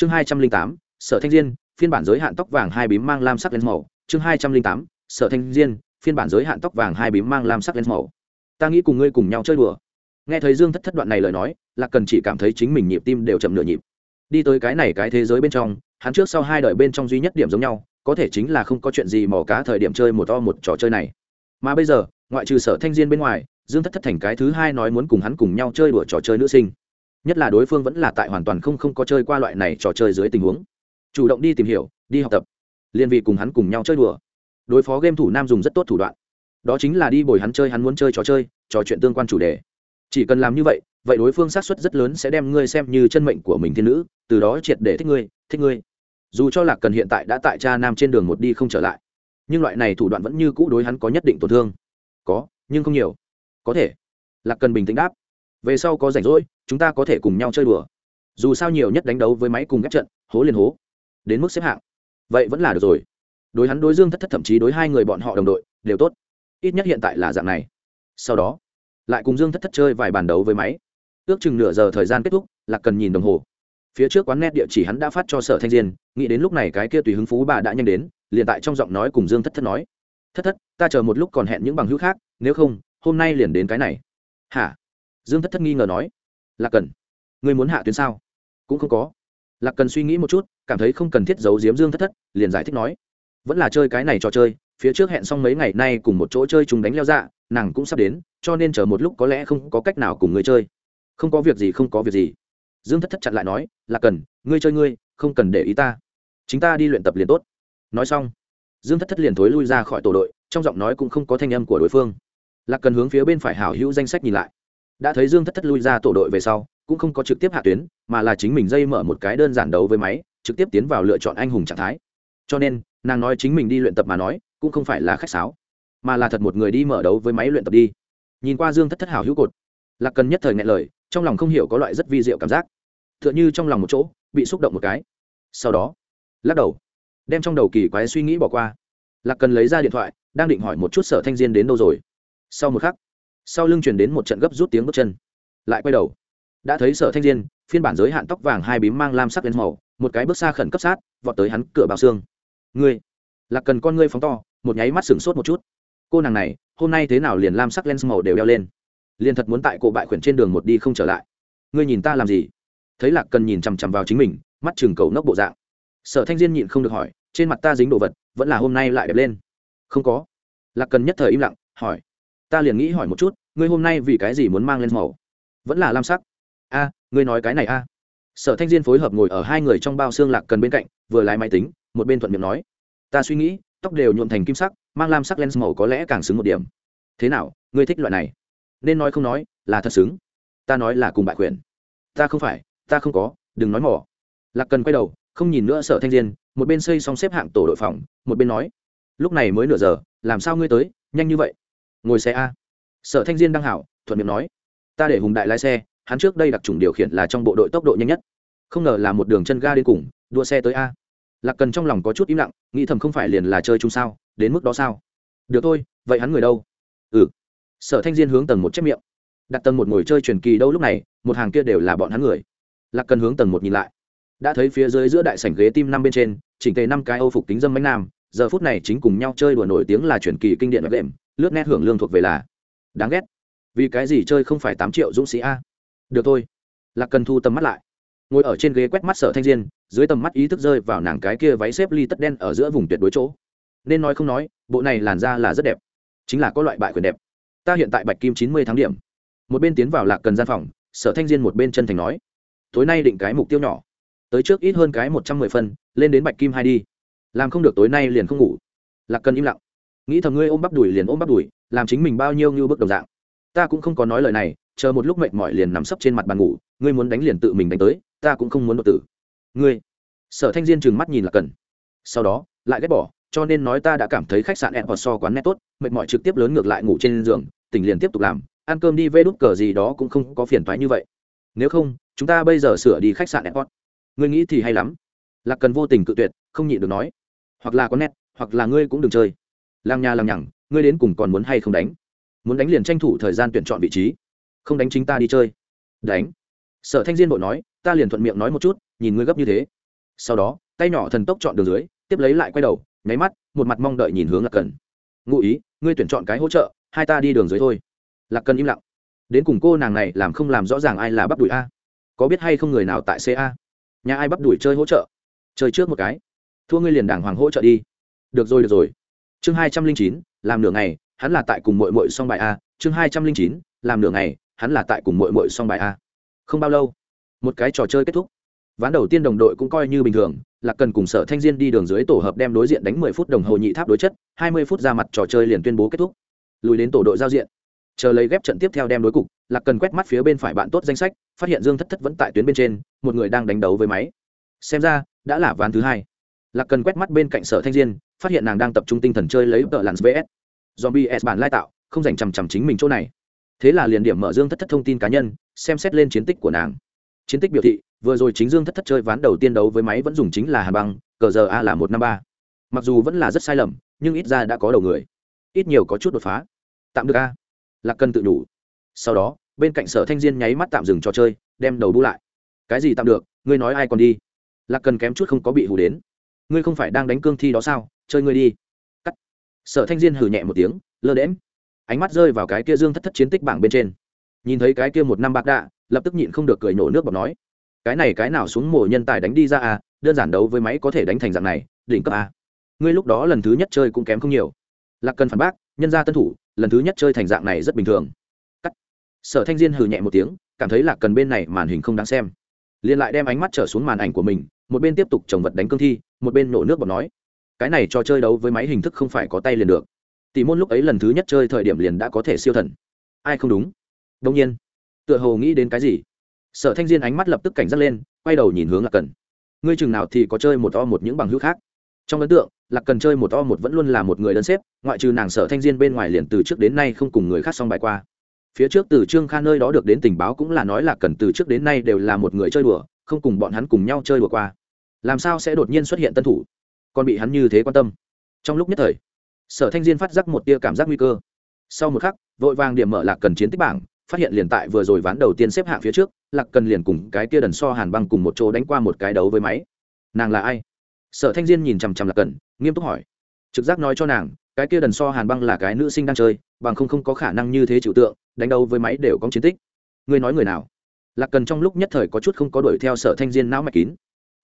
chương hai trăm linh tám, sở thanh diên, phiên bản giới hạn tóc vàng hai bím mang lam sắc lên màu. Chương hai trăm linh tám, sở thanh diên, phiên bản giới hạn tóc vàng hai bím mang lam sắc lên màu. Ta nghĩ cùng ngươi cùng nhau chơi đùa. Nghe thấy dương thất thất đoạn này lời nói là cần chỉ cảm thấy chính mình nhịp tim đều chậm nửa nhịp. Đi tới cái này cái thế giới bên trong, hắn trước sau hai đời bên trong duy nhất điểm giống nhau, có thể chính là không có chuyện gì mò cá thời điểm chơi một to một trò chơi này. Mà bây giờ, ngoại trừ sở thanh diên bên ngoài, dương thất thất thành cái thứ hai nói muốn cùng hắn cùng nhau chơi đùa trò chơi nữ sinh nhất là đối phương vẫn là tại hoàn toàn không không có chơi qua loại này trò chơi dưới tình huống. Chủ động đi tìm hiểu, đi học tập. Liên vị cùng hắn cùng nhau chơi đùa. Đối phó game thủ nam dùng rất tốt thủ đoạn. Đó chính là đi bồi hắn chơi, hắn muốn chơi trò chơi, trò chuyện tương quan chủ đề. Chỉ cần làm như vậy vậy đối phương xác suất rất lớn sẽ đem ngươi xem như chân mệnh của mình thiên nữ, từ đó triệt để thích ngươi thích ngươi. Dù cho lạc cần hiện tại đã tại cha nam trên đường một đi không trở lại, nhưng loại này thủ đoạn vẫn như cũ đối hắn có nhất định tổn thương. Có, nhưng không nhiều. Có thể. Lạc cần bình tĩnh đáp. Về sau có rảnh rỗi chúng ta có thể cùng nhau chơi đùa. Dù sao nhiều nhất đánh đấu với máy cùng ghép trận, hố liền hố. Đến mức xếp hạng. Vậy vẫn là được rồi. Đối hắn đối dương thất thất thậm chí đối hai người bọn họ đồng đội, đều tốt. Ít nhất hiện tại là dạng này. Sau đó, lại cùng dương thất thất chơi vài bàn đấu với máy. Ước chừng nửa giờ thời gian kết thúc, lạc cần nhìn đồng hồ. Phía trước quán net địa chỉ hắn đã phát cho sở thanh diên, nghĩ đến lúc này cái kia tùy hứng phú bà đã nhanh đến, liền tại trong giọng nói cùng dương thất thất nói. Thất thất, ta chờ một lúc còn hẹn những bằng hữu khác, nếu không, hôm nay liền đến cái này. Hả? Dương thất thất nghi ngờ nói lạc cần người muốn hạ tuyến sao? Cũng không có. Lạc cần suy nghĩ một chút, cảm thấy không cần thiết giấu giếm dương thất thất, liền giải thích nói, vẫn là chơi cái này trò chơi, phía trước hẹn xong mấy ngày nay cùng một chỗ chơi chúng đánh leo dạ nàng cũng sắp đến, cho nên chờ một lúc có lẽ không có cách nào cùng người chơi. Không có việc gì, không có việc gì. Dương thất thất chặn lại nói là cần, ngươi chơi ngươi, không cần để ý ta. Chính ta đi luyện tập liền tốt. Nói xong, dương thất thất liền thối lui ra khỏi tổ đội, trong giọng nói cũng không có thanh âm của đối phương. Lạc cần hướng phía bên phải hảo hữu danh sách nhìn lại đã thấy dương thất thất lui ra tổ đội về sau, cũng không có trực tiếp hạ tuyến, mà là chính mình dây mở một cái đơn giản đấu với máy, trực tiếp tiến vào lựa chọn anh hùng trạng thái. Cho nên, nàng nói chính mình đi luyện tập mà nói, cũng không phải là khách sáo, mà là thật một người đi mở đấu với máy luyện tập đi. Nhìn qua dương thất thất hào hữu cột, lạc cần nhất thời ngại lời, trong lòng không hiểu có loại rất vi diệu cảm giác. T h ư ợ n h ư trong lòng một chỗ, bị xúc động một cái. Sau đó, lắc đầu, đem trong đầu kỳ quái suy nghĩ bỏ qua. Lạc cần lấy ra điện thoại, đang định hỏi một chút sở thanh diên đến đâu rồi. Sau một khắc sau lưng truyền đến một trận gấp rút tiếng bước chân. Lại quay đầu. Đã thấy sở thanh diên, phiên bản giới hạn tóc vàng hai bím mang lam sắc lên màu, một cái bước xa khẩn cấp sát, vọt tới hắn cửa bào xương. Ngươi, lạc cần con ngươi phóng to, một nháy mắt sửng sốt một chút. Cô nàng này, hôm nay thế nào liền lam sắc lens màu đều đeo lên? Liền thật muốn tại cổ bại khuyển trên đường một đi không trở lại. Ngươi nhìn ta làm gì? Thấy lạc cần nhìn chằm chằm vào chính mình, mắt chừng cầu nốc bộ dạng. Sở thanh diên nhịn không được hỏi, trên mặt ta dính đồ vật, vẫn là hôm nay lại đẹp lên? Không có. Lạc cần nhất thời im lặng, hỏi ta liền nghĩ hỏi một chút, ngươi hôm nay vì cái gì muốn mang lên màu? Vẫn là lam sắc. A, ngươi nói cái này a. Sở thanh diên phối hợp ngồi ở hai người trong bao xương lạc cần bên cạnh, vừa lái máy tính, một bên thuận miệng nói. Ta suy nghĩ, tóc đều nhuộm thành kim sắc, mang lam sắc lens màu có lẽ càng xứng một điểm. Thế nào, ngươi thích loại này? Nên nói không nói, là thật xứng. Ta nói là cùng bại quyền ta không phải, ta không có, đừng nói mỏ lạc cần quay đầu, không nhìn nữa sở thanh diên, một bên xây xong xếp hạng tổ đội phòng, một bên nói. Lúc này mới nửa giờ, làm sao ngươi tới, nhanh như vậy? Ngồi xe a. Sở thanh diên đang hảo, thuận miệng nói, ta để hùng đại lái xe, hắn trước đây đặc trùng điều khiển là trong bộ đội tốc độ nhanh nhất. Không ngờ là một đường chân ga đến cùng, đua xe tới a. Lạc cần trong lòng có chút im lặng, nghĩ thầm không phải liền là chơi chung sao, đến mức đó sao? Được thôi, vậy hắn người đâu? Ừ. Sở thanh diên hướng tầng một chép miệng. Đặt tầng một ngồi chơi truyền kỳ đâu lúc này, một hàng kia đều là bọn hắn người. Lạc cần hướng tầng một nhìn lại. Đã thấy phía dưới giữa đại sảnh ghế tim năm bên trên, chỉnh tề năm cái âu phục tính dâm bánh nam giờ phút này chính cùng nhau chơi đùa nổi tiếng là truyền kỳ kinh điển và đệm, lướt nét hưởng lương thuộc về là, đáng ghét. Vì cái gì chơi không phải tám triệu dũng sĩ a? Được thôi. Lạc cần thu tầm mắt lại. Ngồi ở trên ghế quét mắt sở thanh diên, dưới tầm mắt ý thức rơi vào nàng cái kia váy xếp ly tất đen ở giữa vùng tuyệt đối chỗ. Nên nói không nói, bộ này làn da là rất đẹp. Chính là có loại bại quyền đẹp. Ta hiện tại bạch kim chín mươi tháng điểm. Một bên tiến vào lạc cần gian phòng, sở thanh diên một bên chân thành nói, tối nay định cái mục tiêu nhỏ. Tới trước ít hơn cái một trăm mười phân, lên đến bạch kim hai đi làm không được tối nay liền không ngủ. Lạc cần im lặng. Nghĩ thầm ngươi ôm bắp đùi liền ôm bắp đùi, làm chính mình bao nhiêu như bước đồng dạng. Ta cũng không có nói lời này, chờ một lúc mệt mỏi liền nằm sấp trên mặt bàn ngủ, ngươi muốn đánh liền tự mình đánh tới, ta cũng không muốn đột tử. Ngươi. Sở thanh diên trừng mắt nhìn là cần. Sau đó, lại ghét bỏ, cho nên nói ta đã cảm thấy khách sạn ẹn hoặc so quán nét tốt, mệt mỏi trực tiếp lớn ngược lại ngủ trên giường, tỉnh liền tiếp tục làm, ăn cơm đi vê đút cờ gì đó cũng không có phiền thoái như vậy. Nếu không, chúng ta bây giờ sửa đi khách sạn ẹn hoặc ngươi nghĩ thì hay lắm. Lạc cần vô tình cự tuyệt, không nhịn được nói hoặc là có nét, hoặc là ngươi cũng đừng chơi. Làng nhà làng nhằng, ngươi đến cùng còn muốn hay không đánh? Muốn đánh liền tranh thủ thời gian tuyển chọn vị trí. Không đánh chính ta đi chơi. Đánh. Sở thanh diên bộ nói, ta liền thuận miệng nói một chút, nhìn ngươi gấp như thế. Sau đó, tay nhỏ thần tốc chọn đường dưới, tiếp lấy lại quay đầu, nháy mắt, một mặt mong đợi nhìn hướng lạc cần. Ngụ ý, ngươi tuyển chọn cái hỗ trợ, hai ta đi đường dưới thôi. Lạc cần im lặng. Đến cùng cô nàng này làm không làm rõ ràng ai là bắp đùi a. Có biết hay không người nào tại ca nhà ai bắp đùi chơi hỗ trợ? Chơi trước một cái thua ngươi liền đảng hoàng hỗ trợ đi. Được rồi được rồi. Chương hai trăm linh chín, làm nửa ngày, hắn là tại cùng mội mội xong bài a. Chương hai trăm linh chín, làm nửa ngày, hắn là tại cùng mội mội xong bài a. Không bao lâu, một cái trò chơi kết thúc. Ván đầu tiên đồng đội cũng coi như bình thường, là cần cùng sở thanh diên đi đường dưới tổ hợp đem đối diện đánh mười phút đồng hồ nhị tháp đối chất, hai mươi phút ra mặt trò chơi liền tuyên bố kết thúc. Lùi đến tổ đội giao diện. Chờ lấy ghép trận tiếp theo đem đối cục lạc cần quét mắt phía bên phải bạn tốt danh sách, phát hiện dương thất thất vẫn tại tuyến bên trên, một người đang đánh đấu với máy. Xem ra, đã là ván thứ hai lạc cần quét mắt bên cạnh sở thanh diên, phát hiện nàng đang tập trung tinh thần chơi lấy tờ lặn vs zombie s bản lai tạo, không dành chằm chằm chính mình chỗ này. Thế là liền điểm mở dương thất thất thông tin cá nhân, xem xét lên chiến tích của nàng. Chiến tích biểu thị, vừa rồi chính dương thất thất chơi ván đầu tiên đấu với máy vẫn dùng chính là hà băng, cờ giờ a là một năm ba. Mặc dù vẫn là rất sai lầm, nhưng ít ra đã có đầu người. Ít nhiều có chút đột phá. Tạm được a. Lạc cần tự đủ. Sau đó, bên cạnh sở thanh diên nháy mắt tạm dừng trò chơi, đem đầu đu lại. Cái gì tạm được, ngươi nói ai còn đi? Lạc cần kém chút không có bị hù đến ngươi không phải đang đánh cương thi đó sao? Chơi ngươi đi. Cắt. Sở thanh diên hử nhẹ một tiếng, lơ đễm ánh mắt rơi vào cái kia dương thất thất chiến tích bảng bên trên. Nhìn thấy cái kia một năm bạc đạ, lập tức nhịn không được cười nổ nước bọc nói, cái này cái nào xuống mổ nhân tài đánh đi ra à? Đơn giản đấu với máy có thể đánh thành dạng này, đỉnh cấp à? ngươi lúc đó lần thứ nhất chơi cũng kém không nhiều. Lạc cần phản bác, nhân gia tân thủ, lần thứ nhất chơi thành dạng này rất bình thường. Cắt. Sở thanh diên hừ nhẹ một tiếng, cảm thấy lạc cần bên này màn hình không đáng xem. Liền lại đem ánh mắt trở xuống màn ảnh của mình, một bên tiếp tục trồng vật đánh cương thi một bên nổ nước bọt nói, cái này cho chơi đấu với máy hình thức không phải có tay liền được. Tỷ môn lúc ấy lần thứ nhất chơi thời điểm liền đã có thể siêu thần. Ai không đúng? Đông nhiên. Tựa hồ nghĩ đến cái gì? Sở thanh diên ánh mắt lập tức cảnh giác lên, quay đầu nhìn hướng lạc cần. Ngươi chừng nào thì có chơi một o một những bằng hữu khác. Trong ấn tượng, lạc cần chơi một o một vẫn luôn là một người đơn xếp, ngoại trừ nàng sở thanh diên bên ngoài liền từ trước đến nay không cùng người khác xong bài qua. Phía trước từ trương kha nơi đó được đến tình báo cũng là nói lạc cần từ trước đến nay đều là một người chơi đùa, không cùng bọn hắn cùng nhau chơi đùa qua làm sao sẽ đột nhiên xuất hiện tân thủ? Còn bị hắn như thế quan tâm. Trong lúc nhất thời, sở thanh diên phát giác một tia cảm giác nguy cơ. Sau một khắc, vội vàng điểm mở lạc cần chiến tích bảng, phát hiện liền tại vừa rồi ván đầu tiên xếp hạng phía trước, lạc cần liền cùng cái tia đần so hàn băng cùng một chỗ đánh qua một cái đấu với máy. Nàng là ai? Sở thanh diên nhìn chằm chằm lạc cần, nghiêm túc hỏi. Trực giác nói cho nàng, cái kia đần so hàn băng là cái nữ sinh đang chơi, bằng không không có khả năng như thế chịu tượng, đánh đâu với máy đều có chiến tích. Ngươi nói người nào? Lạc cần trong lúc nhất thời có chút không có đuổi theo sở thanh diên não mạch kín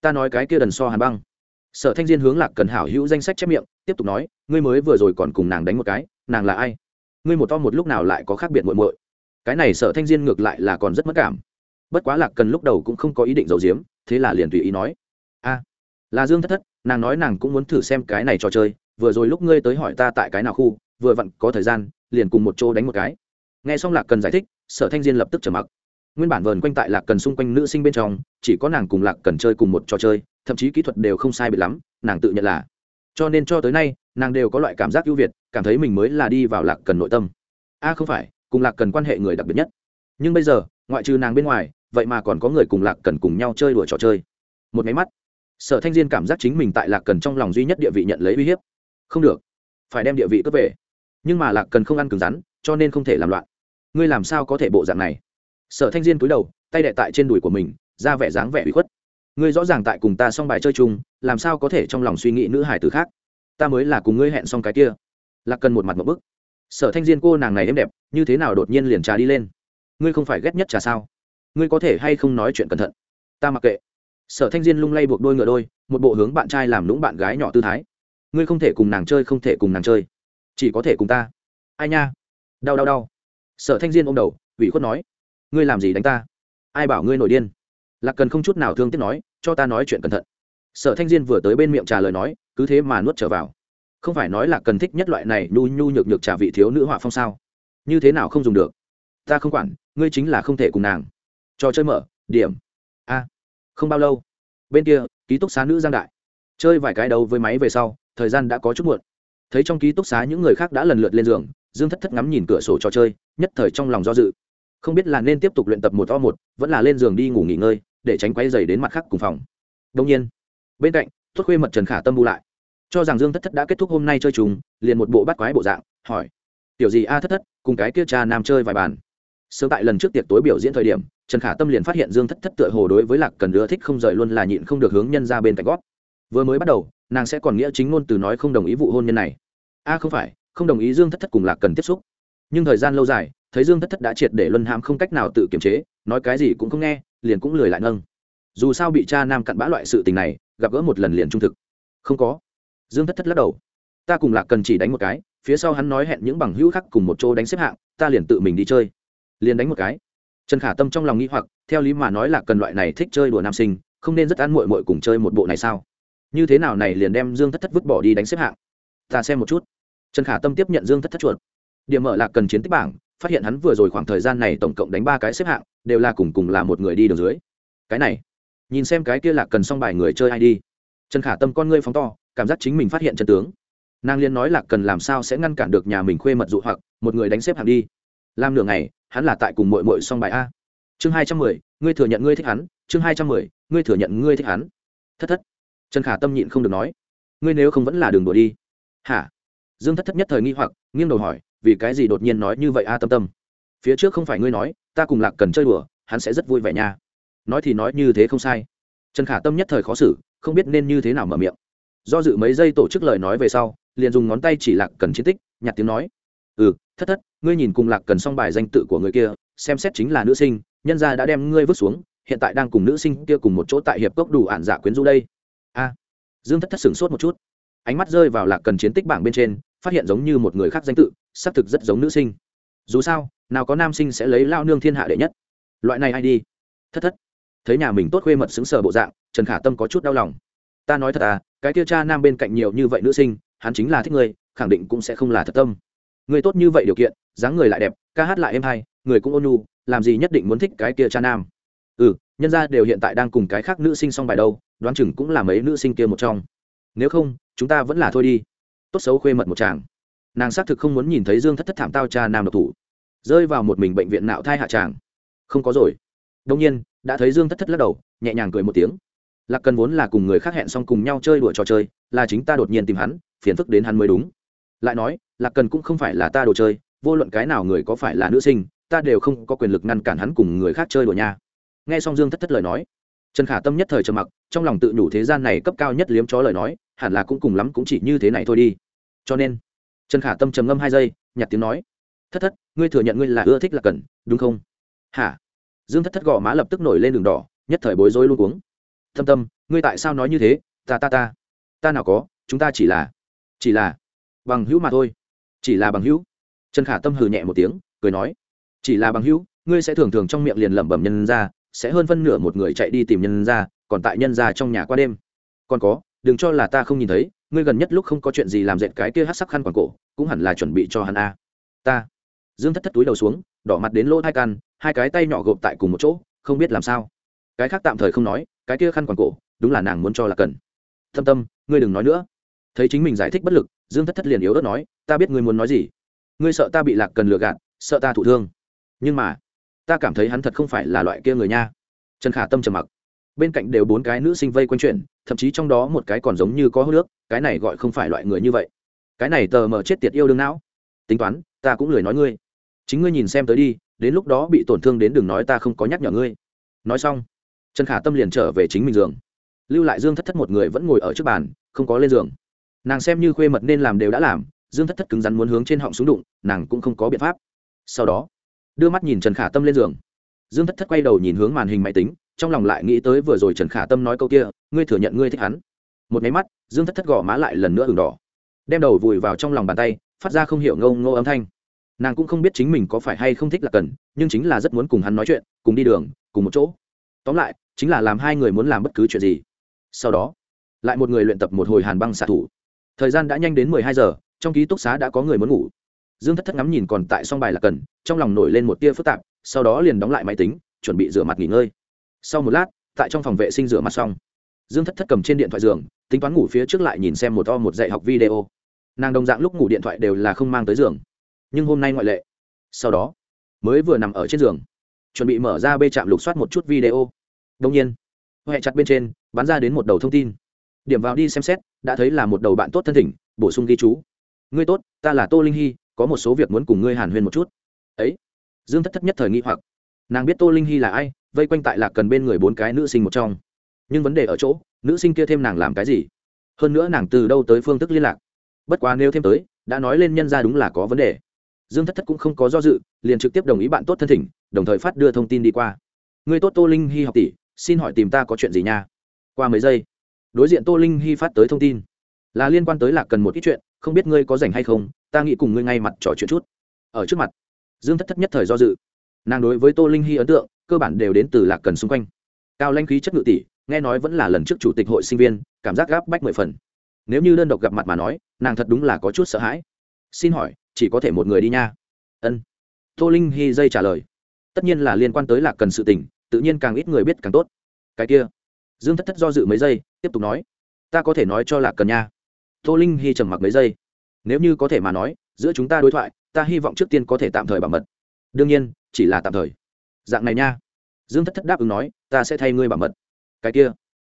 ta nói cái kia đần so hàn băng. Sở thanh diên hướng lạc cần hảo hữu danh sách chép miệng, tiếp tục nói, ngươi mới vừa rồi còn cùng nàng đánh một cái, nàng là ai? Ngươi một to một lúc nào lại có khác biệt muội muội? Cái này sở thanh diên ngược lại là còn rất mất cảm. Bất quá lạc cần lúc đầu cũng không có ý định giấu giếm, thế là liền tùy ý nói, a, là dương thất thất, nàng nói nàng cũng muốn thử xem cái này trò chơi, vừa rồi lúc ngươi tới hỏi ta tại cái nào khu, vừa vặn có thời gian, liền cùng một chỗ đánh một cái. Nghe xong lạc cần giải thích, sở thanh diên lập tức trở mặc nguyên bản vờn quanh tại lạc cần xung quanh nữ sinh bên trong, chỉ có nàng cùng lạc cần chơi cùng một trò chơi, thậm chí kỹ thuật đều không sai biệt lắm, nàng tự nhận là. Cho nên cho tới nay, nàng đều có loại cảm giác ưu việt, cảm thấy mình mới là đi vào lạc cần nội tâm. A, không phải, cùng lạc cần quan hệ người đặc biệt nhất. Nhưng bây giờ, ngoại trừ nàng bên ngoài, vậy mà còn có người cùng lạc cần cùng nhau chơi đùa trò chơi. Một máy mắt, sở thanh diên cảm giác chính mình tại lạc cần trong lòng duy nhất địa vị nhận lấy uy hiếp. Không được, phải đem địa vị cướp về. Nhưng mà lạc cần không ăn cứng rắn, cho nên không thể làm loạn. Ngươi làm sao có thể bộ dạng này? Sở thanh diên cúi đầu, tay đệ tại trên đùi của mình, ra vẻ dáng vẻ bị khuất. Ngươi rõ ràng tại cùng ta xong bài chơi chung, làm sao có thể trong lòng suy nghĩ nữ hải tử khác? Ta mới là cùng ngươi hẹn xong cái kia. Lạc cần một mặt một bức. Sở thanh diên cô nàng này êm đẹp, như thế nào đột nhiên liền trà đi lên? Ngươi không phải ghét nhất trà sao? Ngươi có thể hay không nói chuyện cẩn thận? Ta mặc kệ. Sở thanh diên lung lay buộc đôi ngựa đôi, một bộ hướng bạn trai làm lũng bạn gái nhỏ tư thái. Ngươi không thể cùng nàng chơi, không thể cùng nàng chơi. Chỉ có thể cùng ta. Ai nha? Đau đau đau. Sở thanh diên ôm đầu, ủy khuất nói ngươi làm gì đánh ta? Ai bảo ngươi nổi điên? Lạc cần không chút nào thương tiếc nói, cho ta nói chuyện cẩn thận. Sở thanh diên vừa tới bên miệng trả lời nói, cứ thế mà nuốt trở vào. Không phải nói là cần thích nhất loại này nhu nhu nhược nhược trà vị thiếu nữ họa phong sao? Như thế nào không dùng được? Ta không quản, ngươi chính là không thể cùng nàng. Trò chơi mở, điểm. A, không bao lâu. Bên kia, ký túc xá nữ giang đại. Chơi vài cái đầu với máy về sau, thời gian đã có chút muộn. Thấy trong ký túc xá những người khác đã lần lượt lên giường, dương thất thất ngắm nhìn cửa sổ trò chơi, nhất thời trong lòng do dự không biết là nên tiếp tục luyện tập một o một, vẫn là lên giường đi ngủ nghỉ ngơi, để tránh quay dày đến mặt khác cùng phòng. Đông nhiên, bên cạnh, tuất khuê mật trần khả tâm bu lại, cho rằng dương thất thất đã kết thúc hôm nay chơi chúng liền một bộ bắt quái bộ dạng, hỏi, tiểu gì a thất thất, cùng cái kia cha nam chơi vài bàn? Sớm tại lần trước tiệc tối biểu diễn thời điểm, trần khả tâm liền phát hiện dương thất thất tựa hồ đối với lạc cần ưa thích không rời luôn là nhịn không được hướng nhân ra bên cạnh gót vừa mới bắt đầu, nàng sẽ còn nghĩa chính ngôn từ nói không đồng ý vụ hôn nhân này. A, không phải, không đồng ý dương thất thất cùng lạc cần tiếp xúc nhưng thời gian lâu dài, thấy dương thất thất đã triệt để luân hãm không cách nào tự kiềm chế, nói cái gì cũng không nghe, liền cũng lười lại nâng. Dù sao bị cha nam cặn bã loại sự tình này, gặp gỡ một lần liền trung thực. Không có. Dương thất thất lắc đầu. Ta cùng lạc cần chỉ đánh một cái, phía sau hắn nói hẹn những bằng hữu khác cùng một chỗ đánh xếp hạng, ta liền tự mình đi chơi. Liền đánh một cái. Trần khả tâm trong lòng nghĩ hoặc, theo lý mà nói là cần loại này thích chơi đùa nam sinh, không nên rất ăn mội mội cùng chơi một bộ này sao? Như thế nào này liền đem dương thất thất vứt bỏ đi đánh xếp hạng? Ta xem một chút. Trần khả tâm tiếp nhận dương thất thất chuột điểm mở lạc cần chiến tích bảng, phát hiện hắn vừa rồi khoảng thời gian này tổng cộng đánh ba cái xếp hạng, đều là cùng cùng là một người đi đường dưới. Cái này, nhìn xem cái kia lạc cần xong bài người chơi ai đi. Trần khả tâm con ngươi phóng to, cảm giác chính mình phát hiện chân tướng. Nàng liên nói lạc cần làm sao sẽ ngăn cản được nhà mình khuê mật dụ hoặc, một người đánh xếp hạng đi. Làm nửa ngày, hắn là tại cùng mội mội xong bài a. Chương hai trăm mười, ngươi thừa nhận ngươi thích hắn. Chương hai trăm mười, ngươi thừa nhận ngươi thích hắn. Thất thất. Trần khả tâm nhịn không được nói. Ngươi nếu không vẫn là đường đùa đi. Hả? Dương thất thất nhất thời nghi hoặc, nghiêng đầu hỏi vì cái gì đột nhiên nói như vậy a tâm tâm? Phía trước không phải ngươi nói, ta cùng lạc cần chơi đùa, hắn sẽ rất vui vẻ nha. Nói thì nói như thế không sai. Trần khả tâm nhất thời khó xử, không biết nên như thế nào mở miệng. Do dự mấy giây tổ chức lời nói về sau, liền dùng ngón tay chỉ lạc cần chiến tích nhặt tiếng nói. Ừ thất thất, ngươi nhìn cùng lạc cần xong bài danh tự của người kia, xem xét chính là nữ sinh, nhân gia đã đem ngươi vứt xuống, hiện tại đang cùng nữ sinh kia cùng một chỗ tại hiệp cốc đủ ạn dạ quyến du đây. A. Dương thất thất sửng sốt một chút. Ánh mắt rơi vào lạc cần chiến tích bảng bên trên, phát hiện giống như một người khác danh tự xác thực rất giống nữ sinh. Dù sao, nào có nam sinh sẽ lấy lao nương thiên hạ đệ nhất. Loại này ai đi? Thất thất. Thấy nhà mình tốt khuê mật xứng sờ bộ dạng, trần khả tâm có chút đau lòng. Ta nói thật à cái kia cha nam bên cạnh nhiều như vậy nữ sinh, hắn chính là thích ngươi khẳng định cũng sẽ không là thật tâm. Người tốt như vậy điều kiện, dáng người lại đẹp, ca hát lại êm hay, người cũng ôn nhu, làm gì nhất định muốn thích cái kia cha nam. Ừ nhân ra đều hiện tại đang cùng cái khác nữ sinh xong bài đâu, đoán chừng cũng là mấy nữ sinh kia một trong. Nếu không, chúng ta vẫn là thôi đi. Tốt xấu khuê mật một chàng nàng xác thực không muốn nhìn thấy dương thất thất thảm tao cha nam độc thủ. Rơi vào một mình bệnh viện nạo thai hạ tràng. Không có rồi. Đông nhiên, đã thấy dương thất thất lắc đầu, nhẹ nhàng cười một tiếng. Lạc cần vốn là cùng người khác hẹn xong cùng nhau chơi đùa trò chơi, là chính ta đột nhiên tìm hắn, phiền phức đến hắn mới đúng. Lại nói, lạc cần cũng không phải là ta đồ chơi, vô luận cái nào người có phải là nữ sinh, ta đều không có quyền lực ngăn cản hắn cùng người khác chơi đùa nha. Nghe xong dương thất thất lời nói, trần khả tâm nhất thời trầm mặc, trong lòng tự nhủ thế gian này cấp cao nhất liếm chó lời nói, hẳn là cũng cùng lắm cũng chỉ như thế này thôi đi. Cho nên trần khả tâm trầm ngâm hai giây nhặt tiếng nói, thất thất, ngươi thừa nhận ngươi là ưa thích là cần, đúng không? Hả? Dương thất thất gò má lập tức nổi lên đường đỏ, nhất thời bối rối luôn cuống. Thâm tâm, ngươi tại sao nói như thế? Ta ta ta ta nào có, chúng ta chỉ là chỉ là bằng hữu mà thôi. Chỉ là bằng hữu? Trần khả tâm hừ nhẹ một tiếng, cười nói, chỉ là bằng hữu, ngươi sẽ thường thường trong miệng liền lẩm bẩm nhân ra, sẽ hơn phân nửa một người chạy đi tìm nhân ra, còn tại nhân ra trong nhà qua đêm. Còn có đừng cho là ta không nhìn thấy, ngươi gần nhất lúc không có chuyện gì làm dệt cái kia hát sắc khăn quàng cổ, cũng hẳn là chuẩn bị cho hắn a. Ta. Dương thất thất túi đầu xuống, đỏ mặt đến lỗ hai căn hai cái tay nhỏ gộp tại cùng một chỗ, không biết làm sao. Cái khác tạm thời không nói, cái kia khăn quàng cổ, đúng là nàng muốn cho là cần. Thâm tâm, ngươi đừng nói nữa. Thấy chính mình giải thích bất lực, dương thất thất liền yếu ớt nói, ta biết ngươi muốn nói gì. Ngươi sợ ta bị lạc cần lừa gạt, sợ ta thụ thương. Nhưng mà, ta cảm thấy hắn thật không phải là loại kia người nha. Trần khả tâm trầm mặc. Bên cạnh đều bốn cái nữ sinh vây quanh chuyện thậm chí trong đó một cái còn giống như có hô nước, cái này gọi không phải loại người như vậy. Cái này tờ mờ chết tiệt yêu đương não. Tính toán, ta cũng lười nói ngươi. Chính ngươi nhìn xem tới đi, đến lúc đó bị tổn thương đến đừng nói ta không có nhắc nhở ngươi. Nói xong, trần khả tâm liền trở về chính mình giường. Lưu lại dương thất thất một người vẫn ngồi ở trước bàn, không có lên giường. Nàng xem như khuê mật nên làm đều đã làm, dương thất thất cứng rắn muốn hướng trên họng xuống đụng, nàng cũng không có biện pháp. Sau đó, đưa mắt nhìn trần khả tâm lên giường. Dương thất thất quay đầu nhìn hướng màn hình máy tính trong lòng lại nghĩ tới vừa rồi trần khả tâm nói câu kia, ngươi thừa nhận ngươi thích hắn. Một máy mắt, dương thất thất gõ má lại lần nữa ửng đỏ. Đem đầu vùi vào trong lòng bàn tay, phát ra không hiểu ngâu ngô âm thanh. Nàng cũng không biết chính mình có phải hay không thích là cần, nhưng chính là rất muốn cùng hắn nói chuyện, cùng đi đường, cùng một chỗ. Tóm lại, chính là làm hai người muốn làm bất cứ chuyện gì. Sau đó, lại một người luyện tập một hồi hàn băng xạ thủ. Thời gian đã nhanh đến mười hai giờ, trong ký túc xá đã có người muốn ngủ. Dương thất thất ngắm nhìn còn tại song bài là cần, trong lòng nổi lên một tia phức tạp, sau đó liền đóng lại máy tính, chuẩn bị rửa mặt nghỉ ngơi sau một lát, tại trong phòng vệ sinh rửa mặt xong, dương thất thất cầm trên điện thoại giường, tính toán ngủ phía trước lại nhìn xem một to một dạy học video. Nàng đồng dạng lúc ngủ điện thoại đều là không mang tới giường, nhưng hôm nay ngoại lệ. Sau đó, mới vừa nằm ở trên giường, chuẩn bị mở ra bê chạm lục soát một chút video. Đông nhiên huệ chặt bên trên, bắn ra đến một đầu thông tin. Điểm vào đi xem xét, đã thấy là một đầu bạn tốt thân thỉnh, bổ sung ghi chú. Ngươi tốt, ta là tô linh hy, có một số việc muốn cùng ngươi hàn huyên một chút. Ấy, dương thất thất nhất thời nghi hoặc nàng biết tô linh hy là ai, vây quanh tại lạc cần bên người bốn cái nữ sinh một trong. Nhưng vấn đề ở chỗ, nữ sinh kia thêm nàng làm cái gì? Hơn nữa nàng từ đâu tới phương thức liên lạc? Bất quá nếu thêm tới, đã nói lên nhân ra đúng là có vấn đề. Dương thất thất cũng không có do dự, liền trực tiếp đồng ý bạn tốt thân thỉnh, đồng thời phát đưa thông tin đi qua. Người tốt tô linh hy học tỷ, xin hỏi tìm ta có chuyện gì nha? Qua mấy giây, đối diện tô linh hy phát tới thông tin. Là liên quan tới lạc cần một ít chuyện, không biết ngươi có rảnh hay không, ta nghĩ cùng ngươi ngay mặt trò chuyện chút. Ở trước mặt, dương thất thất nhất thời do dự nàng đối với tô linh hy ấn tượng, cơ bản đều đến từ lạc cần xung quanh. Cao lanh khí chất ngự tỷ, nghe nói vẫn là lần trước chủ tịch hội sinh viên, cảm giác gáp bách mười phần. Nếu như đơn độc gặp mặt mà nói, nàng thật đúng là có chút sợ hãi. Xin hỏi, chỉ có thể một người đi nha. Ân. Tô linh hy dây trả lời. Tất nhiên là liên quan tới lạc cần sự tình, tự nhiên càng ít người biết càng tốt. Cái kia. Dương thất thất do dự mấy giây, tiếp tục nói. Ta có thể nói cho lạc cần nha. Tô linh hy trầm mặc mấy giây. Nếu như có thể mà nói, giữa chúng ta đối thoại, ta hy vọng trước tiên có thể tạm thời bảo mật đương nhiên, chỉ là tạm thời. Dạng này nha. Dương thất thất đáp ứng nói, ta sẽ thay ngươi bảo mật. Cái kia,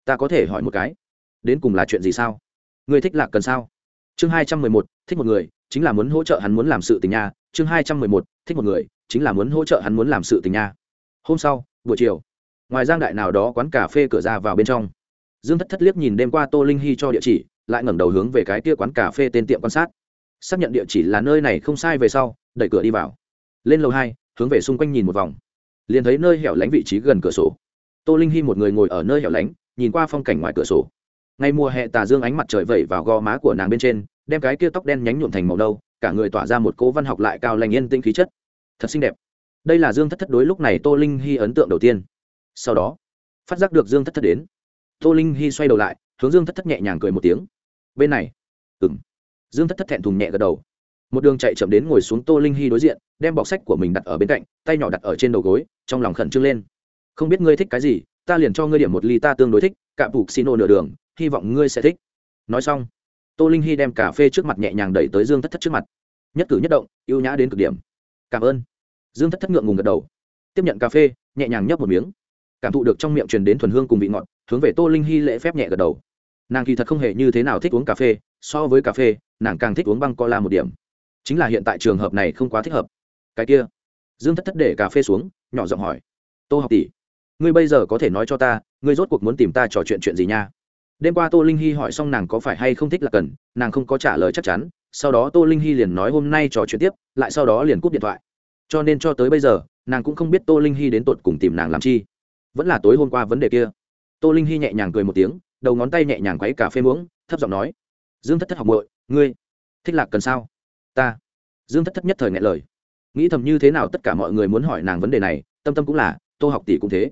ta có thể hỏi một cái. Đến cùng là chuyện gì sao? Ngươi thích lạc cần sao? Chương hai trăm mười một, thích một người, chính là muốn hỗ trợ hắn muốn làm sự tình nha. Chương hai trăm mười một, thích một người, chính là muốn hỗ trợ hắn muốn làm sự tình nha. Hôm sau, buổi chiều, ngoài giang đại nào đó quán cà phê cửa ra vào bên trong, dương thất thất liếc nhìn đêm qua tô linh hy cho địa chỉ, lại ngẩng đầu hướng về cái kia quán cà phê tên tiệm quan sát. Xác nhận địa chỉ là nơi này không sai về sau, đẩy cửa đi vào lên lầu hai, hướng về xung quanh nhìn một vòng. Liền thấy nơi hẻo lánh vị trí gần cửa sổ. Tô linh hy một người ngồi ở nơi hẻo lánh, nhìn qua phong cảnh ngoài cửa sổ. Ngay mùa hè tà dương ánh mặt trời vẩy vào gò má của nàng bên trên, đem cái kia tóc đen nhánh nhuộm thành màu đâu cả người tỏa ra một cố văn học lại cao lành yên tĩnh khí chất. Thật xinh đẹp. Đây là dương thất thất đối lúc này tô linh hy ấn tượng đầu tiên. Sau đó, phát giác được dương thất thất đến. Tô linh hy xoay đầu lại, hướng dương thất thất nhẹ nhàng cười một tiếng. Bên này ừ m dương thất thất thẹn thùng nhẹ gật đầu một đường chạy chậm đến ngồi xuống tô linh hy đối diện, đem bọc sách của mình đặt ở bên cạnh, tay nhỏ đặt ở trên đầu gối, trong lòng khẩn trương lên. Không biết ngươi thích cái gì, ta liền cho ngươi điểm một ly ta tương đối thích cạm bục xin ô nửa đường, hy vọng ngươi sẽ thích. Nói xong, tô linh hy đem cà phê trước mặt nhẹ nhàng đẩy tới dương thất thất trước mặt. Nhất cử nhất động y ê u nhã đến cực điểm. Cảm ơn. Dương thất thất ngượng ngùng gật đầu. Tiếp nhận cà phê, nhẹ nhàng nhấp một miếng. Cảm thụ được trong miệng truyền đến thuần hương cùng vị ngọt, hướng về tô linh hy lễ phép nhẹ gật đầu. Nàng kỳ thật không hề như thế nào thích uống cà phê, so với cà phê, nàng càng thích uống băng co la một điểm chính là hiện tại trường hợp này không quá thích hợp. Cái kia. Dương thất thất để cà phê xuống, nhỏ giọng hỏi. Tô học tỷ, ngươi bây giờ có thể nói cho ta, ngươi rốt cuộc muốn tìm ta trò chuyện chuyện gì nha? Đêm qua tô linh hy hỏi xong nàng có phải hay không thích là cần, nàng không có trả lời chắc chắn. Sau đó tô linh hy liền nói hôm nay trò chuyện tiếp, lại sau đó liền cúp điện thoại. Cho nên cho tới bây giờ, nàng cũng không biết tô linh hy đến tột cùng tìm nàng làm chi. Vẫn là tối hôm qua vấn đề kia. Tô linh hy nhẹ nhàng cười một tiếng, đầu ngón tay nhẹ nhàng quấy cà phê muỗng, thấp giọng nói. Dương thất thất học bội ngươi thích lạc cần sao? Ta. Dương thất thất nhất thời ngại lời. Nghĩ thầm như thế nào tất cả mọi người muốn hỏi nàng vấn đề này, tâm tâm cũng là, tô học tỷ cũng thế.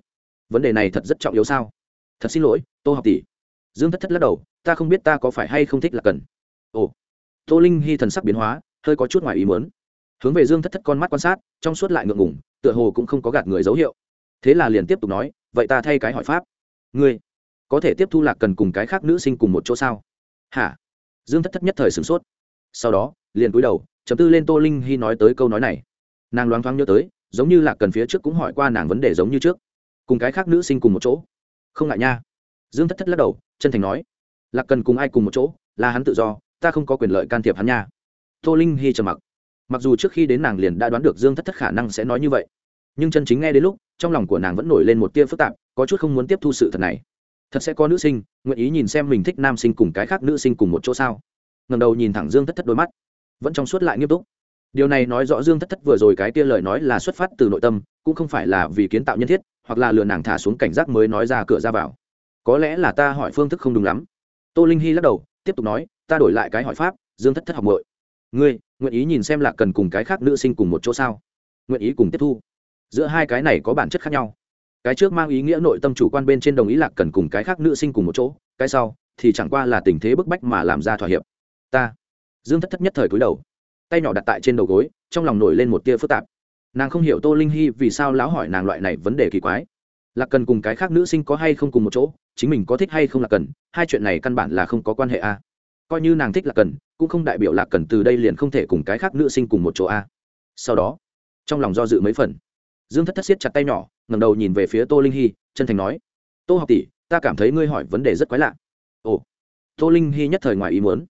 Vấn đề này thật rất trọng yếu sao? Thật xin lỗi, tô học tỷ. Dương thất thất lắc đầu, ta không biết ta có phải hay không thích lạc cần. Ồ. Tô linh hy thần sắc biến hóa, hơi có chút ngoài ý muốn. Hướng về dương thất thất con mắt quan sát, trong suốt lại ngượng ngủng tựa hồ cũng không có gạt người dấu hiệu. Thế là liền tiếp tục nói, vậy ta thay cái hỏi pháp. Ngươi, có thể tiếp thu lạc cần cùng cái khác nữ sinh cùng một chỗ sao? Hả? Dương thất thất nhất thời sửng sốt. Sau đó liền cúi đầu, chấm tư lên tô linh hy nói tới câu nói này. Nàng loáng thoáng nhớ tới, giống như là cần phía trước cũng hỏi qua nàng vấn đề giống như trước. Cùng cái khác nữ sinh cùng một chỗ. Không ngại nha. Dương thất thất lắc đầu, chân thành nói. Lạc cần cùng ai cùng một chỗ, là hắn tự do, ta không có quyền lợi can thiệp hắn nha. Tô linh hy trầm mặc. Mặc dù trước khi đến nàng liền đã đoán được dương thất thất khả năng sẽ nói như vậy, nhưng chân chính nghe đến lúc, trong lòng của nàng vẫn nổi lên một tia phức tạp, có chút không muốn tiếp thu sự thật này. Thật sẽ có nữ sinh nguyện ý nhìn xem mình thích nam sinh cùng cái khác nữ sinh cùng một chỗ sao? Ngầm đầu nhìn thẳng dương thất thất đôi mắt vẫn trong suốt lại nghiêm túc. Điều này nói rõ dương thất thất vừa rồi cái kia lời nói là xuất phát từ nội tâm, cũng không phải là vì kiến tạo nhân thiết, hoặc là lừa nàng thả xuống cảnh giác mới nói ra cửa ra vào. Có lẽ là ta hỏi phương thức không đúng lắm. Tô linh hy lắc đầu, tiếp tục nói, ta đổi lại cái hỏi pháp, dương thất thất học mội ngươi, nguyện ý nhìn xem là cần cùng cái khác nữ sinh cùng một chỗ sao? Nguyện ý cùng tiếp thu. Giữa hai cái này có bản chất khác nhau. Cái trước mang ý nghĩa nội tâm chủ quan bên trên đồng ý lạc cần cùng cái khác nữ sinh cùng một chỗ, cái sau thì chẳng qua là tình thế bức bách mà làm ra thỏa hiệp. Ta dương thất thất nhất thời cúi đầu, tay nhỏ đặt tại trên đầu gối, trong lòng nổi lên một tia phức tạp. Nàng không hiểu tô linh hy vì sao lão hỏi nàng loại này vấn đề kỳ quái. Lạc cần cùng cái khác nữ sinh có hay không cùng một chỗ, chính mình có thích hay không là cần, hai chuyện này căn bản là không có quan hệ a. Coi như nàng thích lạc cần, cũng không đại biểu lạc cần từ đây liền không thể cùng cái khác nữ sinh cùng một chỗ a. Sau đó, trong lòng do dự mấy phần, dương thất thất siết chặt tay nhỏ ngầm đầu nhìn về phía tô linh hy chân thành nói, tô học tỷ, ta cảm thấy ngươi hỏi vấn đề rất quái lạ. Ồ, tô linh hy nhất thời ngoài ý muốn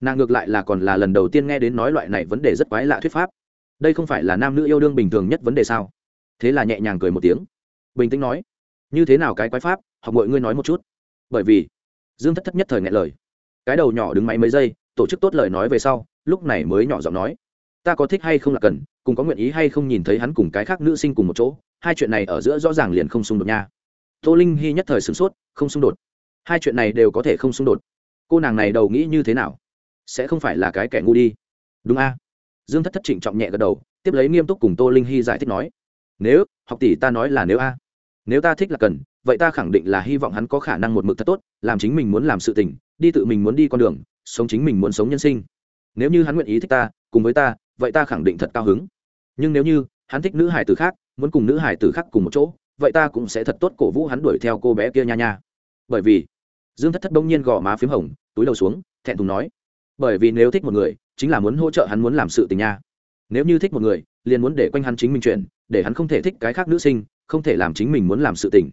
nàng ngược lại là còn là lần đầu tiên nghe đến nói loại này vấn đề rất quái lạ thuyết pháp. Đây không phải là nam nữ yêu đương bình thường nhất vấn đề sao? Thế là nhẹ nhàng cười một tiếng. Bình tĩnh nói, như thế nào cái quái pháp? Học mọi ngươi nói một chút. Bởi vì, dương thất thất nhất thời ngại lời. Cái đầu nhỏ đứng máy mấy giây, tổ chức tốt lời nói về sau, lúc này mới nhỏ giọng nói, ta có thích hay không là cần, cùng có nguyện ý hay không nhìn thấy hắn cùng cái khác nữ sinh cùng một chỗ, hai chuyện này ở giữa rõ ràng liền không xung đột nha. Tô linh hy nhất thời sửng sốt, không xung đột. Hai chuyện này đều có thể không xung đột. Cô nàng này đầu nghĩ như thế nào? Sẽ không phải là cái kẻ ngu đi. Đúng a. Dương thất thất trịnh trọng nhẹ gật đầu, tiếp lấy nghiêm túc cùng tô linh hy giải thích nói, nếu, học tỷ ta nói là nếu a. Nếu ta thích là cần, vậy ta khẳng định là hy vọng hắn có khả năng một mực thật tốt, làm chính mình muốn làm sự tình, đi tự mình muốn đi con đường, sống chính mình muốn sống nhân sinh. Nếu như hắn nguyện ý thích ta, cùng với ta, vậy ta khẳng định thật cao hứng. Nhưng nếu như hắn thích nữ hải tử khác, muốn cùng nữ hải tử khác cùng một chỗ, vậy ta cũng sẽ thật tốt cổ vũ hắn đuổi theo cô bé kia nha nha. Bởi vì, dương thất thất bỗng nhiên gò má p h í m hồng, túi đầu xuống, thẹn thùng nói bởi vì nếu thích một người, chính là muốn hỗ trợ hắn muốn làm sự tình nha. Nếu như thích một người, liền muốn để quanh hắn chính mình chuyện để hắn không thể thích cái khác nữ sinh, không thể làm chính mình muốn làm sự tình.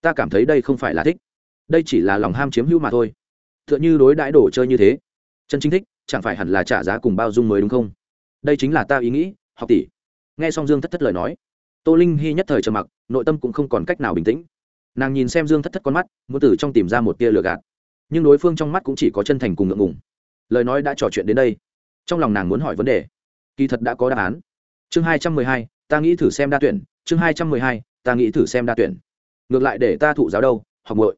Ta cảm thấy đây không phải là thích. Đây chỉ là lòng ham chiếm hữu mà thôi. T h ư ợ n h ư đối đãi đồ chơi như thế. Chân chính thích, chẳng phải hẳn là trả giá cùng bao dung mới đúng không? Đây chính là ta ý nghĩ, học tỷ. Nghe xong dương thất thất lời nói, tô linh hy nhất thời trầm mặc, nội tâm cũng không còn cách nào bình tĩnh. Nàng nhìn xem dương thất thất con mắt, muốn từ trong tìm ra một tia lừa gạt. Nhưng đối phương trong mắt cũng chỉ có chân thành cùng ngượng ngùng lời nói đã trò chuyện đến đây. Trong lòng nàng muốn hỏi vấn đề. Kỳ thật đã có đáp án. Chương hai trăm mười hai, ta nghĩ thử xem đa tuyển. Chương hai trăm mười hai, ta nghĩ thử xem đa tuyển. Ngược lại để ta thụ giáo đâu, học ngội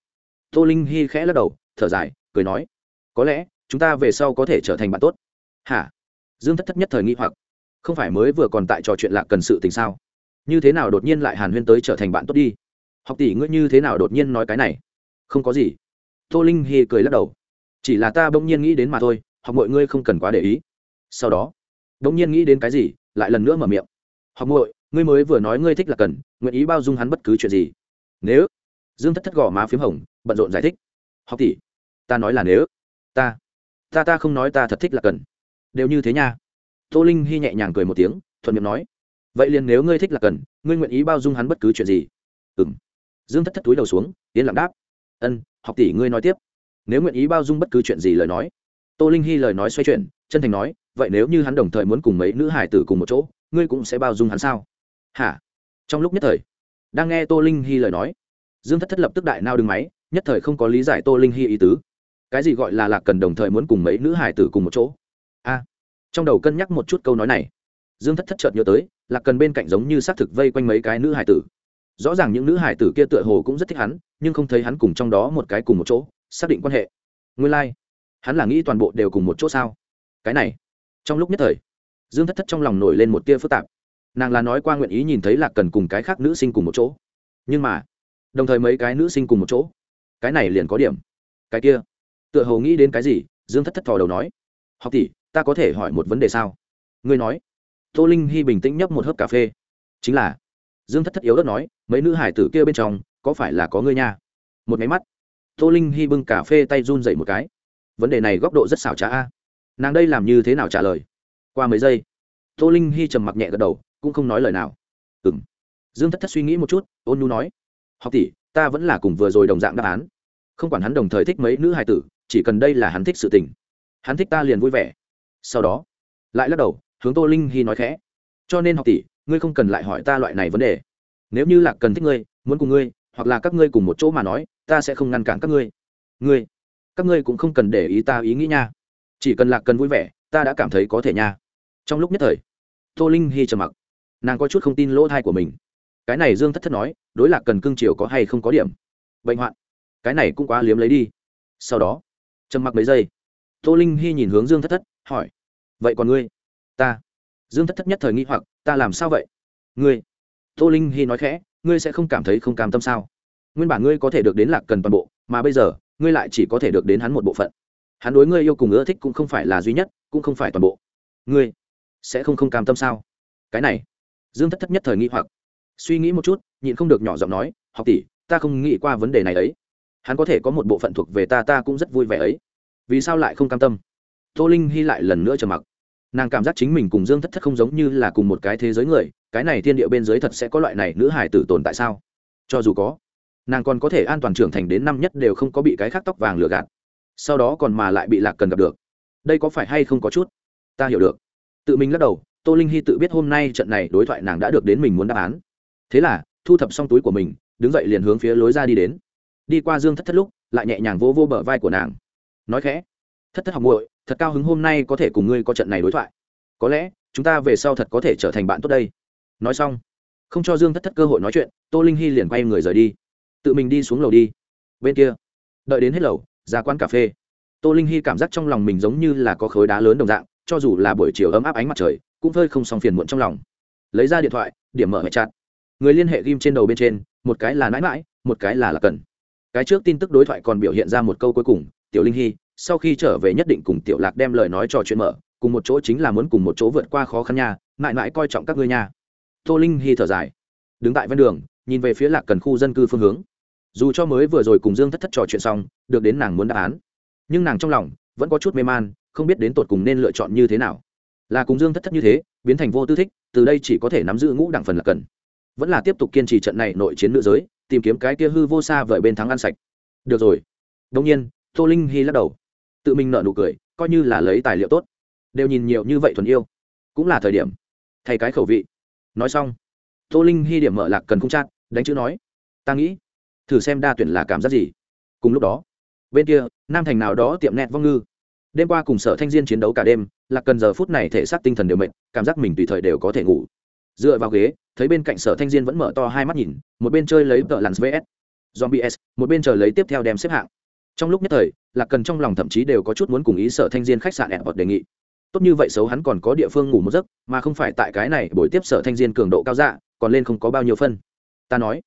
tô linh hy khẽ lắc đầu, thở dài, cười nói. Có lẽ, chúng ta về sau có thể trở thành bạn tốt. Hả? Dương thất thất nhất thời nghi hoặc. Không phải mới vừa còn tại trò chuyện lạc cần sự tình sao? Như thế nào đột nhiên lại hàn huyên tới trở thành bạn tốt đi? Học tỷ ngươi như thế nào đột nhiên nói cái này? Không có gì. Tô linh hy cười lắc đầu chỉ là ta bỗng nhiên nghĩ đến mà thôi, học mọi ngươi không cần quá để ý. Sau đó, bỗng nhiên nghĩ đến cái gì, lại lần nữa mở miệng. Học mọi ngươi mới vừa nói ngươi thích là cần, nguyện ý bao dung hắn bất cứ chuyện gì. Nếu, dương thất thất gò má p h í m hồng, bận rộn giải thích. Học tỷ, ta nói là nếu. Ta ta ta không nói ta thật thích là cần. Đều như thế nha. Tô linh hy nhẹ nhàng cười một tiếng, thuận miệng nói. Vậy liền nếu ngươi thích là cần, ngươi nguyện ý bao dung hắn bất cứ chuyện gì. Ừ m dương thất thất túi đầu xuống tiến lặng đáp. Ân, học tỷ ngươi nói tiếp nếu nguyện ý bao dung bất cứ chuyện gì lời nói. Tô linh hy lời nói xoay chuyển, chân thành nói, vậy nếu như hắn đồng thời muốn cùng mấy nữ hải tử cùng một chỗ, ngươi cũng sẽ bao dung hắn sao? Hả? Trong lúc nhất thời, đang nghe tô linh hy lời nói, dương thất thất lập tức đại nao đứng máy, nhất thời không có lý giải tô linh hy ý tứ. Cái gì gọi là lạc cần đồng thời muốn cùng mấy nữ hải tử cùng một chỗ? A! Trong đầu cân nhắc một chút câu nói này, dương thất thất chợt nhớ tới, lạc cần bên cạnh giống như xác thực vây quanh mấy cái nữ hải tử. Rõ ràng những nữ hải tử kia tựa hồ cũng rất thích hắn, nhưng không thấy hắn cùng trong đó một cái cùng một chỗ xác định quan hệ. Nguyên lai、like. hắn là nghĩ toàn bộ đều cùng một chỗ sao? Cái này, trong lúc nhất thời, dương thất thất trong lòng nổi lên một tia phức tạp. Nàng là nói qua nguyện ý nhìn thấy lạc cần cùng cái khác nữ sinh cùng một chỗ. Nhưng mà, đồng thời mấy cái nữ sinh cùng một chỗ, cái này liền có điểm. Cái kia, tựa hồ nghĩ đến cái gì, dương thất thất thò đầu nói, học tỷ, ta có thể hỏi một vấn đề sao? Ngươi nói. Tô linh hy bình tĩnh nhấp một hớp cà phê. Chính là. Dương thất thất yếu đất nói, mấy nữ hải tử kia bên trong, có phải là có ngươi nha? Một máy mắt tô linh hy bưng cà phê tay run dậy một cái. Vấn đề này góc độ rất xảo trá a. Nàng đây làm như thế nào trả lời? Qua mấy giây, tô linh hy trầm mặc nhẹ gật đầu, cũng không nói lời nào. Ừ m dương thất thất suy nghĩ một chút, ôn nu nói, học tỷ, ta vẫn là cùng vừa rồi đồng dạng đáp án. Không quản hắn đồng thời thích mấy nữ hài tử, chỉ cần đây là hắn thích sự tình. Hắn thích ta liền vui vẻ. Sau đó, lại lắc đầu, hướng tô linh hy nói khẽ, cho nên học tỷ, ngươi không cần lại hỏi ta loại này vấn đề. Nếu như là cần thích ngươi, muốn cùng ngươi hoặc là các ngươi cùng một chỗ mà nói, ta sẽ không ngăn cản các ngươi. Ngươi, các ngươi cũng không cần để ý ta ý nghĩ nha. Chỉ cần lạc cần vui vẻ, ta đã cảm thấy có thể nha. Trong lúc nhất thời, tô linh hy trầm mặc. Nàng có chút không tin lỗ thai của mình. Cái này dương thất thất nói, đối lạc cần cương triều có hay không có điểm? Bệnh hoạn, cái này cũng quá liếm lấy đi. Sau đó, trầm mặc mấy giây, tô linh hy nhìn hướng dương thất thất, hỏi, vậy còn ngươi? Ta. Dương thất thất nhất thời nghĩ hoặc, ta làm sao vậy? Ngươi? Tô linh hy nói khẽ ngươi sẽ không cảm thấy không cam tâm sao? Nguyên bản ngươi có thể được đến lạc cần toàn bộ, mà bây giờ, ngươi lại chỉ có thể được đến hắn một bộ phận. Hắn đối ngươi yêu cùng ưa thích cũng không phải là duy nhất, cũng không phải toàn bộ. Ngươi sẽ không không cam tâm sao? Cái này, dương thất thất nhất thời nghĩ hoặc. Suy nghĩ một chút, nhịn không được nhỏ giọng nói, học tỷ, ta không nghĩ qua vấn đề này ấy. Hắn có thể có một bộ phận thuộc về ta ta cũng rất vui vẻ ấy. Vì sao lại không cam tâm? Tô linh hy lại lần nữa trầm mặc nàng cảm giác chính mình cùng dương thất thất không giống như là cùng một cái thế giới người, cái này thiên địa bên dưới thật sẽ có loại này nữ hải tử tồn tại sao? Cho dù có, nàng còn có thể an toàn trưởng thành đến năm nhất đều không có bị cái khác tóc vàng lừa gạt. Sau đó còn mà lại bị lạc cần gặp được. Đây có phải hay không có chút? Ta hiểu được. Tự mình lắc đầu, tô linh hy tự biết hôm nay trận này đối thoại nàng đã được đến mình muốn đáp án. Thế là, thu thập xong túi của mình, đứng dậy liền hướng phía lối ra đi đến. Đi qua dương thất thất lúc, lại nhẹ nhàng vô vô bờ vai của nàng. Nói khẽ, thất thất học muội thật cao hứng hôm nay có thể cùng ngươi có trận này đối thoại. Có lẽ, chúng ta về sau thật có thể trở thành bạn tốt đây. Nói xong, không cho dương thất thất cơ hội nói chuyện, tô linh hy liền quay người rời đi. Tự mình đi xuống lầu đi. Bên kia, đợi đến hết lầu, ra quán cà phê. Tô linh hy cảm giác trong lòng mình giống như là có khối đá lớn đồng dạng, cho dù là buổi chiều ấm áp ánh mặt trời, cũng phơi không xong phiền muộn trong lòng. Lấy ra điện thoại, điểm mở hệ chặt người liên hệ ghim trên đầu bên trên, một cái là mãi mãi một cái là là cần cái trước tin tức đối thoại còn biểu hiện ra một câu cuối cùng, tiểu linh hy sau khi trở về nhất định cùng tiểu lạc đem lời nói trò chuyện mở, cùng một chỗ chính là muốn cùng một chỗ vượt qua khó khăn nha, mãi mãi coi trọng các ngươi nha. Tô linh hy thở dài, đứng tại ven đường, nhìn về phía lạc cần khu dân cư phương hướng. Dù cho mới vừa rồi cùng dương thất thất trò chuyện xong, được đến nàng muốn đáp án. Nhưng nàng trong lòng vẫn có chút mê man, không biết đến tột cùng nên lựa chọn như thế nào. Là cùng dương thất thất như thế, biến thành vô tư thích, từ đây chỉ có thể nắm giữ ngũ đẳng phần là cần. Vẫn là tiếp tục kiên trì trận này nội chiến nữ giới, tìm kiếm cái kia hư vô xa vời bên thắng ăn sạch. Được rồi. Đông nhiên, tô linh hy lắc đầu tự mình nợ nụ cười, coi như là lấy tài liệu tốt. Đều nhìn nhiều như vậy thuần yêu, cũng là thời điểm. Thay cái khẩu vị. Nói xong, tô linh hy điểm mở lạc cần không chát đánh chữ nói, ta nghĩ, thử xem đa tuyển là cảm giác gì. Cùng lúc đó, bên kia, nam thành nào đó tiệm nét vong ngư. Đêm qua cùng sở thanh diên chiến đấu cả đêm, lạc cần giờ phút này thể xác tinh thần đều mệt, cảm giác mình tùy thời đều có thể ngủ. Dựa vào ghế, thấy bên cạnh sở thanh diên vẫn mở to hai mắt nhìn, một bên chơi lấy tợ lặn vs, zombie s, một bên chờ lấy tiếp theo đem xếp hạng trong lúc nhất thời, lạc cần trong lòng thậm chí đều có chút muốn cùng ý sở thanh diên khách sạn hoặc đề nghị. Tốt như vậy xấu hắn còn có địa phương ngủ một giấc, mà không phải tại cái này buổi tiếp sở thanh diên cường độ cao dạ còn lên không có bao nhiêu phân. Ta nói.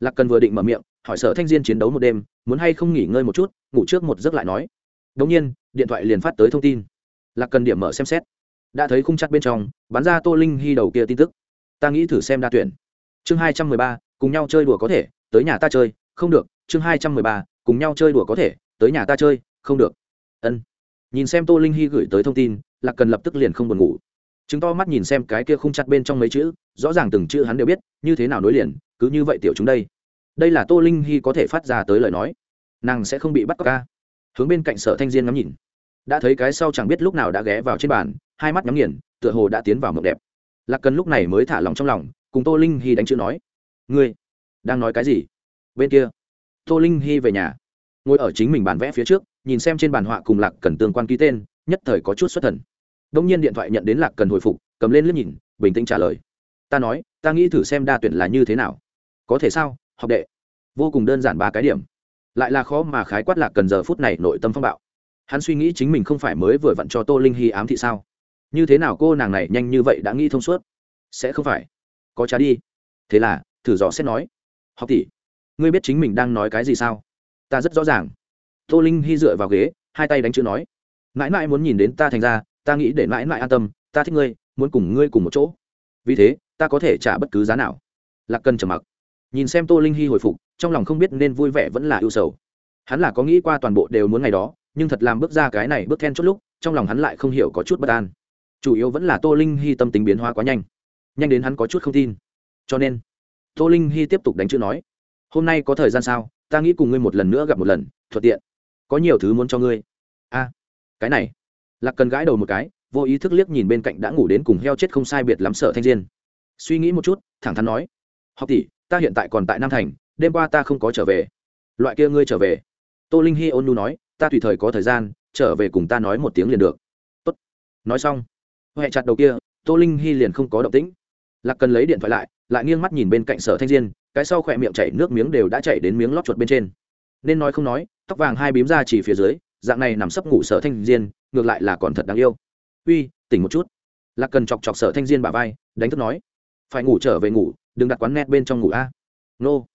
Lạc cần vừa định mở miệng, hỏi sở thanh diên chiến đấu một đêm, muốn hay không nghỉ ngơi một chút, ngủ trước một giấc lại nói. Đống nhiên, điện thoại liền phát tới thông tin. Lạc cần điểm mở xem xét. Đã thấy khung chặt bên trong, bắn ra tô linh hy đầu kia tin tức. Ta nghĩ thử xem đa tuyển. Chương hai trăm mười ba, cùng nhau chơi đùa có thể, tới nhà ta chơi. Không được, chương hai trăm mười ba cùng nhau chơi đùa có thể, tới nhà ta chơi, không được. Ân. Nhìn xem tô linh hy gửi tới thông tin, lạc cần lập tức liền không buồn ngủ. Chứng to mắt nhìn xem cái kia khung chặt bên trong mấy chữ, rõ ràng từng chữ hắn đều biết, như thế nào nối liền, cứ như vậy tiểu chúng đây. Đây là tô linh hy có thể phát ra tới lời nói. Nàng sẽ không bị bắt cóc ca. Hướng bên cạnh sở thanh diên ngắm nhìn. Đã thấy cái sau chẳng biết lúc nào đã ghé vào trên bàn, hai mắt nhắm nghiền, tựa hồ đã tiến vào mộng đẹp. Lạc cần lúc này mới thả lòng trong lòng, cùng tô linh hy đánh chữ nói. Ngươi đang nói cái gì? Bên kia tô linh hy về nhà. Ngồi ở chính mình bàn vẽ phía trước, nhìn xem trên bàn họa cùng lạc cần tương quan ký tên, nhất thời có chút xuất thần. Đông nhiên điện thoại nhận đến lạc cần hồi phục, cầm lên liếc nhìn, bình tĩnh trả lời. Ta nói, ta nghĩ thử xem đa tuyển là như thế nào. Có thể sao, học đệ? Vô cùng đơn giản ba cái điểm. Lại là khó mà khái quát lạc cần giờ phút này nội tâm phong bạo. Hắn suy nghĩ chính mình không phải mới vừa vặn cho tô linh hy ám thị sao? Như thế nào cô nàng này nhanh như vậy đã nghĩ thông suốt? Sẽ không phải. Có trả đi. Thế là, thử dò xét nói. Học tỷ ngươi biết chính mình đang nói cái gì sao? Ta rất rõ ràng. Tô linh hy dựa vào ghế, hai tay đánh chữ nói, mãi mãi muốn nhìn đến ta thành ra, ta nghĩ để mãi mãi an tâm, ta thích ngươi, muốn cùng ngươi cùng một chỗ. Vì thế, ta có thể trả bất cứ giá nào. Lạc cần trầm mặc. Nhìn xem tô linh hy hồi phục, trong lòng không biết nên vui vẻ vẫn là ưu sầu. Hắn là có nghĩ qua toàn bộ đều muốn ngày đó, nhưng thật làm bước ra cái này bước then chốt lúc, trong lòng hắn lại không hiểu có chút bất an. Chủ yếu vẫn là tô linh hy tâm tính biến hóa quá nhanh. Nhanh đến hắn có chút không tin. Cho nên, tô linh hy tiếp tục đánh chữ nói hôm nay có thời gian sao? Ta nghĩ cùng ngươi một lần nữa gặp một lần, thuận tiện. Có nhiều thứ muốn cho ngươi. A, cái này. Lạc cần gãi đầu một cái, vô ý thức liếc nhìn bên cạnh đã ngủ đến cùng heo chết không sai biệt lắm sợ thanh diên. Suy nghĩ một chút, thẳng thắn nói, học tỷ, ta hiện tại còn tại nam thành, đêm qua ta không có trở về. Loại kia ngươi trở về. Tô linh hy ôn nu nói, ta tùy thời có thời gian, trở về cùng ta nói một tiếng liền được. Tốt. nói xong huệ chặt đầu kia, tô linh hy liền không có động tĩnh. Lạc cần lấy điện thoại lại lại nghiêng mắt nhìn bên cạnh sở thanh diên cái sau khỏe miệng chảy nước miếng đều đã chảy đến miếng lót chuột bên trên. Nên nói không nói, tóc vàng hai bím ra chỉ phía dưới, dạng này nằm sấp ngủ sở thanh diên, ngược lại là còn thật đáng yêu. Uy, tỉnh một chút. Lạc cần chọc chọc sở thanh diên bà vai, đánh thức nói, phải ngủ trở về ngủ, đừng đặt quán net bên trong ngủ a. Nô.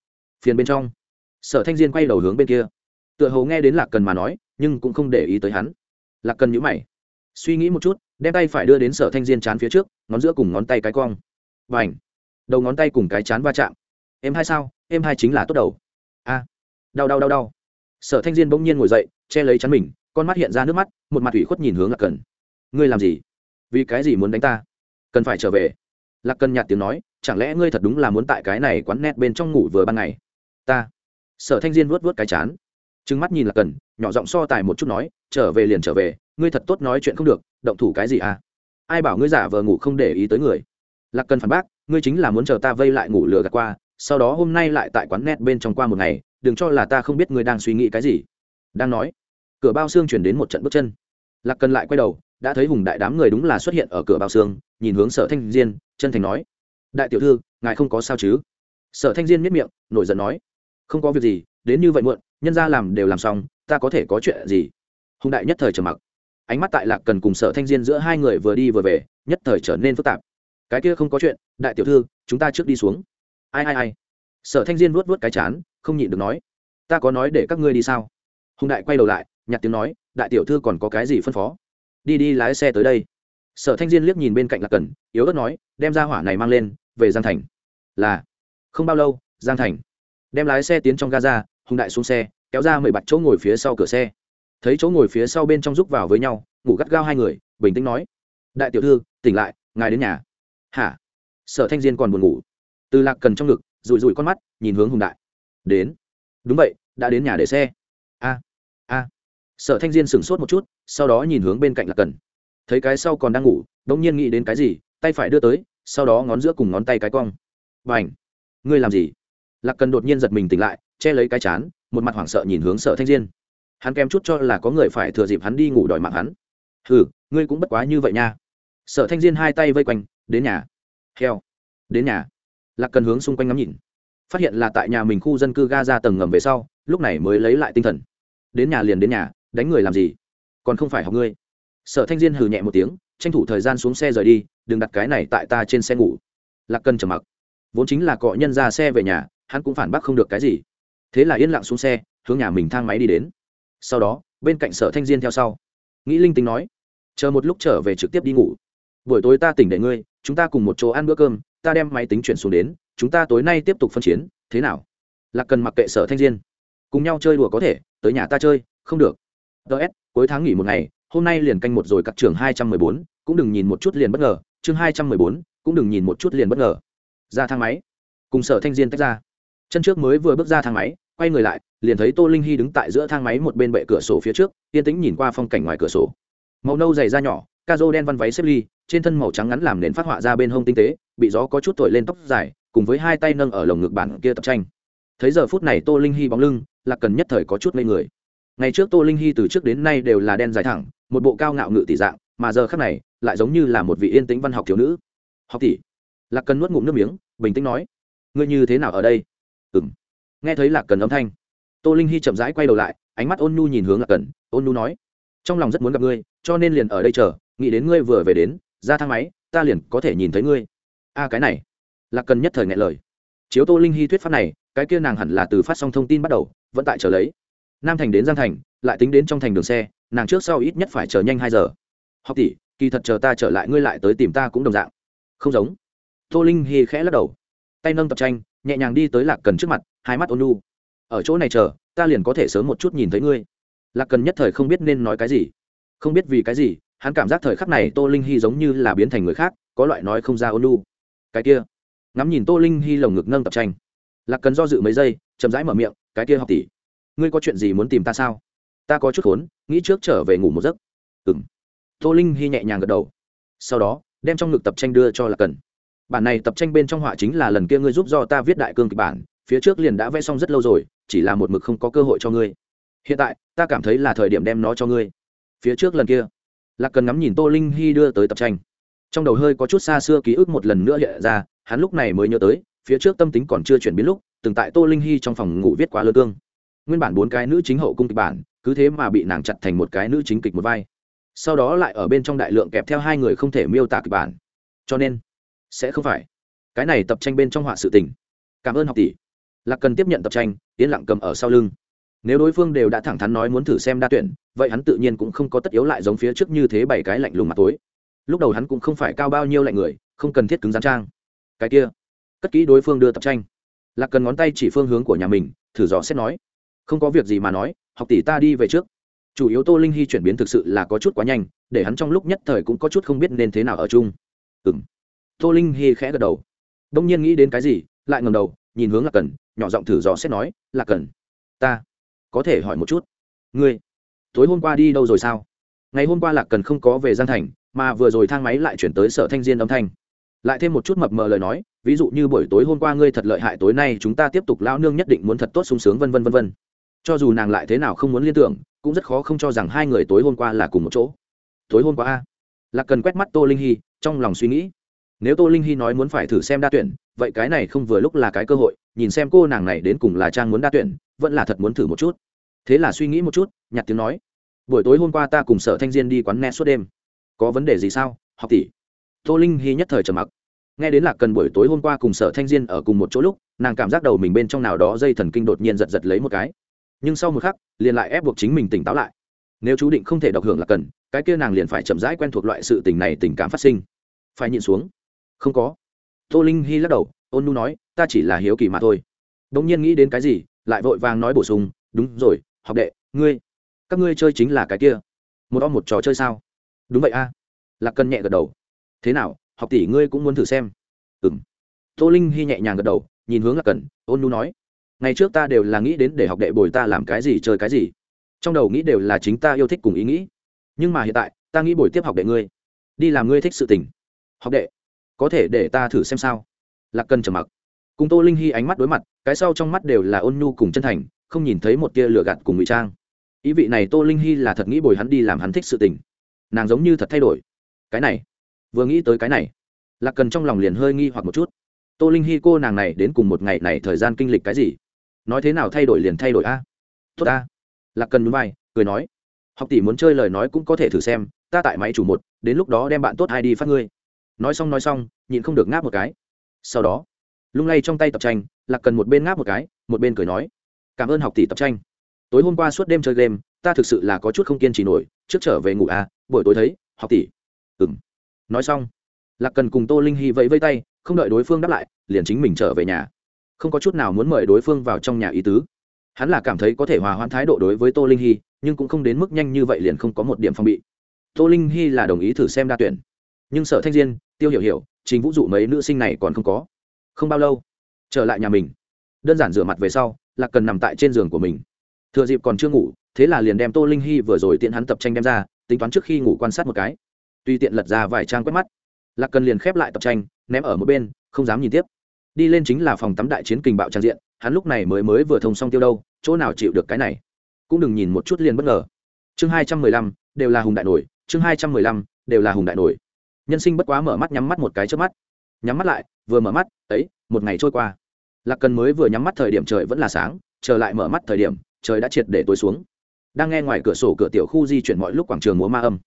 Phiền bên trong. Sở thanh diên quay đầu hướng bên kia. Tựa hồ nghe đến lạc cần mà nói, nhưng cũng không để ý tới hắn. Lạc cần nhữ mày. Suy nghĩ một chút, đem tay phải đưa đến sở thanh diên chán phía trước, ngón giữa cùng ngón tay cái cong. Và ảnh đầu ngón tay cùng cái chán va chạm em hai sao? Em hai chính là tốt đầu. A. Đau đau đau đau. Sở thanh diên bỗng nhiên ngồi dậy, che lấy chắn mình, con mắt hiện ra nước mắt, một mặt ủy khuất nhìn hướng lạc cần. Ngươi làm gì? Vì cái gì muốn đánh ta? Cần phải trở về. Lạc cần nhạt tiếng nói, chẳng lẽ ngươi thật đúng là muốn tại cái này quán net bên trong ngủ vừa ban ngày? Ta. Sở thanh diên vuốt vuốt cái chán. Trừng mắt nhìn lạc cần, nhỏ giọng so tài một chút nói, trở về liền trở về, ngươi thật tốt nói chuyện không được, động thủ cái gì à? Ai bảo ngươi giả vờ ngủ không để ý tới người? Lạc cần phản bác, ngươi chính là muốn chờ ta vây lại ngủ lừa gạt qua sau đó hôm nay lại tại quán net bên trong qua một ngày, đừng cho là ta không biết ngươi đang suy nghĩ cái gì. Đang nói, cửa bao xương chuyển đến một trận bước chân. Lạc cần lại quay đầu, đã thấy hùng đại đám người đúng là xuất hiện ở cửa bao xương, nhìn hướng sở thanh diên, chân thành nói, đại tiểu thư, ngài không có sao chứ? Sở thanh diên miết miệng, nổi giận nói, không có việc gì, đến như vậy muộn, nhân ra làm đều làm xong, ta có thể có chuyện gì? Hùng đại nhất thời trầm mặc. Ánh mắt tại lạc cần cùng sở thanh diên giữa hai người vừa đi vừa về, nhất thời trở nên phức tạp. Cái kia không có chuyện, đại tiểu thư, chúng ta trước đi xuống ai ai ai. Sở thanh diên vuốt vuốt cái chán, không nhịn được nói, ta có nói để các ngươi đi sao? Hùng đại quay đầu lại, nhặt tiếng nói, đại tiểu thư còn có cái gì phân phó? Đi đi, lái xe tới đây. Sở thanh diên liếc nhìn bên cạnh lạc cần yếu ớt nói, đem ra hỏa này mang lên, về giang thành. Là, không bao lâu, giang thành. Đem lái xe tiến trong gaza hùng đại xuống xe, kéo ra mười bạch chỗ ngồi phía sau cửa xe. Thấy chỗ ngồi phía sau bên trong rúc vào với nhau, ngủ gắt gao hai người, bình tĩnh nói, đại tiểu thư, tỉnh lại, ngài đến nhà. Hả? Sở thanh diên còn buồn ngủ từ lạc cần trong ngực, rụi rụi con mắt, nhìn hướng hùng đại. Đến. Đúng vậy, đã đến nhà để xe. A a. Sở thanh diên sửng sốt một chút, sau đó nhìn hướng bên cạnh lạc cần. Thấy cái sau còn đang ngủ đ ỗ n g nhiên nghĩ đến cái gì, tay phải đưa tới, sau đó ngón giữa cùng ngón tay cái cong. B à ảnh ngươi làm gì? Lạc cần đột nhiên giật mình tỉnh lại, che lấy cái chán, một mặt hoảng sợ nhìn hướng sở thanh diên. Hắn kém chút cho là có người phải thừa dịp hắn đi ngủ đòi mạng hắn. Hừ, ngươi cũng bất quá như vậy nha. Sở thanh diên hai tay vây quanh, đến nhà. Heo, đến nhà lạc cần hướng xung quanh ngắm nhìn. Phát hiện là tại nhà mình khu dân cư ga ra tầng ngầm về sau, lúc này mới lấy lại tinh thần. Đến nhà liền đến nhà, đánh người làm gì? Còn không phải học ngươi. Sở thanh diên hừ nhẹ một tiếng, tranh thủ thời gian xuống xe rời đi, đừng đặt cái này tại ta trên xe ngủ. Lạc cần trầm mặc. Vốn chính là cọ nhân ra xe về nhà, hắn cũng phản bác không được cái gì. Thế là yên lặng xuống xe, hướng nhà mình thang máy đi đến. Sau đó, bên cạnh sở thanh diên theo sau. Nghĩ linh tính nói, chờ một lúc trở về trực tiếp đi ngủ. Buổi tối ta tỉnh để ngươi, chúng ta cùng một chỗ ăn bữa cơm ta đem máy tính chuyển xuống đến, chúng ta tối nay tiếp tục phân chiến, thế nào? Lạc cần mặc kệ sở thanh diên. Cùng nhau chơi đùa có thể, tới nhà ta chơi, không được. Ts cuối tháng nghỉ một ngày, hôm nay liền canh một rồi các trường hai trăm mười bốn, cũng đừng nhìn một chút liền bất ngờ, chương hai trăm mười bốn, cũng đừng nhìn một chút liền bất ngờ. Ra thang máy. Cùng sở thanh diên tách ra. Chân trước mới vừa bước ra thang máy, quay người lại, liền thấy tô linh hy đứng tại giữa thang máy một bên bệ cửa sổ phía trước, yên tĩnh nhìn qua phong cảnh ngoài cửa sổ. Màu nâu dày da nhỏ ca rô đen văn váy xếp ly, trên thân màu trắng ngắn làm nền phát họa ra bên hông tinh tế, bị gió có chút thổi lên tóc dài, cùng với hai tay nâng ở lồng ngực bản kia tập tranh. Thấy giờ phút này tô linh hy bóng lưng là cần nhất thời có chút lên người. Ngày trước tô linh hy từ trước đến nay đều là đen dài thẳng, một bộ cao ngạo ngự tỷ dạng, mà giờ khác này, lại giống như là một vị yên tĩnh văn học thiếu nữ. Học tỷ. Lạc cần nuốt ngụm nước miếng, bình tĩnh nói. Ngươi như thế nào ở đây? Ừ m nghe thấy lạc cần âm thanh, tô linh hy chậm rãi quay đầu lại, ánh mắt ôn nhu nhìn hướng lạc cần, ôn nhu nói. Trong lòng rất muốn gặp ngươi, cho nên liền ở đây chờ nghĩ đến ngươi vừa về đến, ra thang máy, ta liền có thể nhìn thấy ngươi. A, cái này, lạc cần nhất thời ngại lời. Chiếu tô linh hy thuyết pháp này, cái kia nàng hẳn là từ phát xong thông tin bắt đầu, vẫn tại chờ lấy. Nam thành đến giang thành, lại tính đến trong thành đường xe, nàng trước sau ít nhất phải chờ nhanh hai giờ. Học tỷ, kỳ thật chờ ta trở lại ngươi lại tới tìm ta cũng đồng dạng. Không giống. Tô linh hy khẽ lắc đầu. Tay nâng tập tranh, nhẹ nhàng đi tới lạc cần trước mặt, hai mắt ôn lu ở chỗ này chờ, ta liền có thể sớm một chút nhìn thấy ngươi. Lạc cần nhất thời không biết nên nói cái gì. Không biết vì cái gì hắn cảm giác thời khắc này tô linh hy giống như là biến thành người khác, có loại nói không ra ôn lu cái kia, ngắm nhìn tô linh hy lồng ngực nâng tập tranh. Lạc cần do dự mấy giây, chậm rãi mở miệng, cái kia học tỷ, ngươi có chuyện gì muốn tìm ta sao? Ta có chút khốn, nghĩ trước trở về ngủ một giấc. Ừng tô linh hy nhẹ nhàng gật đầu. Sau đó, đem trong ngực tập tranh đưa cho lạc cần. Bản này tập tranh bên trong họa chính là lần kia ngươi giúp do ta viết đại cương kịch bản, phía trước liền đã vẽ xong rất lâu rồi, chỉ là một mực không có cơ hội cho ngươi. Hiện tại, ta cảm thấy là thời điểm đem nó cho ngươi. Phía trước lần kia lạc cần ngắm nhìn tô linh hy đưa tới tập tranh. Trong đầu hơi có chút xa xưa ký ức một lần nữa hiện ra, hắn lúc này mới nhớ tới, phía trước tâm tính còn chưa chuyển biến lúc, từng tại tô linh hy trong phòng ngủ viết quá lơ cương. Nguyên bản bốn cái nữ chính hậu cung kịch bản, cứ thế mà bị nàng chặt thành một cái nữ chính kịch một vai. Sau đó lại ở bên trong đại lượng kẹp theo hai người không thể miêu tả kịch bản. Cho nên, sẽ không phải. Cái này tập tranh bên trong họa sự tình. Cảm ơn học tỷ. Lạc cần tiếp nhận tập tranh tiến lặng cầm ở sau lưng nếu đối phương đều đã thẳng thắn nói muốn thử xem đa tuyển, vậy hắn tự nhiên cũng không có tất yếu lại giống phía trước như thế bảy cái lạnh lùng mặt tối. Lúc đầu hắn cũng không phải cao bao nhiêu lạnh người, không cần thiết cứng rắn trang. Cái kia, cất kỹ đối phương đưa tập tranh. Lạc cần ngón tay chỉ phương hướng của nhà mình, thử dò xét nói, không có việc gì mà nói, học tỷ ta đi về trước. Chủ yếu tô linh hy chuyển biến thực sự là có chút quá nhanh, để hắn trong lúc nhất thời cũng có chút không biết nên thế nào ở chung. Ừ m tô linh hy khẽ gật đầu. Đông nhiên nghĩ đến cái gì, lại ngầm đầu, nhìn hướng lạc cần, nhỏ giọng thử dò xét nói, lạc cần, ta có thể hỏi một chút. Ngươi, tối hôm qua đi đâu rồi sao? Ngày hôm qua lạc cần không có về giang thành, mà vừa rồi thang máy lại chuyển tới sở thanh diên âm thanh. Lại thêm một chút mập mờ lời nói, ví dụ như buổi tối hôm qua ngươi thật lợi hại, tối nay chúng ta tiếp tục lao nương nhất định muốn thật tốt sung sướng vân vân vân vân. Cho dù nàng lại thế nào không muốn liên tưởng, cũng rất khó không cho rằng hai người tối hôm qua là cùng một chỗ. Tối hôm qua a? Lạc cần quét mắt tô linh hy, trong lòng suy nghĩ. Nếu tô linh hy nói muốn phải thử xem đa tuyển, vậy cái này không vừa lúc là cái cơ hội, nhìn xem cô nàng này đến cùng là trang muốn đa tuyển vẫn là thật muốn thử một chút. Thế là suy nghĩ một chút, nhặt tiếng nói. Buổi tối hôm qua ta cùng sở thanh diên đi quán net suốt đêm. Có vấn đề gì sao, học tỷ? Tô linh hy nhất thời trầm mặc. Nghe đến là cần buổi tối hôm qua cùng sở thanh diên ở cùng một chỗ lúc, nàng cảm giác đầu mình bên trong nào đó dây thần kinh đột nhiên giật giật lấy một cái. Nhưng sau một khắc, liền lại ép buộc chính mình tỉnh táo lại. Nếu chú định không thể độc hưởng là cần, cái kia nàng liền phải chậm rãi quen thuộc loại sự tình này tình cảm phát sinh. Phải nhịn xuống. Không có. Tô linh hy lắc đầu, ôn nu nói, ta chỉ là hiếu kỳ mà thôi. Đ ỗ n g nhiên nghĩ đến cái gì lại vội vàng nói bổ sung, đúng rồi, học đệ, ngươi, các ngươi chơi chính là cái kia. Một o một trò chơi sao? Đúng vậy a. Lạc cân nhẹ gật đầu. Thế nào, học tỷ ngươi cũng muốn thử xem. Ừ m tô linh hy nhẹ nhàng gật đầu, nhìn hướng lạc cần ôn nu nói, ngày trước ta đều là nghĩ đến để học đệ bồi ta làm cái gì, chơi cái gì. Trong đầu nghĩ đều là chính ta yêu thích cùng ý nghĩ. Nhưng mà hiện tại, ta nghĩ bồi tiếp học đệ ngươi. Đi làm ngươi thích sự tình. Học đệ, có thể để ta thử xem sao? Lạc cần trầm mặc cùng tô linh hy ánh mắt đối mặt, cái sau trong mắt đều là ôn nhu cùng chân thành, không nhìn thấy một tia lửa gạt cùng ngụy trang. Ý vị này tô linh hy là thật nghĩ bồi hắn đi làm hắn thích sự tình. Nàng giống như thật thay đổi. Cái này, vừa nghĩ tới cái này, lạc cần trong lòng liền hơi nghi hoặc một chút. Tô linh hy cô nàng này đến cùng một ngày này thời gian kinh lịch cái gì? Nói thế nào thay đổi liền thay đổi a? Tốt a. Lạc cần núi vai, cười nói. Học tỷ muốn chơi lời nói cũng có thể thử xem, ta tại máy chủ một, đến lúc đó đem bạn tốt hai đi phát ngươi. Nói xong nói xong, nhịn không được ngáp một cái. Sau đó lung lay trong tay tập tranh, lạc cần một bên ngáp một cái, một bên cười nói, cảm ơn học tỷ tập tranh. Tối hôm qua suốt đêm chơi game, ta thực sự là có chút không kiên trì nổi, trước trở về ngủ à buổi tối thấy, học tỷ. Ừ m nói xong, lạc cần cùng tô linh hy vẫy vây tay, không đợi đối phương đáp lại, liền chính mình trở về nhà. Không có chút nào muốn mời đối phương vào trong nhà ý tứ. Hắn là cảm thấy có thể hòa hoãn thái độ đối với tô linh hy, nhưng cũng không đến mức nhanh như vậy liền không có một điểm phong bị. Tô linh hy là đồng ý thử xem đa tuyển. Nhưng sở thanh diên, tiêu hiểu hiểu chính vũ dụ mấy nữ sinh này còn không có không bao lâu, trở lại nhà mình. Đơn giản rửa mặt về sau, lạc cần nằm tại trên giường của mình. Thừa dịp còn chưa ngủ, thế là liền đem tô linh hy vừa rồi tiện hắn tập tranh đem ra, tính toán trước khi ngủ quan sát một cái. Tuy tiện lật ra vài trang quét mắt. Lạc cần liền khép lại tập tranh, ném ở một bên, không dám nhìn tiếp. Đi lên chính là phòng tắm đại chiến kình bạo trang diện, hắn lúc này mới mới vừa thông xong tiêu đâu, chỗ nào chịu được cái này? Cũng đừng nhìn một chút liền bất ngờ. Chương hai trăm mười lăm, đều là hùng đại nổi, chương hai trăm mười lăm, đều là hùng đại nổi. Nhân sinh bất quá mở mắt nhắm mắt một cái trước mắt. Nhắm mắt lại vừa mở mắt, ấy, một ngày trôi qua. Lạc cần mới vừa nhắm mắt thời điểm trời vẫn là sáng, trở lại mở mắt thời điểm, trời đã triệt để tối xuống. Đang nghe ngoài cửa sổ cửa tiểu khu di chuyển mọi lúc quảng trường múa ma âm.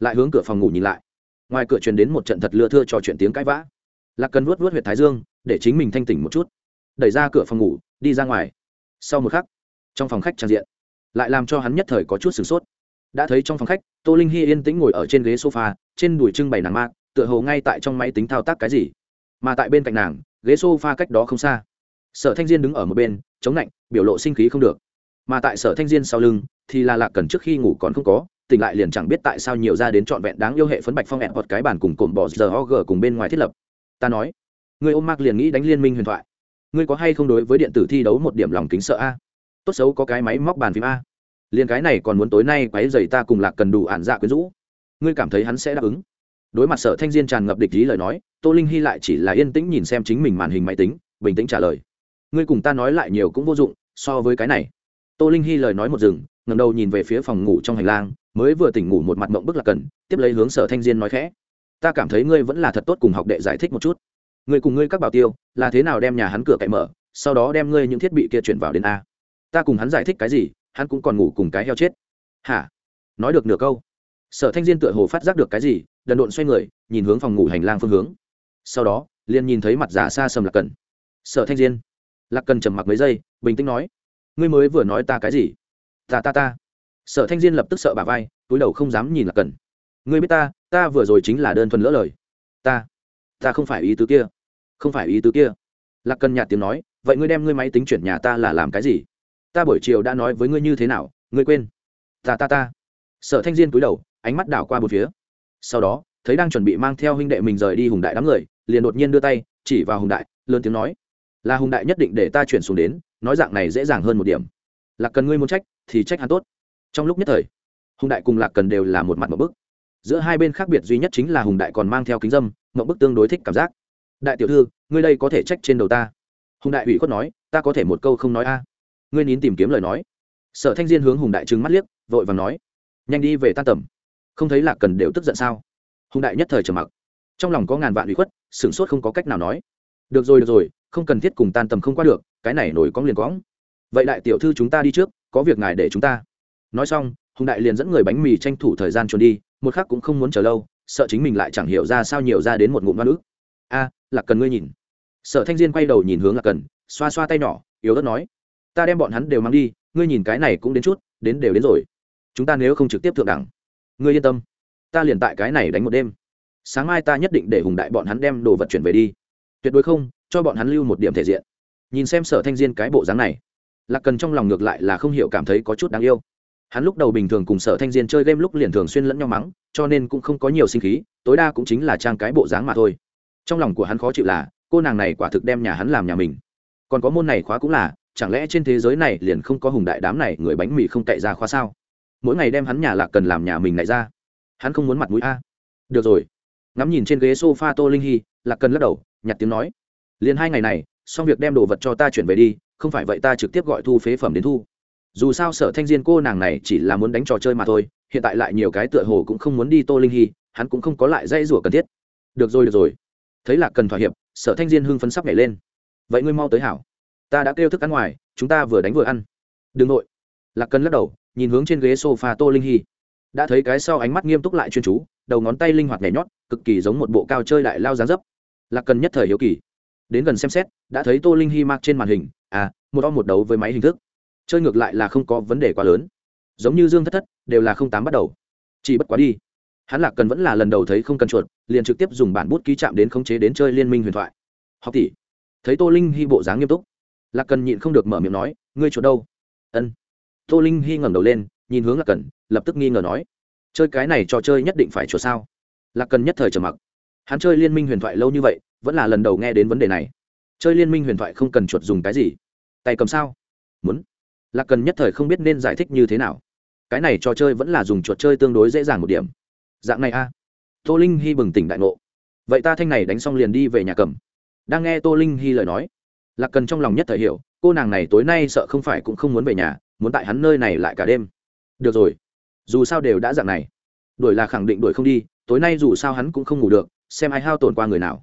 Lại hướng cửa phòng ngủ nhìn lại. Ngoài cửa truyền đến một trận thật lưa thưa trò chuyện tiếng cãi vã. Lạc cần vuốt vuốt huyệt thái dương, để chính mình thanh tỉnh một chút. Đẩy ra cửa phòng ngủ, đi ra ngoài. Sau một khắc, trong phòng khách trang diện, lại làm cho hắn nhất thời có chút sửng sốt. Đã thấy trong phòng khách, tô linh hy yên tĩnh ngồi ở trên ghế sofa, trên đùi trưng bày nàng mạc tựa hồ ngay tại trong máy tính thao tác cái gì mà tại bên cạnh nàng, ghế sofa cách đó không xa. Sở thanh diên đứng ở một bên, chống lạnh, biểu lộ sinh khí không được. Mà tại sở thanh diên sau lưng, thì là lạc cần trước khi ngủ còn không có, tỉnh lại liền chẳng biết tại sao nhiều ra đến trọn vẹn đáng yêu hệ phấn bạch phong hẹn hoặc cái bàn cùng cồn bỏ giờ g cùng bên ngoài thiết lập. Ta nói, người ôm mạc liền nghĩ đánh liên minh huyền thoại. Ngươi có hay không đối với điện tử thi đấu một điểm lòng kính sợ a? Tốt xấu có cái máy móc bàn phím a. Liền cái này còn muốn tối nay quấy dày ta cùng lạc cần đủ ản dạ quyến rũ. Ngươi cảm thấy hắn sẽ đáp ứng? Đối mặt sở thanh diên tràn ngập địch lý lời nói, tô linh hy lại chỉ là yên tĩnh nhìn xem chính mình màn hình máy tính, bình tĩnh trả lời. Ngươi cùng ta nói lại nhiều cũng vô dụng, so với cái này. Tô linh hy lời nói một rừng ngầm đầu nhìn về phía phòng ngủ trong hành lang, mới vừa tỉnh ngủ một mặt mộng bức là cần, tiếp lấy hướng sở thanh diên nói khẽ. Ta cảm thấy ngươi vẫn là thật tốt cùng học đệ giải thích một chút. Ngươi cùng ngươi các bảo tiêu, là thế nào đem nhà hắn cửa cậy mở, sau đó đem ngươi những thiết bị kia chuyển vào đến a. Ta cùng hắn giải thích cái gì, hắn cũng còn ngủ cùng cái heo chết. Hả? Nói được nửa câu. Sở thanh diên tựa hồ phát giác được cái gì đần độn xoay người, nhìn hướng phòng ngủ hành lang phương hướng. Sau đó, liền nhìn thấy mặt giả xa sầm lạc cần. Sở thanh diên. Lạc cần trầm mặc mấy giây, bình tĩnh nói, ngươi mới vừa nói ta cái gì? Ta ta ta. Sở thanh diên lập tức sợ bà vai, túi đầu không dám nhìn lạc cần. Ngươi biết ta ta vừa rồi chính là đơn thuần lỡ lời. Ta ta không phải ý tứ kia. Không phải ý tứ kia. Lạc cần nhạt tiếng nói, vậy ngươi đem ngươi máy tính chuyển nhà ta là làm cái gì? Ta buổi chiều đã nói với ngươi như thế nào, ngươi quên. Ta ta ta. Sở thanh diên cúi đầu, ánh mắt đảo qua một phía sau đó, thấy đang chuẩn bị mang theo huynh đệ mình rời đi hùng đại đám người, liền đột nhiên đưa tay chỉ vào hùng đại, lớn tiếng nói, là hùng đại nhất định để ta chuyển xuống đến, nói dạng này dễ dàng hơn một điểm. Lạc cần ngươi muốn trách, thì trách hắn tốt. Trong lúc nhất thời, hùng đại cùng lạc cần đều là một mặt một bức. Giữa hai bên khác biệt duy nhất chính là hùng đại còn mang theo kính dâm mậu bức tương đối thích cảm giác. Đại tiểu thư, ngươi đây có thể trách trên đầu ta. Hùng đại ủy khuất nói, ta có thể một câu không nói a. Ngươi nín tìm kiếm lời nói. Sở thanh diên hướng hùng đại trừng mắt liếc, vội vàng nói, nhanh đi về tan tầm không thấy lạc cần đều tức giận sao? Hùng đại nhất thời trầm mặc. Trong lòng có ngàn vạn ủy khuất, sửng sốt không có cách nào nói. Được rồi được rồi, không cần thiết cùng tan tầm không qua được, cái này nổi cóng liền cóng vậy đại tiểu thư chúng ta đi trước, có việc ngài để chúng ta. Nói xong, hùng đại liền dẫn người bánh mì tranh thủ thời gian trốn đi, một khác cũng không muốn chờ lâu, sợ chính mình lại chẳng hiểu ra sao nhiều ra đến một ngụm văn ức a, lạc cần ngươi nhìn. Sở thanh diên quay đầu nhìn hướng lạc cần, xoa xoa tay nhỏ, yếu ớt nói, ta đem bọn hắn đều mang đi, ngươi nhìn cái này cũng đến chút, đến đều đến rồi. Chúng ta nếu không trực tiếp thượng đẳng ngươi yên tâm, ta liền tại cái này đánh một đêm. Sáng mai ta nhất định để hùng đại bọn hắn đem đồ vật chuyển về đi. Tuyệt đối không, cho bọn hắn lưu một điểm thể diện. Nhìn xem sở thanh diên cái bộ dáng này, lạc cần trong lòng ngược lại là không hiểu cảm thấy có chút đáng yêu. Hắn lúc đầu bình thường cùng sở thanh diên chơi game lúc liền thường xuyên lẫn nhau mắng, cho nên cũng không có nhiều sinh khí, tối đa cũng chính là trang cái bộ dáng mà thôi. Trong lòng của hắn khó chịu là, cô nàng này quả thực đem nhà hắn làm nhà mình. Còn có môn này khóa cũng là, chẳng lẽ trên thế giới này liền không có hùng đại đám này người bánh mì không cậy ra khóa sao? Mỗi ngày đem hắn nhà lạc cần làm nhà mình lại ra. Hắn không muốn mặt mũi a. Được rồi. Ngắm nhìn trên ghế s o f a tô linh hy, lạc cần lắc đầu, nhặt tiếng nói. Liền hai ngày này, xong việc đem đồ vật cho ta chuyển về đi, không phải vậy ta trực tiếp gọi thu phế phẩm đến thu. Dù sao sở thanh diên cô nàng này chỉ là muốn đánh trò chơi mà thôi, hiện tại lại nhiều cái tựa hồ cũng không muốn đi tô linh hy, hắn cũng không có lại dây rủa cần thiết. Được rồi được rồi. Thấy là cần thỏa hiệp, sở thanh diên hưng phấn sắp nhảy lên. Vậy ngươi mau tới hảo. Ta đã kêu thức ăn ngoài, chúng ta vừa đánh vừa ăn. Đừng nội. Lạc cần lắc đầu nhìn hướng trên ghế sofa tô linh hy. Đã thấy cái sau ánh mắt nghiêm túc lại chuyên chú, đầu ngón tay linh hoạt nhảy nhót, cực kỳ giống một bộ cao chơi đại lao dáng dấp. Lạc cần nhất thời hiếu kỳ. Đến gần xem xét, đã thấy tô linh hy mặc trên màn hình à một o một đấu với máy hình thức. Chơi ngược lại là không có vấn đề quá lớn. Giống như dương thất thất, đều là không tám bắt đầu. Chỉ bất quá đi. Hắn lạc cần vẫn là lần đầu thấy không cần chuột, liền trực tiếp dùng bản bút ký chạm đến khống chế đến chơi liên minh huyền thoại. Học tỷ. Thấy tô linh hy bộ dáng nghiêm túc. Lạc cần nhịn không được mở miệng nói, ngươi chuột đâu? Ân tô linh hy ngẩng đầu lên, nhìn hướng lạc cần lập tức nghi ngờ nói, chơi cái này trò chơi nhất định phải chùa sao? Lạc cần nhất thời trầm mặc. Hắn chơi liên minh huyền thoại lâu như vậy, vẫn là lần đầu nghe đến vấn đề này. Chơi liên minh huyền thoại không cần chuột dùng cái gì. Tay cầm sao? Muốn. Lạc cần nhất thời không biết nên giải thích như thế nào. Cái này trò chơi vẫn là dùng chuột chơi tương đối dễ dàng một điểm. Dạng này a. À. tô linh hy bừng tỉnh đại ngộ. Vậy ta thanh này đánh xong liền đi về nhà cầm. Đang nghe tô linh hy lời nói, lạc cần trong lòng nhất thời hiểu, cô nàng này tối nay sợ không phải cũng không muốn về nhà muốn tại hắn nơi này lại cả đêm. Được rồi. Dù sao đều đã dạng này. Đuổi là khẳng định đuổi không đi, tối nay dù sao hắn cũng không ngủ được, xem ai hao tổn qua người nào.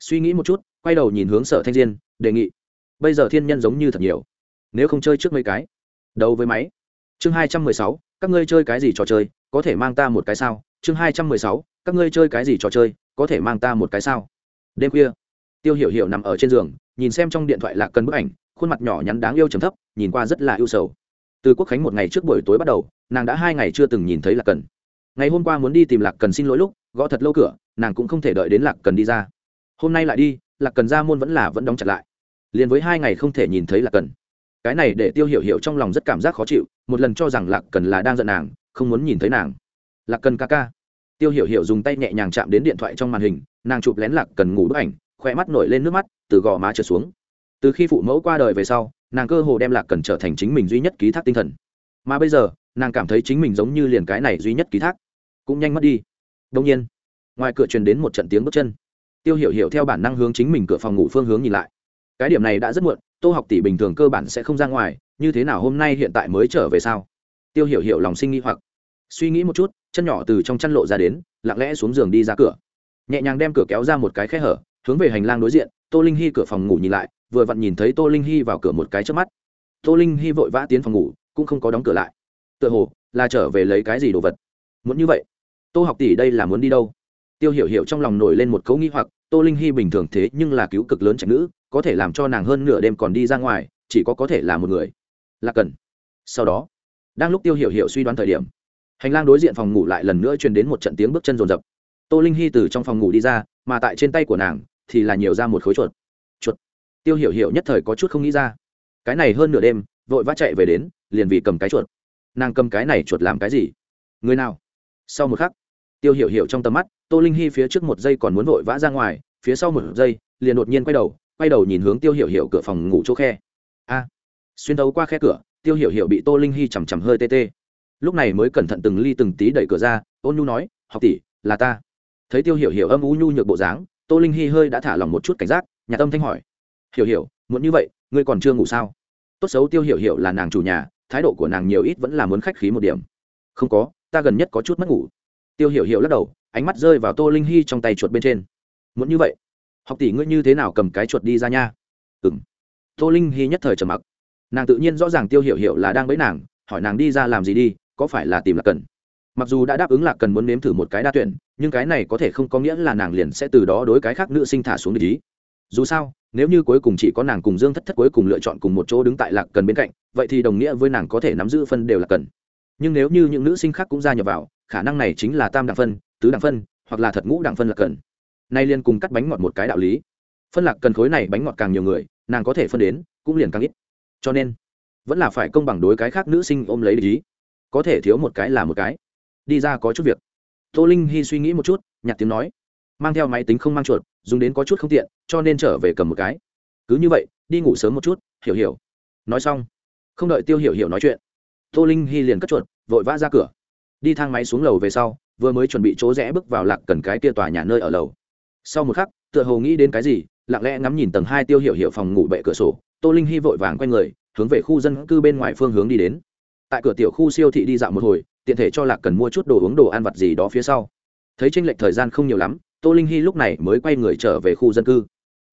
Suy nghĩ một chút, quay đầu nhìn hướng sở thanh diên, đề nghị. Bây giờ thiên nhân giống như thật nhiều. Nếu không chơi trước mấy cái, đấu với máy. Chương hai trăm mười sáu, các ngươi chơi cái gì trò chơi, có thể mang ta một cái sao? Chương hai trăm mười sáu, các ngươi chơi cái gì trò chơi, có thể mang ta một cái sao? Đêm khuya, tiêu hiểu hiểu nằm ở trên giường, nhìn xem trong điện thoại lạc cần bức ảnh, khuôn mặt nhỏ nhắn đáng yêu trầm thấp, nhìn qua rất là yêu sầu từ quốc khánh một ngày trước buổi tối bắt đầu, nàng đã hai ngày chưa từng nhìn thấy lạc cần. Ngày hôm qua muốn đi tìm lạc cần xin lỗi lúc, gõ thật lâu cửa, nàng cũng không thể đợi đến lạc cần đi ra. Hôm nay lại đi, lạc cần ra môn vẫn là vẫn đóng chặt lại. Liền với hai ngày không thể nhìn thấy lạc cần. Cái này để tiêu hiểu hiểu trong lòng rất cảm giác khó chịu, một lần cho rằng lạc cần là đang giận nàng, không muốn nhìn thấy nàng. Lạc cần ca ca. Tiêu hiểu hiểu dùng tay nhẹ nhàng chạm đến điện thoại trong màn hình, nàng chụp lén lạc cần ngủ bức ảnh khoe mắt nổi lên nước mắt, từ gò má trở xuống. Từ khi phụ mẫu qua đời về sau nàng cơ hồ đem lạc cần trở thành chính mình duy nhất ký thác tinh thần. Mà bây giờ, nàng cảm thấy chính mình giống như liền cái này duy nhất ký thác, cũng nhanh mất đi. Đông nhiên, ngoài cửa truyền đến một trận tiếng bước chân. Tiêu hiểu hiểu theo bản năng hướng chính mình cửa phòng ngủ phương hướng nhìn lại. Cái điểm này đã rất muộn, tô học tỷ bình thường cơ bản sẽ không ra ngoài, như thế nào hôm nay hiện tại mới trở về sao? Tiêu hiểu hiểu lòng sinh nghi hoặc. Suy nghĩ một chút, chân nhỏ từ trong chăn lộ ra đến, lặng lẽ xuống giường đi ra cửa. Nhẹ nhàng đem cửa kéo ra một cái khe hở, hướng về hành lang đối diện, tô linh hy cửa phòng ngủ nhìn lại vừa vặn nhìn thấy tô linh hy vào cửa một cái trước mắt. Tô linh hy vội vã tiến phòng ngủ, cũng không có đóng cửa lại. Tựa hồ là trở về lấy cái gì đồ vật. Muốn như vậy, tô học tỷ đây là muốn đi đâu? Tiêu hiểu hiểu trong lòng nổi lên một cấu nghi hoặc, tô linh hy bình thường thế nhưng là cứu cực lớn trạch nữ, có thể làm cho nàng hơn nửa đêm còn đi ra ngoài, chỉ có có thể là một người. Là cần sau đó, đang lúc tiêu hiểu hiểu suy đoán thời điểm, hành lang đối diện phòng ngủ lại lần nữa truyền đến một trận tiếng bước chân rồn rập. Tô linh hy từ trong phòng ngủ đi ra, mà tại trên tay của nàng thì là nhiều ra một khối chuột chuột tiêu hiểu hiểu nhất thời có chút không nghĩ ra. Cái này hơn nửa đêm, vội vã chạy về đến, liền vì cầm cái chuột. Nàng cầm cái này chuột làm cái gì? Người nào? Sau một khắc, tiêu hiểu hiểu trong tầm mắt, tô linh hy phía trước một giây còn muốn vội vã ra ngoài, phía sau một giây, liền đột nhiên quay đầu quay đầu nhìn hướng tiêu hiểu hiểu cửa phòng ngủ chỗ khe. A! Xuyên đấu qua khe cửa, tiêu hiểu hiểu bị tô linh hy chằm chằm hơi tê tê. Lúc này mới cẩn thận từng ly từng tí đẩy cửa ra, ôn nhu nói, học tỷ, là ta. Thấy tiêu hiểu hiểu âm u nhu nhược bộ dáng, tô linh hy hơi đã thả lỏng một chút cảnh giác nhà tâm thanh hỏi hiểu hiểu, muốn như vậy, ngươi còn chưa ngủ sao? Tốt xấu tiêu hiểu hiểu là nàng chủ nhà, thái độ của nàng nhiều ít vẫn là muốn khách khí một điểm. Không có, ta gần nhất có chút mất ngủ. Tiêu hiểu hiểu lắc đầu, ánh mắt rơi vào tô linh hy trong tay chuột bên trên. Muốn như vậy, học tỷ ngươi như thế nào cầm cái chuột đi ra nha? Ừng tô linh hy nhất thời trầm mặc. Nàng tự nhiên rõ ràng tiêu hiểu hiểu là đang bẫy nàng, hỏi nàng đi ra làm gì đi, có phải là tìm lạc cần? Mặc dù đã đáp ứng lạc cần muốn nếm thử một cái đa tuyển, nhưng cái này có thể không có nghĩa là nàng liền sẽ từ đó đối cái khác nữ sinh thả xuống để ý dù sao nếu như cuối cùng chỉ có nàng cùng dương thất thất cuối cùng lựa chọn cùng một chỗ đứng tại lạc cần bên cạnh, vậy thì đồng nghĩa với nàng có thể nắm giữ phân đều là cần. Nhưng nếu như những nữ sinh khác cũng gia nhập vào, khả năng này chính là tam đẳng phân, tứ đẳng phân, hoặc là thật ngũ đẳng phân là cần. Nay liên cùng cắt bánh ngọt một cái đạo lý. Phân lạc cần khối này bánh ngọt càng nhiều người, nàng có thể phân đến, cũng liền càng ít. Cho nên, vẫn là phải công bằng đối cái khác nữ sinh ôm lấy lý có thể thiếu một cái là một cái. Đi ra có chút việc. Tô linh hy suy nghĩ một chút nhặt tiếng nói mang theo máy tính không mang chuột, dùng đến có chút không tiện, cho nên trở về cầm một cái. Cứ như vậy, đi ngủ sớm một chút, hiểu hiểu. Nói xong, không đợi tiêu hiểu hiểu nói chuyện, tô linh hy liền cất chuột, vội vã ra cửa. Đi thang máy xuống lầu về sau, vừa mới chuẩn bị chỗ rẽ bước vào lạc cần cái kia tòa nhà nơi ở lầu. Sau một khắc, tựa hồ nghĩ đến cái gì, lặng lẽ ngắm nhìn tầng hai tiêu hiểu hiểu phòng ngủ bệ cửa sổ, tô linh hy vội vàng q u a n người, hướng về khu dân cư bên ngoài phương hướng đi đến. Tại cửa tiểu khu siêu thị đi dạo một hồi, tiện thể cho lạc cần mua chút đồ uống đồ ăn vặt gì đó phía sau. Thấy tranh lệch thời gian không nhiều lắm tô linh hy lúc này mới quay người trở về khu dân cư.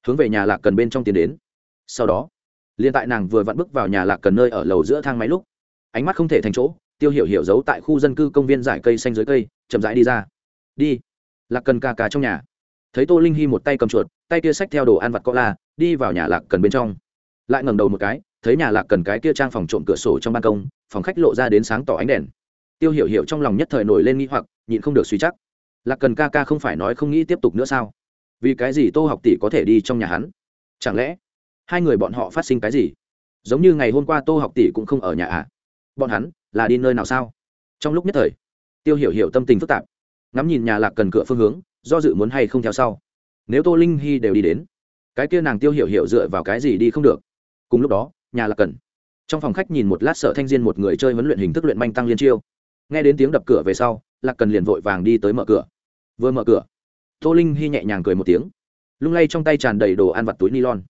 Hướng về nhà lạc cần bên trong tiến đến. Sau đó, liền tại nàng vừa vặn bước vào nhà lạc cần nơi ở lầu giữa thang máy lúc, ánh mắt không thể thành chỗ, tiêu hiểu hiểu giấu tại khu dân cư công viên giải cây xanh dưới cây, chậm rãi đi ra. Đi. Lạc cần ca ca trong nhà. Thấy tô linh hy một tay cầm chuột, tay kia xách theo đồ ăn vặt có la, đi vào nhà lạc cần bên trong. Lại ngẩng đầu một cái, thấy nhà lạc cần cái kia trang phòng trộm cửa sổ trong ban công, phòng khách lộ ra đến sáng tỏ ánh đèn. Tiêu hiểu hiểu trong lòng nhất thời nổi lên nghĩ hoặc, nhịn không được suy chắc lạc cần ca ca không phải nói không nghĩ tiếp tục nữa sao? Vì cái gì tô học tỷ có thể đi trong nhà hắn? Chẳng lẽ hai người bọn họ phát sinh cái gì? Giống như ngày hôm qua tô học tỷ cũng không ở nhà à? Bọn hắn là đi nơi nào sao? Trong lúc nhất thời, tiêu hiểu hiểu tâm tình phức tạp, ngắm nhìn nhà lạc cần cửa phương hướng, do dự muốn hay không theo sau. Nếu tô linh hy đều đi đến, cái kia nàng tiêu hiểu hiểu dựa vào cái gì đi không được? Cùng lúc đó, nhà lạc cần, trong phòng khách nhìn một lát sợ thanh diên một người chơi huấn luyện hình thức luyện manh tăng liên chiêu. Nghe đến tiếng đập cửa về sau, lạc cần liền vội vàng đi tới mở cửa vừa mở cửa, tô linh hy nhẹ nhàng cười một tiếng, lung lay trong tay tràn đầy đồ ăn vặt túi ni lon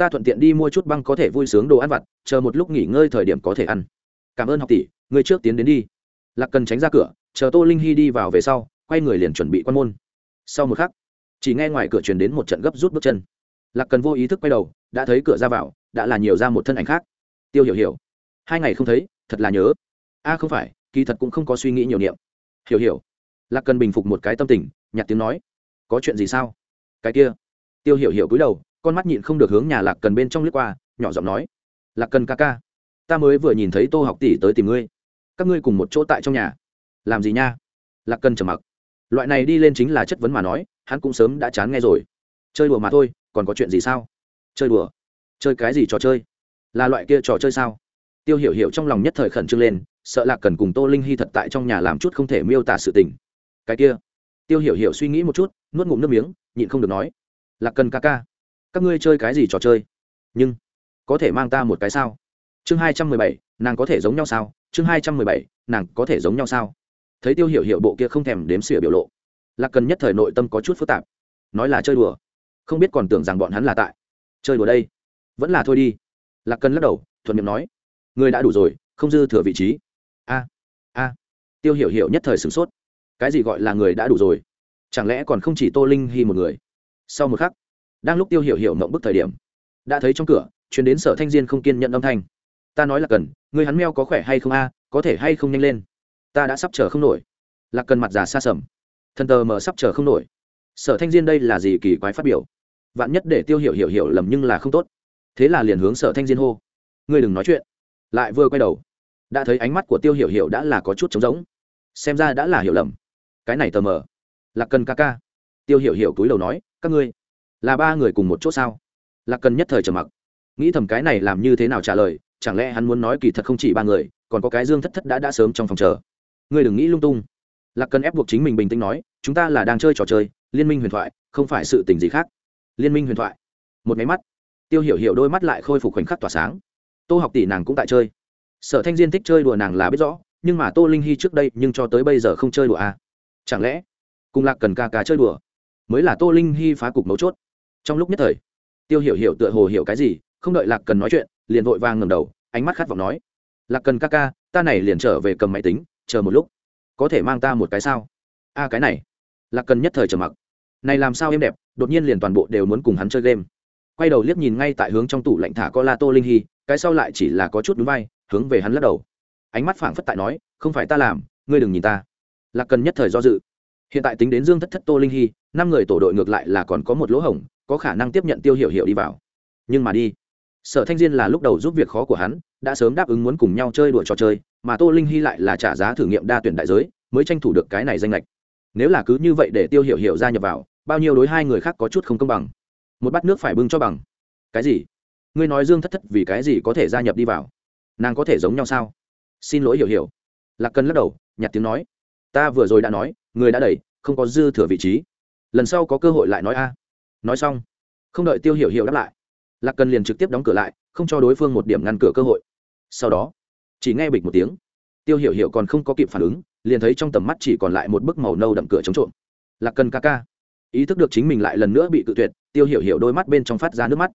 ta thuận tiện đi mua chút băng có thể vui sướng đồ ăn vặt, chờ một lúc nghỉ ngơi thời điểm có thể ăn. Cảm ơn học tỷ, người trước tiến đến đi. Lạc cần tránh ra cửa, chờ tô linh hy đi vào về sau, quay người liền chuẩn bị quan môn. Sau một khắc, chỉ nghe ngoài cửa truyền đến một trận gấp rút bước chân. Lạc cần vô ý thức quay đầu, đã thấy cửa ra vào, đã là nhiều ra một thân ảnh khác. Tiêu hiểu hiểu, hai ngày không thấy, thật là nhớ. A, không phải, kỳ thật cũng không có suy nghĩ nhiều niệm. Hiểu hiểu lạc cần bình phục một cái tâm tình nhặt tiếng nói, có chuyện gì sao? Cái kia, tiêu hiểu hiểu cúi đầu, con mắt nhịn không được hướng nhà lạc cần bên trong lướt qua, nhỏ giọng nói, lạc cần ca ca, ta mới vừa nhìn thấy tô học tỷ tới tìm ngươi. Các ngươi cùng một chỗ tại trong nhà. Làm gì nha? Lạc cần trầm mặc. Loại này đi lên chính là chất vấn mà nói, hắn cũng sớm đã chán nghe rồi. Chơi đùa mà thôi, còn có chuyện gì sao? Chơi đùa. Chơi cái gì trò chơi? Là loại kia trò chơi sao? Tiêu hiểu hiểu trong lòng nhất thời khẩn trương lên, sợ lạc cần cùng tô linh hy thật tại trong nhà làm chút không thể miêu tả sự tình cái kia. Tiêu hiểu hiểu suy nghĩ một chút, nuốt ngụm nước miếng, nhịn không được nói. Lạc cần ca ca, các ngươi chơi cái gì trò chơi? Nhưng, có thể mang ta một cái sao? Chương hai trăm mười bảy, nàng có thể giống nhau sao? Chương hai trăm mười bảy, nàng có thể giống nhau sao? Thấy tiêu hiểu hiểu bộ kia không thèm đếm xỉa biểu lộ, lạc cần nhất thời nội tâm có chút phức tạp. Nói là chơi đùa, không biết còn tưởng rằng bọn hắn là tại. Chơi đùa đây, vẫn là thôi đi. Lạc cần lắc đầu, thuận miệng nói. Người đã đủ rồi, không dư thừa vị trí. A a. Tiêu hiểu hiểu nhất thời sửng sốt cái gì gọi là người đã đủ rồi? Chẳng lẽ còn không chỉ tô linh hy một người? Sau một khắc, đang lúc tiêu hiểu hiểu mộng bức thời điểm, đã thấy trong cửa chuyến đến sở thanh diên không kiên nhận âm thanh. Ta nói là cần, người hắn meo có khỏe hay không a, có thể hay không nhanh lên? Ta đã sắp chờ không nổi. Lạc cần mặt già xa sầm thần tờ mờ sắp chờ không nổi. Sở thanh diên đây là gì kỳ quái phát biểu? Vạn nhất để tiêu hiểu hiểu hiểu lầm nhưng là không tốt. Thế là liền hướng sở thanh diên hô. Ngươi đừng nói chuyện. Lại vừa quay đầu, đã thấy ánh mắt của tiêu hiểu hiểu đã là có chút trống rỗng. Xem ra đã là hiểu lầm cái này tờ mờ. Lạc cần ca ca. Tiêu hiểu hiểu túi đầu nói, các ngươi, là ba người cùng một chỗ sao? Lạc cần nhất thời trầm mặc. Nghĩ thầm cái này làm như thế nào trả lời, chẳng lẽ hắn muốn nói kỳ thật không chỉ ba người, còn có cái dương thất thất đã đã sớm trong phòng chờ. Ngươi đừng nghĩ lung tung. Lạc cần ép buộc chính mình bình tĩnh nói, chúng ta là đang chơi trò chơi, liên minh huyền thoại, không phải sự tình gì khác. Liên minh huyền thoại. Một máy mắt. Tiêu hiểu hiểu đôi mắt lại khôi phục khoảnh khắc tỏa sáng. Tô học tỷ nàng cũng tại chơi. Sở thanh diên thích chơi đùa nàng là biết rõ, nhưng mà tô linh hy trước đây nhưng cho tới bây giờ không chơi đùa à chẳng lẽ cùng lạc cần ca ca chơi đùa mới là tô linh hy phá cục mấu chốt? Trong lúc nhất thời, tiêu hiểu hiểu tựa hồ hiểu cái gì, không đợi lạc cần nói chuyện, liền vội vàng ngầm đầu, ánh mắt khát vọng nói, lạc cần ca ca, ta này liền trở về cầm máy tính, chờ một lúc. Có thể mang ta một cái sao? A, cái này. Lạc cần nhất thời trầm mặc. Này làm sao em đẹp, đột nhiên liền toàn bộ đều muốn cùng hắn chơi game. Quay đầu liếc nhìn ngay tại hướng trong tủ lạnh thả co la tô linh hy, cái sau lại chỉ là có chút núi vai, hướng về hắn lắc đầu. Ánh mắt phảng phất tại nói, không phải ta làm, ngươi đừng nhìn ta lạc cần nhất thời do dự. Hiện tại tính đến dương thất thất tô linh hy, năm người tổ đội ngược lại là còn có một lỗ hổng, có khả năng tiếp nhận tiêu hiểu hiểu đi vào. Nhưng mà đi, sở thanh diên là lúc đầu giúp việc khó của hắn, đã sớm đáp ứng muốn cùng nhau chơi đùa trò chơi, mà tô linh hy lại là trả giá thử nghiệm đa tuyển đại giới, mới tranh thủ được cái này danh lệch. Nếu là cứ như vậy để tiêu hiểu hiểu gia nhập vào, bao nhiêu đối hai người khác có chút không công bằng. Một bát nước phải bưng cho bằng. Cái gì? Ngươi nói dương thất thất vì cái gì có thể gia nhập đi vào? Nàng có thể giống nhau sao? Xin lỗi hiểu hiểu. Lạc cần lắc đầu, nhặt tiếng nói ta vừa rồi đã nói, người đã đẩy, không có dư thừa vị trí. Lần sau có cơ hội lại nói a. Nói xong, không đợi tiêu hiểu hiểu đáp lại, lạc cần liền trực tiếp đóng cửa lại, không cho đối phương một điểm ngăn cửa cơ hội. Sau đó, chỉ nghe bịch một tiếng, tiêu hiểu hiểu còn không có kịp phản ứng, liền thấy trong tầm mắt chỉ còn lại một bức màu nâu đậm cửa chống trộm. Lạc cần ca ca, ý thức được chính mình lại lần nữa bị cự tuyệt, tiêu hiểu hiểu đôi mắt bên trong phát ra nước mắt.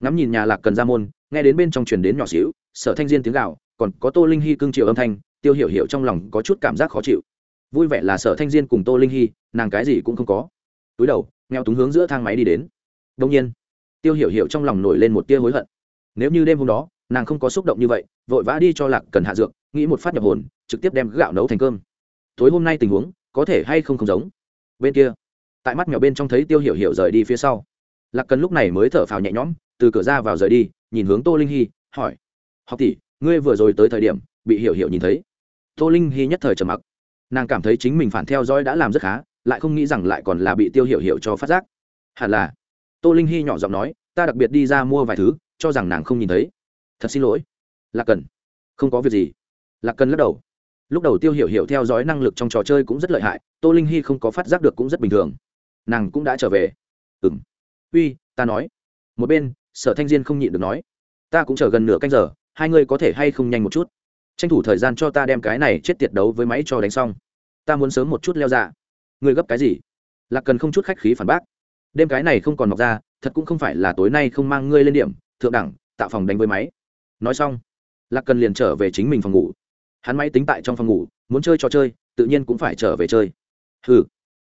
Ngắm nhìn nhà lạc cần ra môn, nghe đến bên trong truyền đến nhỏ xíu, sở thanh diên tiếng gạo còn có tô linh hy cưng chiều âm thanh, tiêu hiểu hiểu trong lòng có chút cảm giác khó chịu vui vẻ là sở thanh diên cùng tô linh hy, nàng cái gì cũng không có. Túi đầu, nghèo túng hướng giữa thang máy đi đến. Đông nhiên, tiêu hiểu hiểu trong lòng nổi lên một tia hối hận. Nếu như đêm hôm đó, nàng không có xúc động như vậy, vội vã đi cho lạc cần hạ dược, nghĩ một phát nhập hồn, trực tiếp đem gạo nấu thành cơm. Tối hôm nay tình huống, có thể hay không không giống? Bên kia, tại mắt mèo bên trong thấy tiêu hiểu hiểu rời đi phía sau. Lạc cần lúc này mới thở phào nhẹ nhõm, từ cửa ra vào rời đi, nhìn hướng tô linh hy, hỏi, học tỷ, ngươi vừa rồi tới thời điểm, bị hiểu hiểu nhìn thấy. Tô linh hy nhất thời trầm mặc nàng cảm thấy chính mình phản theo dõi đã làm rất khá, lại không nghĩ rằng lại còn là bị tiêu hiểu hiểu cho phát giác. Hẳn là. Tô linh hy nhỏ giọng nói, ta đặc biệt đi ra mua vài thứ, cho rằng nàng không nhìn thấy. Thật xin lỗi. Lạc cần. Không có việc gì. Lạc cần lắc đầu. Lúc đầu tiêu hiểu hiểu theo dõi năng lực trong trò chơi cũng rất lợi hại, tô linh hy không có phát giác được cũng rất bình thường. Nàng cũng đã trở về. Ừng uy, ta nói. Một bên, sở thanh diên không nhịn được nói, ta cũng chờ gần nửa canh giờ, hai ngươi có thể hay không nhanh một chút? Tranh thủ thời gian cho ta đem cái này chết tiệt đấu với máy cho đánh xong. Ta muốn sớm một chút leo ra. Người gấp cái gì? Lạc cần không chút khách khí phản bác. Đêm cái này không còn mọc ra, thật cũng không phải là tối nay không mang ngươi lên điểm, thượng đẳng, tạo phòng đánh với máy. Nói xong, lạc cần liền trở về chính mình phòng ngủ. Hắn máy tính tại trong phòng ngủ, muốn chơi trò chơi, tự nhiên cũng phải trở về chơi. Hừ.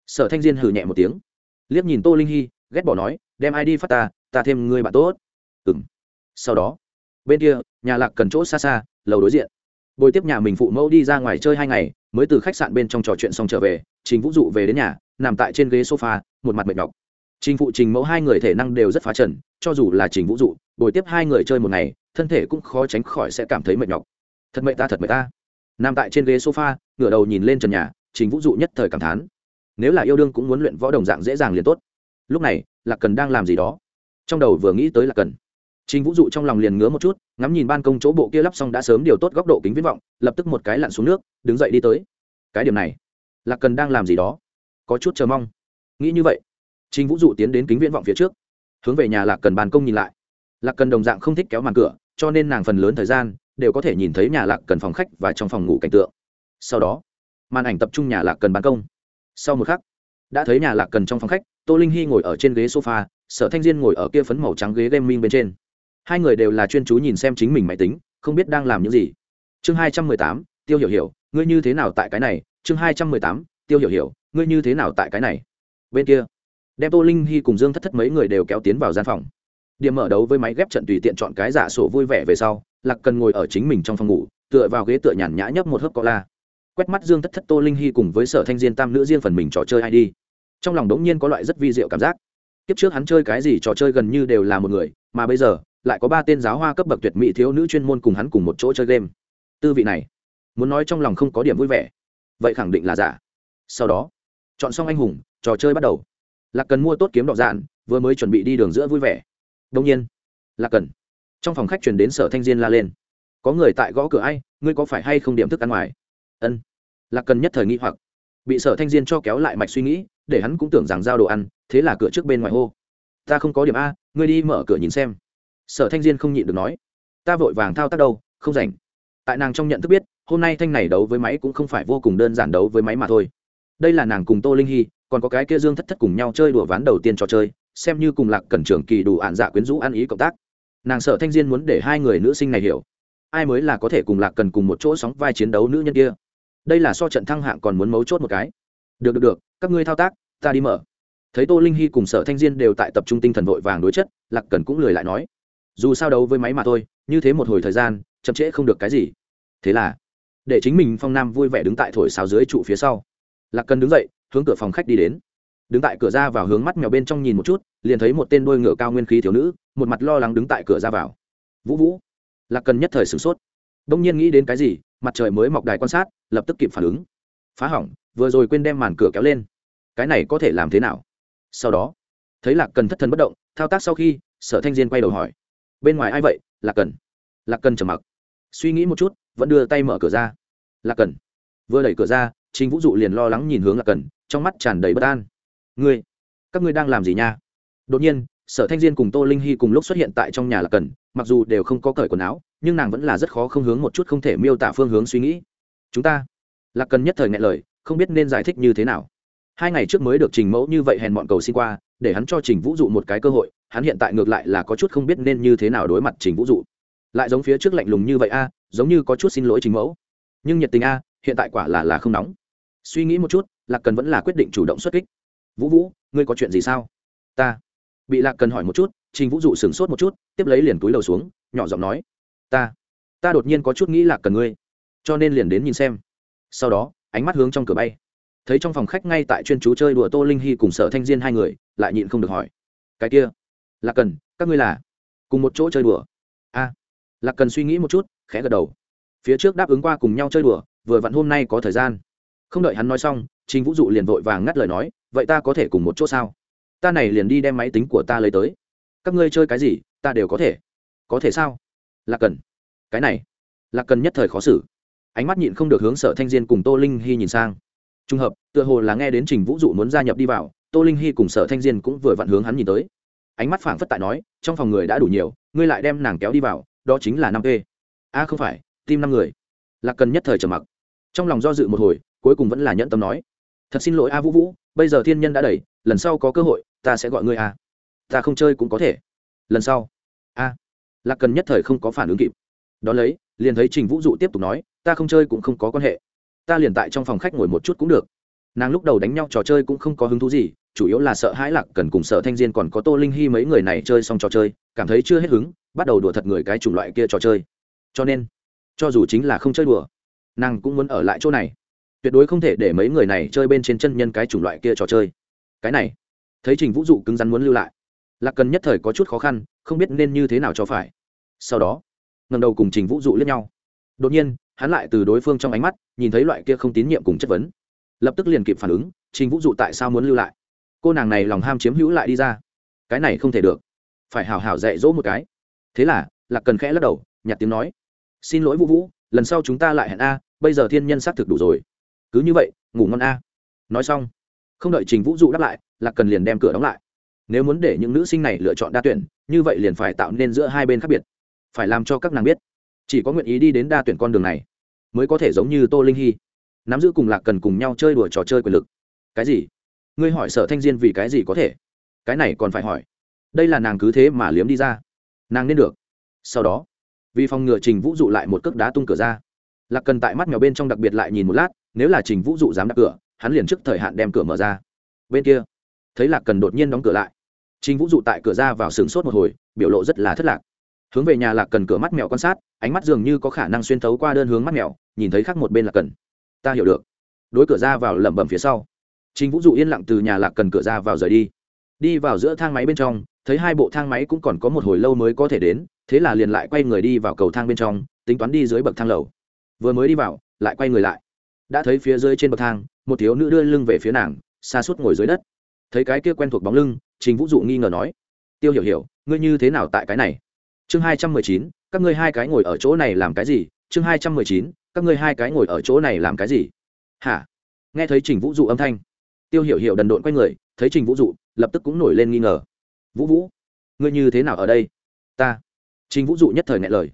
Sở thanh diên hừ nhẹ một tiếng. Liếc nhìn tô linh hy, ghét bỏ nói, đem ai đi phát ta ta thêm ngươi bạn tốt. Ừ m sau đó, bên kia, nhà lạc cần chỗ xa xa, lầu đối diện bồi tiếp nhà mình phụ mẫu đi ra ngoài chơi hai ngày, mới từ khách sạn bên trong trò chuyện xong trở về, trình vũ dụ về đến nhà, nằm tại trên ghế sofa, một mặt mệt nhọc. Trình phụ trình mẫu hai người thể năng đều rất phá trần, cho dù là trình vũ dụ, bồi tiếp hai người chơi một ngày, thân thể cũng khó tránh khỏi sẽ cảm thấy mệt nhọc. Thật mệt ta, thật mệt ta. Nằm tại trên ghế sofa, ngửa đầu nhìn lên trần nhà, trình vũ dụ nhất thời cảm thán. Nếu là yêu đương cũng muốn luyện võ đồng dạng dễ dàng liền tốt. Lúc này, lạc cần đang làm gì đó. Trong đầu vừa nghĩ tới lạc cần trình vũ dụ trong lòng liền ngứa một chút, ngắm nhìn ban công chỗ bộ kia lắp xong đã sớm điều tốt góc độ kính viễn vọng, lập tức một cái lặn xuống nước, đứng dậy đi tới. Cái điểm này, lạc cần đang làm gì đó? Có chút chờ mong. Nghĩ như vậy, trình vũ dụ tiến đến kính viễn vọng phía trước, hướng về nhà lạc cần ban công nhìn lại. Lạc cần đồng dạng không thích kéo màn cửa, cho nên nàng phần lớn thời gian đều có thể nhìn thấy nhà lạc cần phòng khách và trong phòng ngủ cảnh tượng. Sau đó, màn ảnh tập trung nhà lạc cần ban công. Sau một khắc, đã thấy nhà lạc cần trong phòng khách, tô linh Hi ngồi ở trên ghế sofa, sở thanh diên ngồi ở kia phấn màu trắng ghế gaming bên trên hai người đều là chuyên chú nhìn xem chính mình máy tính, không biết đang làm những gì. Chương hai trăm mười tám, tiêu hiểu hiểu, ngươi như thế nào tại cái này? Chương hai trăm mười tám, tiêu hiểu hiểu, ngươi như thế nào tại cái này? Bên kia, đem tô linh hy cùng dương thất thất mấy người đều kéo tiến vào gian phòng. Điểm mở đấu với máy ghép trận tùy tiện chọn cái giả sổ vui vẻ về sau, lạc cần ngồi ở chính mình trong phòng ngủ, tựa vào ghế tựa nhàn nhã nhấp một hớp có la quét mắt dương thất thất, tô linh hy cùng với sở thanh diên tam nữ riêng phần mình trò chơi ai đi. Trong lòng đống nhiên có loại rất vi diệu cảm giác. Kiếp trước hắn chơi cái gì trò chơi gần như đều là một người, mà bây giờ lại có ba tên giáo hoa cấp bậc tuyệt mỹ thiếu nữ chuyên môn cùng hắn cùng một chỗ chơi game. Tư vị này, muốn nói trong lòng không có điểm vui vẻ. Vậy khẳng định là giả. Sau đó, chọn xong anh hùng, trò chơi bắt đầu. Lạc cần mua tốt kiếm đọ dạn, vừa mới chuẩn bị đi đường giữa vui vẻ. Đông nhiên, lạc cần, trong phòng khách chuyển đến sở thanh diên la lên. Có người tại gõ cửa ai, ngươi có phải hay không điểm thức ăn ngoài? Ân. Lạc cần nhất thời nghĩ hoặc. Bị sở thanh diên cho kéo lại mạch suy nghĩ, để hắn cũng tưởng rằng giao đồ ăn, thế là cửa trước bên ngoài hô. Ta không có điểm a, ngươi đi mở cửa nhìn xem sở thanh diên không nhịn được nói, ta vội vàng thao tác đâu, không rảnh. Tại nàng trong nhận thức biết, hôm nay thanh này đấu với máy cũng không phải vô cùng đơn giản đấu với máy mà thôi. Đây là nàng cùng tô linh hy, còn có cái kia dương thất thất cùng nhau chơi đùa ván đầu tiên trò chơi, xem như cùng lạc cần trường kỳ đủ ạn dạ quyến rũ ăn ý cộng tác. Nàng sợ thanh diên muốn để hai người nữ sinh này hiểu, ai mới là có thể cùng lạc cần cùng một chỗ sóng vai chiến đấu nữ nhân kia. Đây là so trận thăng hạng còn muốn mấu chốt một cái. Được được được, các ngươi thao tác, ta đi mở. Thấy tô linh hy cùng sở thanh diên đều tại tập trung tinh thần vội vàng đối chất, lạc cần cũng lười lại nói dù sao đấu với máy mà thôi, như thế một hồi thời gian, chậm trễ không được cái gì. Thế là, để chính mình phong nam vui vẻ đứng tại thổi sáo dưới trụ phía sau. Lạc cần đứng dậy, hướng cửa phòng khách đi đến. Đứng tại cửa ra vào hướng mắt mèo bên trong nhìn một chút, liền thấy một tên đôi ngựa cao nguyên khí thiếu nữ, một mặt lo lắng đứng tại cửa ra vào. Vũ vũ. Lạc cần nhất thời sửng sốt. Đông nhiên nghĩ đến cái gì, mặt trời mới mọc đài quan sát, lập tức kịp phản ứng. Phá hỏng, vừa rồi quên đem màn cửa kéo lên. Cái này có thể làm thế nào? Sau đó, thấy lạc cần thất thần bất động, thao tác sau khi, sở thanh diên quay đầu hỏi bên ngoài ai vậy? Lạc cần. Lạc cần trầm mặc. Suy nghĩ một chút, vẫn đưa tay mở cửa ra. Lạc cần. Vừa đẩy cửa ra chính vũ dụ liền lo lắng nhìn hướng lạc cần, trong mắt tràn đầy bất an. Ngươi, các ngươi đang làm gì nha? Đột nhiên, sở thanh diên cùng tô linh hy cùng lúc xuất hiện tại trong nhà lạc cần, mặc dù đều không có cởi quần áo, nhưng nàng vẫn là rất khó không hướng một chút không thể miêu tả phương hướng suy nghĩ. Chúng ta. Lạc cần nhất thời ngại lời, không biết nên giải thích như thế nào. Hai ngày trước mới được trình mẫu như vậy hèn bọn cầu xin qua, để hắn cho trình vũ dụ một cái cơ hội hắn hiện tại ngược lại là có chút không biết nên như thế nào đối mặt trình vũ dụ. Lại giống phía trước lạnh lùng như vậy a, giống như có chút xin lỗi trình mẫu. Nhưng nhiệt tình a, hiện tại quả là là không nóng. Suy nghĩ một chút, lạc cần vẫn là quyết định chủ động xuất kích. Vũ vũ, ngươi có chuyện gì sao? Ta. Bị lạc cần hỏi một chút, trình vũ dụ sửng sốt một chút, tiếp lấy liền túi đầu xuống, nhỏ giọng nói. Ta. Ta đột nhiên có chút nghĩ lạc cần ngươi. Cho nên liền đến nhìn xem. Sau đó, ánh mắt hướng trong cửa bay. Thấy trong phòng khách ngay tại chuyên chú chơi đùa tô linh hy cùng sở thanh diên hai người, lại nhịn không được hỏi. Cái kia lạc cần, các ngươi là cùng một chỗ chơi đùa? A. Lạc cần suy nghĩ một chút, khẽ gật đầu. Phía trước đáp ứng qua cùng nhau chơi đùa, vừa vặn hôm nay có thời gian. Không đợi hắn nói xong, trình vũ dụ liền vội vàng ngắt lời nói, vậy ta có thể cùng một chỗ sao? Ta này liền đi đem máy tính của ta lấy tới. Các ngươi chơi cái gì, ta đều có thể. Có thể sao? Lạc cần. Cái này. Lạc cần nhất thời khó xử. Ánh mắt nhịn không được hướng sở thanh diên cùng tô linh hy nhìn sang. Trùng hợp, tựa hồ là nghe đến trình vũ dụ muốn gia nhập đi vào, tô linh hy cùng sở thanh diên cũng vừa vặn hướng hắn nhìn tới ánh mắt phảng phất tại nói, trong phòng người đã đủ nhiều, ngươi lại đem nàng kéo đi vào, đó chính là năm p a à, không phải, tim năm người. Lạc cần nhất thời trầm mặc. Trong lòng do dự một hồi, cuối cùng vẫn là nhẫn tâm nói, thật xin lỗi a vũ vũ, bây giờ thiên nhân đã đẩy lần sau có cơ hội, ta sẽ gọi ngươi a. Ta không chơi cũng có thể. Lần sau. A. Lạc cần nhất thời không có phản ứng kịp. Đón lấy, liền thấy trình vũ dụ tiếp tục nói, ta không chơi cũng không có quan hệ. Ta liền tại trong phòng khách ngồi một chút cũng được. Nàng lúc đầu đánh nhau trò chơi cũng không có hứng thú gì chủ yếu là sợ hãi lạc cần cùng sợ thanh diên còn có tô linh hy mấy người này chơi xong trò chơi, cảm thấy chưa hết hứng, bắt đầu đùa thật người cái chủng loại kia trò chơi. Cho nên, cho dù chính là không chơi đùa, nàng cũng muốn ở lại chỗ này. Tuyệt đối không thể để mấy người này chơi bên trên chân nhân cái chủng loại kia trò chơi. Cái này, thấy trình vũ dụ cứng rắn muốn lưu lại. Lạc cần nhất thời có chút khó khăn, không biết nên như thế nào cho phải. Sau đó ngầm đầu cùng trình vũ dụ lẫn nhau. Đột nhiên, hắn lại từ đối phương trong ánh mắt, nhìn thấy loại kia không tín nhiệm cùng chất vấn. Lập tức liền kịp phản ứng, trình vũ dụ tại sao muốn lưu lại? Cô nàng này lòng ham chiếm hữu lại đi ra. Cái này không thể được. Phải hào hào dạy dỗ một cái. Thế là, lạc cần khẽ lắc đầu nhặt tiếng nói. Xin lỗi vũ vũ, lần sau chúng ta lại hẹn a, bây giờ thiên nhân xác thực đủ rồi. Cứ như vậy, ngủ ngon a. Nói xong, không đợi trình vũ dụ đáp lại, lạc cần liền đem cửa đóng lại. Nếu muốn để những nữ sinh này lựa chọn đa tuyển, như vậy liền phải tạo nên giữa hai bên khác biệt. Phải làm cho các nàng biết, chỉ có nguyện ý đi đến đa tuyển con đường này, mới có thể giống như tô linh hy, nắm giữ cùng lạc cần cùng nhau chơi đùa trò chơi quyền lực. Cái gì? Ngươi hỏi sở thanh diên vì cái gì có thể? Cái này còn phải hỏi. Đây là nàng cứ thế mà liếm đi ra. Nàng nên được. Sau đó, vì phòng ngừa trình vũ dụ lại một cước đá tung cửa ra, lạc cần tại mắt mèo bên trong đặc biệt lại nhìn một lát, nếu là trình vũ dụ dám đập cửa, hắn liền trước thời hạn đem cửa mở ra. Bên kia, thấy lạc cần đột nhiên đóng cửa lại, trình vũ dụ tại cửa ra vào sừng sốt một hồi, biểu lộ rất là thất lạc. Hướng về nhà lạc cần cửa mắt mèo quan sát, ánh mắt dường như có khả năng xuyên thấu qua đơn hướng mắt mèo, nhìn thấy khác một bên là cần. Ta hiểu được. Đối cửa ra vào lẩm bẩm phía sau trình vũ dụ yên lặng từ nhà lạc cần cửa ra vào rời đi. Đi vào giữa thang máy bên trong, thấy hai bộ thang máy cũng còn có một hồi lâu mới có thể đến, thế là liền lại quay người đi vào cầu thang bên trong, tính toán đi dưới bậc thang lầu. Vừa mới đi vào, lại quay người lại. Đã thấy phía dưới trên bậc thang, một thiếu nữ đưa lưng về phía nàng xa suốt ngồi dưới đất. Thấy cái kia quen thuộc bóng lưng, trình vũ dụ nghi ngờ nói, tiêu hiểu hiểu, ngươi như thế nào tại cái này? Chương hai trăm mười chín, các ngươi hai cái ngồi ở chỗ này làm cái gì? Chương hai trăm mười chín, các ngươi hai cái ngồi ở chỗ này làm cái gì? Hả? Nghe thấy trình vũ dụ âm thanh tiêu hiểu hiểu đần độn quay người, thấy trình vũ dụ, lập tức cũng nổi lên nghi ngờ. Vũ vũ, ngươi như thế nào ở đây? Ta. Trình vũ dụ nhất thời ngại lời.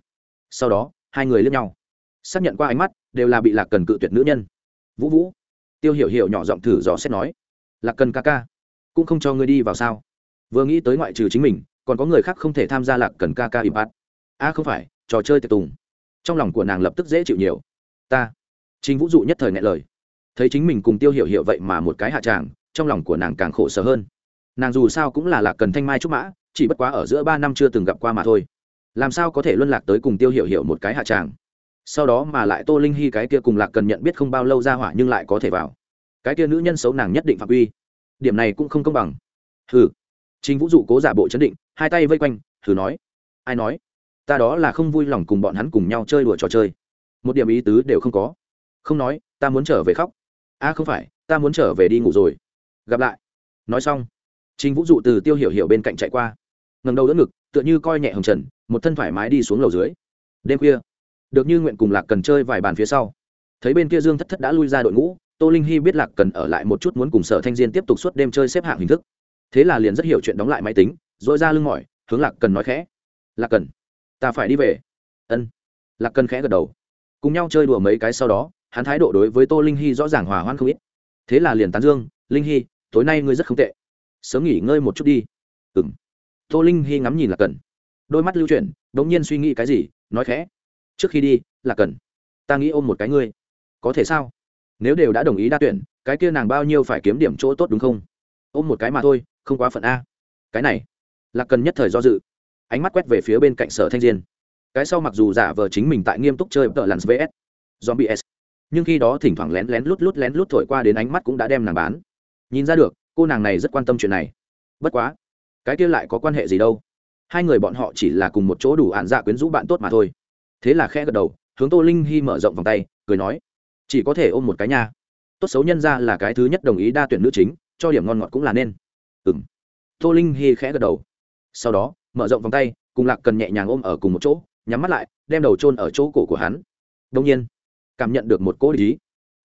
Sau đó, hai người lướt nhau. Xác nhận qua ánh mắt, đều là bị lạc cần cự tuyệt nữ nhân. Vũ vũ. Tiêu hiểu hiểu nhỏ giọng thử dò xét nói. Lạc cần ca ca, cũng không cho ngươi đi vào sao? Vừa nghĩ tới ngoại trừ chính mình, còn có người khác không thể tham gia lạc cần ca ca im bát. A, không phải, trò chơi tiệc tùng. Trong lòng của nàng lập tức dễ chịu nhiều. Ta. Trình vũ dụ nhất thời ngại lời thấy chính mình cùng tiêu hiểu hiểu vậy mà một cái hạ tràng, trong lòng của nàng càng khổ sở hơn. Nàng dù sao cũng là lạc cần thanh mai trúc mã, chỉ bất quá ở giữa ba năm chưa từng gặp qua mà thôi. Làm sao có thể luân lạc tới cùng tiêu hiểu hiểu một cái hạ tràng? Sau đó mà lại tô linh hy cái kia cùng lạc cần nhận biết không bao lâu ra hỏa nhưng lại có thể vào. Cái kia nữ nhân xấu nàng nhất định phạm uy. Điểm này cũng không công bằng. Hừ. Chính vũ dụ cố giả bộ chấn định, hai tay vây quanh thử nói. Ai nói? Ta đó là không vui lòng cùng bọn hắn cùng nhau chơi đùa trò chơi. Một điểm ý tứ đều không có. Không nói, ta muốn trở về khóc a à không phải, ta muốn trở về đi ngủ rồi. Gặp lại. Nói xong, trình vũ dụ từ tiêu hiểu hiểu bên cạnh chạy qua. Ngầm đầu đỡ ngực, tựa như coi nhẹ hồng trần, một thân thoải mái đi xuống lầu dưới. Đêm khuya, được như nguyện cùng lạc cần chơi vài bàn phía sau. Thấy bên kia dương thất thất đã lui ra đội ngũ, tô linh hy biết lạc cần ở lại một chút muốn cùng sở thanh diên tiếp tục suốt đêm chơi xếp hạng hình thức. Thế là liền rất hiểu chuyện đóng lại máy tính dội ra lưng mỏi, hướng lạc cần nói khẽ. Lạc cần, ta phải đi về. Ân. Lạc cần khẽ gật đầu. Cùng nhau chơi đùa mấy cái sau đó hắn thái độ đối với tô linh hy rõ ràng hòa hoan không ít. Thế là liền tán dương, linh hy, tối nay ngươi rất không tệ. Sớm nghỉ ngơi một chút đi. Ừng tô linh hy ngắm nhìn lạc cần đôi mắt lưu chuyển đ ỗ n g nhiên suy nghĩ cái gì, nói khẽ, trước khi đi là cần ta nghĩ ôm một cái ngươi. Có thể sao? Nếu đều đã đồng ý đa tuyển, cái kia nàng bao nhiêu phải kiếm điểm chỗ tốt đúng không? Ôm một cái mà thôi, không quá phận a. Cái này. Là cần nhất thời do dự. Ánh mắt quét về phía bên cạnh sở thanh diên. Cái sau mặc dù giả vờ chính mình tại nghiêm túc chơi tợ lặn vs. Zombie s nhưng khi đó thỉnh thoảng lén lén lút lút lén lút thổi qua đến ánh mắt cũng đã đem nàng bán. Nhìn ra được, cô nàng này rất quan tâm chuyện này. Bất quá, cái kia lại có quan hệ gì đâu? Hai người bọn họ chỉ là cùng một chỗ đủ ạn dạ quyến rũ bạn tốt mà thôi. Thế là khẽ gật đầu, hướng tô linh hy mở rộng vòng tay, cười nói, chỉ có thể ôm một cái nha. Tốt xấu nhân ra là cái thứ nhất đồng ý đa tuyển nữ chính, cho điểm ngon ngọt cũng là nên. Ừ m tô linh hy khẽ gật đầu. Sau đó, mở rộng vòng tay, cùng lạc cần nhẹ nhàng ôm ở cùng một chỗ, nhắm mắt lại, đem đầu trôn ở chỗ cổ của hắn. Đông nhiên cảm nhận được một cỗ ý,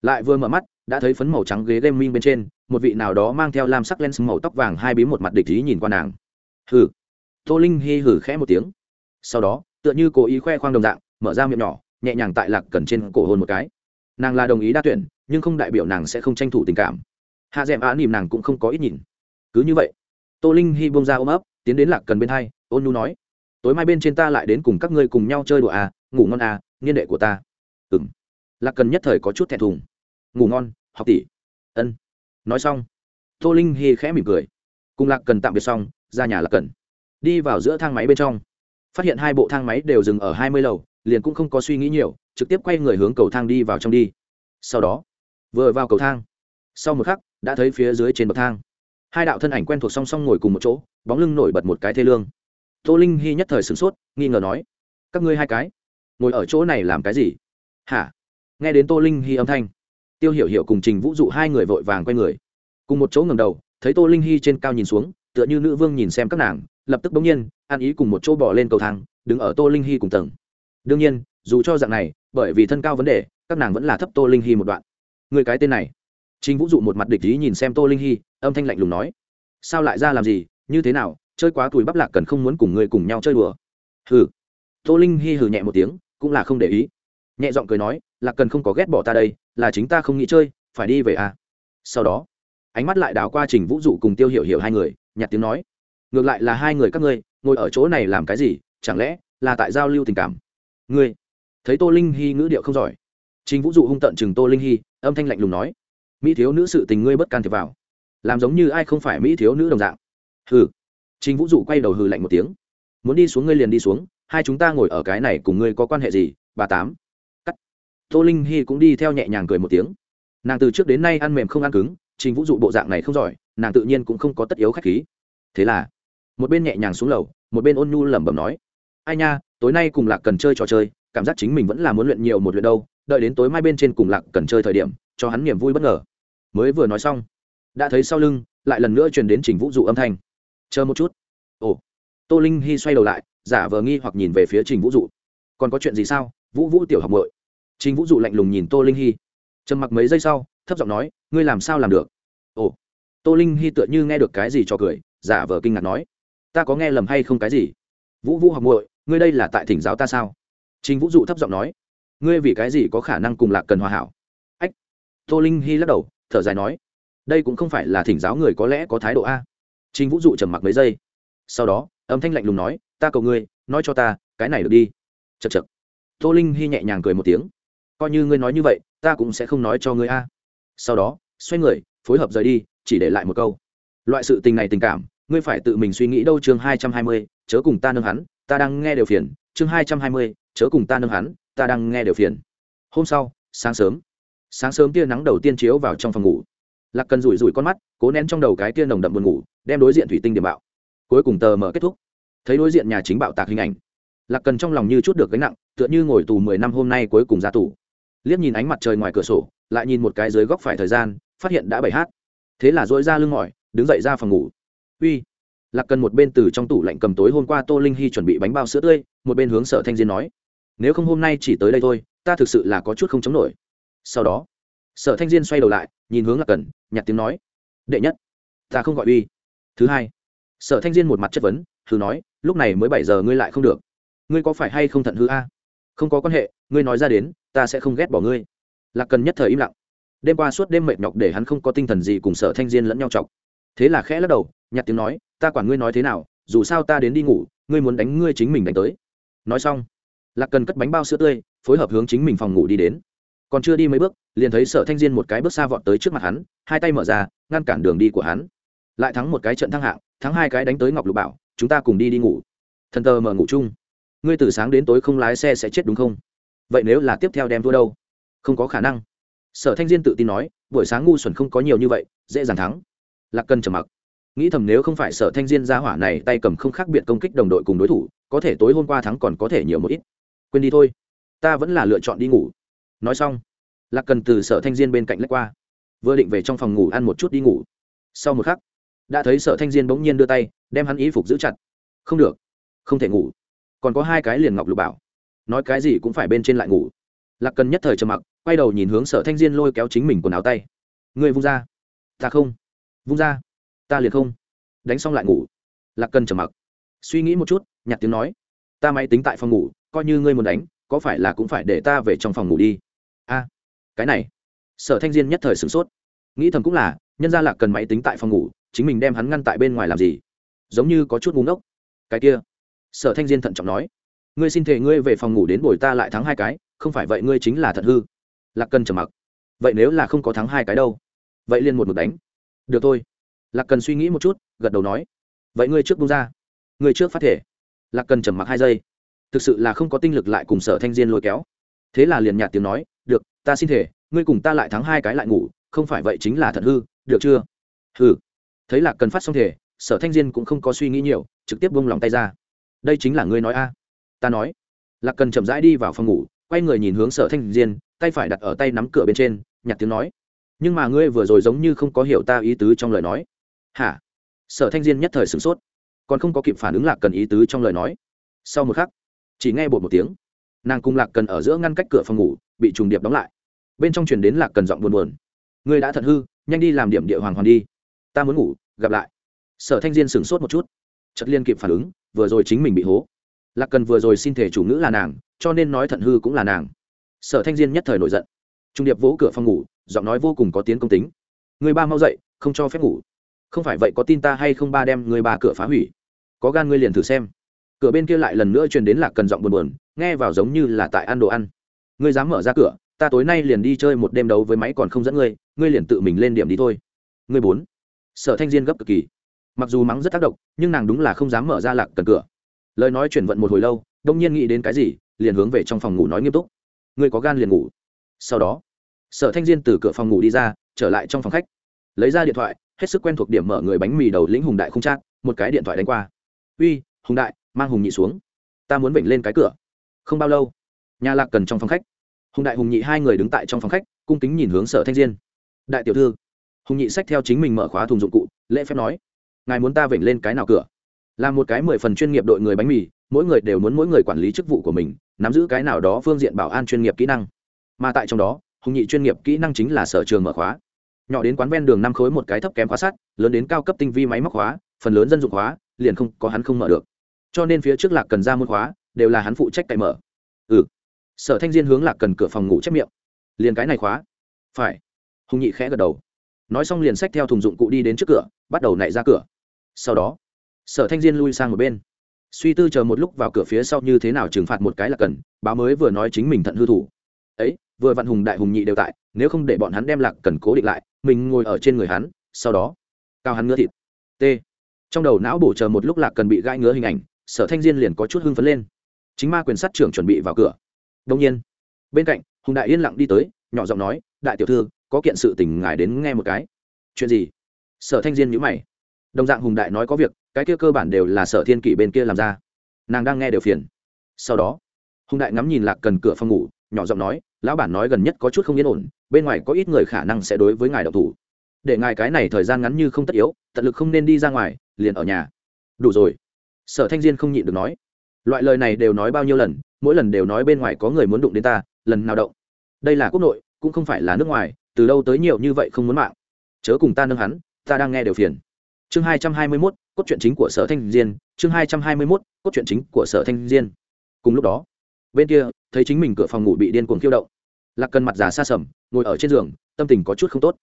lại vừa mở mắt đã thấy phấn màu trắng ghế gaming bên trên một vị nào đó mang theo lam sắc lens màu tóc vàng hai bí một mặt địch ý nhìn qua nàng. Hừ. Tô linh hy hử khẽ một tiếng. Sau đó tựa như cố ý khoe khoang đồng dạng mở ra miệng nhỏ nhẹ nhàng tại lạc cần trên cổ hôn một cái. Nàng là đồng ý đa tuyển nhưng không đại biểu nàng sẽ không tranh thủ tình cảm. Hạ d è m á nìm nàng cũng không có ít nhìn. Cứ như vậy tô linh hy bông ra ôm ấp tiến đến lạc cần bên hai ôn nhu nói. Tối mai bên trên ta lại đến cùng các ngươi cùng nhau chơi đùa à ngủ ngon à niên đệ của ta. Ừng lạc cần nhất thời có chút thẹn thùng. Ngủ ngon, học tỷ. Ân. Nói xong, tô linh hy khẽ mỉm cười. Cùng lạc cần tạm biệt xong, ra nhà lạc cần. Đi vào giữa thang máy bên trong. Phát hiện hai bộ thang máy đều dừng ở hai mươi lầu, liền cũng không có suy nghĩ nhiều, trực tiếp quay người hướng cầu thang đi vào trong đi. Sau đó, vừa vào cầu thang, sau một khắc, đã thấy phía dưới trên bậc thang. Hai đạo thân ảnh quen thuộc song song ngồi cùng một chỗ, bóng lưng nổi bật một cái thê lương. Tô linh hy nhất thời sửng sốt, nghi ngờ nói, các ngươi hai cái, ngồi ở chỗ này làm cái gì? Hả? Nghe đến tô linh hy âm thanh, tiêu hiểu hiểu cùng trình vũ dụ hai người vội vàng quay người. Cùng một chỗ ngầm đầu, thấy tô linh hy trên cao nhìn xuống, tựa như nữ vương nhìn xem các nàng, lập tức bỗng nhiên, ăn ý cùng một chỗ bỏ lên cầu thang, đứng ở tô linh hy cùng tầng. Đương nhiên, dù cho dạng này, bởi vì thân cao vấn đề, các nàng vẫn là thấp tô linh hy một đoạn. Người cái tên này. Trình vũ dụ một mặt địch ý nhìn xem tô linh hy âm thanh lạnh lùng nói. Sao lại ra làm gì, như thế nào, chơi quá tuổi bắp lạc cần không muốn cùng người cùng nhau chơi đùa. Hừ. Tô linh hy hừ nhẹ một tiếng, cũng là không để ý. Nhẹ giọng cười nói lạc cần không có ghét bỏ ta đây, là chính ta không nghĩ chơi, phải đi về à. Sau đó, ánh mắt lại đào qua trình vũ dụ cùng tiêu hiểu hiểu hai người nhặt tiếng nói, ngược lại là hai người các ngươi, ngồi ở chỗ này làm cái gì, chẳng lẽ là tại giao lưu tình cảm? Ngươi, thấy tô linh hy ngữ điệu không giỏi. Trình vũ dụ hung tận chừng tô linh hy, âm thanh lạnh lùng nói, mỹ thiếu nữ sự tình ngươi bất can thiệp vào, làm giống như ai không phải mỹ thiếu nữ đồng dạng. Hừ. Trình vũ dụ quay đầu hừ lạnh một tiếng, muốn đi xuống ngươi liền đi xuống, hai chúng ta ngồi ở cái này cùng ngươi có quan hệ gì, bà tám? Tô linh hy cũng đi theo nhẹ nhàng cười một tiếng. Nàng từ trước đến nay ăn mềm không ăn cứng, trình vũ dụ bộ dạng này không giỏi, nàng tự nhiên cũng không có tất yếu k h á c h khí. Thế là, một bên nhẹ nhàng xuống lầu, một bên ôn nhu lẩm bẩm nói, ai nha, tối nay cùng lạc cần chơi trò chơi, cảm giác chính mình vẫn là muốn luyện nhiều một luyện đâu, đợi đến tối mai bên trên cùng lạc cần chơi thời điểm, cho hắn niềm vui bất ngờ. Mới vừa nói xong, đã thấy sau lưng, lại lần nữa truyền đến trình vũ dụ âm thanh. Chờ một chút. Ồ. Tô linh hy xoay đầu lại, giả vờ nghi hoặc nhìn về phía trình vũ dụ. Còn có chuyện gì sao? Vũ vũ tiểu học mội trình vũ dụ lạnh lùng nhìn tô linh Hi, trầm mặc mấy giây sau thấp giọng nói ngươi làm sao làm được? Ồ. Tô linh Hi tựa như nghe được cái gì cho cười giả vờ kinh ngạc nói ta có nghe lầm hay không cái gì? Vũ vũ học muội ngươi đây là tại thỉnh giáo ta sao? Trình vũ dụ thấp giọng nói ngươi vì cái gì có khả năng cùng lạc cần hòa hảo? Ách. Tô linh Hi lắc đầu thở dài nói đây cũng không phải là thỉnh giáo người có lẽ có thái độ a. Trình vũ dụ trầm mặc mấy giây. Sau đó âm thanh lạnh lùng nói ta cầu ngươi nói cho ta cái này được đi. Chậc chậc. tô linh Hi nhẹ nhàng cười một tiếng coi như ngươi nói như vậy, ta cũng sẽ không nói cho ngươi a. Sau đó, xoay người, phối hợp rời đi, chỉ để lại một câu. Loại sự tình này tình cảm, ngươi phải tự mình suy nghĩ đâu chương hai trăm hai mươi, chớ cùng ta nâng hắn, ta đang nghe đều phiền. Chương hai trăm hai mươi, chớ cùng ta nâng hắn, ta đang nghe đều phiền. Hôm sau, sáng sớm. Sáng sớm tia nắng đầu tiên chiếu vào trong phòng ngủ. Lạc cần rủi rủi con mắt, cố nén trong đầu cái tia nồng đậm buồn ngủ, đem đối diện thủy tinh điểm bạo. Cuối cùng tờ mở kết thúc. Thấy đối diện nhà chính bạo tạc hình ảnh. Lạc cần trong lòng như chút được gánh nặng, tựa như ngồi tù mười năm hôm nay cuối cùng ra tù liếc nhìn ánh mặt trời ngoài cửa sổ, lại nhìn một cái dưới góc phải thời gian, phát hiện đã bảy hát. Thế là dỗi ra lưng mỏi, đứng dậy ra phòng ngủ. Uy, lạc cần một bên từ trong tủ lạnh cầm tối hôm qua tô linh hy chuẩn bị bánh bao sữa tươi, một bên hướng sở thanh diên nói, nếu không hôm nay chỉ tới đây thôi, ta thực sự là có chút không chống nổi. Sau đó, sở thanh diên xoay đầu lại, nhìn hướng lạc cần, nhặt tiếng nói, đệ nhất, ta không gọi uy. Thứ hai, sở thanh diên một mặt chất vấn, thử nói, lúc này mới bảy giờ ngươi lại không được. Ngươi có phải hay không thận hư a? Không có quan hệ, ngươi nói ra đến ta sẽ không ghét bỏ ngươi. Lạc cần nhất thời im lặng. Đêm qua suốt đêm mệt nhọc để hắn không có tinh thần gì cùng sở thanh diên lẫn nhau chọc. Thế là khẽ lắc đầu, nhặt tiếng nói, ta quản ngươi nói thế nào, dù sao ta đến đi ngủ, ngươi muốn đánh ngươi chính mình đánh tới. Nói xong, lạc cần cất bánh bao sữa tươi, phối hợp hướng chính mình phòng ngủ đi đến. Còn chưa đi mấy bước, liền thấy sở thanh diên một cái bước xa vọt tới trước mặt hắn, hai tay mở ra, ngăn cản đường đi của hắn. Lại thắng một cái trận thăng hạng, thắng hai cái đánh tới ngọc lục bảo, chúng ta cùng đi đi ngủ. Thần tờ mở ngủ chung. Ngươi từ sáng đến tối không lái xe sẽ chết đúng không? Vậy nếu là tiếp theo đem thua đâu? Không có khả năng. Sở thanh diên tự tin nói, buổi sáng ngu xuẩn không có nhiều như vậy, dễ dàng thắng. Lạc cần trầm mặc. Nghĩ thầm nếu không phải sở thanh diên ra hỏa này tay cầm không khác biệt công kích đồng đội cùng đối thủ, có thể tối hôm qua thắng còn có thể nhiều một ít. Quên đi thôi. Ta vẫn là lựa chọn đi ngủ. Nói xong, lạc cần từ sở thanh diên bên cạnh lách qua. Vừa định về trong phòng ngủ ăn một chút đi ngủ. Sau một khắc, đã thấy sở thanh diên bỗng nhiên đưa tay, đem hắn ý phục giữ chặt. Không được. Không thể ngủ. Còn có hai cái liền ngọc lục bảo nói cái gì cũng phải bên trên lại ngủ. Lạc cần nhất thời trầm mặc, quay đầu nhìn hướng sở thanh diên lôi kéo chính mình quần áo tay. Người vung ra. Ta không. Vung ra. Ta liền không. Đánh xong lại ngủ. Lạc cần trầm mặc. Suy nghĩ một chút, nhặt tiếng nói. Ta máy tính tại phòng ngủ, coi như ngươi muốn đánh, có phải là cũng phải để ta về trong phòng ngủ đi. A. Cái này. Sở thanh diên nhất thời sửng sốt. Nghĩ thầm cũng là, nhân gia lạc cần máy tính tại phòng ngủ, chính mình đem hắn ngăn tại bên ngoài làm gì? Giống như có chút ngu ngốc. Cái kia. Sở thanh diên thận trọng nói ngươi xin thể ngươi về phòng ngủ đến bồi ta lại thắng hai cái, không phải vậy ngươi chính là thật hư. Lạc cần trầm mặc. Vậy nếu là không có thắng hai cái đâu? Vậy liền một một đánh. Được thôi. Lạc cần suy nghĩ một chút, gật đầu nói. Vậy ngươi trước bung ra. Ngươi trước phát thể. Lạc cần trầm mặc hai giây. Thực sự là không có tinh lực lại cùng sở thanh diên lôi kéo. Thế là liền nhạt tiếng nói, được, ta xin thể ngươi cùng ta lại thắng hai cái lại ngủ, không phải vậy chính là thật hư, được chưa? Hư thấy lạc cần phát xong thể, sở thanh diên cũng không có suy nghĩ nhiều, trực tiếp bung lòng tay ra. Đây chính là ngươi nói a ta nói. Lạc cần chậm rãi đi vào phòng ngủ, quay người nhìn hướng sở thanh diên, tay phải đặt ở tay nắm cửa bên trên, nhặt tiếng nói. Nhưng mà ngươi vừa rồi giống như không có hiểu ta ý tứ trong lời nói. Hả? Sở thanh diên nhất thời sửng sốt. Còn không có kịp phản ứng lạc cần ý tứ trong lời nói. Sau một khắc, chỉ nghe bột một tiếng. Nàng cùng lạc cần ở giữa ngăn cách cửa phòng ngủ, bị trùng điệp đóng lại. Bên trong truyền đến lạc cần giọng buồn buồn. Ngươi đã thật hư, nhanh đi làm điểm địa hoàng hoàn đi. Ta muốn ngủ, gặp lại. Sở thanh diên sửng sốt một chút. Chất liên kịp phản ứng, vừa rồi chính mình bị hố lạc cần vừa rồi xin thể chủ ngữ là nàng, cho nên nói thận hư cũng là nàng. Sở thanh diên nhất thời nổi giận. Trung điệp vỗ cửa phòng ngủ, giọng nói vô cùng có tiếng công tính. Người ba mau dậy, không cho phép ngủ. Không phải vậy có tin ta hay không ba đem người ba cửa phá hủy? Có gan ngươi liền thử xem. Cửa bên kia lại lần nữa truyền đến lạc cần giọng buồn buồn, nghe vào giống như là tại ăn đồ ăn. Ngươi dám mở ra cửa, ta tối nay liền đi chơi một đêm đấu với máy còn không dẫn ngươi ngươi liền tự mình lên điểm đi thôi. Ngươi bốn. Sở thanh diên gấp cực kỳ. Mặc dù mắng rất tác động, nhưng nàng đúng là không dám mở ra lạc cần cửa lời nói chuyển vận một hồi lâu, đông nhiên nghĩ đến cái gì, liền hướng về trong phòng ngủ nói nghiêm túc. Ngươi có gan liền ngủ. Sau đó, sở thanh diên từ cửa phòng ngủ đi ra, trở lại trong phòng khách. Lấy ra điện thoại, hết sức quen thuộc điểm mở người bánh mì đầu lĩnh hùng đại không trác một cái điện thoại đánh qua. Uy, hùng đại, mang hùng nhị xuống. Ta muốn vểnh lên cái cửa. Không bao lâu nhà lạc cần trong phòng khách. Hùng đại, hùng nhị hai người đứng tại trong phòng khách, cung kính nhìn hướng sở thanh diên. Đại tiểu thư. Hùng nhị xách theo chính mình mở khóa thùng dụng cụ, lễ phép nói, ngài muốn ta vểnh lên cái nào cửa? Là một cái mười phần chuyên nghiệp đội người bánh mì, mỗi người đều muốn mỗi người quản lý chức vụ của mình, nắm giữ cái nào đó phương diện bảo an chuyên nghiệp kỹ năng. Mà tại trong đó, hùng nhị chuyên nghiệp kỹ năng chính là sở trường mở khóa. Nhỏ đến quán ven đường năm khối một cái thấp kém khóa sắt, lớn đến cao cấp tinh vi máy móc khóa, phần lớn dân dụng khóa, liền không có hắn không mở được. Cho nên phía trước lạc cần ra môn khóa, đều là hắn phụ trách cậy mở. Ừ. Sở thanh diên hướng lạc cần cửa phòng ngủ chép miệng. Liền cái này khóa. Phải. Hùng nhị khẽ gật đầu. Nói xong liền xách theo thùng dụng cụ đi đến trước cửa, bắt đầu nảy ra cửa. Sau đó sở thanh diên lui sang một bên. Suy tư chờ một lúc vào cửa phía sau như thế nào trừng phạt một cái là cần, báo mới vừa nói chính mình thận hư thủ. Ấy, vừa vạn hùng đại hùng nhị đều tại, nếu không để bọn hắn đem lạc cần cố định lại, mình ngồi ở trên người hắn, sau đó, cao hắn ngứa thịt. T. Trong đầu não bổ chờ một lúc lạc cần bị gãi ngứa hình ảnh, sở thanh diên liền có chút hưng phấn lên. Chính ma quyền sát trưởng chuẩn bị vào cửa. Đông nhiên, bên cạnh, hùng đại yên lặng đi tới, nhỏ giọng nói, đại tiểu thư, có kiện sự tình ngài đến nghe một cái. Chuyện gì? Sở thanh diên nhữ mày. Đồng dạng hùng đại nói có việc cái kia cơ bản đều là sở thiên kỷ bên kia làm ra. Nàng đang nghe đều phiền. Sau đó, hùng đại ngắm nhìn lạc cần cửa phòng ngủ, nhỏ giọng nói, lão bản nói gần nhất có chút không yên ổn, bên ngoài có ít người khả năng sẽ đối với ngài độc thủ. Để ngài cái này thời gian ngắn như không tất yếu, tận lực không nên đi ra ngoài, liền ở nhà. Đủ rồi. Sở thanh diên không nhịn được nói. Loại lời này đều nói bao nhiêu lần, mỗi lần đều nói bên ngoài có người muốn đụng đến ta, lần nào động. Đây là quốc nội, cũng không phải là nước ngoài, từ đâu tới nhiều như vậy không muốn mạng. Chớ cùng ta nâng hắn, ta đang nghe đều phiền chương hai trăm hai mươi mốt, cốt truyện chính của sở thanh diên. Chương hai trăm hai mươi mốt, cốt truyện chính của sở thanh diên. Cùng lúc đó, bên kia, thấy chính mình cửa phòng ngủ bị điên cuồng khiêu động. Lạc cần mặt già xa sầm, ngồi ở trên giường, tâm tình có chút không tốt.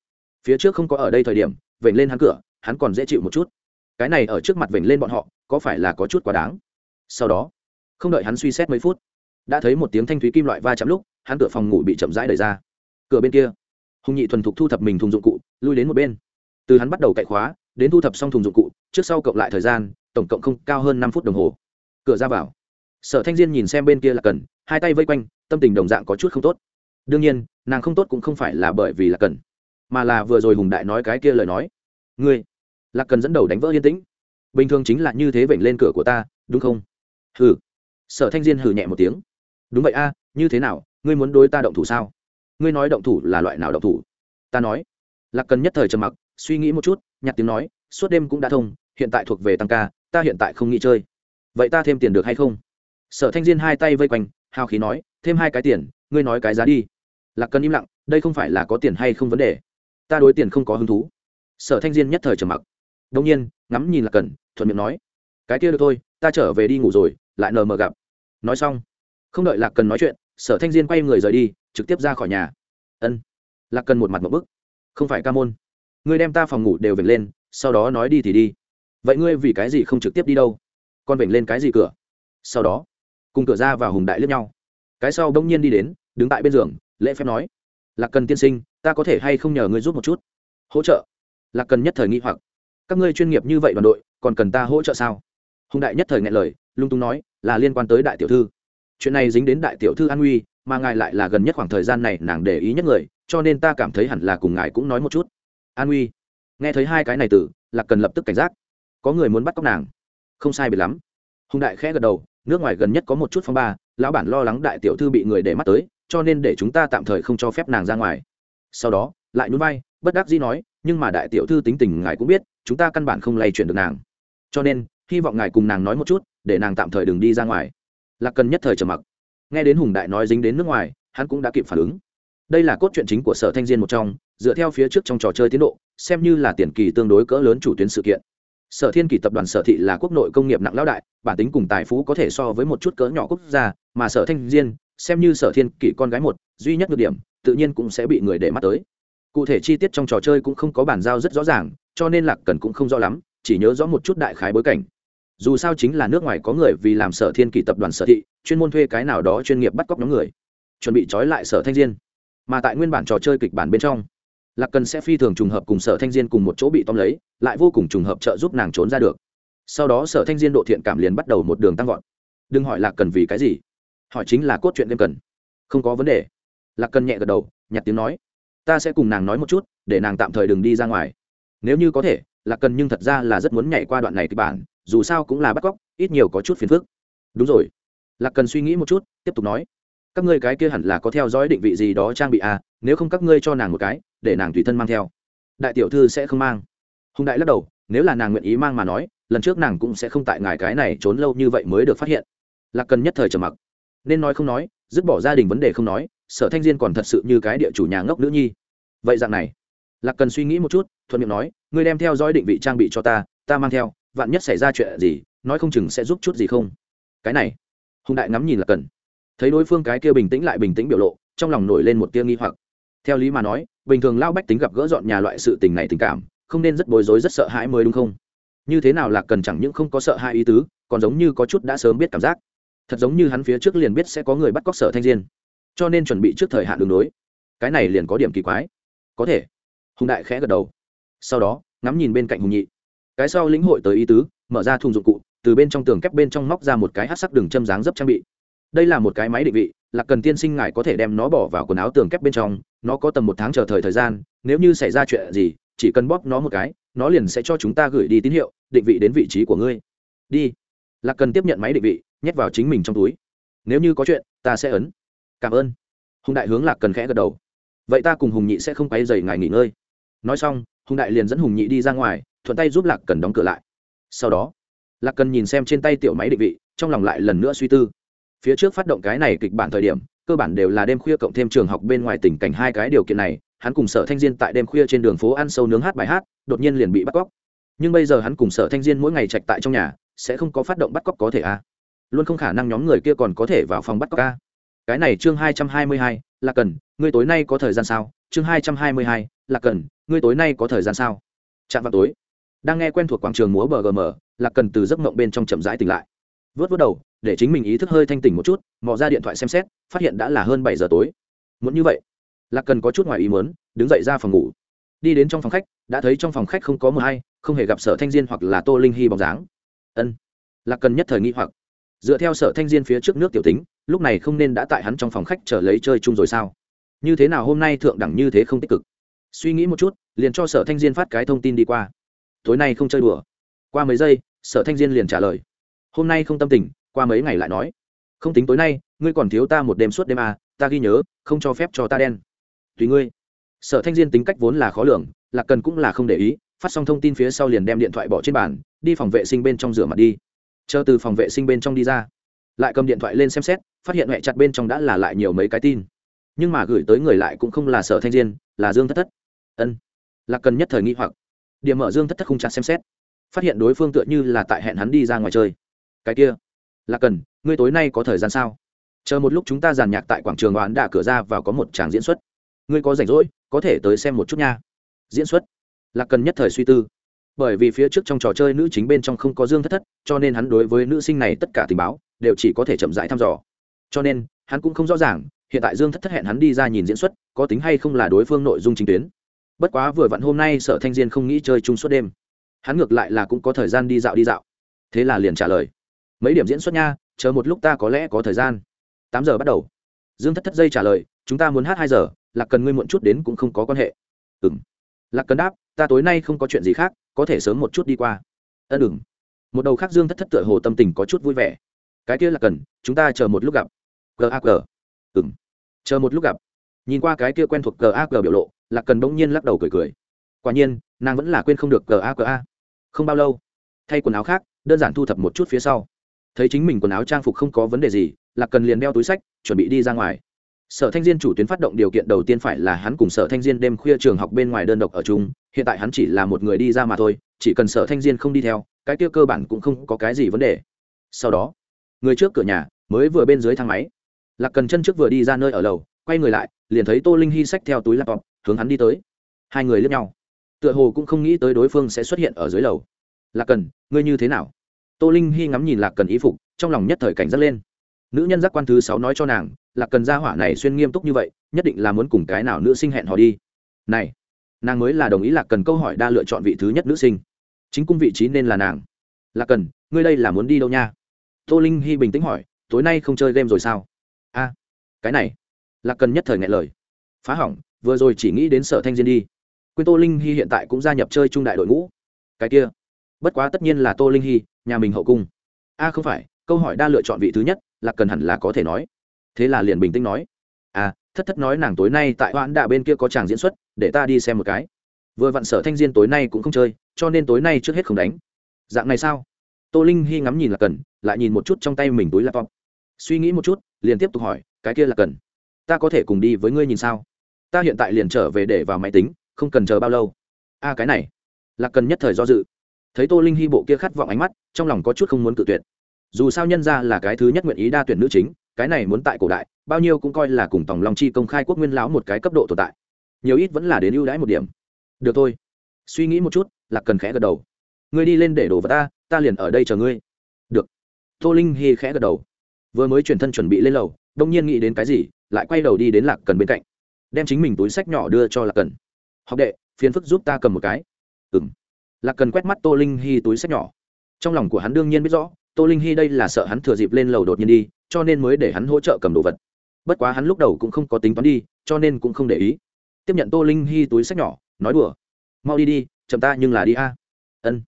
Phía trước không có ở đây thời điểm, vểnh lên hắn cửa, hắn còn dễ chịu một chút. Cái này ở trước mặt vểnh lên bọn họ, có phải là có chút quá đáng? Sau đó, không đợi hắn suy xét mấy phút, đã thấy một tiếng thanh thúy kim loại va chạm lúc, hắn cửa phòng ngủ bị chậm rãi đẩy ra. Cửa bên kia, hùng nhị thuần thục thu thập mình thùng dụng cụ, lui đến một bên. Từ hắn bắt đầu cậy khóa đến thu thập xong thùng dụng cụ, trước sau cộng lại thời gian, tổng cộng không cao hơn năm phút đồng hồ. Cửa ra vào. Sở thanh diên nhìn xem bên kia là cần, hai tay vây quanh, tâm tình đồng dạng có chút không tốt. Đương nhiên, nàng không tốt cũng không phải là bởi vì là cần, mà là vừa rồi hùng đại nói cái kia lời nói. Ngươi lạc cần dẫn đầu đánh vỡ yên tĩnh. Bình thường chính là như thế vểnh lên cửa của ta, đúng không? Hừ. Sở thanh diên hừ nhẹ một tiếng. Đúng vậy a, như thế nào, ngươi muốn đối ta động thủ sao? Ngươi nói động thủ là loại nào động thủ? Ta nói lạc cần nhất thời trầm mặc suy nghĩ một chút, nhặt tiếng nói, suốt đêm cũng đã thông, hiện tại thuộc về tăng ca, ta hiện tại không nghĩ chơi. Vậy ta thêm tiền được hay không? Sở thanh diên hai tay vây quanh, hào khí nói, thêm hai cái tiền, ngươi nói cái giá đi. Lạc cần im lặng, đây không phải là có tiền hay không vấn đề? Ta đối tiền không có hứng thú. Sở thanh diên nhất thời trầm mặc. Đông nhiên, ngắm nhìn lạc cần thuận miệng nói, cái kia được thôi, ta trở về đi ngủ rồi, lại nờ mờ gặp. Nói xong, không đợi lạc cần nói chuyện, sở thanh diên quay người rời đi, trực tiếp ra khỏi nhà. Ân. Lạc cần một mặt một bức. Không phải ca môn ngươi đem ta phòng ngủ đều vểnh lên, sau đó nói đi thì đi. Vậy ngươi vì cái gì không trực tiếp đi đâu? Con vểnh lên cái gì cửa? Sau đó, cùng cửa ra và hùng đại lướt nhau. Cái sau đông nhiên đi đến, đứng tại bên giường, lễ phép nói, lạc cần tiên sinh, ta có thể hay không nhờ ngươi giúp một chút? Hỗ trợ? Lạc cần nhất thời nghi hoặc. Các ngươi chuyên nghiệp như vậy đoàn đội, còn cần ta hỗ trợ sao? Hùng đại nhất thời ngại lời, lung tung nói, là liên quan tới đại tiểu thư. Chuyện này dính đến đại tiểu thư an nguy, mà ngài lại là gần nhất khoảng thời gian này nàng để ý nhất người, cho nên ta cảm thấy hẳn là cùng ngài cũng nói một chút an nguy. Nghe thấy hai cái này từ, lạc cần lập tức cảnh giác. Có người muốn bắt cóc nàng. Không sai biệt lắm. Hùng đại khẽ gật đầu, nước ngoài gần nhất có một chút phong ba, lão bản lo lắng đại tiểu thư bị người để mắt tới, cho nên để chúng ta tạm thời không cho phép nàng ra ngoài. Sau đó, lại nhún vai, bất đắc dĩ nói, nhưng mà đại tiểu thư tính tình ngài cũng biết, chúng ta căn bản không lay chuyển được nàng. Cho nên, hy vọng ngài cùng nàng nói một chút, để nàng tạm thời đừng đi ra ngoài. Lạc cần nhất thời trầm mặc. Nghe đến hùng đại nói dính đến nước ngoài, hắn cũng đã kịp phản ứng đây là cốt truyện chính của sở thanh diên một trong, dựa theo phía trước trong trò chơi tiến độ, xem như là tiền kỳ tương đối cỡ lớn chủ tuyến sự kiện. Sở thiên kỳ tập đoàn sở thị là quốc nội công nghiệp nặng lão đại, bản tính cùng tài phú có thể so với một chút cỡ nhỏ quốc gia, mà sở thanh diên, xem như sở thiên kỳ con gái một, duy nhất được điểm, tự nhiên cũng sẽ bị người để mắt tới. Cụ thể chi tiết trong trò chơi cũng không có bản giao rất rõ ràng, cho nên lạc cần cũng không rõ lắm, chỉ nhớ rõ một chút đại khái bối cảnh. Dù sao chính là nước ngoài có người vì làm sở thiên kỳ tập đoàn sở thị, chuyên môn thuê cái nào đó chuyên nghiệp bắt cóc nhóm người. Chuẩn bị trói lại sở thanh diên mà tại nguyên bản trò chơi kịch bản bên trong, lạc cần sẽ phi thường trùng hợp cùng sở thanh diên cùng một chỗ bị tóm lấy, lại vô cùng trùng hợp trợ giúp nàng trốn ra được. Sau đó sở thanh diên độ thiện cảm liền bắt đầu một đường tăng vọt. Đừng hỏi lạc cần vì cái gì, hỏi chính là cốt truyện đêm cần. Không có vấn đề. Lạc cần nhẹ gật đầu, nhặt tiếng nói, ta sẽ cùng nàng nói một chút, để nàng tạm thời đừng đi ra ngoài. Nếu như có thể, lạc cần nhưng thật ra là rất muốn nhảy qua đoạn này kịch bản, dù sao cũng là bắt cóc, ít nhiều có chút phiền phức. Đúng rồi. Lạc cần suy nghĩ một chút, tiếp tục nói các ngươi cái kia hẳn là có theo dõi định vị gì đó trang bị à nếu không các ngươi cho nàng một cái, để nàng tùy thân mang theo. Đại tiểu thư sẽ không mang. Hùng đại lắc đầu, nếu là nàng nguyện ý mang mà nói, lần trước nàng cũng sẽ không tại ngài cái này trốn lâu như vậy mới được phát hiện. Lạc cần nhất thời trầm mặc. Nên nói không nói, dứt bỏ gia đình vấn đề không nói, sở thanh diên còn thật sự như cái địa chủ nhà ngốc nữ nhi. Vậy dạng này, lạc cần suy nghĩ một chút, thuận miệng nói, ngươi đem theo dõi định vị trang bị cho ta ta mang theo, vạn nhất xảy ra chuyện gì, nói không chừng sẽ giúp chút gì không? Cái này, hùng đại ngắm nhìn lạc cần thấy đối phương cái kia bình tĩnh lại bình tĩnh biểu lộ, trong lòng nổi lên một tia nghi hoặc. Theo lý mà nói, bình thường lao bách tính gặp gỡ dọn nhà loại sự tình này tình cảm, không nên rất bối rối rất sợ hãi mới đúng không? Như thế nào lạc cần chẳng những không có sợ hãi ý tứ, còn giống như có chút đã sớm biết cảm giác. Thật giống như hắn phía trước liền biết sẽ có người bắt cóc sở thanh diên. Cho nên chuẩn bị trước thời hạn đường đối cái này liền có điểm kỳ quái. Có thể. Hùng đại khẽ gật đầu. Sau đó, ngắm nhìn bên cạnh hùng nhị. Cái sau lĩnh hội tới ý tứ, mở ra thùng dụng cụ, từ bên trong tường kép bên trong móc ra một cái hát sắc đường châm dáng dấp trang bị đây là một cái máy định vị là cần tiên sinh ngài có thể đem nó bỏ vào quần áo tường kép bên trong, nó có tầm một tháng chờ thời thời gian, nếu như xảy ra chuyện gì, chỉ cần bóp nó một cái, nó liền sẽ cho chúng ta gửi đi tín hiệu, định vị đến vị trí của ngươi. Đi. Lạc cần tiếp nhận máy định vị, nhét vào chính mình trong túi. Nếu như có chuyện, ta sẽ ấn. Cảm ơn. Hùng đại hướng lạc cần khẽ gật đầu. Vậy ta cùng hùng nhị sẽ không quay dày ngài nghỉ ngơi. Nói xong, hùng đại liền dẫn hùng nhị đi ra ngoài, thuận tay giúp lạc cần đóng cửa lại. Sau đó, lạc cần nhìn xem trên tay tiểu máy định vị, trong lòng lại lần nữa suy tư phía trước phát động cái này kịch bản thời điểm, cơ bản đều là đêm khuya cộng thêm trường học bên ngoài tỉnh cảnh hai cái điều kiện này, hắn cùng sở thanh diên tại đêm khuya trên đường phố ăn sâu nướng hát bài hát, đột nhiên liền bị bắt cóc. Nhưng bây giờ hắn cùng sở thanh diên mỗi ngày trạch tại trong nhà, sẽ không có phát động bắt cóc có thể a à. luôn không khả năng nhóm người kia còn có thể vào phòng bắt cóc a cái này chương hai trăm hai mươi hai là cần, ngươi tối nay có thời gian sao? Chương hai trăm hai mươi hai là cần, ngươi tối nay có thời gian sao? Chạm vào tối. Đang nghe quen thuộc quảng trường múa bgm là cần từ giấc mộng bên trong chậm rãi tỉnh lại vớt vớt đầu, để chính mình ý thức hơi thanh tỉnh một chút, mò ra điện thoại xem xét, phát hiện đã là hơn bảy giờ tối. Muốn như vậy, lạc cần có chút ngoài ý muốn, đứng dậy ra phòng ngủ. Đi đến trong phòng khách, đã thấy trong phòng khách không có mờ hay, không hề gặp sở thanh diên hoặc là tô linh hy bóng dáng. Ân. Lạc cần nhất thời nghi hoặc. Dựa theo sở thanh diên phía trước nước tiểu tính, lúc này không nên đã tại hắn trong phòng khách chờ lấy chơi chung rồi sao? Như thế nào hôm nay thượng đẳng như thế không tích cực? Suy nghĩ một chút, liền cho sở thanh diên phát cái thông tin đi qua. Tối nay không chơi đùa. Qua mấy giây, sở thanh diên liền trả lời hôm nay không tâm tình qua mấy ngày lại nói. Không tính tối nay ngươi còn thiếu ta một đêm suốt đêm à, ta ghi nhớ không cho phép cho ta đen. Tùy ngươi. Sở thanh diên tính cách vốn là khó lường lạc cần cũng là không để ý phát xong thông tin phía sau liền đem điện thoại bỏ trên bàn đi phòng vệ sinh bên trong rửa mặt đi. Chờ từ phòng vệ sinh bên trong đi ra lại cầm điện thoại lên xem xét phát hiện mẹ chặt bên trong đã là lại nhiều mấy cái tin. Nhưng mà gửi tới người lại cũng không là sở thanh diên là dương thất thất. Ân. Lạc cần nhất thời nghi hoặc. Điểm mở dương thất thất không chặt xem xét. Phát hiện đối phương tựa như là tại hẹn hắn đi ra ngoài chơi cái kia. Lạc cần, ngươi tối nay có thời gian sao? Chờ một lúc chúng ta giàn nhạc tại quảng trường đoán đạ cửa ra và có một tràng diễn xuất. Ngươi có rảnh rỗi, có thể tới xem một chút nha. Diễn xuất? Lạc cần nhất thời suy tư. Bởi vì phía trước trong trò chơi nữ chính bên trong không có dương thất thất, cho nên hắn đối với nữ sinh này tất cả tình báo, đều chỉ có thể chậm rãi thăm dò. Cho nên, hắn cũng không rõ ràng, hiện tại dương thất thất hẹn hắn đi ra nhìn diễn xuất, có tính hay không là đối phương nội dung chính tuyến. Bất quá vừa vặn hôm nay sở thanh diên không nghĩ chơi chung suốt đêm. Hắn ngược lại là cũng có thời gian đi dạo đi dạo. Thế là liền trả lời mấy điểm diễn xuất nha, chờ một lúc ta có lẽ có thời gian. Tám giờ bắt đầu. Dương thất thất dây trả lời, chúng ta muốn hát hai giờ, lạc cần ngươi muộn chút đến cũng không có quan hệ. Ừ m lạc cần đáp, ta tối nay không có chuyện gì khác, có thể sớm một chút đi qua. Ân đừng một đầu khác dương thất thất tựa hồ tâm tình có chút vui vẻ. Cái kia là cần, chúng ta chờ một lúc gặp. Gag ừ m chờ một lúc gặp. Nhìn qua cái kia quen thuộc gag biểu lộ, lạc cần bỗng nhiên lắc đầu cười cười. Quả nhiên, nàng vẫn là quên không được gaga không bao lâu, thay quần áo khác, đơn giản thu thập một chút phía sau thấy chính mình quần áo trang phục không có vấn đề gì, lạc cần liền đeo túi sách, chuẩn bị đi ra ngoài. Sở thanh diên chủ tuyến phát động điều kiện đầu tiên phải là hắn cùng sở thanh diên đêm khuya trường học bên ngoài đơn độc ở chung, hiện tại hắn chỉ là một người đi ra mà thôi, chỉ cần sở thanh diên không đi theo, cái kia cơ bản cũng không có cái gì vấn đề. Sau đó, người trước cửa nhà mới vừa bên dưới thang máy. Lạc cần chân trước vừa đi ra nơi ở lầu, quay người lại, liền thấy tô linh hy sách theo túi laptop, hướng hắn đi tới. Hai người lướt nhau. Tựa hồ cũng không nghĩ tới đối phương sẽ xuất hiện ở dưới lầu. Lạc cần, ngươi như thế nào? Tô linh hy ngắm nhìn lạc cần ý phục, trong lòng nhất thời cảnh giác lên. Nữ nhân giác quan thứ sáu nói cho nàng, lạc cần gia hỏa này xuyên nghiêm túc như vậy, nhất định là muốn cùng cái nào nữ sinh hẹn hò đi. Này, nàng mới là đồng ý lạc cần câu hỏi đa lựa chọn vị thứ nhất nữ sinh. Chính cung vị trí nên là nàng. Lạc cần, ngươi đây là muốn đi đâu nha? Tô linh hy bình tĩnh hỏi, tối nay không chơi game rồi sao? A, cái này. Lạc cần nhất thời ngại lời. Phá hỏng, vừa rồi chỉ nghĩ đến sở thanh diên đi. Quên tô linh hy hiện tại cũng gia nhập chơi trung đại đội ngũ. Cái kia. Bất quá tất nhiên là tô linh hy nhà mình hậu cung. A, không phải, câu hỏi đa lựa chọn vị thứ nhất là cần hẳn là có thể nói. Thế là liền bình tĩnh nói. À thất thất nói nàng tối nay tại hoãn đạ bên kia có chàng diễn xuất, để ta đi xem một cái. Vừa vặn sở thanh diên tối nay cũng không chơi, cho nên tối nay trước hết không đánh. Dạng này sao? Tô linh hy ngắm nhìn là cần, lại nhìn một chút trong tay mình túi laptop. Suy nghĩ một chút, liền tiếp tục hỏi, cái kia là cần, ta có thể cùng đi với ngươi nhìn sao? Ta hiện tại liền trở về để vào máy tính, không cần chờ bao lâu. A, cái này. Là cần nhất thời do dự thấy tô linh hy bộ kia khát vọng ánh mắt, trong lòng có chút không muốn cự tuyệt. Dù sao nhân ra là cái thứ nhất nguyện ý đa tuyển nữ chính, cái này muốn tại cổ đại, bao nhiêu cũng coi là cùng tòng long chi công khai quốc nguyên lão một cái cấp độ tồn tại. Nhiều ít vẫn là đến ưu đãi một điểm. Được thôi. Suy nghĩ một chút, lạc cần khẽ gật đầu. Ngươi đi lên để đổ vào ta ta liền ở đây chờ ngươi. Được. Tô linh hy khẽ gật đầu. Vừa mới chuyển thân chuẩn bị lên lầu, đông nhiên nghĩ đến cái gì, lại quay đầu đi đến lạc cần bên cạnh. Đem chính mình túi sách nhỏ đưa cho lạc cần. Học đệ, phiền phức giúp ta cầm một cái. Ừ m lạc cần quét mắt tô linh hy túi sách nhỏ. Trong lòng của hắn đương nhiên biết rõ, tô linh hy đây là sợ hắn thừa dịp lên lầu đột nhiên đi, cho nên mới để hắn hỗ trợ cầm đồ vật. Bất quá hắn lúc đầu cũng không có tính toán đi, cho nên cũng không để ý. Tiếp nhận tô linh hy túi sách nhỏ, nói đùa. Mau đi đi, chậm ta nhưng là đi a. Ân.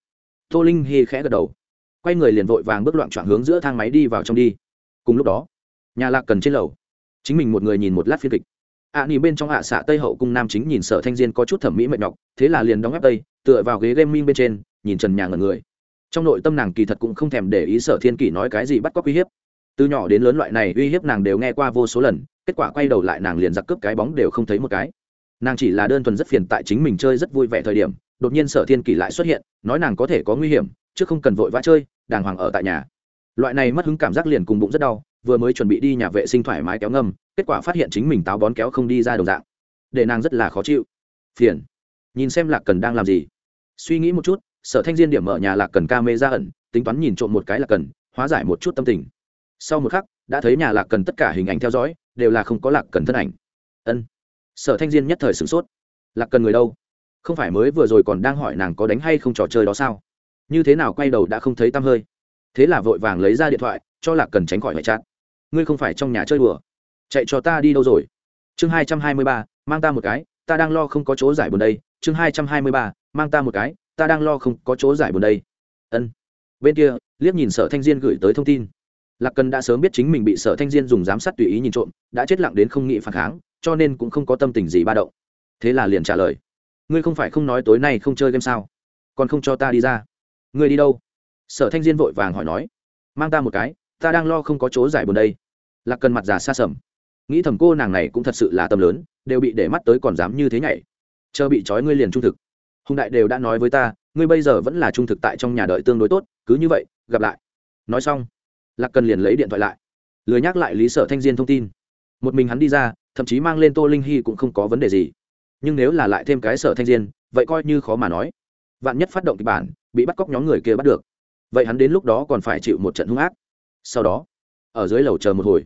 Tô linh hy khẽ gật đầu. Quay người liền vội vàng bước loạn choạng hướng giữa thang máy đi vào trong đi. Cùng lúc đó, nhà lạc cần trên lầu. Chính mình một người nhìn một lát phiên kịch ạ à, nhìn bên trong hạ xạ tây hậu cung nam chính nhìn sở thanh diên có chút thẩm mỹ mệt nhọc thế là liền đóng ép tây tựa vào ghế game minh bên trên nhìn trần nhà ngần người. Trong nội tâm nàng kỳ thật cũng không thèm để ý sở thiên kỷ nói cái gì bắt cóc uy hiếp. Từ nhỏ đến lớn loại này uy hiếp nàng đều nghe qua vô số lần kết quả quay đầu lại nàng liền giặc cướp cái bóng đều không thấy một cái. Nàng chỉ là đơn thuần rất phiền tại chính mình chơi rất vui vẻ thời điểm đột nhiên sở thiên kỷ lại xuất hiện nói nàng có thể có nguy hiểm chứ không cần vội vã chơi đàng hoàng ở tại nhà. Loại này mất hứng cảm giác liền cùng bụng rất đau vừa mới chuẩn bị đi nhà vệ sinh thoải mái kéo ngâm, kết quả phát hiện chính mình táo bón kéo không đi ra đồng dạng. Để nàng rất là khó chịu. Phiền. Nhìn xem lạc cần đang làm gì. Suy nghĩ một chút, sở thanh diên điểm mở nhà lạc cần ca mê ra ẩn, tính toán nhìn trộm một cái lạc cần, hóa giải một chút tâm tình. Sau một khắc, đã thấy nhà lạc cần tất cả hình ảnh theo dõi, đều là không có lạc cần thân ảnh. Ân. Sở thanh diên nhất thời sửng sốt. Lạc cần người đâu? Không phải mới vừa rồi còn đang hỏi nàng có đánh hay không trò chơi đó sao? Như thế nào quay đầu đã không thấy tăm hơi. Thế là vội vàng lấy ra điện thoại, cho lạc cần tránh khỏi ngoại trát ngươi không phải trong nhà chơi đùa. Chạy cho ta đi đâu rồi? Chương hai trăm hai mươi ba, mang ta một cái, ta đang lo không có chỗ giải buồn đây. Chương hai trăm hai mươi ba, mang ta một cái, ta đang lo không có chỗ giải buồn đây. Ân. Bên kia liếc nhìn sở thanh diên gửi tới thông tin. Lạc cần đã sớm biết chính mình bị sở thanh diên dùng giám sát tùy ý nhìn trộm, đã chết lặng đến không nghĩ phản kháng, cho nên cũng không có tâm tình gì ba động. Thế là liền trả lời. Ngươi không phải không nói tối nay không chơi game sao? Còn không cho ta đi ra. Ngươi đi đâu? Sở thanh diên vội vàng hỏi nói. Mang ta một cái ta đang lo không có chỗ giải buồn đây. Lạc cần mặt già xa sầm. Nghĩ thầm cô nàng này cũng thật sự là tâm lớn, đều bị để mắt tới còn dám như thế nhảy. Chờ bị trói ngươi liền trung thực. Hùng đại đều đã nói với ta, ngươi bây giờ vẫn là trung thực tại trong nhà đợi tương đối tốt, cứ như vậy, gặp lại. Nói xong, lạc cần liền lấy điện thoại lại. Lười nhắc lại lý sở thanh diên thông tin. Một mình hắn đi ra, thậm chí mang lên tô linh hy cũng không có vấn đề gì. Nhưng nếu là lại thêm cái sở thanh diên, vậy coi như khó mà nói. Vạn nhất phát động kịch bản, bị bắt cóc nhóm người kia bắt được. Vậy hắn đến lúc đó còn phải chịu một trận hung ác sau đó, ở dưới lầu chờ một hồi.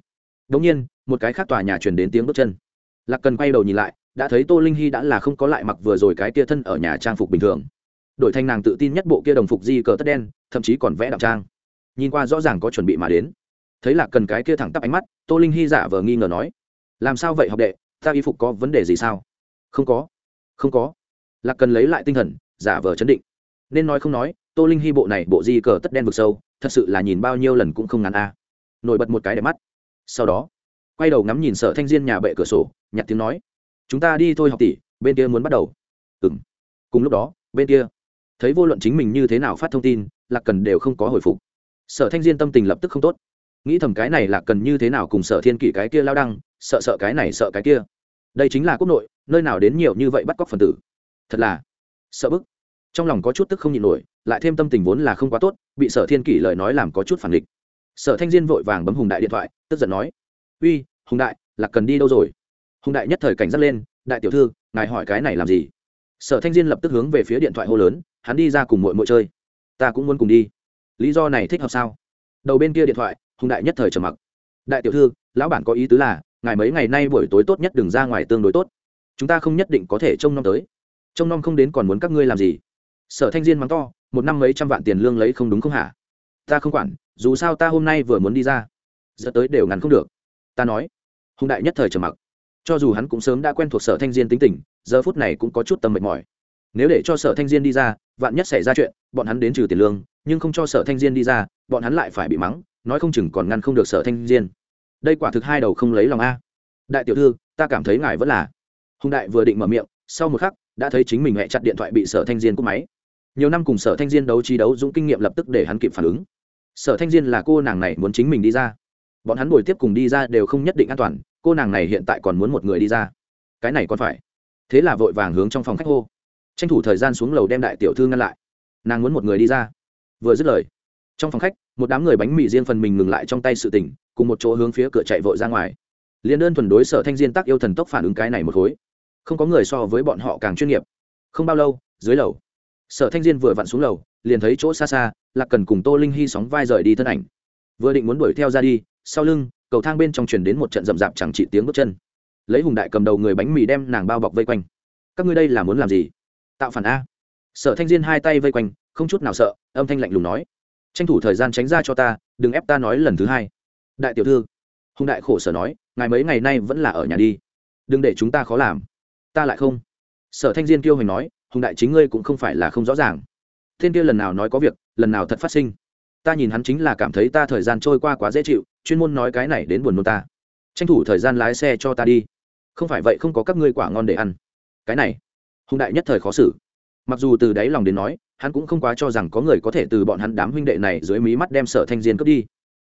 Đ ỗ n g nhiên, một cái khác tòa nhà truyền đến tiếng bước chân. Lạc cần quay đầu nhìn lại, đã thấy tô linh hy đã là không có lại mặc vừa rồi cái kia thân ở nhà trang phục bình thường. Đổi thành nàng tự tin nhất bộ kia đồng phục di cờ tất đen, thậm chí còn vẽ đ trang. Nhìn qua rõ ràng có chuẩn bị mà đến. Thấy lạc cần cái kia thẳng tắp ánh mắt, tô linh hy giả vờ nghi ngờ nói, làm sao vậy, học đệ? Ta y phục có vấn đề gì sao? Không có không có. Lạc cần lấy lại tinh thần, giả vờ chấn định nên nói không nói, tô linh hy bộ này bộ di cờ tất đen vực sâu, thật sự là nhìn bao nhiêu lần cũng không ngắn a. Nổi bật một cái đẹp mắt. Sau đó, quay đầu ngắm nhìn sở thanh diên nhà bệ cửa sổ, nhặt tiếng nói, chúng ta đi thôi học tỷ, bên kia muốn bắt đầu. Ừng cùng lúc đó, bên kia, thấy vô luận chính mình như thế nào phát thông tin, lạc cần đều không có hồi phục. Sở thanh diên tâm tình lập tức không tốt. Nghĩ thầm cái này lạc cần như thế nào cùng sở thiên kỷ cái kia lao đăng, sợ sợ cái này sợ cái kia. Đây chính là quốc nội, nơi nào đến nhiều như vậy bắt cóc phần tử. Thật là sợ bức trong lòng có chút tức không nhịn nổi, lại thêm tâm tình vốn là không quá tốt, bị sở thiên kỷ lời nói làm có chút phản địch sở thanh diên vội vàng bấm hùng đại điện thoại, tức giận nói, uy, hùng đại, lạc cần đi đâu rồi? Hùng đại nhất thời cảnh giác lên, đại tiểu thư, ngài hỏi cái này làm gì? Sở thanh diên lập tức hướng về phía điện thoại hô lớn, hắn đi ra cùng mội mội chơi, ta cũng muốn cùng đi. Lý do này thích hợp sao? Đầu bên kia điện thoại, hùng đại nhất thời trầm mặc. Đại tiểu thư, lão bản có ý tứ là, ngài mấy ngày nay buổi tối tốt nhất đừng ra ngoài tương đối tốt. Chúng ta không nhất định có thể trông nom tới. Trông nom không đến còn muốn các ngươi làm gì? Sở thanh diên mắng to, một năm mấy trăm vạn tiền lương lấy không đúng không hả? Ta không quản, dù sao ta hôm nay vừa muốn đi ra, giờ tới đều ngắn không được. Ta nói. Hùng đại nhất thời trầm mặc. Cho dù hắn cũng sớm đã quen thuộc sở thanh diên tính tình, giờ phút này cũng có chút tâm mệt mỏi. Nếu để cho sở thanh diên đi ra, vạn nhất xảy ra chuyện, bọn hắn đến trừ tiền lương, nhưng không cho sở thanh diên đi ra, bọn hắn lại phải bị mắng, nói không chừng còn ngăn không được sở thanh diên. Đây quả thực hai đầu không lấy lòng a. Đại tiểu thư, ta cảm thấy ngài vẫn là. Hùng đại vừa định mở miệng, sau một khắc, đã thấy chính mình hẹ chặt điện thoại bị sở thanh diên cúp máy nhiều năm cùng sở thanh diên đấu trí đấu dũng kinh nghiệm lập tức để hắn kịp phản ứng. Sở thanh diên là cô nàng này muốn chính mình đi ra. Bọn hắn buổi tiếp cùng đi ra đều không nhất định an toàn, cô nàng này hiện tại còn muốn một người đi ra. Cái này còn phải. Thế là vội vàng hướng trong phòng khách hô. Tranh thủ thời gian xuống lầu đem đại tiểu thư ngăn lại. Nàng muốn một người đi ra. Vừa dứt lời, trong phòng khách, một đám người bánh mì riêng phần mình ngừng lại trong tay sự tỉnh cùng một chỗ hướng phía cửa chạy vội ra ngoài. Liền đơn thuần đối sở thanh diên tác yêu thần tốc phản ứng cái này một khối. Không có người so với bọn họ càng chuyên nghiệp. Không bao lâu, dưới lầu sở thanh diên vừa vặn xuống lầu, liền thấy chỗ xa xa, lạc cần cùng tô linh hy sóng vai rời đi thân ảnh. Vừa định muốn đuổi theo ra đi, sau lưng, cầu thang bên trong truyền đến một trận rậm rạp chẳng trị tiếng bước chân. Lấy hùng đại cầm đầu người bánh mì đem nàng bao bọc vây quanh. Các ngươi đây là muốn làm gì? Tạo phản a. Sở thanh diên hai tay vây quanh, không chút nào sợ, âm thanh lạnh lùng nói. Tranh thủ thời gian tránh ra cho ta, đừng ép ta nói lần thứ hai. Đại tiểu thư. Hùng đại khổ sở nói, ngài mấy ngày nay vẫn là ở nhà đi. Đừng để chúng ta khó làm. Ta lại không. Sở thanh diên kêu hình nói hùng đại chính ngươi cũng không phải là không rõ ràng. Thiên kia lần nào nói có việc, lần nào thật phát sinh. Ta nhìn hắn chính là cảm thấy ta thời gian trôi qua quá dễ chịu, chuyên môn nói cái này đến buồn nôn ta. Tranh thủ thời gian lái xe cho ta đi. Không phải vậy không có các ngươi quả ngon để ăn. Cái này, hùng đại nhất thời khó xử. Mặc dù từ đáy lòng đến nói, hắn cũng không quá cho rằng có người có thể từ bọn hắn đám huynh đệ này dưới mí mắt đem sở thanh diên cướp đi.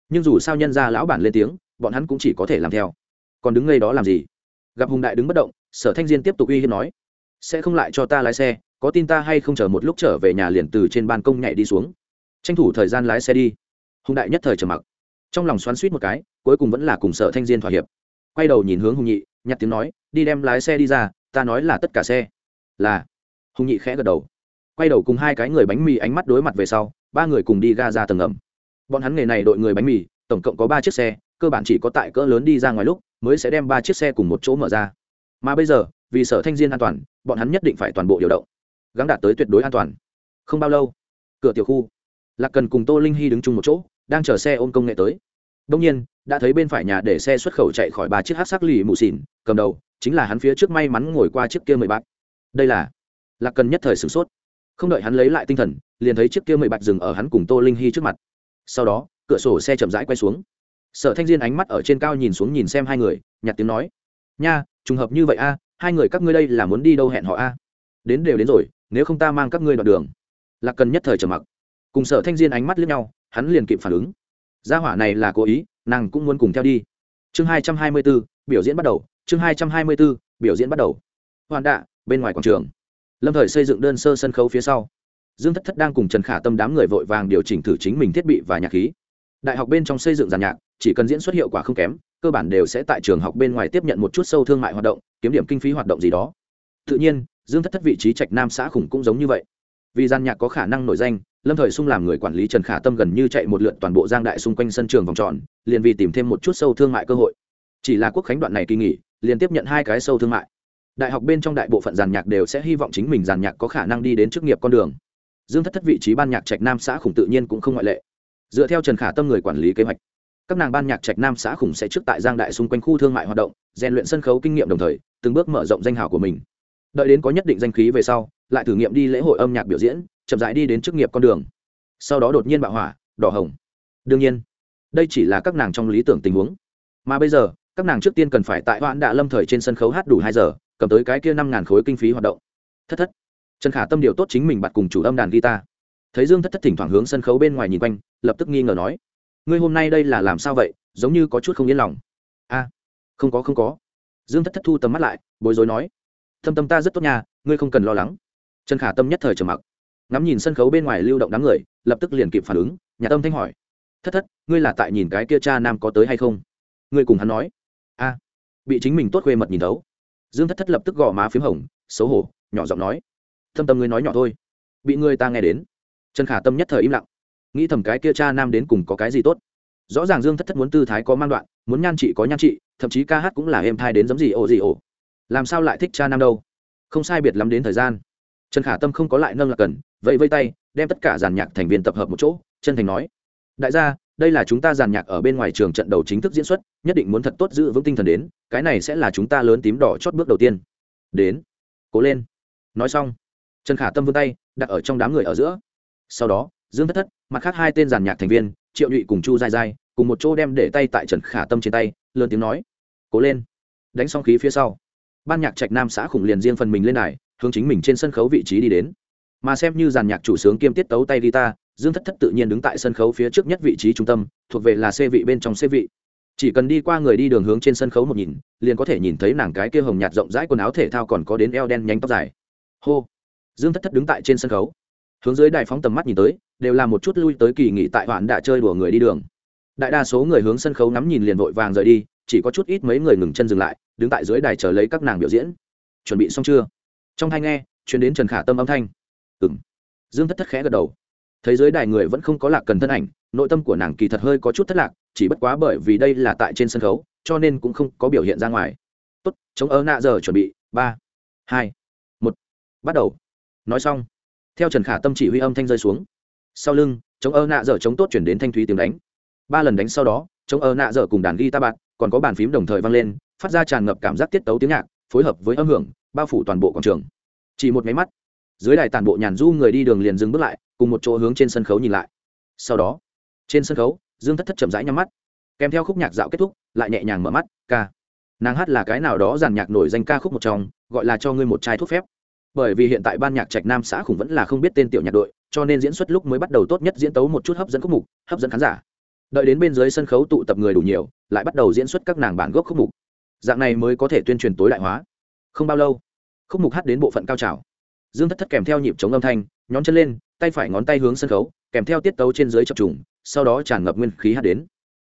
Nhưng dù sao nhân ra lão bản lên tiếng, bọn hắn cũng chỉ có thể làm theo. Còn đứng ngay đó làm gì? Gặp hùng đại đứng bất động, sở thanh diên tiếp tục uy hiếp nói sẽ không lại cho ta lái xe, có tin ta hay không chờ một lúc trở về nhà liền từ trên ban công nhảy đi xuống. Tranh thủ thời gian lái xe đi. Hùng đại nhất thời trầm mặc. Trong lòng xoắn suýt một cái, cuối cùng vẫn là cùng sở thanh diên thỏa hiệp. Quay đầu nhìn hướng hùng nhị, nhặt tiếng nói, đi đem lái xe đi ra, ta nói là tất cả xe. Là. Hùng nhị khẽ gật đầu. Quay đầu cùng hai cái người bánh mì ánh mắt đối mặt về sau, ba người cùng đi ga ra tầng ngầm. Bọn hắn nghề này đội người bánh mì, tổng cộng có ba chiếc xe, cơ bản chỉ có tại cỡ lớn đi ra ngoài lúc, mới sẽ đem ba chiếc xe cùng một chỗ mở ra mà bây giờ, vì sở thanh diên an toàn, bọn hắn nhất định phải toàn bộ điều động. Gắn đạt tới tuyệt đối an toàn. Không bao lâu, cửa tiểu khu, lạc cần cùng tô linh hy đứng chung một chỗ, đang chờ xe ôm công nghệ tới. Đông nhiên, đã thấy bên phải nhà để xe xuất khẩu chạy khỏi ba chiếc hát sắc lì mù xỉn, cầm đầu chính là hắn phía trước may mắn ngồi qua chiếc kia mười bạc đây là lạc cần nhất thời sửng sốt. Không đợi hắn lấy lại tinh thần, liền thấy chiếc kia mười bạc dừng ở hắn cùng tô linh hy trước mặt. Sau đó, cửa sổ xe chậm rãi quay xuống. Sở thanh diên ánh mắt ở trên cao nhìn xuống nhìn xem hai người nhặt tiếng nói, nha trùng hợp như vậy a, hai người các ngươi đây là muốn đi đâu hẹn họ a? Đến đều đến rồi, nếu không ta mang các ngươi đoạn đường. Lạc cần nhất thời trầm mặc. Cùng sở thanh diên ánh mắt lướt nhau, hắn liền kịp phản ứng. Gia hỏa này là cố ý, nàng cũng muốn cùng theo đi. Chương hai trăm hai mươi b ố biểu diễn bắt đầu, chương hai trăm hai mươi b ố biểu diễn bắt đầu. Hoàn đạ, bên ngoài quảng trường. Lâm thời xây dựng đơn sơ sân khấu phía sau. Dương thất thất đang cùng trần khả tâm đám người vội vàng điều chỉnh thử chính mình thiết bị và nhạc khí. Đại học bên trong xây dựng giàn nhạc, chỉ cần diễn xuất hiệu quả không kém cơ bản đều sẽ tại trường học bên ngoài tiếp nhận một chút sâu thương mại hoạt động, kiếm điểm kinh phí hoạt động gì đó. Tự nhiên, dương thất thất vị trí trạch nam xã khủng cũng giống như vậy. Vì giàn nhạc có khả năng nổi danh, lâm thời sung làm người quản lý trần khả tâm gần như chạy một lượt toàn bộ giang đại xung quanh sân trường vòng tròn, liền vì tìm thêm một chút sâu thương mại cơ hội. Chỉ là quốc khánh đoạn này kỳ nghỉ, liền tiếp nhận hai cái sâu thương mại. Đại học bên trong đại bộ phận giàn nhạc đều sẽ hy vọng chính mình giàn nhạc có khả năng đi đến chức nghiệp con đường. Dương thất thất vị trí ban nhạc trạch nam xã khủng tự nhiên cũng không ngoại lệ. Dựa theo trần khả tâm người quản lý kế hoạch các nàng ban nhạc trạch nam xã khủng sẽ trước tại giang đại xung quanh khu thương mại hoạt động, rèn luyện sân khấu kinh nghiệm đồng thời, từng bước mở rộng danh hào của mình. Đợi đến có nhất định danh khí về sau, lại thử nghiệm đi lễ hội âm nhạc biểu diễn, chậm rãi đi đến chức nghiệp con đường. Sau đó đột nhiên bạo hỏa, đỏ hồng. Đương nhiên, đây chỉ là các nàng trong lý tưởng tình huống. Mà bây giờ, các nàng trước tiên cần phải tại hoãn đạ lâm thời trên sân khấu hát đủ hai giờ, cầm tới cái kia năm ngàn khối kinh phí hoạt động. Thất thất. Trần khả tâm điều tốt chính mình bặt cùng chủ âm đàn guitar. Thấy dương thất thất thỉnh thoảng hướng sân khấu bên ngoài nhìn quanh, lập tức nghi ngờ nói ngươi hôm nay đây là làm sao vậy, giống như có chút không yên lòng. A, không có không có. Dương thất thất thu tầm mắt lại, bối rối nói thâm tâm ta rất tốt nhà ngươi không cần lo lắng. Trần khả tâm nhất thời trầm mặc. Ngắm nhìn sân khấu bên ngoài lưu động đám người, lập tức liền kịp phản ứng, nhà tâm thanh hỏi, thất thất, ngươi là tại nhìn cái kia cha nam có tới hay không? Ngươi cùng hắn nói, a, bị chính mình tốt khuê mật nhìn thấu. Dương thất thất lập tức gò má p h í m hồng, xấu hổ, nhỏ giọng nói thâm tâm ngươi nói nhỏ thôi, bị ngươi ta nghe đến. Trần khả tâm nhất thời im lặng nghĩ thầm cái kia cha nam đến cùng có cái gì tốt. Rõ ràng dương thất thất muốn tư thái có mang đoạn, muốn nhan trị có nhan trị, thậm chí ca hát cũng là em thai đến giấm gì ồ gì ồ làm sao lại thích cha nam đâu? Không sai biệt lắm đến thời gian. Trần khả tâm không có lại nâng là cần vậy vây tay, đem tất cả giàn nhạc thành viên tập hợp một chỗ, chân thành nói, đại gia, đây là chúng ta giàn nhạc ở bên ngoài trường trận đầu chính thức diễn xuất, nhất định muốn thật tốt giữ vững tinh thần đến, cái này sẽ là chúng ta lớn tím đỏ chót bước đầu tiên. Đến. Cố lên. Nói xong, trần khả tâm vươn tay, đặt ở trong đám người ở giữa. Sau đó, dương thất thất mặt khác hai tên giàn nhạc thành viên, triệu nhụy cùng chu dai dai cùng một chỗ đem để tay tại trần khả tâm trên tay, lớn tiếng nói, cố lên. Đánh xong khí phía sau, ban nhạc trạch nam xã khủng liền riêng phần mình lên đài, hướng chính mình trên sân khấu vị trí đi đến. Mà xem như giàn nhạc chủ sướng kiêm tiết tấu tay guitar, dương thất thất tự nhiên đứng tại sân khấu phía trước nhất vị trí trung tâm, thuộc về là xe vị bên trong xe vị. Chỉ cần đi qua người đi đường hướng trên sân khấu một nhìn, liền có thể nhìn thấy nàng cái kia hồng nhạt rộng rãi quần áo thể thao còn có đến eo đen nhánh tóc dài. Hô! Dương thất thất đứng tại trên sân khấu hướng dưới đài phóng tầm mắt nhìn tới, đều là một chút lui tới kỳ nghỉ tại hoạn đã chơi đùa người đi đường. Đại đa số người hướng sân khấu nắm nhìn liền vội vàng rời đi, chỉ có chút ít mấy người ngừng chân dừng lại, đứng tại dưới đài chờ lấy các nàng biểu diễn. Chuẩn bị xong chưa? Trong hai nghe chuyển đến trần khả tâm âm thanh. Ừng dương thất thất khẽ gật đầu. Thấy dưới đài người vẫn không có lạc cần thân ảnh, nội tâm của nàng kỳ thật hơi có chút thất lạc, chỉ bất quá bởi vì đây là tại trên sân khấu, cho nên cũng không có biểu hiện ra ngoài. Tốt, chống ơ nạ giờ chuẩn bị, ba, hai, một. Bắt đầu. Nói xong theo trần khả tâm chỉ huy âm thanh rơi xuống sau lưng chống ơ nạ dở chống tốt chuyển đến thanh thúy tiếng đánh ba lần đánh sau đó chống ơ nạ dở cùng đàn ghi ta bạc còn có bàn phím đồng thời vang lên phát ra tràn ngập cảm giác tiết tấu tiếng nhạc phối hợp với âm hưởng bao phủ toàn bộ quảng trường chỉ một máy mắt dưới đài tàn bộ nhàn du người đi đường liền dừng bước lại cùng một chỗ hướng trên sân khấu nhìn lại sau đó trên sân khấu dương thất thất chậm rãi nhắm mắt kèm theo khúc nhạc dạo kết thúc lại nhẹ nhàng mở mắt ca nàng hát là cái nào đó giàn nhạc nổi danh ca khúc một trong gọi là cho ngươi một chai thuốc phép bởi vì hiện tại ban nhạc trạch nam xã khủng vẫn là không biết tên tiểu nhạc đội, cho nên diễn xuất lúc mới bắt đầu tốt nhất diễn tấu một chút hấp dẫn khúc mục, hấp dẫn khán giả. Đợi đến bên dưới sân khấu tụ tập người đủ nhiều, lại bắt đầu diễn xuất các nàng bản gốc khúc mục. Dạng này mới có thể tuyên truyền tối đại hóa. Không bao lâu, khúc mục hát đến bộ phận cao trào. Dương thất thất kèm theo nhịp chống âm thanh, nhón chân lên, tay phải ngón tay hướng sân khấu, kèm theo tiết tấu trên dưới chập trùng, sau đó tràn ngập nguyên khí hát đến.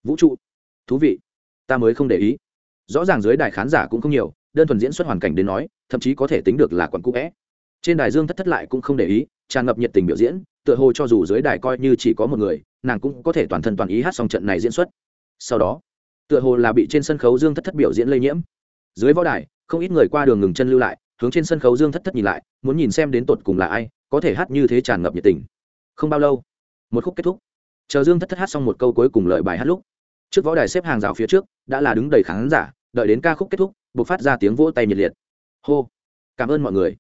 Vũ trụ, thú vị, ta mới không để ý. Rõ ràng dưới đài khán giả cũng không nhiều đơn thuần diễn xuất hoàn cảnh đến nói, thậm chí có thể tính được là quận cũ vẽ. Trên đài dương thất thất lại cũng không để ý, tràn ngập nhiệt tình biểu diễn, tựa hồ cho dù dưới đài coi như chỉ có một người, nàng cũng có thể toàn thân toàn ý hát xong trận này diễn xuất. Sau đó, tựa hồ là bị trên sân khấu dương thất thất biểu diễn lây nhiễm. Dưới võ đài, không ít người qua đường ngừng chân lưu lại, hướng trên sân khấu dương thất thất nhìn lại, muốn nhìn xem đến tột cùng là ai, có thể hát như thế tràn ngập nhiệt tình. Không bao lâu, một khúc kết thúc. Chờ dương thất thất hát xong một câu cuối cùng lời bài hát lúc, trước võ đài xếp hàng rào phía trước, đã là đứng đầy khán giả, đợi đến ca khúc kết thúc buộc phát ra tiếng vỗ tay nhiệt liệt. Hô. Cảm ơn mọi người.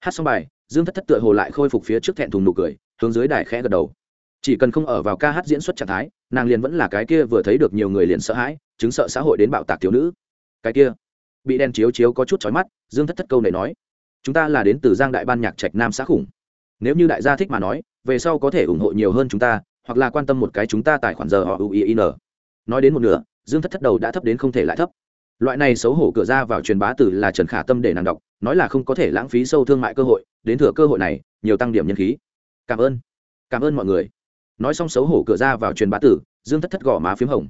Hát xong bài, dương thất thất tựa hồ lại khôi phục phía trước thẹn thùng nụ cười, hướng dưới đài khẽ gật đầu. Chỉ cần không ở vào ca hát diễn xuất trạng thái, nàng liền vẫn là cái kia vừa thấy được nhiều người liền sợ hãi, chứng sợ xã hội đến bạo tạc thiếu nữ. Cái kia. Bị đen chiếu chiếu có chút chói mắt, dương thất thất câu này nói. Chúng ta là đến từ giang đại ban nhạc trạch nam xã khủng. Nếu như đại gia thích mà nói, về sau có thể ủng hộ nhiều hơn chúng ta, hoặc là quan tâm một cái chúng ta tài khoản giờ họ uin nói đến một nửa, dương thất thất đầu đã thấp đến không thể lại thấp loại này xấu hổ cửa ra vào truyền bá từ là trần khả tâm để nàng đọc, nói là không có thể lãng phí sâu thương mại cơ hội, đến thừa cơ hội này, nhiều tăng điểm nhân khí. Cảm ơn. Cảm ơn mọi người. Nói xong xấu hổ cửa ra vào truyền bá tử dương thất thất gõ má p h í m hồng.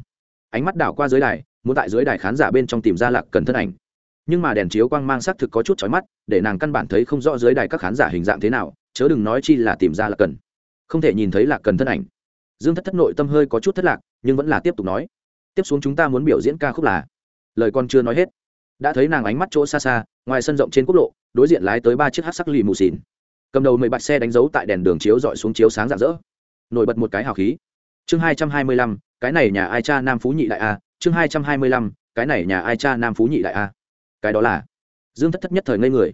Ánh mắt đảo qua dưới đài, muốn tại dưới đài khán giả bên trong tìm ra lạc cần thân ảnh. Nhưng mà đèn chiếu quang mang xác thực có chút chói mắt, để nàng căn bản thấy không rõ dưới đài các khán giả hình dạng thế nào, chớ đừng nói chi là tìm ra lạc cần. Không thể nhìn thấy lạc cần thân ảnh. Dương thất thất nội tâm hơi có chút thất lạc, nhưng vẫn là tiếp tục nói. Tiếp xuống chúng ta muốn biểu diễn ca khúc là lời con chưa nói hết. Đã thấy nàng ánh mắt chỗ xa xa, ngoài sân rộng trên quốc lộ, đối diện lái tới ba chiếc hát sắc lì mù xìn cầm đầu mười bạch xe đánh dấu tại đèn đường chiếu dọi xuống chiếu sáng rạng rỡ. Nổi bật một cái hào khí. Chương hai trăm hai mươi lăm, cái này nhà ai cha nam phú nhị đại a, chương hai trăm hai mươi lăm, cái này nhà ai cha nam phú nhị đại a. Cái đó là dương thất thất nhất thời ngây người.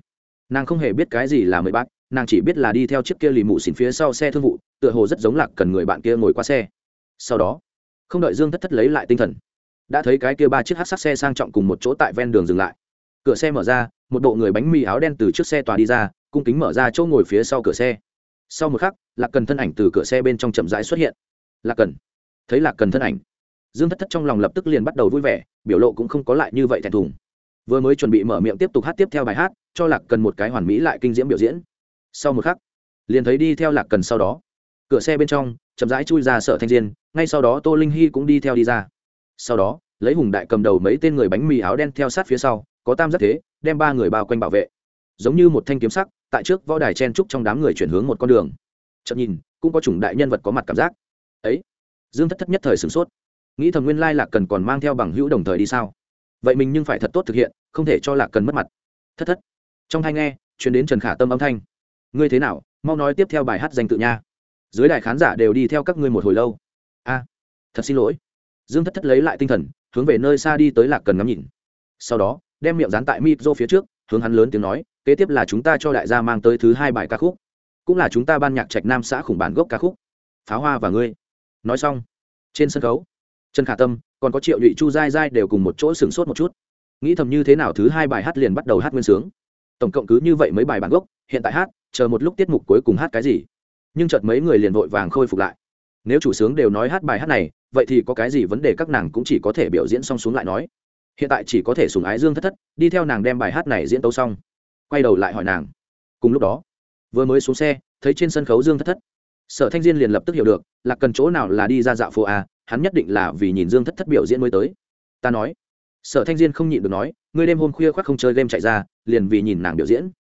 Nàng không hề biết cái gì là mười bác, nàng chỉ biết là đi theo chiếc kia lì mù xìn phía sau xe thương vụ, tựa hồ rất giống lạc cần người bạn kia ngồi qua xe. Sau đó, không đợi dương thất thất lấy lại tinh thần đã thấy cái kia ba chiếc hát sắc xe sang trọng cùng một chỗ tại ven đường dừng lại. Cửa xe mở ra, một bộ người bánh mì áo đen từ trước xe tòa đi ra, cung kính mở ra chỗ ngồi phía sau cửa xe. Sau một khắc, lạc cần thân ảnh từ cửa xe bên trong chậm rãi xuất hiện. Lạc cần. Thấy lạc cần thân ảnh, dương thất thất trong lòng lập tức liền bắt đầu vui vẻ, biểu lộ cũng không có lại như vậy thẹn thùng. Vừa mới chuẩn bị mở miệng tiếp tục hát tiếp theo bài hát, cho lạc cần một cái hoàn mỹ lại kinh diễm biểu diễn. Sau một khắc, liền thấy đi theo lạc cần sau đó. Cửa xe bên trong, chậm rãi chui ra sợ thanh diên, ngay sau đó tô linh hy cũng đi theo đi ra sau đó, lấy hùng đại cầm đầu mấy tên người bánh mì áo đen theo sát phía sau, có tam giác thế, đem ba người bao quanh bảo vệ. Giống như một thanh kiếm sắc, tại trước võ đài chen trúc trong đám người chuyển hướng một con đường. Chậm nhìn, cũng có chủng đại nhân vật có mặt cảm giác. Ấy, dương thất thất nhất thời sửng sốt. Nghĩ thầm nguyên lai lạc cần còn mang theo bằng hữu đồng thời đi sao? Vậy mình nhưng phải thật tốt thực hiện, không thể cho lạc cần mất mặt. Thất thất. Trong hai nghe chuyển đến trần khả tâm âm thanh. Ngươi thế nào? Mau nói tiếp theo bài hát danh tự nha. Dưới đài khán giả đều đi theo các ngươi một hồi lâu. A, thật xin lỗi dương thất thất lấy lại tinh thần, hướng về nơi xa đi tới lạc cần ngắm nhìn. Sau đó, đem miệng dán tại mịp rô phía trước, hướng hắn lớn tiếng nói, kế tiếp là chúng ta cho đại gia mang tới thứ hai bài ca khúc. Cũng là chúng ta ban nhạc trạch nam xã khủng bản gốc ca khúc. Pháo hoa và ngươi. Nói xong, trên sân khấu, trần khả tâm, còn có triệu nhụy chu dai dai đều cùng một chỗ sửng sốt một chút. Nghĩ thầm như thế nào thứ hai bài hát liền bắt đầu hát nguyên sướng. Tổng cộng cứ như vậy mấy bài bản gốc, hiện tại hát, chờ một lúc tiết mục cuối cùng hát cái gì. Nhưng chợt mấy người liền vội vàng khôi phục lại nếu chủ sướng đều nói hát bài hát này, vậy thì có cái gì vấn đề các nàng cũng chỉ có thể biểu diễn xong xuống lại nói. Hiện tại chỉ có thể sùng ái dương thất thất, đi theo nàng đem bài hát này diễn tấu xong. Quay đầu lại hỏi nàng. Cùng lúc đó, vừa mới xuống xe, thấy trên sân khấu dương thất thất. Sở thanh diên liền lập tức hiểu được, là cần chỗ nào là đi ra dạo phố a, hắn nhất định là vì nhìn dương thất thất biểu diễn mới tới. Ta nói. Sở thanh diên không nhịn được nói, ngươi đêm hôm khuya khoác không chơi game chạy ra, liền vì nhìn nàng biểu diễn.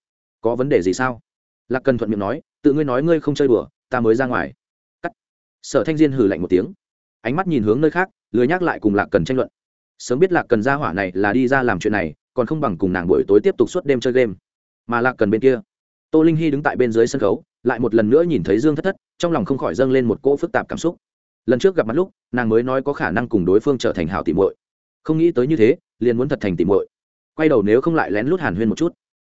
Có vấn đề gì sao? Lạc cần thuận miệng nói, tự ngươi nói ngươi không chơi đùa, ta mới ra ngoài sở thanh diên hừ lạnh một tiếng. Ánh mắt nhìn hướng nơi khác, lười nhắc lại cùng lạc cần tranh luận. Sớm biết lạc cần ra hỏa này là đi ra làm chuyện này, còn không bằng cùng nàng buổi tối tiếp tục suốt đêm chơi game. Mà lạc cần bên kia, tô linh hy đứng tại bên dưới sân khấu, lại một lần nữa nhìn thấy dương thất thất, trong lòng không khỏi dâng lên một cỗ phức tạp cảm xúc. Lần trước gặp mặt lúc, nàng mới nói có khả năng cùng đối phương trở thành hảo tỉ muội. Không nghĩ tới như thế, liền muốn thật thành tỉ muội. Quay đầu nếu không lại lén lút hàn huyên một chút.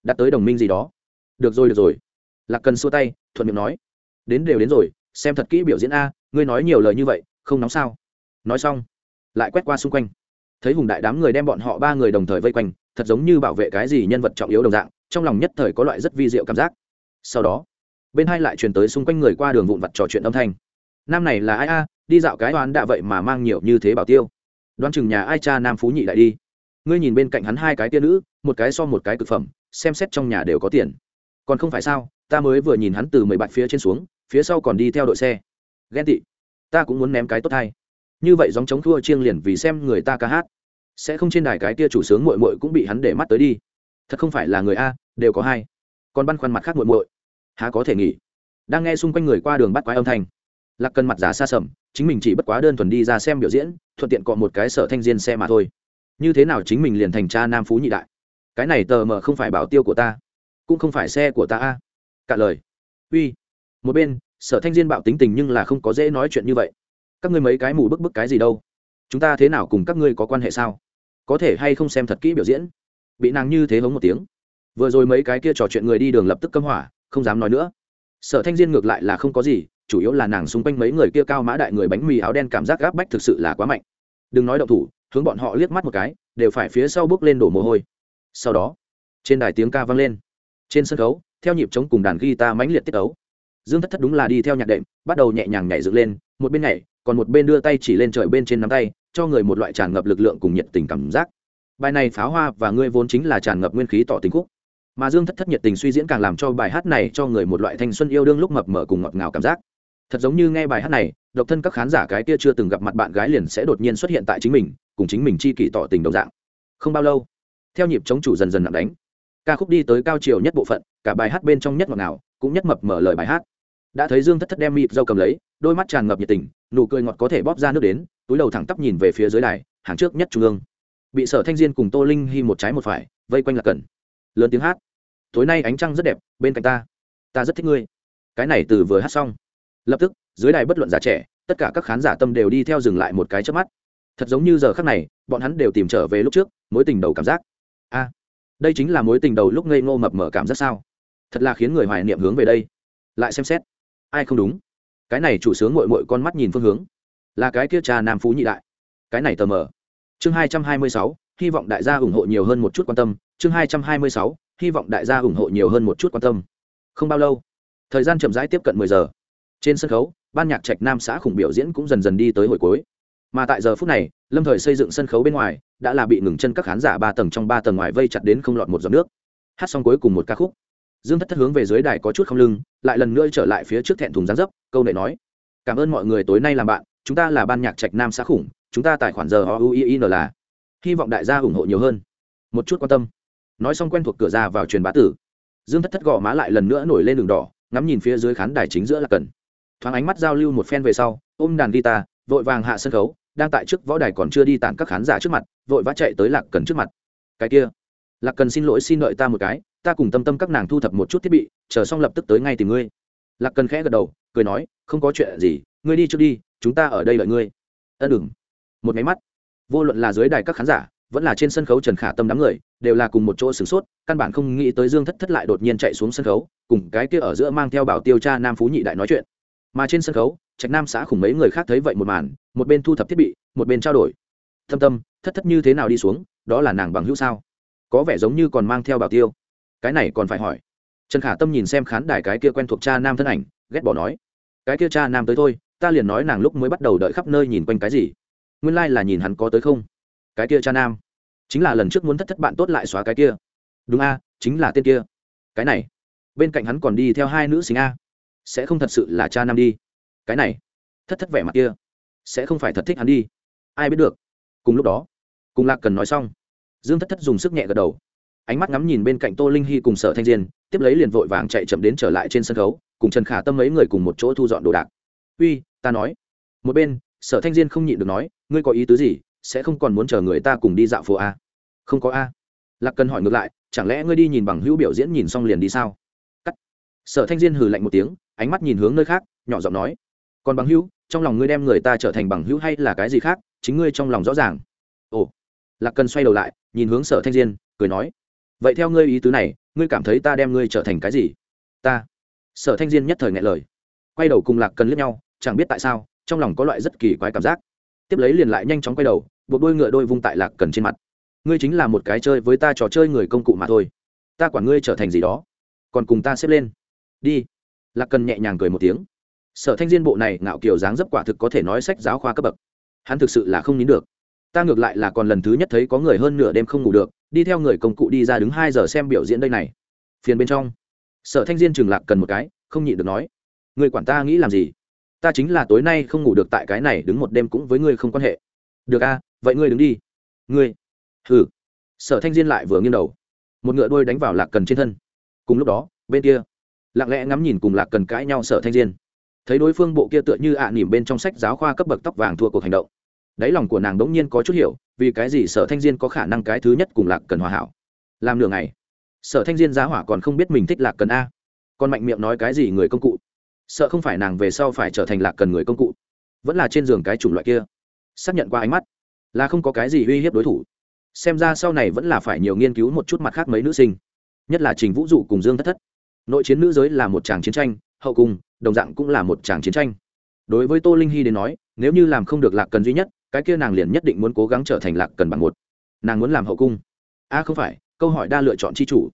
Đã tới đồng minh gì đó. Được rồi được rồi. Lạc cần xua tay, thuận miệng nói. Đến đều đến rồi xem thật kỹ biểu diễn a, ngươi nói nhiều lời như vậy, không nóng sao? Nói xong, lại quét qua xung quanh. Thấy hùng đại đám người đem bọn họ ba người đồng thời vây quanh, thật giống như bảo vệ cái gì nhân vật trọng yếu đồng dạng, trong lòng nhất thời có loại rất vi diệu cảm giác. Sau đó, bên hai lại truyền tới xung quanh người qua đường vụn vặt trò chuyện âm thanh. Nam này là ai a? Đi dạo cái đoán đạ vậy mà mang nhiều như thế bảo tiêu. Đoán chừng nhà ai cha nam phú nhị lại đi. Ngươi nhìn bên cạnh hắn hai cái tia nữ, một cái so một cái cực phẩm, xem xét trong nhà đều có tiền. Còn không phải sao, ta mới vừa nhìn hắn từ mười bạch phía trên xuống phía sau còn đi theo đội xe. Ghen tị, ta cũng muốn ném cái tốt hay như vậy dòng chống thua chiêng liền vì xem người ta ca hát. Sẽ không trên đài cái tia chủ sướng mội mội cũng bị hắn để mắt tới đi. Thật không phải là người a, đều có hai. Còn băn khoăn mặt khác mội mội há có thể nghỉ? Đang nghe xung quanh người qua đường bắt quái âm thanh. Lạc cần mặt giả xa sầm, chính mình chỉ bất quá đơn thuần đi ra xem biểu diễn, thuận tiện cọ một cái sở thanh diên xe mà thôi. Như thế nào chính mình liền thành cha nam phú nhị đại? Cái này tờ mờ không phải bảo tiêu của ta, cũng không phải xe của ta a. Cả lời. Uy một bên, sở thanh diên bạo tính tình nhưng là không có dễ nói chuyện như vậy. Các ngươi mấy cái mù bức bức cái gì đâu? Chúng ta thế nào cùng các ngươi có quan hệ sao? Có thể hay không xem thật kỹ biểu diễn? Bị nàng như thế hống một tiếng. Vừa rồi mấy cái kia trò chuyện người đi đường lập tức cấm hỏa, không dám nói nữa. Sở thanh diên ngược lại là không có gì, chủ yếu là nàng xung quanh mấy người kia cao mã đại người bánh mì áo đen cảm giác gáp bách thực sự là quá mạnh. Đừng nói động thủ, hướng bọn họ liếc mắt một cái, đều phải phía sau bước lên đổ mồ hôi. Sau đó, trên đài tiếng ca vang lên. Trên sân khấu, theo nhịp trống cùng đàn guitar mãnh liệt tiết ấu dương thất thất đúng là đi theo nhạc đệm, bắt đầu nhẹ nhàng nhảy dựng lên, một bên nhảy, còn một bên đưa tay chỉ lên trời bên trên nắm tay, cho người một loại tràn ngập lực lượng cùng nhiệt tình cảm giác. Bài này pháo hoa và ngươi vốn chính là tràn ngập nguyên khí tỏ tình khúc. Mà dương thất thất nhiệt tình suy diễn càng làm cho bài hát này cho người một loại thanh xuân yêu đương lúc mập mở cùng ngọt ngào cảm giác. Thật giống như nghe bài hát này, độc thân các khán giả cái kia chưa từng gặp mặt bạn gái liền sẽ đột nhiên xuất hiện tại chính mình, cùng chính mình chi kỷ tỏ tình đồng dạng. Không bao lâu, theo nhịp chống chủ dần dần nặng đánh. Ca khúc đi tới cao chiều nhất bộ phận, cả bài hát bên trong nhất ngọt ngào, cũng nhất mập mở lời bài hát đã thấy dương thất thất đem mịp dâu cầm lấy, đôi mắt tràn ngập nhiệt tình, nụ cười ngọt có thể bóp ra nước đến, túi đầu thẳng tắp nhìn về phía dưới đài, hàng trước nhất trung ương. Bị sở thanh diên cùng tô linh hy một trái một phải, vây quanh là cần. Lớn tiếng hát. Tối nay ánh trăng rất đẹp, bên cạnh ta. Ta rất thích ngươi. Cái này từ vừa hát xong. Lập tức, dưới đài bất luận giả trẻ, tất cả các khán giả tâm đều đi theo dừng lại một cái trước mắt. Thật giống như giờ khác này, bọn hắn đều tìm trở về lúc trước, mối tình đầu cảm giác. A, đây chính là mối tình đầu lúc ngây ngô mập mở cảm giác sao? Thật là khiến người hoài niệm hướng về đây. Lại xem xét ai không đúng? Cái này chủ sướng mội mội con mắt nhìn phương hướng. Là cái kia cha nam phú nhị đại. Cái này tờ mờ. Chương hai trăm hai mươi sáu, hy vọng đại gia ủng hộ nhiều hơn một chút quan tâm. Chương hai trăm hai mươi sáu, hy vọng đại gia ủng hộ nhiều hơn một chút quan tâm. Không bao lâu, thời gian chậm rãi tiếp cận mười giờ. Trên sân khấu, ban nhạc trạch nam xã khủng biểu diễn cũng dần dần đi tới hồi cuối. Mà tại giờ phút này, lâm thời xây dựng sân khấu bên ngoài, đã là bị ngừng chân các khán giả ba tầng trong ba tầng ngoài vây chặt đến không lọt một giọt nước. Hát xong cuối cùng một ca khúc dương thất thất hướng về dưới đài có chút không lưng, lại lần nữa trở lại phía trước thẹn thùng gián dấp, câu này nói, cảm ơn mọi người tối nay làm bạn, chúng ta là ban nhạc trạch nam xã khủng, chúng ta tài khoản giờ o u i n là hy vọng đại gia ủng hộ nhiều hơn. Một chút quan tâm. Nói xong quen thuộc cửa ra vào truyền bá tử. Dương thất thất gõ má lại lần nữa nổi lên đường đỏ, ngắm nhìn phía dưới khán đài chính giữa là cần. Thoáng ánh mắt giao lưu một phen về sau, ôm đàn guitar, vội vàng hạ sân khấu, đang tại trước võ đài còn chưa đi tản các khán giả trước mặt, vội vã chạy tới lạc cần trước mặt. Cái kia lạc cần xin lỗi, xin đợi ta một cái, ta cùng tâm tâm các nàng thu thập một chút thiết bị, chờ xong lập tức tới ngay tìm ngươi. Lạc cần khẽ gật đầu, cười nói, không có chuyện gì, ngươi đi trước đi, chúng ta ở đây đợi ngươi. Ân đừng. Một máy mắt. Vô luận là dưới đài các khán giả, vẫn là trên sân khấu trần khả tâm đám người, đều là cùng một chỗ sửng sốt, căn bản không nghĩ tới dương thất thất lại đột nhiên chạy xuống sân khấu, cùng cái kia ở giữa mang theo bảo tiêu cha nam phú nhị đại nói chuyện. Mà trên sân khấu, trạch nam xã khủng mấy người khác thấy vậy một màn, một bên thu thập thiết bị, một bên trao đổi. Thâm tâm, thất thất như thế nào đi xuống? Đó là nàng bằng hữu sao? Có vẻ giống như còn mang theo bảo tiêu. Cái này còn phải hỏi. Trần khả tâm nhìn xem khán đài cái kia quen thuộc cha nam thân ảnh, ghét bỏ nói, cái kia cha nam tới thôi, ta liền nói nàng lúc mới bắt đầu đợi khắp nơi nhìn quanh cái gì. Nguyên lai、like、là nhìn hắn có tới không? Cái kia cha nam, chính là lần trước muốn thất thất bạn tốt lại xóa cái kia. Đúng a, chính là tên kia. Cái này, bên cạnh hắn còn đi theo hai nữ sinh a. Sẽ không thật sự là cha nam đi. Cái này, thất thất vẻ mặt kia, sẽ không phải thật thích hắn đi. Ai biết được. Cùng lúc đó, cùng lạc cần nói xong dương thất thất dùng sức nhẹ gật đầu. Ánh mắt ngắm nhìn bên cạnh tô linh hy cùng sở thanh diên, tiếp lấy liền vội vàng chạy chậm đến trở lại trên sân khấu, cùng trần khả tâm mấy người cùng một chỗ thu dọn đồ đạc. Uy, ta nói. Một bên, sở thanh diên không nhịn được nói, ngươi có ý tứ gì? Sẽ không còn muốn chờ người ta cùng đi dạo phố a? Không có a. Lạc cần hỏi ngược lại, chẳng lẽ ngươi đi nhìn bằng hữu biểu diễn nhìn xong liền đi sao? Cắt. Sở thanh diên hừ lạnh một tiếng, ánh mắt nhìn hướng nơi khác, nhỏ giọng nói, còn bằng hữu, trong lòng ngươi đem người ta trở thành bằng hữu hay là cái gì khác, chính ngươi trong lòng rõ ràng. Ồ. Lạc cần xoay đầu lại nhìn hướng sở thanh diên, cười nói, vậy theo ngươi ý tứ này, ngươi cảm thấy ta đem ngươi trở thành cái gì? Ta? Sở thanh diên nhất thời ngại lời. Quay đầu cùng lạc cần liếc nhau, chẳng biết tại sao, trong lòng có loại rất kỳ quái cảm giác. Tiếp lấy liền lại nhanh chóng quay đầu, buộc đôi ngựa đôi vung tại lạc cần trên mặt. Ngươi chính là một cái chơi với ta trò chơi người công cụ mà thôi. Ta quản ngươi trở thành gì đó. Còn cùng ta xếp lên. Đi. Lạc cần nhẹ nhàng cười một tiếng. Sở thanh diên bộ này ngạo kiều dáng dấp quả thực có thể nói sách giáo khoa cấp bậc. Hắn thực sự là không nín được ta ngược lại là còn lần thứ nhất thấy có người hơn nửa đêm không ngủ được, đi theo người công cụ đi ra đứng hai giờ xem biểu diễn đây này. Phiền bên trong. Sở thanh diên trường lạc cần một cái, không nhịn được nói. Người quản ta nghĩ làm gì? Ta chính là tối nay không ngủ được tại cái này đứng một đêm cũng với ngươi không quan hệ. Được a vậy ngươi đứng đi. Ngươi. Hừ. Sở thanh diên lại vừa nghiêng đầu. Một ngựa đôi đánh vào lạc cần trên thân. Cùng lúc đó, bên kia, lặng lẽ ngắm nhìn cùng lạc cần cãi nhau sở thanh diên. Thấy đối phương bộ kia tựa như ạ à nỉm bên trong sách giáo khoa cấp bậc tóc vàng thua cuộc hành động đáy lòng của nàng đ ỗ n g nhiên có chút hiểu, vì cái gì sở thanh diên có khả năng cái thứ nhất cùng lạc cần hòa hảo? Làm nửa ngày, sở thanh diên giá hỏa còn không biết mình thích lạc cần a. Còn mạnh miệng nói cái gì người công cụ? Sợ không phải nàng về sau phải trở thành lạc cần người công cụ. Vẫn là trên giường cái chủng loại kia. Xác nhận qua ánh mắt. Là không có cái gì uy hiếp đối thủ. Xem ra sau này vẫn là phải nhiều nghiên cứu một chút mặt khác mấy nữ sinh. Nhất là trình vũ dụ cùng dương thất thất. Nội chiến nữ giới là một tràng chiến tranh, hậu cung, đồng dạng cũng là một tràng chiến tranh. Đối với tô linh hy đến nói, nếu như làm không được lạc cần duy nhất cái kia nàng liền nhất định muốn cố gắng trở thành lạc cần bằng một. Nàng muốn làm hậu cung. A à không phải, câu hỏi đa lựa chọn c h i chủ.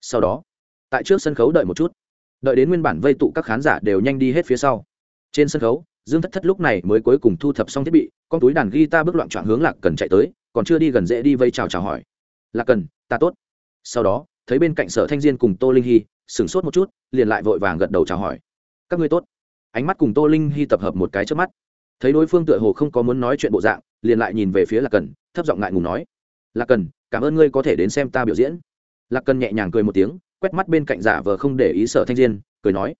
Sau đó, tại trước sân khấu đợi một chút. Đợi đến nguyên bản vây tụ các khán giả đều nhanh đi hết phía sau. Trên sân khấu, dương thất thất lúc này mới cuối cùng thu thập xong thiết bị, con túi đàn guitar ta bước loạn trọn hướng lạc cần chạy tới, còn chưa đi gần dễ đi vây chào chào hỏi. Lạc cần, ta tốt. Sau đó, thấy bên cạnh sở thanh diên cùng tô linh hy, sửng sốt một chút, liền lại vội vàng gật đầu chào hỏi. Các ngươi tốt. Ánh mắt cùng tô linh hy tập hợp một cái trước mắt thấy đối phương tựa hồ không có muốn nói chuyện bộ dạng, liền lại nhìn về phía lạc cần, thấp giọng ngại ngùng nói, lạc cần, cảm ơn ngươi có thể đến xem ta biểu diễn. Lạc cần nhẹ nhàng cười một tiếng, quét mắt bên cạnh giả vờ không để ý sở thanh diên, cười nói,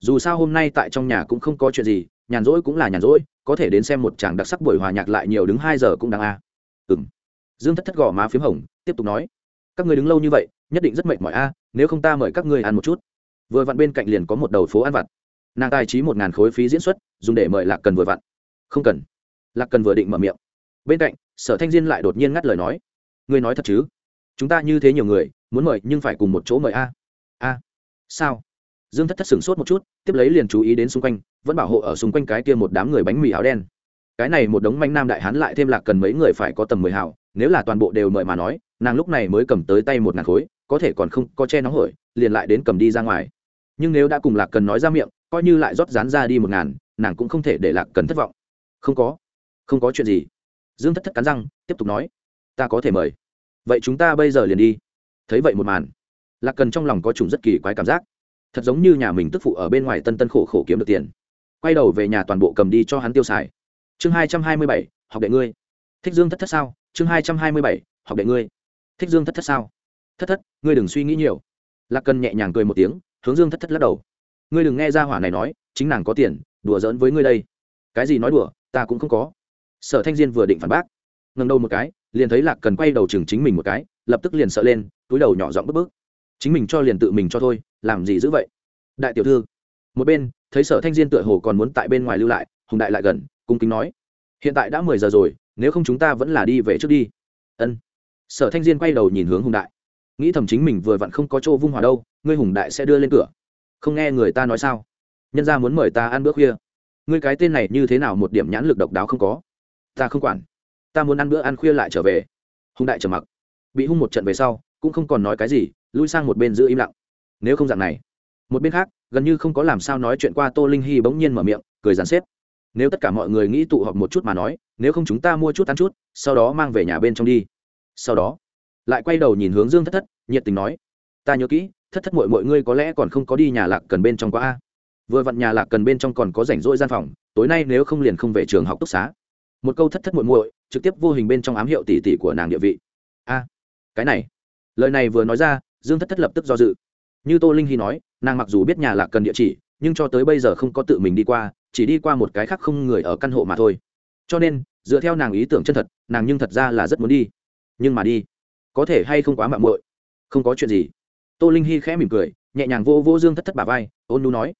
dù sao hôm nay tại trong nhà cũng không có chuyện gì, nhàn rỗi cũng là nhàn rỗi, có thể đến xem một chàng đặc sắc buổi hòa nhạc lại nhiều đứng hai giờ cũng đáng a. À. ừ m dương thất thất gò má p h í m hồng, tiếp tục nói, các người đứng lâu như vậy, nhất định rất mệt mỏi a, nếu không ta mời các ngươi ăn một chút. Vừa vặn bên cạnh liền có một đầu phố ăn vặt. Nàng tài trí một ngàn khối phí diễn xuất, dùng để mời lạc cần vừa vặn không cần. Lạc cần vừa định mở miệng. Bên cạnh, sở thanh diên lại đột nhiên ngắt lời nói. Ngươi nói thật chứ? Chúng ta như thế nhiều người, muốn mời nhưng phải cùng một chỗ mời a. A. Sao? Dương thất thất sửng sốt một chút, tiếp lấy liền chú ý đến xung quanh, vẫn bảo hộ ở xung quanh cái kia một đám người bánh mì áo đen. Cái này một đống manh nam đại hán lại thêm lạc cần mấy người phải có tầm mười hào, nếu là toàn bộ đều mời mà nói, nàng lúc này mới cầm tới tay một ngàn khối, có thể còn không có che nóng hổi, liền lại đến cầm đi ra ngoài. Nhưng nếu đã cùng lạc cần nói ra miệng, coi như lại rót rán ra đi một ngàn, nàng cũng không thể để lạc cần thất vọng không có. Không có chuyện gì. Dương thất thất cắn răng, tiếp tục nói. Ta có thể mời. Vậy chúng ta bây giờ liền đi. Thấy vậy một màn, lạc cần trong lòng có chủng rất kỳ quái cảm giác. Thật giống như nhà mình tức phụ ở bên ngoài tân tân khổ khổ kiếm được tiền. Quay đầu về nhà toàn bộ cầm đi cho hắn tiêu xài. Chương hai trăm hai mươi bảy, học đệ ngươi. Thích dương thất thất sao? Chương hai trăm hai mươi bảy, học đệ ngươi. Thích dương thất thất sao? Thất thất, ngươi đừng suy nghĩ nhiều. Lạc cần nhẹ nhàng cười một tiếng, hướng dương thất thất lắc đầu. Ngươi đừng nghe ra hỏa này nói, chính nàng có tiền, đùa giỡn với ngươi đây. Cái gì nói đùa? Ta cũng không có. Sở thanh diên vừa định phản bác ngần đầu một cái, liền thấy lạc cần quay đầu chừng chính mình một cái, lập tức liền sợ lên, túi đầu nhỏ giọng bức bức. Chính mình cho liền tự mình cho thôi, làm gì dữ vậy? Đại tiểu thư, một bên, thấy sở thanh diên tựa hồ còn muốn tại bên ngoài lưu lại, hùng đại lại gần, cung kính nói, hiện tại đã mười giờ rồi, nếu không chúng ta vẫn là đi về trước đi. Ân. Sở thanh diên quay đầu nhìn hướng hùng đại, nghĩ thầm chính mình vừa vặn không có chỗ vung hòa đâu, ngươi hùng đại sẽ đưa lên cửa. Không nghe người ta nói sao? Nhân ra muốn mời ta ăn bữa khuya ngươi cái tên này như thế nào một điểm nhãn lực độc đáo không có? Ta không quản. Ta muốn ăn bữa ăn khuya lại trở về. Hùng đại trở mặc. Bị hung một trận về sau, cũng không còn nói cái gì, lui sang một bên giữ im lặng. Nếu không dạng này, một bên khác, gần như không có làm sao nói chuyện qua tô linh hy bỗng nhiên mở miệng, cười dàn xếp. Nếu tất cả mọi người nghĩ tụ họp một chút mà nói, nếu không chúng ta mua chút ăn chút, sau đó mang về nhà bên trong đi. Sau đó, lại quay đầu nhìn hướng dương thất thất, nhiệt tình nói, ta nhớ kỹ, thất thất mọi mọi ngươi có lẽ còn không có đi nhà lạc cần bên trong quá a vừa vặn nhà lạc cần bên trong còn có rảnh rỗi gian phòng, tối nay nếu không liền không về trường học túc xá. Một câu thất thất muội muội, trực tiếp vô hình bên trong ám hiệu tỷ tỷ của nàng địa vị. A, cái này. Lời này vừa nói ra, dương thất thất lập tức do dự. Như tô linh hy nói, nàng mặc dù biết nhà lạc cần địa chỉ, nhưng cho tới bây giờ không có tự mình đi qua, chỉ đi qua một cái khác không người ở căn hộ mà thôi. Cho nên, dựa theo nàng ý tưởng chân thật, nàng nhưng thật ra là rất muốn đi. Nhưng mà đi, có thể hay không quá mạng muội? Không có chuyện gì. Tô linh hy khẽ mỉm cười, nhẹ nhàng vô vô dương thất thất bà vai, ôn nu nói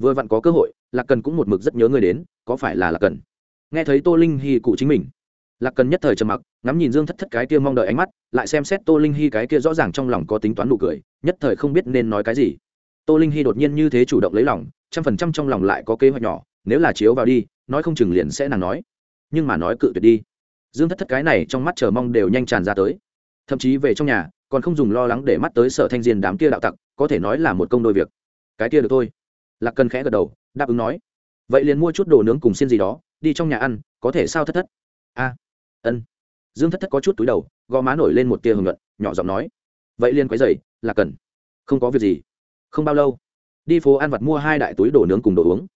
vừa vặn có cơ hội, lạc cần cũng một mực rất nhớ người đến, có phải là lạc cần? Nghe thấy tô linh hy cụ chính mình. Lạc cần nhất thời trầm mặc, ngắm nhìn dương thất thất cái kia mong đợi ánh mắt, lại xem xét tô linh hy cái kia rõ ràng trong lòng có tính toán nụ cười, nhất thời không biết nên nói cái gì. Tô linh hy đột nhiên như thế chủ động lấy lòng, trăm phần trăm trong lòng lại có kế hoạch nhỏ, nếu là chiếu vào đi, nói không chừng liền sẽ nàng nói. Nhưng mà nói cự tuyệt đi. Dương thất thất cái này trong mắt chờ mong đều nhanh tràn ra tới. Thậm chí về trong nhà, còn không dùng lo lắng để mắt tới sở thanh diên đám kia đạo tặc, có thể nói là một công đôi việc. Cái kia được thôi lạc cần khẽ gật đầu, đáp ứng nói. Vậy liền mua chút đồ nướng cùng xiên gì đó, đi trong nhà ăn, có thể sao thất thất? A. Ân. Dương thất thất có chút túi đầu, gò má nổi lên một tia hưởng luận nhỏ giọng nói. Vậy liền quấy dày là cần không có việc gì. Không bao lâu, đi phố ăn vặt mua hai đại túi đồ nướng cùng đồ uống.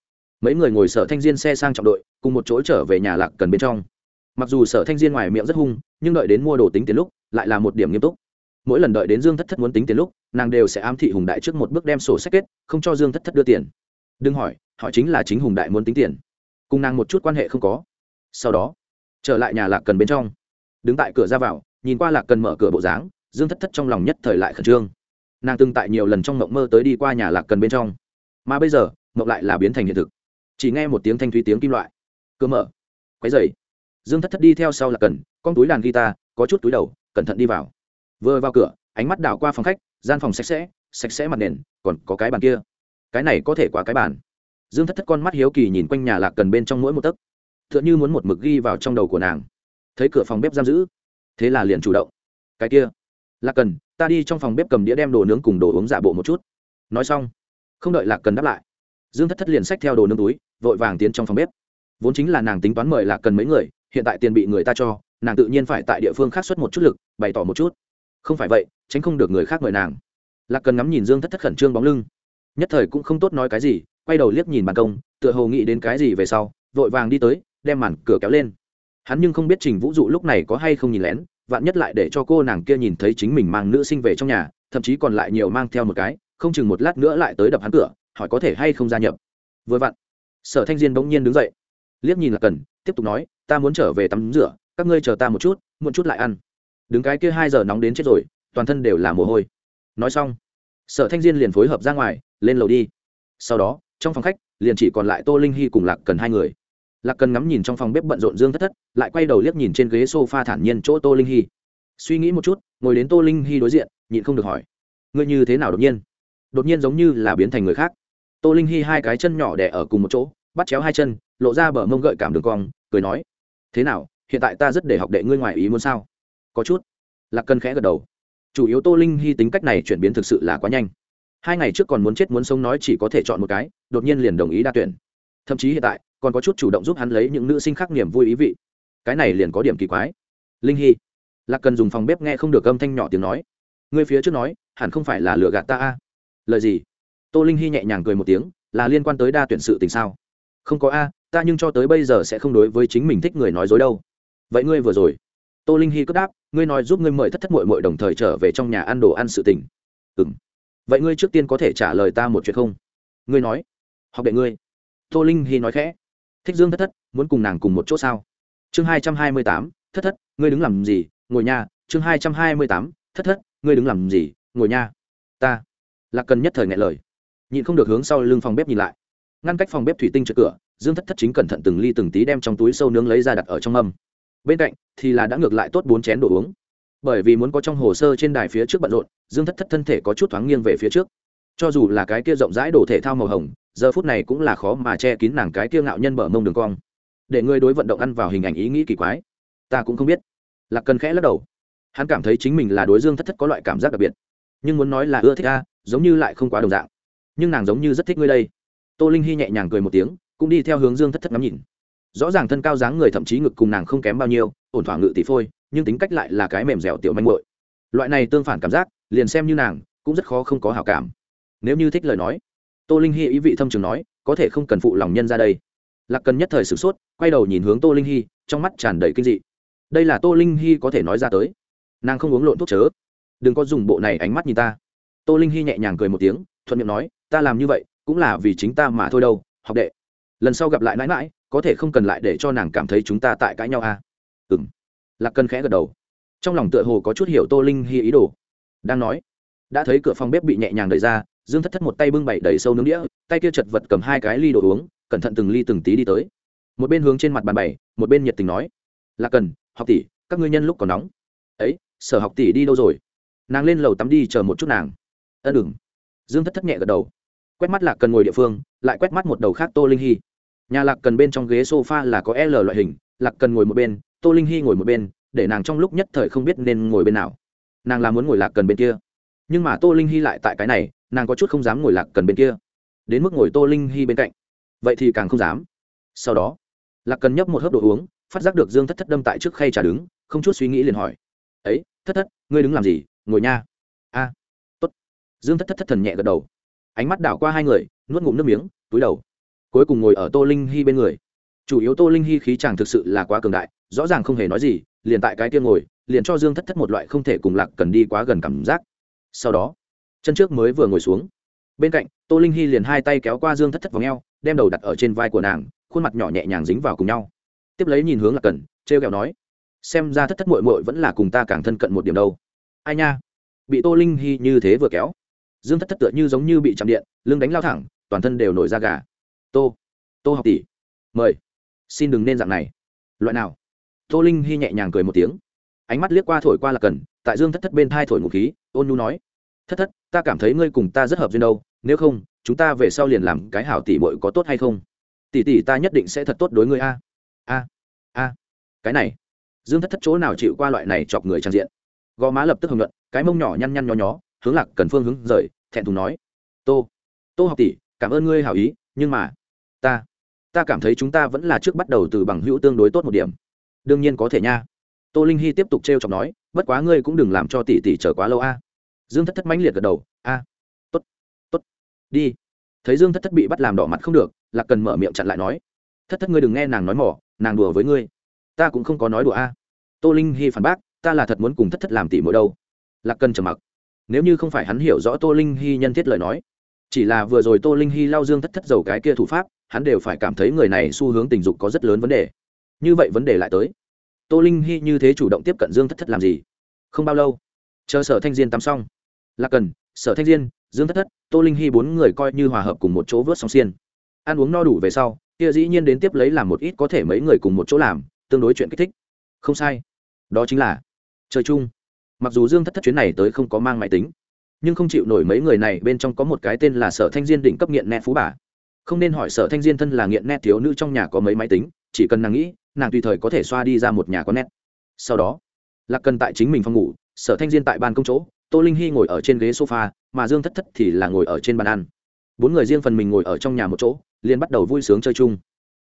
Mấy người ngồi sở thanh diên xe sang trọng đội, cùng một chỗ trở về nhà lạc cần bên trong. Mặc dù sở thanh diên ngoài miệng rất hung, nhưng đợi đến mua đồ tính tiền lúc, lại là một điểm nghiêm túc mỗi lần đợi đến dương thất thất muốn tính tiền lúc, nàng đều sẽ ám thị hùng đại trước một bước đem sổ sách kết, không cho dương thất thất đưa tiền. Đừng hỏi họ chính là chính hùng đại muốn tính tiền. Cùng nàng một chút quan hệ không có. Sau đó, trở lại nhà lạc cần bên trong. Đứng tại cửa ra vào, nhìn qua lạc cần mở cửa bộ dáng, dương thất thất trong lòng nhất thời lại khẩn trương. Nàng từng tại nhiều lần trong mộng mơ tới đi qua nhà lạc cần bên trong. Mà bây giờ, mộng lại là biến thành hiện thực. Chỉ nghe một tiếng thanh thúy tiếng kim loại. Cửa mở. Quấy dày dương thất thất đi theo sau lạc cần, con túi đàn guitar, có chút túi đầu, cẩn thận đi vào vừa vào cửa, ánh mắt đảo qua phòng khách, gian phòng sạch sẽ sạch sẽ mặt nền, còn có cái bàn kia. Cái này có thể quá cái bàn. Dương thất thất con mắt hiếu kỳ nhìn quanh nhà lạc cần bên trong mỗi một tấc. T h ư ợ n h ư muốn một mực ghi vào trong đầu của nàng. Thấy cửa phòng bếp giam giữ, thế là liền chủ động. Cái kia, lạc cần, ta đi trong phòng bếp cầm đĩa đem đồ nướng cùng đồ uống giả bộ một chút. Nói xong, không đợi lạc cần đáp lại, dương thất thất liền xách theo đồ nướng túi, vội vàng tiến trong phòng bếp. Vốn chính là nàng tính toán mời lạc cần mấy người, hiện tại tiền bị người ta cho, nàng tự nhiên phải tại địa phương khác xuất một chút lực, bày tỏ một chút không phải vậy, tránh không được người khác mời nàng. Lạc cần ngắm nhìn dương thất thất khẩn trương bóng lưng. Nhất thời cũng không tốt nói cái gì, quay đầu liếc nhìn ban công, tựa hồ nghĩ đến cái gì về sau, vội vàng đi tới, đem màn cửa kéo lên. Hắn nhưng không biết trình vũ dụ lúc này có hay không nhìn lén, vạn nhất lại để cho cô nàng kia nhìn thấy chính mình mang nữ sinh về trong nhà, thậm chí còn lại nhiều mang theo một cái, không chừng một lát nữa lại tới đập hắn cửa, hỏi có thể hay không gia nhập. Vừa vặn, sở thanh diên bỗng nhiên đứng dậy, liếc nhìn là cần, tiếp tục nói, ta muốn trở về tắm rửa, các ngươi chờ ta một chút, muộn chút lại ăn đứng cái kia hai giờ nóng đến chết rồi, toàn thân đều là mồ hôi. Nói xong, sở thanh diên liền phối hợp ra ngoài, lên lầu đi. Sau đó, trong phòng khách, liền chỉ còn lại tô linh hy cùng lạc cần hai người. Lạc cần ngắm nhìn trong phòng bếp bận rộn dương thất thất, lại quay đầu liếc nhìn trên ghế s o f a thản nhiên chỗ tô linh hy. Suy nghĩ một chút, ngồi đến tô linh hy đối diện, nhịn không được hỏi, ngươi như thế nào đột nhiên? Đột nhiên giống như là biến thành người khác. Tô linh hy hai cái chân nhỏ đẻ ở cùng một chỗ, bắt chéo hai chân, lộ ra bờ mông gợi cảm đường cong, cười nói, thế nào, hiện tại ta rất để học đệ ngươi ngoài ý muốn sao? Có chút. Lạc cần khẽ gật đầu. Chủ yếu tô linh hy tính cách này chuyển biến thực sự là quá nhanh. Hai ngày trước còn muốn chết muốn sống nói chỉ có thể chọn một cái, đột nhiên liền đồng ý đa tuyển. Thậm chí hiện tại, còn có chút chủ động giúp hắn lấy những nữ sinh khác niềm vui ý vị. Cái này liền có điểm kỳ quái. Linh hy. Lạc cần dùng phòng bếp nghe không được âm thanh nhỏ tiếng nói. Ngươi phía trước nói, hẳn không phải là lừa gạt ta a. Lời gì? Tô linh hy nhẹ nhàng cười một tiếng, là liên quan tới đa tuyển sự tình sao? Không có a, ta nhưng cho tới bây giờ sẽ không đối với chính mình thích người nói dối đâu. Vậy ngươi vừa rồi tô linh hy cất đáp, ngươi nói giúp ngươi mời thất thất mội mội đồng thời trở về trong nhà ăn đồ ăn sự tình. Ừ m vậy ngươi trước tiên có thể trả lời ta một chuyện không? Ngươi nói. Học đệ ngươi. Tô linh hy nói khẽ. Thích dương thất thất, muốn cùng nàng cùng một chỗ sao? Chương hai trăm hai mươi tám, thất thất, ngươi đứng làm gì? Ngồi nha. Chương hai trăm hai mươi tám, thất thất, ngươi đứng làm gì? Ngồi nha. Ta. Là cần nhất thời ngại lời. Nhịn không được hướng sau lưng phòng bếp nhìn lại. Ngăn cách phòng bếp thủy tinh trước cửa, dương thất thất chính cẩn thận từng ly từng tí đem trong túi sâu nướng lấy ra đặt ở trong mâm bên cạnh thì là đã ngược lại tốt bốn chén đồ uống. Bởi vì muốn có trong hồ sơ trên đài phía trước bận rộn dương thất thất thân thể có chút thoáng nghiêng về phía trước. Cho dù là cái kia rộng rãi đồ thể thao màu hồng giờ phút này cũng là khó mà che kín nàng cái kia ngạo nhân bờ mông đường cong. Để ngươi đối vận động ăn vào hình ảnh ý nghĩ kỳ quái. Ta cũng không biết. Lạc cần khẽ lắc đầu. Hắn cảm thấy chính mình là đối dương thất thất có loại cảm giác đặc biệt. Nhưng muốn nói là ưa thích ta, giống như lại không quá đồng dạng. Nhưng nàng giống như rất thích ngươi đây. Tô linh hy nhẹ nhàng cười một tiếng cũng đi theo hướng dương thất thất ngắm nhìn rõ ràng thân cao dáng người thậm chí ngực cùng nàng không kém bao nhiêu, ổn thỏa ngự tỷ phôi, nhưng tính cách lại là cái mềm dẻo tiểu manh muội. Loại này tương phản cảm giác, liền xem như nàng, cũng rất khó không có hảo cảm. Nếu như thích lời nói, tô linh hy ý vị thâm trường nói, có thể không cần phụ lòng nhân ra đây. Lạc cần nhất thời sửng sốt, quay đầu nhìn hướng tô linh hy trong mắt tràn đầy kinh dị. Đây là tô linh hy có thể nói ra tới. Nàng không uống lộn thuốc chớ. Đừng có dùng bộ này ánh mắt nhìn ta. Tô linh hy nhẹ nhàng cười một tiếng, thuận miệng nói, ta làm như vậy, cũng là vì chính ta mà thôi đâu, học đệ. Lần sau gặp lại mãi mãi có thể không cần lại để cho nàng cảm thấy chúng ta tại cãi nhau à? Ừ m lạc cần khẽ gật đầu. Trong lòng tựa hồ có chút hiểu tô linh hy ý đồ. Đang nói, đã thấy cửa phòng bếp bị nhẹ nhàng đẩy ra, dương thất thất một tay bưng bảy đầy sâu nướng đĩa, tay kia chật vật cầm hai cái ly đồ uống, cẩn thận từng ly từng tí đi tới. Một bên hướng trên mặt bàn bày, một bên nhiệt tình nói là cần học tỷ, các ngươi nhân lúc còn nóng. Ấy, sở học tỷ đi đâu rồi? Nàng lên lầu tắm đi chờ một chút nàng. Ân đừng. Dương thất thất nhẹ gật đầu. Quét mắt lạc cần ngồi địa phương, lại quét mắt một đầu khác tô linh hy nhà lạc cần bên trong ghế sofa là có l loại hình, lạc cần ngồi một bên, tô linh hy ngồi một bên, để nàng trong lúc nhất thời không biết nên ngồi bên nào. Nàng là muốn ngồi lạc cần bên kia. Nhưng mà tô linh hy lại tại cái này, nàng có chút không dám ngồi lạc cần bên kia. Đến mức ngồi tô linh hy bên cạnh. Vậy thì càng không dám. Sau đó, lạc cần nhấp một hớp đồ uống, phát giác được dương thất thất đâm tại trước khay trà đứng, không chút suy nghĩ liền hỏi. Ấy, thất thất, ngươi đứng làm gì? Ngồi nha. A, tốt. Dương thất thất thất thần nhẹ gật đầu. Ánh mắt đảo qua hai người, nuốt ngụm nước miếng, túi đầu cuối cùng ngồi ở tô linh hy bên người. Chủ yếu tô linh hy khí chàng thực sự là quá cường đại, rõ ràng không hề nói gì, liền tại cái kia ngồi, liền cho dương thất thất một loại không thể cùng lạc cần đi quá gần cảm giác. Sau đó, chân trước mới vừa ngồi xuống, bên cạnh, tô linh hy liền hai tay kéo qua dương thất thất vào o đem đầu đặt ở trên vai của nàng, khuôn mặt nhỏ nhẹ nhàng dính vào cùng nhau. Tiếp lấy nhìn hướng lạc cần t r e o kẹo nói, xem ra thất thất mội mội vẫn là cùng ta càng thân cận một điểm đâu. Ai nha? Bị tô linh hy như thế vừa kéo, dương thất thất tựa như giống như bị chạm điện, lưng đánh lao thẳng, toàn thân đều nổi da gà tô. Tô học tỷ. Mời. Xin đừng nên dạng này. Loại nào? Tô linh hy nhẹ nhàng cười một tiếng. Ánh mắt liếc qua thổi qua là cần, tại dương thất thất bên thai thổi ngụ khí, ôn nhu nói, thất thất, ta cảm thấy ngươi cùng ta rất hợp duyên đâu, nếu không, chúng ta về sau liền làm cái hảo tỷ bội có tốt hay không? Tỷ tỷ ta nhất định sẽ thật tốt đối ngươi a. A a, cái này. Dương thất thất chỗ nào chịu qua loại này chọc người trang diện. Gò má lập tức hồng luận cái mông nhỏ nhăn nhăn nhó nhó, hướng lạc cần phương hướng rời, thẹn thùng nói, tô tô học tỷ, cảm ơn ngươi hảo ý, nhưng mà ta. Ta cảm thấy chúng ta vẫn là trước bắt đầu từ bằng hữu tương đối tốt một điểm. Đương nhiên có thể nha. Tô linh hy tiếp tục t r e o chọc nói, bất quá ngươi cũng đừng làm cho tỷ tỷ chờ quá lâu a. Dương thất thất mãnh liệt gật đầu, a. Tốt tốt. Đi. Thấy dương thất thất bị bắt làm đỏ mặt không được là cần mở miệng chặn lại nói, thất thất ngươi đừng nghe nàng nói mỏ, nàng đùa với ngươi. Ta cũng không có nói đùa a. Tô linh hy phản bác, ta là thật muốn cùng thất thất làm tỷ mỗi đâu. Lạc cần trầm mặc. Nếu như không phải hắn hiểu rõ tô linh hy nhân thiết lời nói, chỉ là vừa rồi tô linh hy lao dương thất thất dầu cái kia thủ pháp hắn đều phải cảm thấy người này xu hướng tình dục có rất lớn vấn đề. Như vậy vấn đề lại tới. Tô linh hy như thế chủ động tiếp cận dương thất thất làm gì? Không bao lâu, chờ sở thanh diên tắm xong. Là cần, sở thanh diên, dương thất thất, tô linh hy bốn người coi như hòa hợp cùng một chỗ vớt song xiên. Ăn uống no đủ về sau, kia dĩ nhiên đến tiếp lấy làm một ít có thể mấy người cùng một chỗ làm, tương đối chuyện kích thích. Không sai. Đó chính là chơi chung. Mặc dù dương thất thất chuyến này tới không có mang máy tính, nhưng không chịu nổi mấy người này bên trong có một cái tên là sở thanh diên đỉnh cấp nghiện nét phú bà không nên hỏi sở thanh diên thân là nghiện nét thiếu nữ trong nhà có mấy máy tính, chỉ cần nàng nghĩ, nàng tùy thời có thể xoa đi ra một nhà có nét sau đó, lạc cần tại chính mình phòng ngủ, sở thanh diên tại ban công chỗ, tô linh hy ngồi ở trên ghế sofa, mà dương thất thất thì là ngồi ở trên bàn ăn. Bốn người riêng phần mình ngồi ở trong nhà một chỗ, liền bắt đầu vui sướng chơi chung.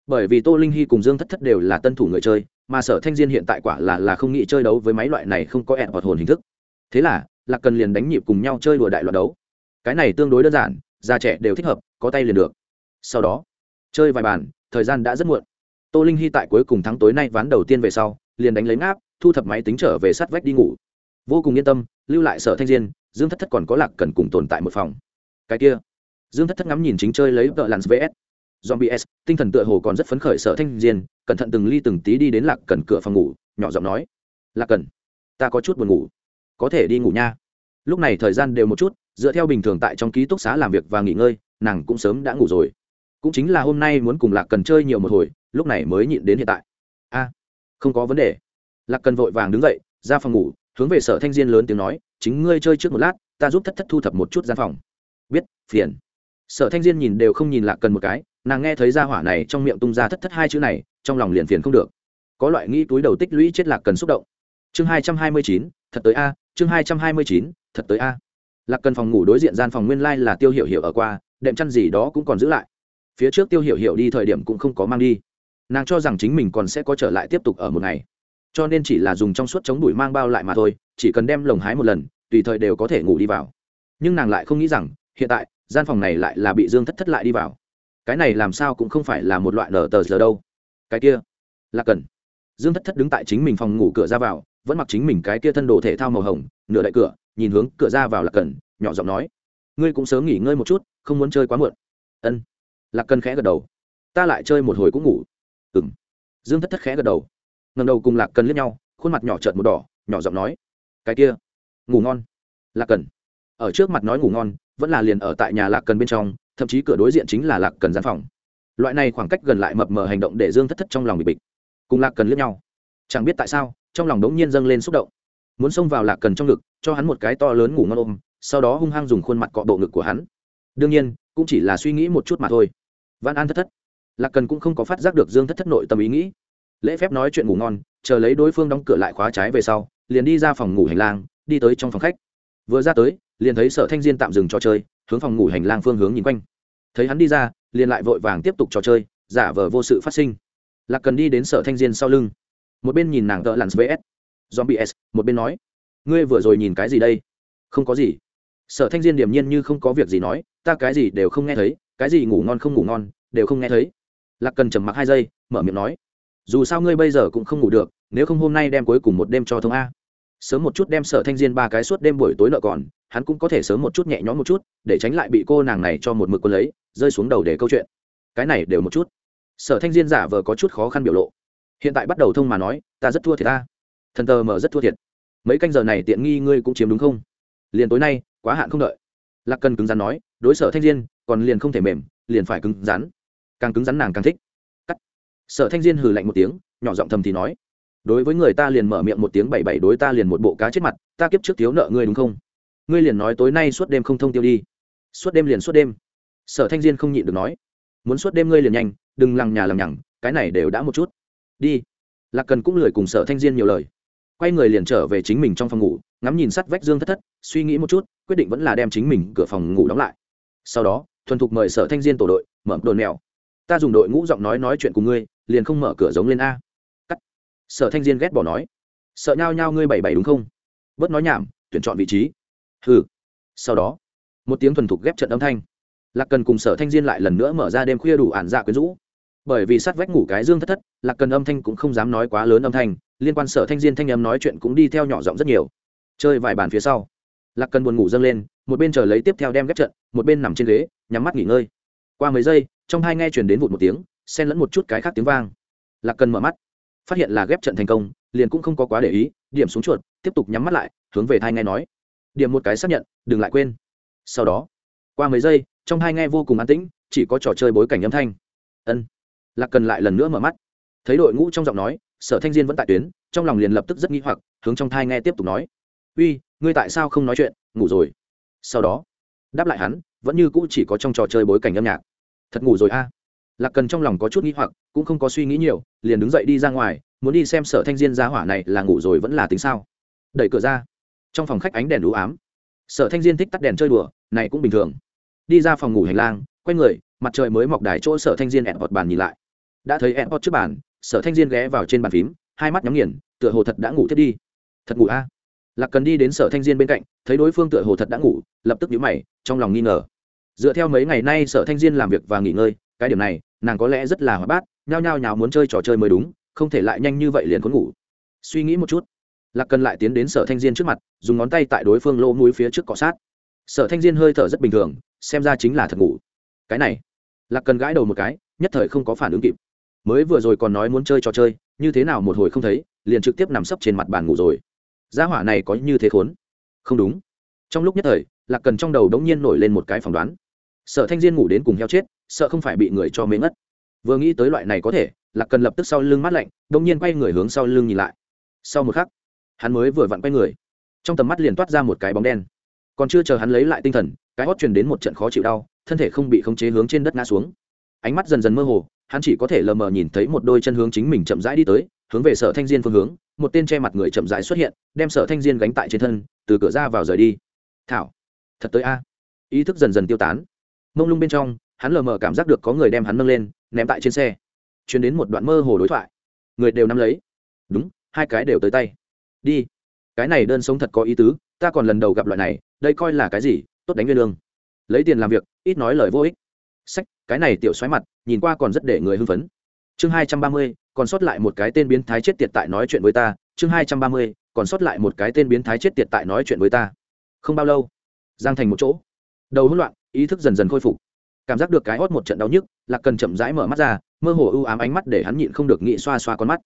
Bởi vì tô linh hy cùng dương thất thất đều là tân thủ người chơi, mà sở thanh diên hiện tại quả là là không nghĩ chơi đấu với máy loại này không có ẹn hoặc hồn hình thức. Thế là, lạc cần liền đánh nhịp cùng nhau chơi đùa đại loạt đấu. Cái này tương đối đơn giản, già trẻ đều thích hợp, có tay liền được sau đó, chơi vài bàn, thời gian đã rất muộn. Tô linh hy tại cuối cùng thắng tối nay ván đầu tiên về sau, liền đánh lấy ngáp, thu thập máy tính trở về sát vách đi ngủ. Vô cùng yên tâm, lưu lại sở thanh diên, dương thất thất còn có lạc cần cùng tồn tại một phòng. Cái kia, dương thất thất ngắm nhìn chính chơi lấy vợ lặn vs. Zombie s tinh thần tựa hồ còn rất phấn khởi sở thanh diên, cẩn thận từng ly từng tí đi đến lạc cần cửa phòng ngủ, nhỏ giọng nói, lạc cần, ta có chút buồn ngủ. Có thể đi ngủ nha. Lúc này thời gian đều một chút, dựa theo bình thường tại trong ký túc xá làm việc và nghỉ ngơi, nàng cũng sớm đã ngủ rồi cũng chính là hôm nay muốn cùng lạc cần chơi nhiều một hồi, lúc này mới nhịn đến hiện tại. A, không có vấn đề. Lạc cần vội vàng đứng dậy, ra phòng ngủ, hướng về sở thanh diên lớn tiếng nói, chính ngươi chơi trước một lát, ta giúp thất thất thu thập một chút gian phòng. Biết, phiền. Sở thanh diên nhìn đều không nhìn lạc cần một cái, nàng nghe thấy ra hỏa này trong miệng tung ra thất thất hai chữ này, trong lòng liền phiền không được. Có loại nghĩ túi đầu tích lũy chết lạc cần xúc động. Chương hai trăm hai mươi chín, thật tới a, chương hai trăm hai mươi chín, thật tới a. Lạc cần phòng ngủ đối diện gian phòng nguyên lai là tiêu hiểu hiểu ở qua, đệm chăn gì đó cũng còn giữ lại phía trước tiêu hiểu hiểu đi thời điểm cũng không có mang đi. Nàng cho rằng chính mình còn sẽ có trở lại tiếp tục ở một ngày. Cho nên chỉ là dùng trong suốt chống đuổi mang bao lại mà thôi, chỉ cần đem lồng hái một lần, tùy thời đều có thể ngủ đi vào. Nhưng nàng lại không nghĩ rằng, hiện tại, gian phòng này lại là bị dương thất thất lại đi vào. Cái này làm sao cũng không phải là một loại nở tờ giờ đâu. Cái kia, là cần. Dương thất thất đứng tại chính mình phòng ngủ cửa ra vào, vẫn mặc chính mình cái kia thân đồ thể thao màu hồng, nửa đậy cửa, nhìn hướng cửa ra vào là cần, nhỏ giọng nói. Ngươi cũng sớm nghỉ ngơi một chút, không muốn chơi quá muộn. Ân lạc cần khẽ gật đầu. Ta lại chơi một hồi cũng ngủ. Ừng dương thất thất khẽ gật đầu. Ngầm đầu cùng lạc cần liếc nhau, khuôn mặt nhỏ trợn một đỏ, nhỏ giọng nói, cái kia, ngủ ngon. Lạc cần ở trước mặt nói ngủ ngon, vẫn là liền ở tại nhà lạc cần bên trong, thậm chí cửa đối diện chính là lạc cần gian phòng. Loại này khoảng cách gần lại mập mờ hành động để dương thất thất trong lòng bị bịch. Cùng lạc cần liếc nhau. Chẳng biết tại sao, trong lòng đống nhiên dâng lên xúc động. Muốn xông vào lạc cần trong ngực, cho hắn một cái to lớn ngủ ngon ôm, sau đó hung hăng dùng khuôn mặt cọ bộ ngực của hắn. Đương nhiên, cũng chỉ là suy nghĩ một chút mà thôi văn an thất thất. Lạc cần cũng không có phát giác được dương thất thất nội tâm ý nghĩ. Lễ phép nói chuyện ngủ ngon, chờ lấy đối phương đóng cửa lại khóa trái về sau, liền đi ra phòng ngủ hành lang, đi tới trong phòng khách. Vừa ra tới, liền thấy sở thanh diên tạm dừng trò chơi, hướng phòng ngủ hành lang phương hướng nhìn quanh. Thấy hắn đi ra, liền lại vội vàng tiếp tục trò chơi, giả vờ vô sự phát sinh. Lạc cần đi đến sở thanh diên sau lưng. Một bên nhìn nàng tợ lặn vs zombie s, một bên nói, ngươi vừa rồi nhìn cái gì đây? Không có gì. Sở thanh diên điềm nhiên như không có việc gì nói, ta cái gì đều không nghe thấy cái gì ngủ ngon không ngủ ngon, đều không nghe thấy. Lạc cần trầm mặc hai giây, mở miệng nói, dù sao ngươi bây giờ cũng không ngủ được, nếu không hôm nay đem cuối cùng một đêm cho thông a. Sớm một chút đem sở thanh diên ba cái suốt đêm buổi tối nợ còn, hắn cũng có thể sớm một chút nhẹ nhõm một chút, để tránh lại bị cô nàng này cho một mực quân lấy, rơi xuống đầu để câu chuyện. Cái này đều một chút. Sở thanh diên giả vờ có chút khó khăn biểu lộ. Hiện tại bắt đầu thông mà nói, ta rất thua thiệt ta. Thần tờ mở rất thua thiệt. Mấy canh giờ này tiện nghi ngươi cũng chiếm đúng không? Liền tối nay, quá hạn không đợi lạc cần cứng rắn nói, đối sở thanh diên, còn liền không thể mềm, liền phải cứng rắn. Càng cứng rắn nàng càng thích. Cắt. Sở thanh diên hừ lạnh một tiếng, nhỏ giọng thầm thì nói, đối với người ta liền mở miệng một tiếng bảy bảy đối ta liền một bộ cá chết mặt, ta kiếp trước thiếu nợ ngươi đúng không? Ngươi liền nói tối nay suốt đêm không thông tiêu đi. Suốt đêm liền suốt đêm. Sở thanh diên không nhịn được nói, muốn suốt đêm ngươi liền nhanh, đừng lằng nhà lằng nhằng, cái này đều đã một chút. Đi. Lạc cần cũng lười cùng sở thanh diên nhiều lời. Quay người liền trở về chính mình trong phòng ngủ ngắm nhìn sắt vách dương thất thất, suy nghĩ một chút, quyết định vẫn là đem chính mình cửa phòng ngủ đóng lại. Sau đó, thuần thục mời sở thanh diên tổ đội, mở đồn mèo. Ta dùng đội ngũ giọng nói nói chuyện cùng ngươi, liền không mở cửa giống lên a. Cắt. Sở thanh diên ghét bỏ nói. Sợ nhao nhao ngươi bảy bảy đúng không? Bớt nói nhảm, tuyển chọn vị trí. Hừ. Sau đó, một tiếng thuần thục ghép trận âm thanh. Lạc cần cùng sở thanh diên lại lần nữa mở ra đêm khuya đủ ản dạ quyến rũ. Bởi vì sát vách ngủ cái dương thất thất, lạc cần âm thanh cũng không dám nói quá lớn âm thanh, liên quan sở thanh diên thanh âm nói chuyện cũng đi theo nhỏ giọng rất nhiều chơi vài bàn phía sau. Lạc cần buồn ngủ dâng lên, một bên chờ lấy tiếp theo đem ghép trận, một bên nằm trên ghế, nhắm mắt nghỉ ngơi. Qua mấy giây, trong hai nghe chuyển đến vụt một tiếng, xen lẫn một chút cái khác tiếng vang. Lạc cần mở mắt, phát hiện là ghép trận thành công, liền cũng không có quá để ý, điểm xuống chuột, tiếp tục nhắm mắt lại, hướng về thai nghe nói. Điểm một cái xác nhận, đừng lại quên. Sau đó, qua mấy giây, trong hai nghe vô cùng an tĩnh, chỉ có trò chơi bối cảnh âm thanh. Ân. Lạc cần lại lần nữa mở mắt. Thấy đội ngũ trong giọng nói, sở thanh diên vẫn tại tuyến, trong lòng liền lập tức rất nghi hoặc, hướng trong thai nghe tiếp tục nói uy, ngươi tại sao không nói chuyện? Ngủ rồi. Sau đó, đáp lại hắn, vẫn như cũ chỉ có trong trò chơi bối cảnh âm nhạc. Thật ngủ rồi a? Lạc cần trong lòng có chút nghi hoặc, cũng không có suy nghĩ nhiều, liền đứng dậy đi ra ngoài, muốn đi xem sở thanh diên giá hỏa này là ngủ rồi vẫn là tính sao. Đẩy cửa ra, trong phòng khách ánh đèn đủ ám. Sở thanh diên thích tắt đèn chơi đùa, này cũng bình thường. Đi ra phòng ngủ hành lang, quay người, mặt trời mới mọc đài chỗ sở thanh diên ẹn bọt bàn nhìn lại. Đã thấy ẹn bọt trước bàn, sở thanh diên ghé vào trên bàn phím, hai mắt nhắm nghiền, tựa hồ thật đã ngủ thiết đi. Thật ngủ a? Lạc cần đi đến sở thanh diên bên cạnh, thấy đối phương tựa hồ thật đã ngủ, lập tức nhũ mày, trong lòng nghi ngờ. Dựa theo mấy ngày nay sở thanh diên làm việc và nghỉ ngơi, cái điểm này, nàng có lẽ rất là hoạt bát, nhao nhao nhào muốn chơi trò chơi mới đúng, không thể lại nhanh như vậy liền cuốn ngủ. Suy nghĩ một chút, lạc cần lại tiến đến sở thanh diên trước mặt, dùng ngón tay tại đối phương lỗ mũi phía trước cọ sát. Sở thanh diên hơi thở rất bình thường, xem ra chính là thật ngủ. Cái này, lạc cần gãi đầu một cái, nhất thời không có phản ứng kịp. Mới vừa rồi còn nói muốn chơi trò chơi, như thế nào một hồi không thấy, liền trực tiếp nằm sấp trên mặt bàn ngủ rồi gia hỏa này có như thế khốn. Không đúng. Trong lúc nhất thời, lạc cần trong đầu đống nhiên nổi lên một cái phỏng đoán. Sợ thanh diên ngủ đến cùng heo chết, sợ không phải bị người cho mê ngất. Vừa nghĩ tới loại này có thể, lạc cần lập tức sau lưng mát lạnh, đống nhiên quay người hướng sau lưng nhìn lại. Sau một khắc, hắn mới vừa vặn quay người. Trong tầm mắt liền toát ra một cái bóng đen. Còn chưa chờ hắn lấy lại tinh thần, cái hót truyền đến một trận khó chịu đau, thân thể không bị khống chế hướng trên đất ngã xuống ánh mắt dần dần mơ hồ, hắn chỉ có thể lờ mờ nhìn thấy một đôi chân hướng chính mình chậm rãi đi tới, hướng về sở thanh diên phương hướng, một tên che mặt người chậm rãi xuất hiện, đem sở thanh diên gánh tại trên thân, từ cửa ra vào rời đi. Thảo, thật tới a. Ý thức dần dần tiêu tán. Mông lung bên trong, hắn lờ mờ cảm giác được có người đem hắn nâng lên, ném tại trên xe. Chuyến đến một đoạn mơ hồ đối thoại. Người đều nắm lấy. Đúng, hai cái đều tới tay. Đi. Cái này đơn sống thật có ý tứ, ta còn lần đầu gặp loại này, đây coi là cái gì, tốt đánh nguyên lương. Lấy tiền làm việc, ít nói lời vô ích sách, cái này tiểu xoáy mặt, nhìn qua còn rất để người hưng phấn. Chương hai trăm ba mươi, còn sót lại một cái tên biến thái chết tiệt tại nói chuyện với ta. Chương hai trăm ba mươi, còn sót lại một cái tên biến thái chết tiệt tại nói chuyện với ta. Không bao lâu, giang thành một chỗ. Đầu hỗn loạn, ý thức dần dần khôi phục. Cảm giác được cái hót một trận đau nhức là cần chậm rãi mở mắt ra, mơ hồ ưu ám ánh mắt để hắn nhịn không được nghĩ xoa xoa con mắt.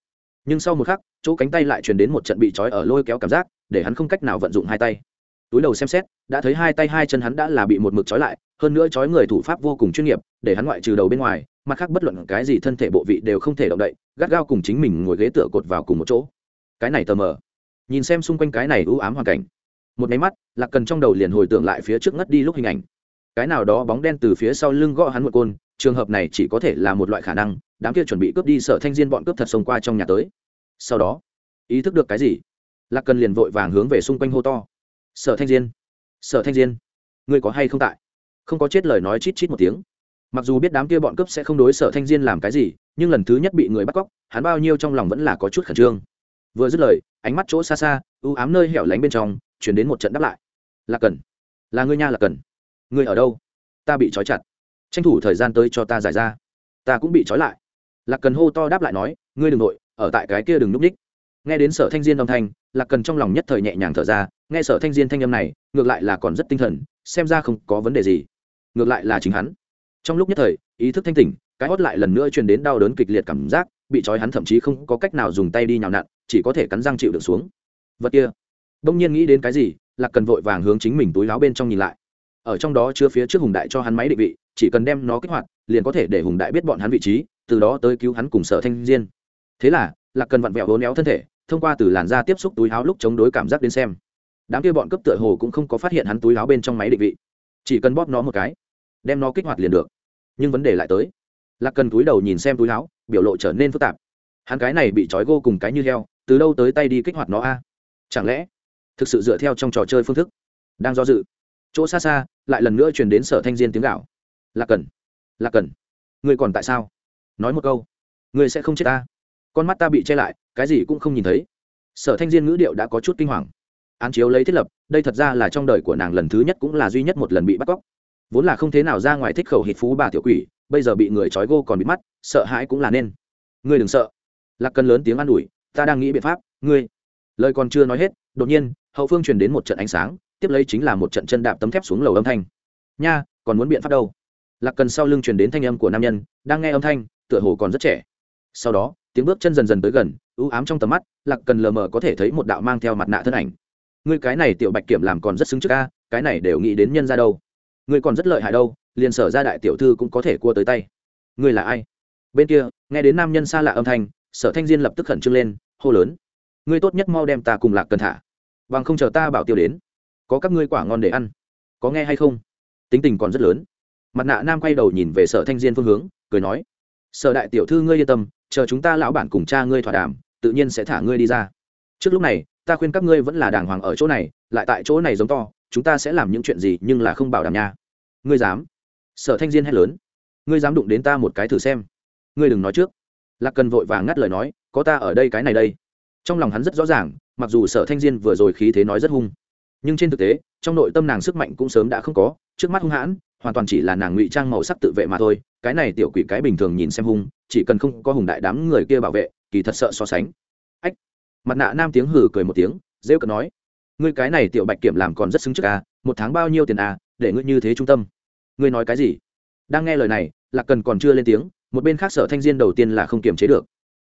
Nhưng sau một khắc, chỗ cánh tay lại truyền đến một trận bị trói ở lôi kéo cảm giác, để hắn không cách nào vận dụng hai tay túi đầu xem xét, đã thấy hai tay hai chân hắn đã là bị một mực trói lại, hơn nữa trói người thủ pháp vô cùng chuyên nghiệp, để hắn ngoại trừ đầu bên ngoài, mặt khác bất luận cái gì thân thể bộ vị đều không thể động đậy, gắt gao cùng chính mình ngồi ghế tựa cột vào cùng một chỗ. Cái này tờ mờ. Nhìn xem xung quanh cái này ưu ám hoàn cảnh. Một máy mắt, lạc cần trong đầu liền hồi tưởng lại phía trước ngất đi lúc hình ảnh. Cái nào đó bóng đen từ phía sau lưng gõ hắn một côn, trường hợp này chỉ có thể là một loại khả năng, đám kia chuẩn bị cướp đi sở thanh diên bọn cướp thật xông qua trong nhà tới. Sau đó, ý thức được cái gì? Lạc cần liền vội vàng hướng về xung quanh hô to sở thanh diên. Sở thanh diên, ngươi có hay không tại? Không có chết lời nói chít chít một tiếng. Mặc dù biết đám kia bọn cướp sẽ không đối sở thanh diên làm cái gì, nhưng lần thứ nhất bị người bắt cóc, hắn bao nhiêu trong lòng vẫn là có chút khẩn trương. Vừa dứt lời, ánh mắt chỗ xa xa ưu ám nơi hẻo lánh bên trong, chuyển đến một trận đáp lại. Là cần là ngươi nha là cần ngươi ở đâu? Ta bị trói chặt. Tranh thủ thời gian tới cho ta giải ra. Ta cũng bị trói lại. Lạc cần hô to đáp lại nói, ngươi đừng nội, ở tại cái kia đừng núp ních nghe đến sở thanh diên âm thanh, lạc cần trong lòng nhất thời nhẹ nhàng thở ra, nghe sở thanh diên thanh âm này, ngược lại là còn rất tinh thần, xem ra không có vấn đề gì. Ngược lại là chính hắn. Trong lúc nhất thời, ý thức thanh tỉnh, cái hót lại lần nữa truyền đến đau đớn kịch liệt cảm giác, bị trói hắn thậm chí không có cách nào dùng tay đi nhào nặn, chỉ có thể cắn răng chịu được xuống. Vật kia đông nhiên nghĩ đến cái gì, lạc cần vội vàng hướng chính mình túi láo bên trong nhìn lại. Ở trong đó chứa phía trước hùng đại cho hắn máy định vị, chỉ cần đem nó kích hoạt, liền có thể để hùng đại biết bọn hắn vị trí, từ đó tới cứu hắn cùng sở thanh diên. Thế là, lạc cần vặn vẹo hố néo thân thể thông qua từ làn da tiếp xúc túi áo lúc chống đối cảm giác đến xem. Đám kia bọn cấp tựa hồ cũng không có phát hiện hắn túi áo bên trong máy định vị. Chỉ cần bóp nó một cái, đem nó kích hoạt liền được. Nhưng vấn đề lại tới. Lạc cần túi đầu nhìn xem túi áo, biểu lộ trở nên phức tạp. Hắn cái này bị trói gô cùng cái như heo, từ đâu tới tay đi kích hoạt nó a? Chẳng lẽ, thực sự dựa theo trong trò chơi phương thức, đang do dự? Chỗ xa xa, lại lần nữa truyền đến sở thanh diên tiếng gạo lạc cần lạc cần, ngươi còn tại sao? Nói một câu, ngươi sẽ không chết ta con mắt ta bị che lại, cái gì cũng không nhìn thấy. Sở thanh diên ngữ điệu đã có chút kinh hoàng. Án chiếu lấy thiết lập, đây thật ra là trong đời của nàng lần thứ nhất cũng là duy nhất một lần bị bắt cóc. Vốn là không thế nào ra ngoài thích khẩu hít phú bà tiểu quỷ, bây giờ bị người trói gô còn bị mắt, sợ hãi cũng là nên. Ngươi đừng sợ. Lạc cần lớn tiếng an ủi, ta đang nghĩ biện pháp, ngươi. Lời còn chưa nói hết, đột nhiên, hậu phương truyền đến một trận ánh sáng, tiếp lấy chính là một trận chân đạp tấm thép xuống lầu âm thanh. Nha, còn muốn biện pháp đâu? Lạc cần sau lưng truyền đến thanh âm của nam nhân, đang nghe âm thanh, tựa hồ còn rất trẻ sau đó, tiếng bước chân dần dần tới gần ưu ám trong tầm mắt, lạc cần lờ mờ có thể thấy một đạo mang theo mặt nạ thân ảnh. Ngươi cái này tiểu bạch kiểm làm còn rất xứng trước ca cái này đều nghĩ đến nhân ra đâu. Ngươi còn rất lợi hại đâu, liền sở ra đại tiểu thư cũng có thể cua tới tay. Ngươi là ai? Bên kia, nghe đến nam nhân xa lạ âm thanh, sở thanh diên lập tức khẩn trương lên, hô lớn. Ngươi tốt nhất mau đem ta cùng lạc cần thả. Bằng không chờ ta bảo tiêu đến. Có các ngươi quả ngon để ăn. Có nghe hay không? Tính tình còn rất lớn. Mặt nạ nam quay đầu nhìn về sở thanh diên phương hướng, cười nói. Sở đại tiểu thư ngươi yên tâm chờ chúng ta lão bản cùng cha ngươi thỏa đàm, tự nhiên sẽ thả ngươi đi ra. Trước lúc này, ta khuyên các ngươi vẫn là đàng hoàng ở chỗ này, lại tại chỗ này giống to, chúng ta sẽ làm những chuyện gì nhưng là không bảo đảm nha. Ngươi dám? Sở thanh diên hét lớn. Ngươi dám đụng đến ta một cái thử xem. Ngươi đừng nói trước. Lạc cần vội vàng ngắt lời nói, có ta ở đây cái này đây. Trong lòng hắn rất rõ ràng, mặc dù sở thanh diên vừa rồi khí thế nói rất hung, nhưng trên thực tế trong nội tâm nàng sức mạnh cũng sớm đã không có, trước mắt hung hãn, hoàn toàn chỉ là nàng ngụy trang màu sắc tự vệ mà thôi. Cái này tiểu quỷ cái bình thường nhìn xem hung, chỉ cần không có hùng đại đám người kia bảo vệ, kỳ thật sợ so sánh. Ách, mặt nạ nam tiếng hừ cười một tiếng, rêu cợt nói, ngươi cái này tiểu bạch kiểm làm còn rất xứng trước à một tháng bao nhiêu tiền à để ngươi như thế trung tâm. Ngươi nói cái gì? Đang nghe lời này, lạc cần còn chưa lên tiếng, một bên khác sở thanh diên đầu tiên là không kiềm chế được.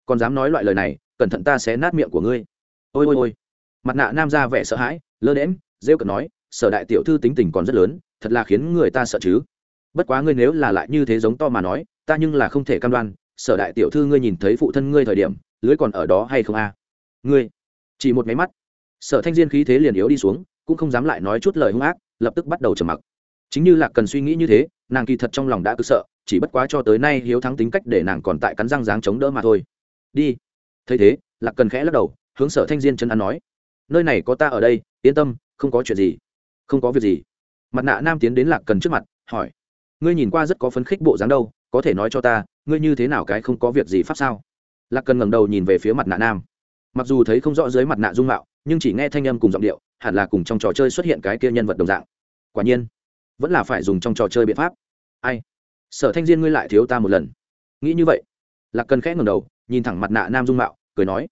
Còn dám nói loại lời này, cẩn thận ta sẽ nát miệng của ngươi. Ôi ôi ôi. Mặt nạ nam ra vẻ sợ hãi, lơ đễm rêu cợt nói sở đại tiểu thư tính tình còn rất lớn, thật là khiến người ta sợ chứ. Bất quá ngươi nếu là lại như thế giống to mà nói, ta nhưng là không thể cam đoan, sở đại tiểu thư ngươi nhìn thấy phụ thân ngươi thời điểm, lưới còn ở đó hay không a? Ngươi, chỉ một máy mắt, sở thanh diên khí thế liền yếu đi xuống, cũng không dám lại nói chút lời hung ác, lập tức bắt đầu trầm mặc. Chính như là cần suy nghĩ như thế, nàng kỳ thật trong lòng đã cứ sợ, chỉ bất quá cho tới nay hiếu thắng tính cách để nàng còn tại cắn răng dáng chống đỡ mà thôi. Đi. Thấy thế, lạc cần khẽ lắc đầu, hướng sở thanh diên chân ăn nói, nơi này có ta ở đây, yên tâm, không có chuyện gì không có việc gì. Mặt nạ nam tiến đến lạc cần trước mặt, hỏi, ngươi nhìn qua rất có phấn khích bộ dáng đâu, có thể nói cho ta, ngươi như thế nào cái không có việc gì pháp sao? Lạc cần ngẩng đầu nhìn về phía mặt nạ nam. Mặc dù thấy không rõ dưới mặt nạ dung mạo, nhưng chỉ nghe thanh âm cùng giọng điệu, hẳn là cùng trong trò chơi xuất hiện cái kia nhân vật đồng dạng. Quả nhiên, vẫn là phải dùng trong trò chơi biện pháp. Ai? Sở thanh diên ngươi lại thiếu ta một lần. Nghĩ như vậy, lạc cần khẽ ngẩng đầu, nhìn thẳng mặt nạ nam dung mạo, cười nói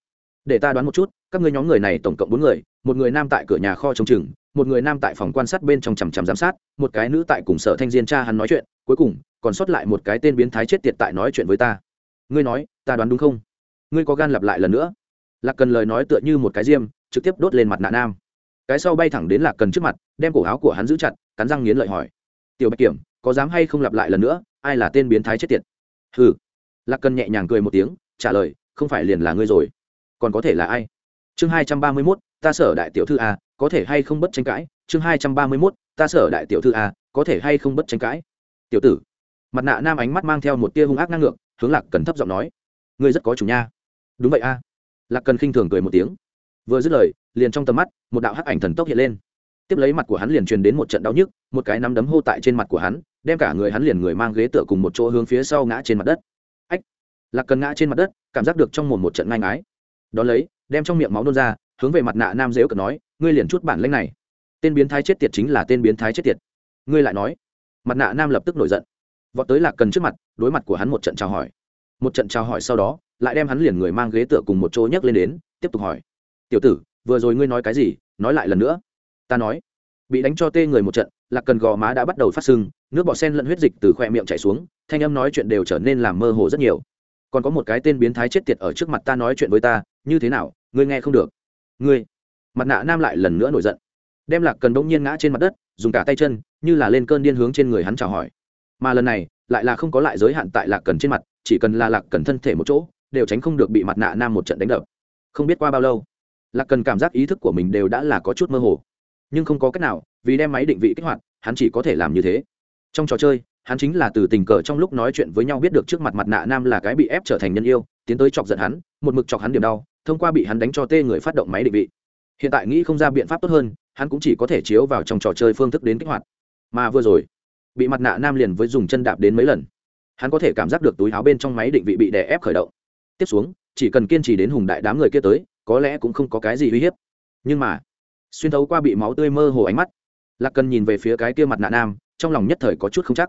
để ta đoán một chút, các ngươi nhóm người này tổng cộng bốn người, một người nam tại cửa nhà kho trông chừng, một người nam tại phòng quan sát bên trong chằm chằm giám sát, một cái nữ tại cùng sở thanh diên cha hắn nói chuyện, cuối cùng, còn sót lại một cái tên biến thái chết tiệt tại nói chuyện với ta. Ngươi nói, ta đoán đúng không? Ngươi có gan lặp lại lần nữa? Lạc cần lời nói tựa như một cái diêm, trực tiếp đốt lên mặt nạ nam. Cái sau bay thẳng đến lạc cần trước mặt, đem cổ áo của hắn giữ chặt, cắn răng nghiến lợi hỏi. Tiểu bạch kiểm, có dám hay không lặp lại lần nữa, ai là tên biến thái chết tiệt? Hừ. Lạc cần nhẹ nhàng cười một tiếng, trả lời, không phải liền là ngươi rồi còn có thể là ai? Chương hai trăm ba mươi mốt, ta sở đại tiểu thư a, có thể hay không bất tranh cãi? Chương hai trăm ba mươi mốt, ta sở đại tiểu thư a, có thể hay không bất tranh cãi? Tiểu tử. Mặt nạ nam ánh mắt mang theo một tia hung ác ngang ngược hướng lạc cần thấp giọng nói. Ngươi rất có chủ nha. Đúng vậy a. Lạc cần khinh thường cười một tiếng. Vừa dứt lời, liền trong tầm mắt, một đạo hắc ảnh thần tốc hiện lên. Tiếp lấy mặt của hắn liền truyền đến một trận đau nhức, một cái nắm đấm hô tại trên mặt của hắn, đem cả người hắn liền người mang ghế tựa cùng một chỗ hướng phía sau ngã trên mặt đất. Ách. Lạc cần ngã trên mặt đất, cảm giác được trong mồm một trận ngang ái đón lấy, đem trong miệng máu nôn ra, hướng về mặt nạ nam dễu cờ nói, ngươi liền chút bản lãnh này. Tên biến thái chết tiệt chính là tên biến thái chết tiệt. Ngươi lại nói. Mặt nạ nam lập tức nổi giận. Vọt tới lạc cần trước mặt, đối mặt của hắn một trận chào hỏi. Một trận chào hỏi sau đó, lại đem hắn liền người mang ghế tựa cùng một chỗ nhấc lên đến, tiếp tục hỏi. Tiểu tử, vừa rồi ngươi nói cái gì? Nói lại lần nữa. Ta nói. Bị đánh cho tê người một trận, lạc cần gò má đã bắt đầu phát sưng, nước bọt sen lẫn huyết dịch từ khoe miệng chảy xuống, thanh âm nói chuyện đều trở nên làm mơ hồ rất nhiều còn có một cái tên biến thái chết tiệt ở trước mặt ta nói chuyện với ta, như thế nào, ngươi nghe không được. Ngươi. Mặt nạ nam lại lần nữa nổi giận. Đem lạc cần bỗng nhiên ngã trên mặt đất, dùng cả tay chân, như là lên cơn điên hướng trên người hắn chào hỏi. Mà lần này, lại là không có lại giới hạn tại lạc cần trên mặt, chỉ cần là lạc cần thân thể một chỗ, đều tránh không được bị mặt nạ nam một trận đánh đập. Không biết qua bao lâu, lạc cần cảm giác ý thức của mình đều đã là có chút mơ hồ. Nhưng không có cách nào, vì đem máy định vị kích hoạt, hắn chỉ có thể làm như thế. Trong trò chơi hắn chính là từ tình cờ trong lúc nói chuyện với nhau biết được trước mặt mặt nạ nam là cái bị ép trở thành nhân yêu, tiến tới chọc giận hắn, một mực chọc hắn điểm đau, thông qua bị hắn đánh cho tê người phát động máy định vị. Hiện tại nghĩ không ra biện pháp tốt hơn, hắn cũng chỉ có thể chiếu vào trong trò chơi phương thức đến kích hoạt. Mà vừa rồi, bị mặt nạ nam liền với dùng chân đạp đến mấy lần. Hắn có thể cảm giác được túi áo bên trong máy định vị bị đè ép khởi động. Tiếp xuống, chỉ cần kiên trì đến hùng đại đám người kia tới, có lẽ cũng không có cái gì uy hiếp. Nhưng mà, xuyên thấu qua bị máu tươi mơ hồ ánh mắt, lạc cần nhìn về phía cái kia mặt nạ nam, trong lòng nhất thời có chút không chắc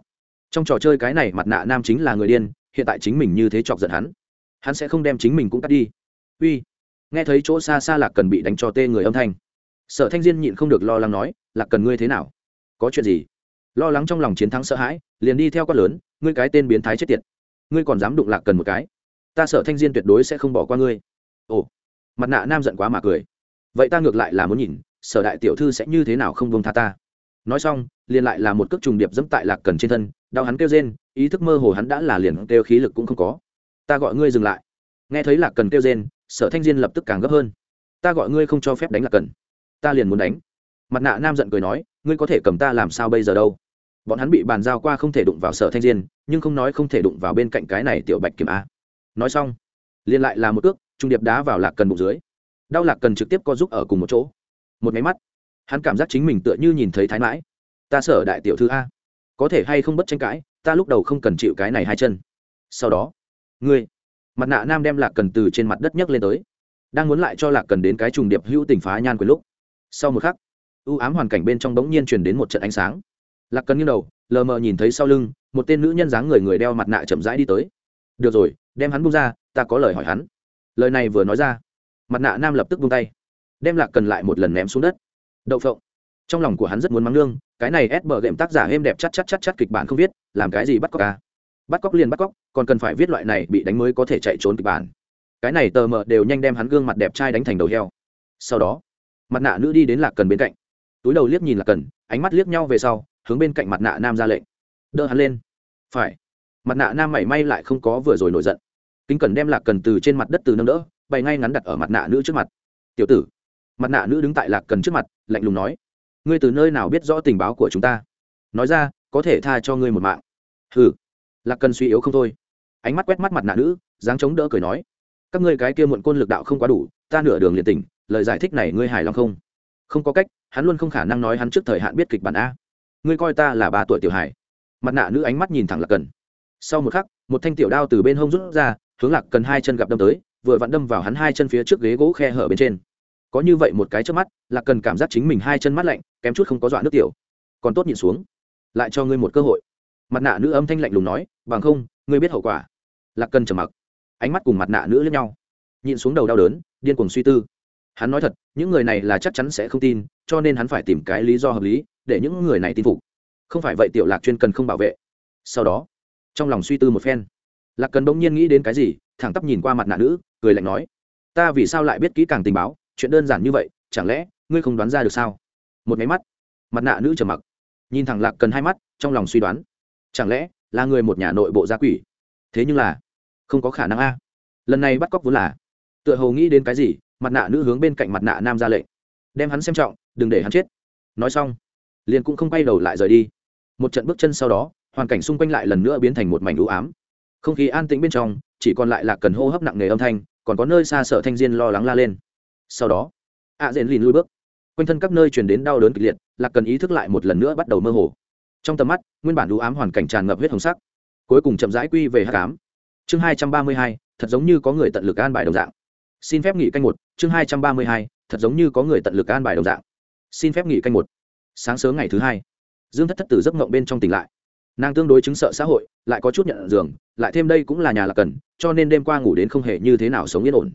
trong trò chơi cái này mặt nạ nam chính là người điên, hiện tại chính mình như thế chọc giận hắn. Hắn sẽ không đem chính mình cũng cắt đi. Uy, nghe thấy chỗ xa xa lạc cần bị đánh cho tê người âm thanh. Sở thanh diên nhịn không được lo lắng nói, lạc cần ngươi thế nào? Có chuyện gì? Lo lắng trong lòng chiến thắng sợ hãi, liền đi theo con lớn, ngươi cái tên biến thái chết tiệt. Ngươi còn dám đụng lạc cần một cái. Ta sở thanh diên tuyệt đối sẽ không bỏ qua ngươi. Ồ, mặt nạ nam giận quá mà cười. Vậy ta ngược lại là muốn nhìn, sở đại tiểu thư sẽ như thế nào không buông tha ta? Nói xong, liền lại là một cước trùng điệp dẫm tại lạc cần trên thân, đau hắn kêu rên, ý thức mơ hồ hắn đã là liền kêu khí lực cũng không có. Ta gọi ngươi dừng lại. Nghe thấy lạc cần kêu rên, sở thanh diên lập tức càng gấp hơn. Ta gọi ngươi không cho phép đánh lạc cần. Ta liền muốn đánh. Mặt nạ nam giận cười nói, ngươi có thể cầm ta làm sao bây giờ đâu? Bọn hắn bị bàn giao qua không thể đụng vào sở thanh diên, nhưng không nói không thể đụng vào bên cạnh cái này tiểu bạch kiểm a. Nói xong, liền lại là một cước trung điệp đá vào lạc cần bụng dưới. Đau lạc cần trực tiếp co giúp ở cùng một chỗ. Một máy mắt hắn cảm giác chính mình tựa như nhìn thấy thái mãi. Ta sở đại tiểu thư a. Có thể hay không bất tranh cãi, ta lúc đầu không cần chịu cái này hai chân. Sau đó, ngươi, mặt nạ nam đem lạc cần từ trên mặt đất nhấc lên tới. Đang muốn lại cho lạc cần đến cái trùng điệp hữu tình phá nhan quyền lúc. Sau một khắc ưu ám hoàn cảnh bên trong bỗng nhiên truyền đến một trận ánh sáng. Lạc cần nghiêng đầu, lờ mờ nhìn thấy sau lưng, một tên nữ nhân dáng người người đeo mặt nạ chậm rãi đi tới. Được rồi, đem hắn bung ra, ta có lời hỏi hắn. Lời này vừa nói ra, mặt nạ nam lập tức bung tay, đem lạc cần lại một lần ném xuống đất đậu phộng. Trong lòng của hắn rất muốn mắng lương cái này ép bờ gệm tác giả êm đẹp chắc chắc chắc chắc kịch bản không viết, làm cái gì bắt cóc ca bắt cóc liền bắt cóc, còn cần phải viết loại này bị đánh mới có thể chạy trốn kịch bản. Cái này tờ mờ đều nhanh đem hắn gương mặt đẹp trai đánh thành đầu heo. Sau đó, mặt nạ nữ đi đến lạc cần bên cạnh. Túi đầu liếc nhìn lạc cần, ánh mắt liếc nhau về sau, hướng bên cạnh mặt nạ nam ra lệnh. Đỡ hắn lên. Phải. Mặt nạ nam mảy may lại không có vừa rồi nổi giận. Kính cần đem lạc cần từ trên mặt đất từ nâng đỡ, bày ngay ngắn đặt ở mặt nạ nữ trước mặt. Tiểu tử. Mặt nạ nữ đứng tại lạc cần trước mặt lạnh lùng nói ngươi từ nơi nào biết rõ tình báo của chúng ta? Nói ra có thể tha cho ngươi một mạng. Hừ, lạc cần suy yếu không thôi. Ánh mắt quét mắt mặt nạ nữ dáng chống đỡ cười nói các ngươi cái kia muộn côn lực đạo không quá đủ ta nửa đường liền tỉnh lời giải thích này ngươi hài lòng không? Không có cách hắn luôn không khả năng nói hắn trước thời hạn biết kịch bản a. Ngươi coi ta là ba tuổi tiểu hải mặt nạ nữ ánh mắt nhìn thẳng lạc cần. Sau một khắc một thanh tiểu đao từ bên hông rút ra hướng lạc cần hai chân gặp đâm tới vừa vặn đâm vào hắn hai chân phía trước ghế gỗ khe hở bên trên có như vậy một cái trước mắt, lạc cần cảm giác chính mình hai chân mắt lạnh, kém chút không có dọa nước tiểu. Còn tốt nhìn xuống. Lại cho ngươi một cơ hội. Mặt nạ nữ âm thanh lạnh lùng nói, bằng không, ngươi biết hậu quả. Lạc cần trầm mặc. Ánh mắt cùng mặt nạ nữ lẫn nhau. Nhìn xuống đầu đau đớn, điên cuồng suy tư. Hắn nói thật, những người này là chắc chắn sẽ không tin, cho nên hắn phải tìm cái lý do hợp lý, để những người này tin phục. Không phải vậy tiểu lạc chuyên cần không bảo vệ. Sau đó, trong lòng suy tư một phen. Lạc cần bỗng nhiên nghĩ đến cái gì, thẳng tắp nhìn qua mặt nạ nữ, cười lạnh nói, ta vì sao lại biết kỹ càng tình báo? Chuyện đơn giản như vậy, chẳng lẽ ngươi không đoán ra được sao? Một máy mắt. Mặt nạ nữ trầm mặc. Nhìn thẳng lạc cần hai mắt, trong lòng suy đoán. Chẳng lẽ là người một nhà nội bộ gia quỷ? Thế nhưng là, không có khả năng a. Lần này bắt cóc vốn là, tựa hồ nghĩ đến cái gì, mặt nạ nữ hướng bên cạnh mặt nạ nam ra lệnh. Đem hắn xem trọng, đừng để hắn chết. Nói xong, liền cũng không quay đầu lại rời đi. Một trận bước chân sau đó, hoàn cảnh xung quanh lại lần nữa biến thành một mảnh u ám. Không khí an tĩnh bên trong, chỉ còn lại là cần hô hấp nặng nề âm thanh, còn có nơi xa sợ thanh diên lo lắng la lên sau đó ạ à dện lìn lui bước. Quanh thân các nơi truyền đến đau đớn kịch liệt, lạc cần ý thức lại một lần nữa bắt đầu mơ hồ. Trong tầm mắt, nguyên bản đũ ám hoàn cảnh tràn ngập huyết hồng sắc, cuối cùng chậm rãi quy về h tám chương hai trăm ba mươi hai, thật giống như có người tận lực an bài đồng dạng. Xin phép nghỉ canh một, chương hai trăm ba mươi hai, thật giống như có người tận lực an bài đồng dạng. Xin phép nghỉ canh một. Sáng sớm ngày thứ hai, dương thất thất từ giấc mộng bên trong tỉnh lại. Nàng tương đối chứng sợ xã hội, lại có chút nhận giường, lại thêm đây cũng là nhà lạc cần, cho nên đêm qua ngủ đến không hề như thế nào sống yên ổn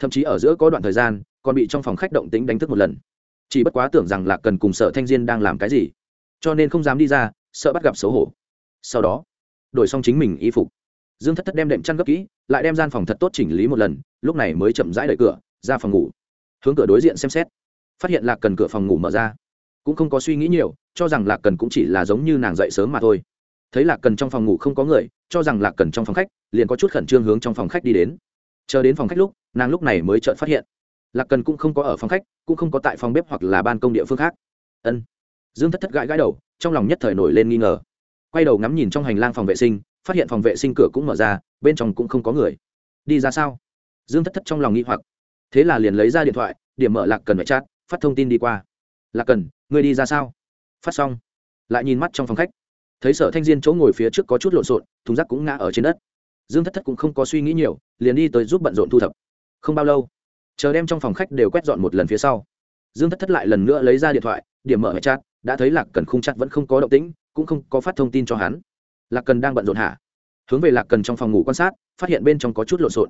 thậm chí ở giữa có đoạn thời gian, còn bị trong phòng khách động tính đánh thức một lần. Chỉ bất quá tưởng rằng lạc cần cùng sở thanh diên đang làm cái gì, cho nên không dám đi ra, sợ bắt gặp xấu hổ. Sau đó, đổi xong chính mình y phục. Dương thất thất đem đệm chăn gấp kỹ, lại đem gian phòng thật tốt chỉnh lý một lần, lúc này mới chậm rãi đợi cửa, ra phòng ngủ. Hướng cửa đối diện xem xét, phát hiện lạc cần cửa phòng ngủ mở ra. Cũng không có suy nghĩ nhiều, cho rằng lạc cần cũng chỉ là giống như nàng dậy sớm mà thôi. Thấy lạc cần trong phòng ngủ không có người, cho rằng lạc cần trong phòng khách, liền có chút khẩn trương hướng trong phòng khách đi đến chờ đến phòng khách lúc, nàng lúc này mới chợt phát hiện. Lạc cần cũng không có ở phòng khách, cũng không có tại phòng bếp hoặc là ban công địa phương khác. Ân. Dương thất thất gãi gãi đầu, trong lòng nhất thời nổi lên nghi ngờ. Quay đầu ngắm nhìn trong hành lang phòng vệ sinh, phát hiện phòng vệ sinh cửa cũng mở ra, bên trong cũng không có người. Đi ra sao? Dương thất thất trong lòng nghi hoặc. Thế là liền lấy ra điện thoại, điểm mở lạc cần phải chat, phát thông tin đi qua. Lạc cần, người đi ra sao? Phát xong. Lại nhìn mắt trong phòng khách. Thấy sở thanh diên chỗ ngồi phía trước có chút lộn xộn, thùng rác cũng ngã ở trên đất dương thất thất cũng không có suy nghĩ nhiều, liền đi tới giúp bận rộn thu thập. Không bao lâu, chờ đem trong phòng khách đều quét dọn một lần phía sau. Dương thất thất lại lần nữa lấy ra điện thoại, điểm mở hệ chat, đã thấy lạc cần khung chặt vẫn không có động tĩnh, cũng không có phát thông tin cho hắn. Lạc cần đang bận rộn hả? Hướng về lạc cần trong phòng ngủ quan sát, phát hiện bên trong có chút lộn xộn.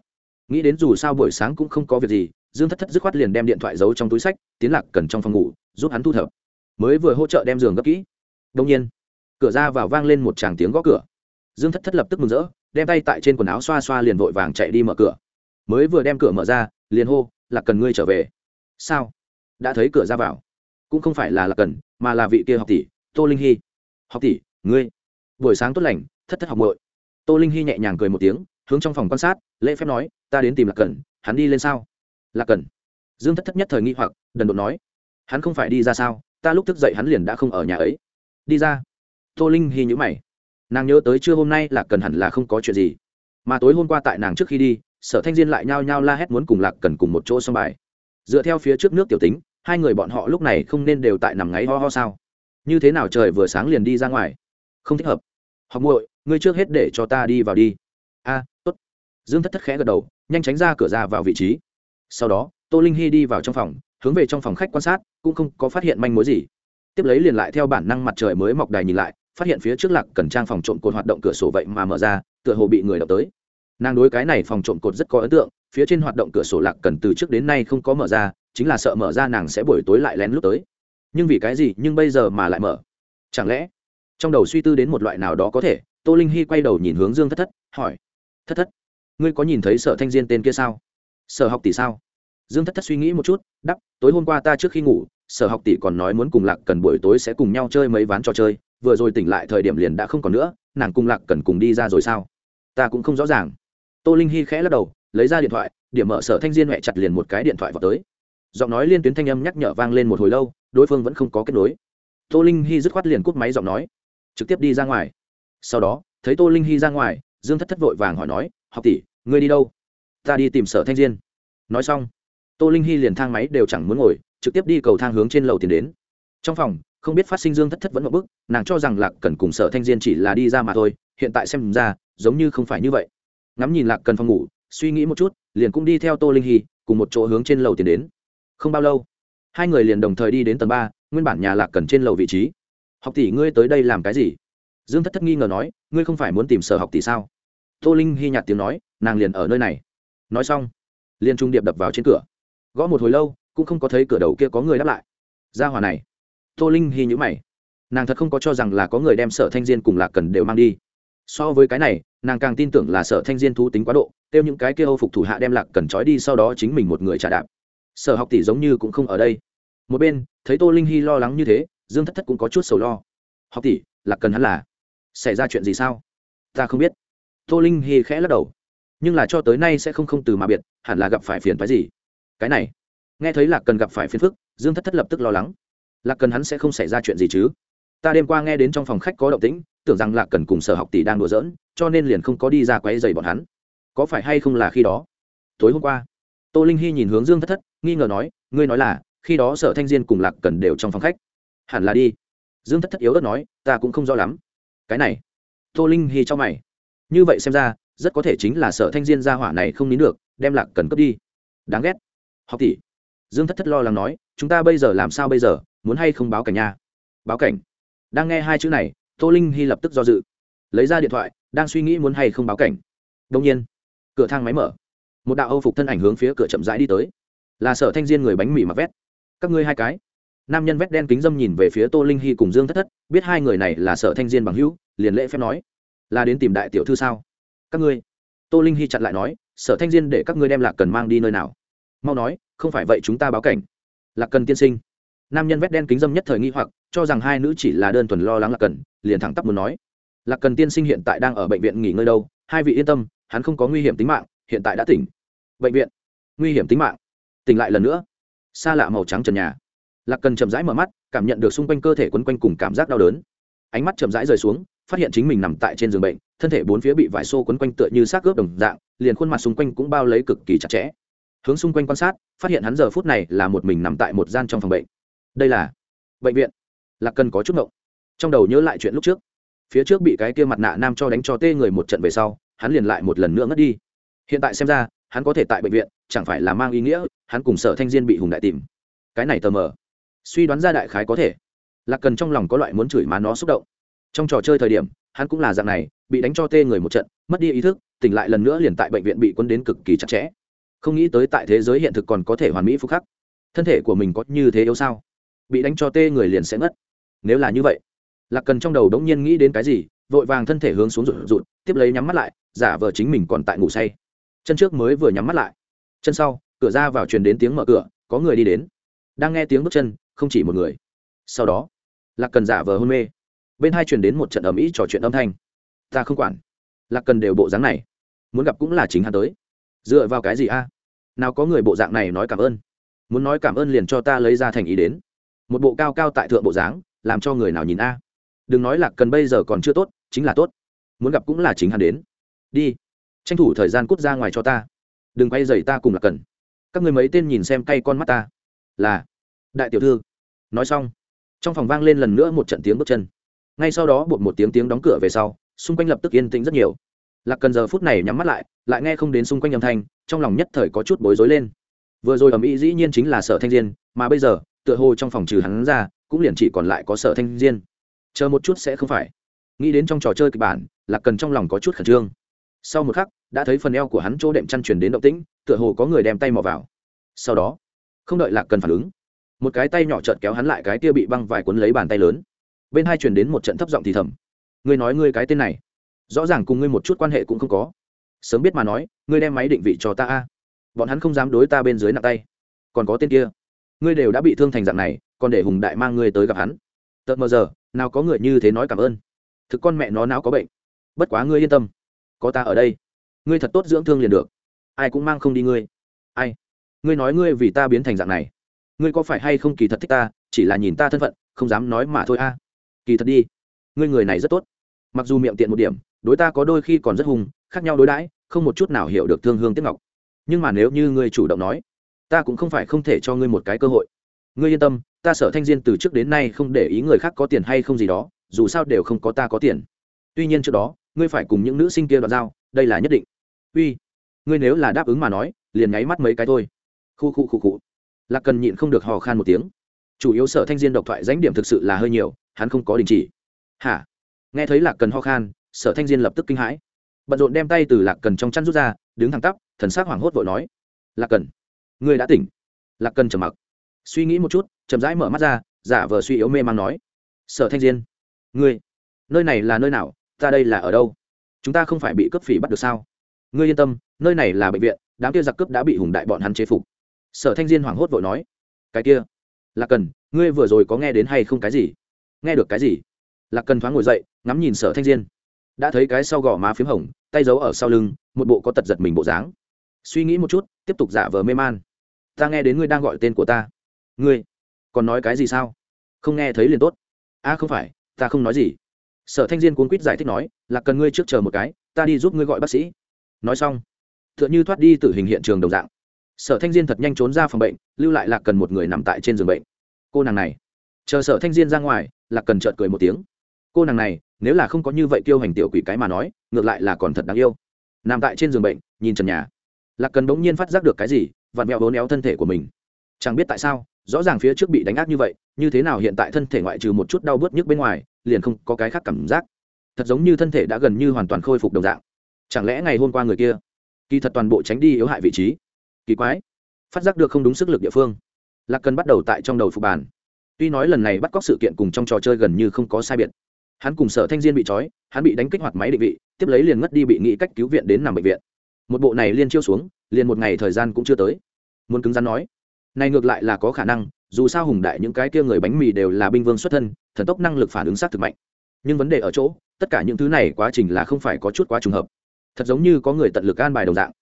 Nghĩ đến dù sao buổi sáng cũng không có việc gì, dương thất thất dứt khoát liền đem điện thoại giấu trong túi sách, tiến lạc cần trong phòng ngủ, giúp hắn thu thập. Mới vừa hỗ trợ đem giường gấp kỹ. Đông nhiên, cửa ra vào vang lên một tràng tiếng gõ cửa. Dương thất thất lập tức mừng rỡ đem tay tại trên quần áo xoa xoa liền vội vàng chạy đi mở cửa. Mới vừa đem cửa mở ra, liền hô là cần ngươi trở về. Sao? Đã thấy cửa ra vào? Cũng không phải là là cần, mà là vị kia học tỷ, tô linh hy. Học tỷ, ngươi? Buổi sáng tốt lành, thất thất học bội tô linh hy nhẹ nhàng cười một tiếng, hướng trong phòng quan sát, lễ phép nói, ta đến tìm lạc cần, hắn đi lên sao? Lạc cần. Dương thất thất nhất thời nghi hoặc, đần độn nói, hắn không phải đi ra sao? Ta lúc thức dậy hắn liền đã không ở nhà ấy. Đi ra. Tô linh hy nhữ mày nàng nhớ tới trưa hôm nay lạc cần hẳn là không có chuyện gì. mà tối hôm qua tại nàng trước khi đi, sở thanh diên lại nhao nhao la hét muốn cùng lạc cần cùng một chỗ xong bài. dựa theo phía trước nước tiểu tính, hai người bọn họ lúc này không nên đều tại nằm ngáy ho ho sao. như thế nào trời vừa sáng liền đi ra ngoài? không thích hợp. học muội, ngươi trước hết để cho ta đi vào đi. a, tốt. dương thất thất khẽ gật đầu, nhanh tránh ra cửa ra vào vị trí. sau đó, tô linh hy đi vào trong phòng, hướng về trong phòng khách quan sát, cũng không có phát hiện manh mối gì. tiếp lấy liền lại theo bản năng mặt trời mới mọc đài nhìn lại phát hiện phía trước lạc cần trang phòng trộm cột hoạt động cửa sổ vậy mà mở ra, tựa hồ bị người đọc tới. Nàng đối cái này phòng trộm cột rất có ấn tượng, phía trên hoạt động cửa sổ lạc cần từ trước đến nay không có mở ra, chính là sợ mở ra nàng sẽ buổi tối lại lén lúc tới. Nhưng vì cái gì, nhưng bây giờ mà lại mở? Chẳng lẽ, trong đầu suy tư đến một loại nào đó có thể, tô linh hy quay đầu nhìn hướng dương thất thất, hỏi, thất thất, ngươi có nhìn thấy sở thanh diên tên kia sao? Sở học tỷ sao? Dương thất thất suy nghĩ một chút đắp tối hôm qua ta trước khi ngủ, sở học tỷ còn nói muốn cùng lạc cần buổi tối sẽ cùng nhau chơi mấy ván trò chơi vừa rồi tỉnh lại thời điểm liền đã không còn nữa, nàng cùng lạc cần cùng đi ra rồi sao? Ta cũng không rõ ràng. Tô linh hy khẽ lắc đầu, lấy ra điện thoại, điểm mở sở thanh diên huệ chặt liền một cái điện thoại vào tới. Giọng nói liên tuyến thanh âm nhắc nhở vang lên một hồi lâu, đối phương vẫn không có kết nối. Tô linh hy dứt khoát liền cút máy giọng nói, trực tiếp đi ra ngoài. Sau đó, thấy tô linh hy ra ngoài, dương thất thất vội vàng hỏi nói, học tỷ, ngươi đi đâu? Ta đi tìm sở thanh diên. Nói xong, tô linh hy liền thang máy đều chẳng muốn ngồi, trực tiếp đi cầu thang hướng trên lầu tiến đến. Trong phòng không biết phát sinh dương thất thất vẫn một bức, nàng cho rằng lạc cần cùng sở thanh diên chỉ là đi ra mà thôi, hiện tại xem ra, giống như không phải như vậy. Ngắm nhìn lạc cần phòng ngủ, suy nghĩ một chút, liền cũng đi theo tô linh hy, cùng một chỗ hướng trên lầu tiến đến. Không bao lâu, hai người liền đồng thời đi đến tầng ba, nguyên bản nhà lạc cần trên lầu vị trí. Học tỷ, ngươi tới đây làm cái gì? Dương thất thất nghi ngờ nói, ngươi không phải muốn tìm sở học tỷ sao? Tô linh hy nhạt tiếng nói, nàng liền ở nơi này. Nói xong, liền trung điệp đập vào trên cửa. Gõ một hồi lâu, cũng không có thấy cửa đầu kia có người đáp lại. Ra hòa này tô linh hy nhữ mày. Nàng thật không có cho rằng là có người đem sở thanh diên cùng lạc cần đều mang đi. So với cái này, nàng càng tin tưởng là sở thanh diên thú tính quá độ, kêu những cái kia âu phục thủ hạ đem lạc cần trói đi sau đó chính mình một người trả đạp. Sở học tỷ giống như cũng không ở đây. Một bên, thấy tô linh hy lo lắng như thế, dương thất thất cũng có chút sầu lo. Học tỷ, lạc cần hắn là xảy ra chuyện gì sao? Ta không biết. Tô linh hy khẽ lắc đầu. Nhưng là cho tới nay sẽ không không từ mà biệt, hẳn là gặp phải phiền phái gì? Cái này. Nghe thấy lạc cần gặp phải phiền phức, dương thất thất lập tức lo lắng lạc cần hắn sẽ không xảy ra chuyện gì chứ? Ta đêm qua nghe đến trong phòng khách có động tĩnh, tưởng rằng lạc cần cùng sở học tỷ đang đùa giỡn, cho nên liền không có đi ra quấy dày bọn hắn. Có phải hay không là khi đó? Tối hôm qua, tô linh hy nhìn hướng dương thất thất, nghi ngờ nói, ngươi nói là, khi đó sở thanh diên cùng lạc cần đều trong phòng khách. Hẳn là đi. Dương thất thất yếu đất nói, ta cũng không rõ lắm. Cái này. Tô linh hy cho mày. Như vậy xem ra, rất có thể chính là sở thanh diên gia hỏa này không nín được, đem lạc cần cướp đi. Đáng ghét. Học tỷ. Dương thất thất lo lắng nói, chúng ta bây giờ làm sao bây giờ? Muốn hay không báo cảnh nha? Báo cảnh? Đang nghe hai chữ này, tô linh hy lập tức do dự. Lấy ra điện thoại, đang suy nghĩ muốn hay không báo cảnh. Đông nhiên, cửa thang máy mở. Một đạo âu phục thân ảnh hướng phía cửa chậm rãi đi tới. Là sở thanh diên người bánh mì mặc vét. Các ngươi hai cái. Nam nhân vét đen kính dâm nhìn về phía tô linh hy cùng dương thất thất, biết hai người này là sở thanh diên bằng hữu, liền lễ phép nói. Là đến tìm đại tiểu thư sao? Các ngươi. Tô linh hy chặn lại nói, sở thanh diên để các ngươi đem lạc cần mang đi nơi nào? Mau nói, không phải vậy chúng ta báo cảnh. Lạc cần tiên sinh nam nhân vét đen kính dâm nhất thời nghi hoặc, cho rằng hai nữ chỉ là đơn thuần lo lắng lạc cần, liền thẳng tắp muốn nói. Lạc cần tiên sinh hiện tại đang ở bệnh viện nghỉ ngơi đâu, hai vị yên tâm, hắn không có nguy hiểm tính mạng, hiện tại đã tỉnh. Bệnh viện. Nguy hiểm tính mạng. Tỉnh lại lần nữa. Xa lạ màu trắng trần nhà. Lạc cần chậm rãi mở mắt, cảm nhận được xung quanh cơ thể quấn quanh cùng cảm giác đau đớn. Ánh mắt chậm rãi rời xuống, phát hiện chính mình nằm tại trên giường bệnh, thân thể bốn phía bị vải xô quấn quanh tựa như xác ướp đồng dạng, liền khuôn mặt xung quanh cũng bao lấy cực kỳ chặt chẽ. Hướng xung quanh quan sát, phát hiện hắn giờ phút này là một mình nằm tại một gian trong phòng bệnh đây là bệnh viện. Lạc cần có chút ngộng. Trong đầu nhớ lại chuyện lúc trước. Phía trước bị cái kia mặt nạ nam cho đánh cho tê người một trận về sau, hắn liền lại một lần nữa ngất đi. Hiện tại xem ra, hắn có thể tại bệnh viện, chẳng phải là mang ý nghĩa, hắn cùng sở thanh diên bị hùng đại tìm. Cái này tờ mờ. Suy đoán ra đại khái có thể. Lạc cần trong lòng có loại muốn chửi má nó xúc động. Trong trò chơi thời điểm, hắn cũng là dạng này, bị đánh cho tê người một trận, mất đi ý thức, tỉnh lại lần nữa liền tại bệnh viện bị quân đến cực kỳ chặt chẽ. Không nghĩ tới tại thế giới hiện thực còn có thể hoàn mỹ phúc khắc. Thân thể của mình có như thế yếu sao? Bị đánh cho tê người liền sẽ ngất. Nếu là như vậy, lạc cần trong đầu đống nhiên nghĩ đến cái gì, vội vàng thân thể hướng xuống rụt rụt, tiếp lấy nhắm mắt lại, giả vờ chính mình còn tại ngủ say. Chân trước mới vừa nhắm mắt lại. Chân sau, cửa ra vào truyền đến tiếng mở cửa, có người đi đến. Đang nghe tiếng bước chân, không chỉ một người. Sau đó, lạc cần giả vờ hôn mê. Bên hai truyền đến một trận ầm ĩ trò chuyện âm thanh. Ta không quản. Lạc cần đều bộ dáng này. Muốn gặp cũng là chính hắn tới. Dựa vào cái gì a? Nào có người bộ dạng này nói cảm ơn. Muốn nói cảm ơn liền cho ta lấy ra thành ý đến một bộ cao cao tại thượng bộ dáng, làm cho người nào nhìn a. Đừng nói là cần bây giờ còn chưa tốt, chính là tốt. Muốn gặp cũng là chính hắn đến. Đi. Tranh thủ thời gian cút ra ngoài cho ta. Đừng quay dày ta cùng là cần. Các người mấy tên nhìn xem cay con mắt ta. Là. Đại tiểu thư. Nói xong. Trong phòng vang lên lần nữa một trận tiếng bước chân. Ngay sau đó bột một tiếng tiếng đóng cửa về sau, xung quanh lập tức yên tĩnh rất nhiều. Lạc cần giờ phút này nhắm mắt lại lại nghe không đến xung quanh âm thanh, trong lòng nhất thời có chút bối rối lên. Vừa rồi ầm ĩ dĩ nhiên chính là sở thanh diên, mà bây giờ tựa hồ trong phòng trừ hắn ra, cũng liền chỉ còn lại có sở thanh diên. Chờ một chút sẽ không phải. Nghĩ đến trong trò chơi kịch bản là cần trong lòng có chút khẩn trương. Sau một khắc, đã thấy phần eo của hắn chỗ đệm chăn chuyển đến động tĩnh, tựa hồ có người đem tay mò vào. Sau đó, không đợi lạc cần phản ứng, một cái tay nhỏ trợt kéo hắn lại cái kia bị băng vài cuốn lấy bàn tay lớn. Bên hai chuyển đến một trận thấp giọng thì thầm. Ngươi nói ngươi cái tên này, rõ ràng cùng ngươi một chút quan hệ cũng không có. Sớm biết mà nói, ngươi đem máy định vị cho ta a. Bọn hắn không dám đối ta bên dưới nặng tay. Còn có tên kia ngươi đều đã bị thương thành dạng này, còn để hùng đại mang ngươi tới gặp hắn. Tợt mờ giờ, nào có người như thế nói cảm ơn. Thực con mẹ nó não có bệnh. Bất quá ngươi yên tâm. Có ta ở đây. Ngươi thật tốt dưỡng thương liền được. Ai cũng mang không đi ngươi. Ai? Ngươi nói ngươi vì ta biến thành dạng này. Ngươi có phải hay không kỳ thật thích ta, chỉ là nhìn ta thân phận, không dám nói mà thôi a. Kỳ thật đi. Ngươi người này rất tốt. Mặc dù miệng tiện một điểm, đối ta có đôi khi còn rất hùng khác nhau đối đãi, không một chút nào hiểu được thương hương tiếc ngọc. Nhưng mà nếu như ngươi chủ động nói ta cũng không phải không thể cho ngươi một cái cơ hội. Ngươi yên tâm, ta sở thanh diên từ trước đến nay không để ý người khác có tiền hay không gì đó, dù sao đều không có ta có tiền. Tuy nhiên trước đó, ngươi phải cùng những nữ sinh kia đoạt giao, đây là nhất định. Uy, ngươi nếu là đáp ứng mà nói, liền nháy mắt mấy cái thôi. Khu khu khu khu. Lạc cần nhịn không được hò khan một tiếng. Chủ yếu sở thanh diên độc thoại danh điểm thực sự là hơi nhiều, hắn không có đình chỉ. Hả? Nghe thấy lạc cần ho khan, sở thanh diên lập tức kinh hãi. Bận rộn đem tay từ lạc cần trong chăn rút ra, đứng thẳng tắp, thần s á c hoảng hốt vội nói. Lạc cần ngươi đã tỉnh. Lạc cần trầm mặc. Suy nghĩ một chút, chậm rãi mở mắt ra, giả vờ suy yếu mê man nói. Sở thanh diên, ngươi, nơi này là nơi nào? Ta đây là ở đâu? Chúng ta không phải bị cướp phỉ bắt được sao? Ngươi yên tâm, nơi này là bệnh viện, đám kia giặc cướp đã bị hùng đại bọn hắn chế phục. Sở thanh diên hoảng hốt vội nói. Cái kia, lạc cần ngươi vừa rồi có nghe đến hay không cái gì? Nghe được cái gì? Lạc cần thoáng ngồi dậy, ngắm nhìn sở thanh diên. Đã thấy cái sau gò má p h í m hồng, tay giấu ở sau lưng, một bộ có tật giật mình bộ dáng. Suy nghĩ một chút, tiếp tục giả vờ mê man ta nghe đến ngươi đang gọi tên của ta. Ngươi, còn nói cái gì sao? Không nghe thấy liền tốt. A không phải, ta không nói gì. Sở thanh diên cuốn quýt giải thích nói là cần ngươi trước chờ một cái, ta đi giúp ngươi gọi bác sĩ. Nói xong t h ư ợ n h ư thoát đi từ hình hiện trường đồng dạng. Sở thanh diên thật nhanh trốn ra phòng bệnh, lưu lại là cần một người nằm tại trên giường bệnh. Cô nàng này, chờ sở thanh diên ra ngoài là cần trợt cười một tiếng. Cô nàng này, nếu là không có như vậy tiêu hành tiểu quỷ cái mà nói, ngược lại là còn thật đáng yêu. Nằm tại trên giường bệnh, nhìn trần nhà. Lạc cần bỗng nhiên phát giác được cái gì vặn vẹo bốn éo thân thể của mình. Chẳng biết tại sao, rõ ràng phía trước bị đánh ác như vậy, như thế nào hiện tại thân thể ngoại trừ một chút đau bớt nhức bên ngoài, liền không có cái khác cảm giác. Thật giống như thân thể đã gần như hoàn toàn khôi phục đồng dạng. Chẳng lẽ ngày hôm qua người kia, kỳ thật toàn bộ tránh đi yếu hại vị trí? Kỳ quái. Phát giác được không đúng sức lực địa phương. Lạc cần bắt đầu tại trong đầu phục bàn. Tuy nói lần này bắt cóc sự kiện cùng trong trò chơi gần như không có sai biệt. Hắn cùng sở thanh diên bị trói, hắn bị đánh kích hoạt máy định vị, tiếp lấy liền ngất đi bị nghĩ cách cứu viện đến nằm bệnh viện. Một bộ này liên chiêu xuống liền một ngày thời gian cũng chưa tới. Muốn cứng rắn nói, này ngược lại là có khả năng, dù sao hùng đại những cái kia người bánh mì đều là binh vương xuất thân, thần tốc năng lực phản ứng sát thực mạnh. Nhưng vấn đề ở chỗ, tất cả những thứ này quá trình là không phải có chút quá trùng hợp. Thật giống như có người tận lực an bài đồng dạng.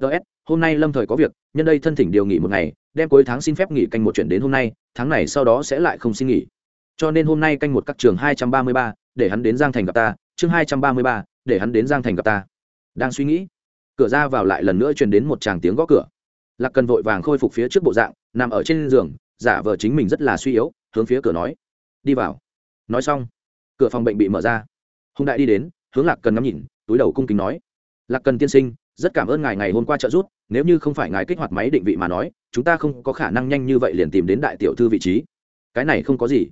Ts hôm nay lâm thời có việc, nhân đây thân thỉnh điều nghỉ một ngày, đem cuối tháng xin phép nghỉ canh một chuyển đến hôm nay, tháng này sau đó sẽ lại không xin nghỉ. Cho nên hôm nay canh một các trường hai trăm ba mươi ba, để hắn đến giang thành gặp ta, chương hai trăm ba mươi ba, để hắn đến giang thành gặp ta. Đang suy nghĩ cửa ra vào lại lần nữa truyền đến một tràng tiếng gõ cửa. Lạc cần vội vàng khôi phục phía trước bộ dạng, nằm ở trên giường, giả vờ chính mình rất là suy yếu, hướng phía cửa nói. Đi vào. Nói xong, cửa phòng bệnh bị mở ra. Hùng đại đi đến, hướng lạc cần ngắm nhìn, túi đầu cung kính nói. Lạc cần tiên sinh, rất cảm ơn ngài ngày hôm qua trợ giúp, nếu như không phải ngài kích hoạt máy định vị mà nói, chúng ta không có khả năng nhanh như vậy liền tìm đến đại tiểu thư vị trí. Cái này không có gì.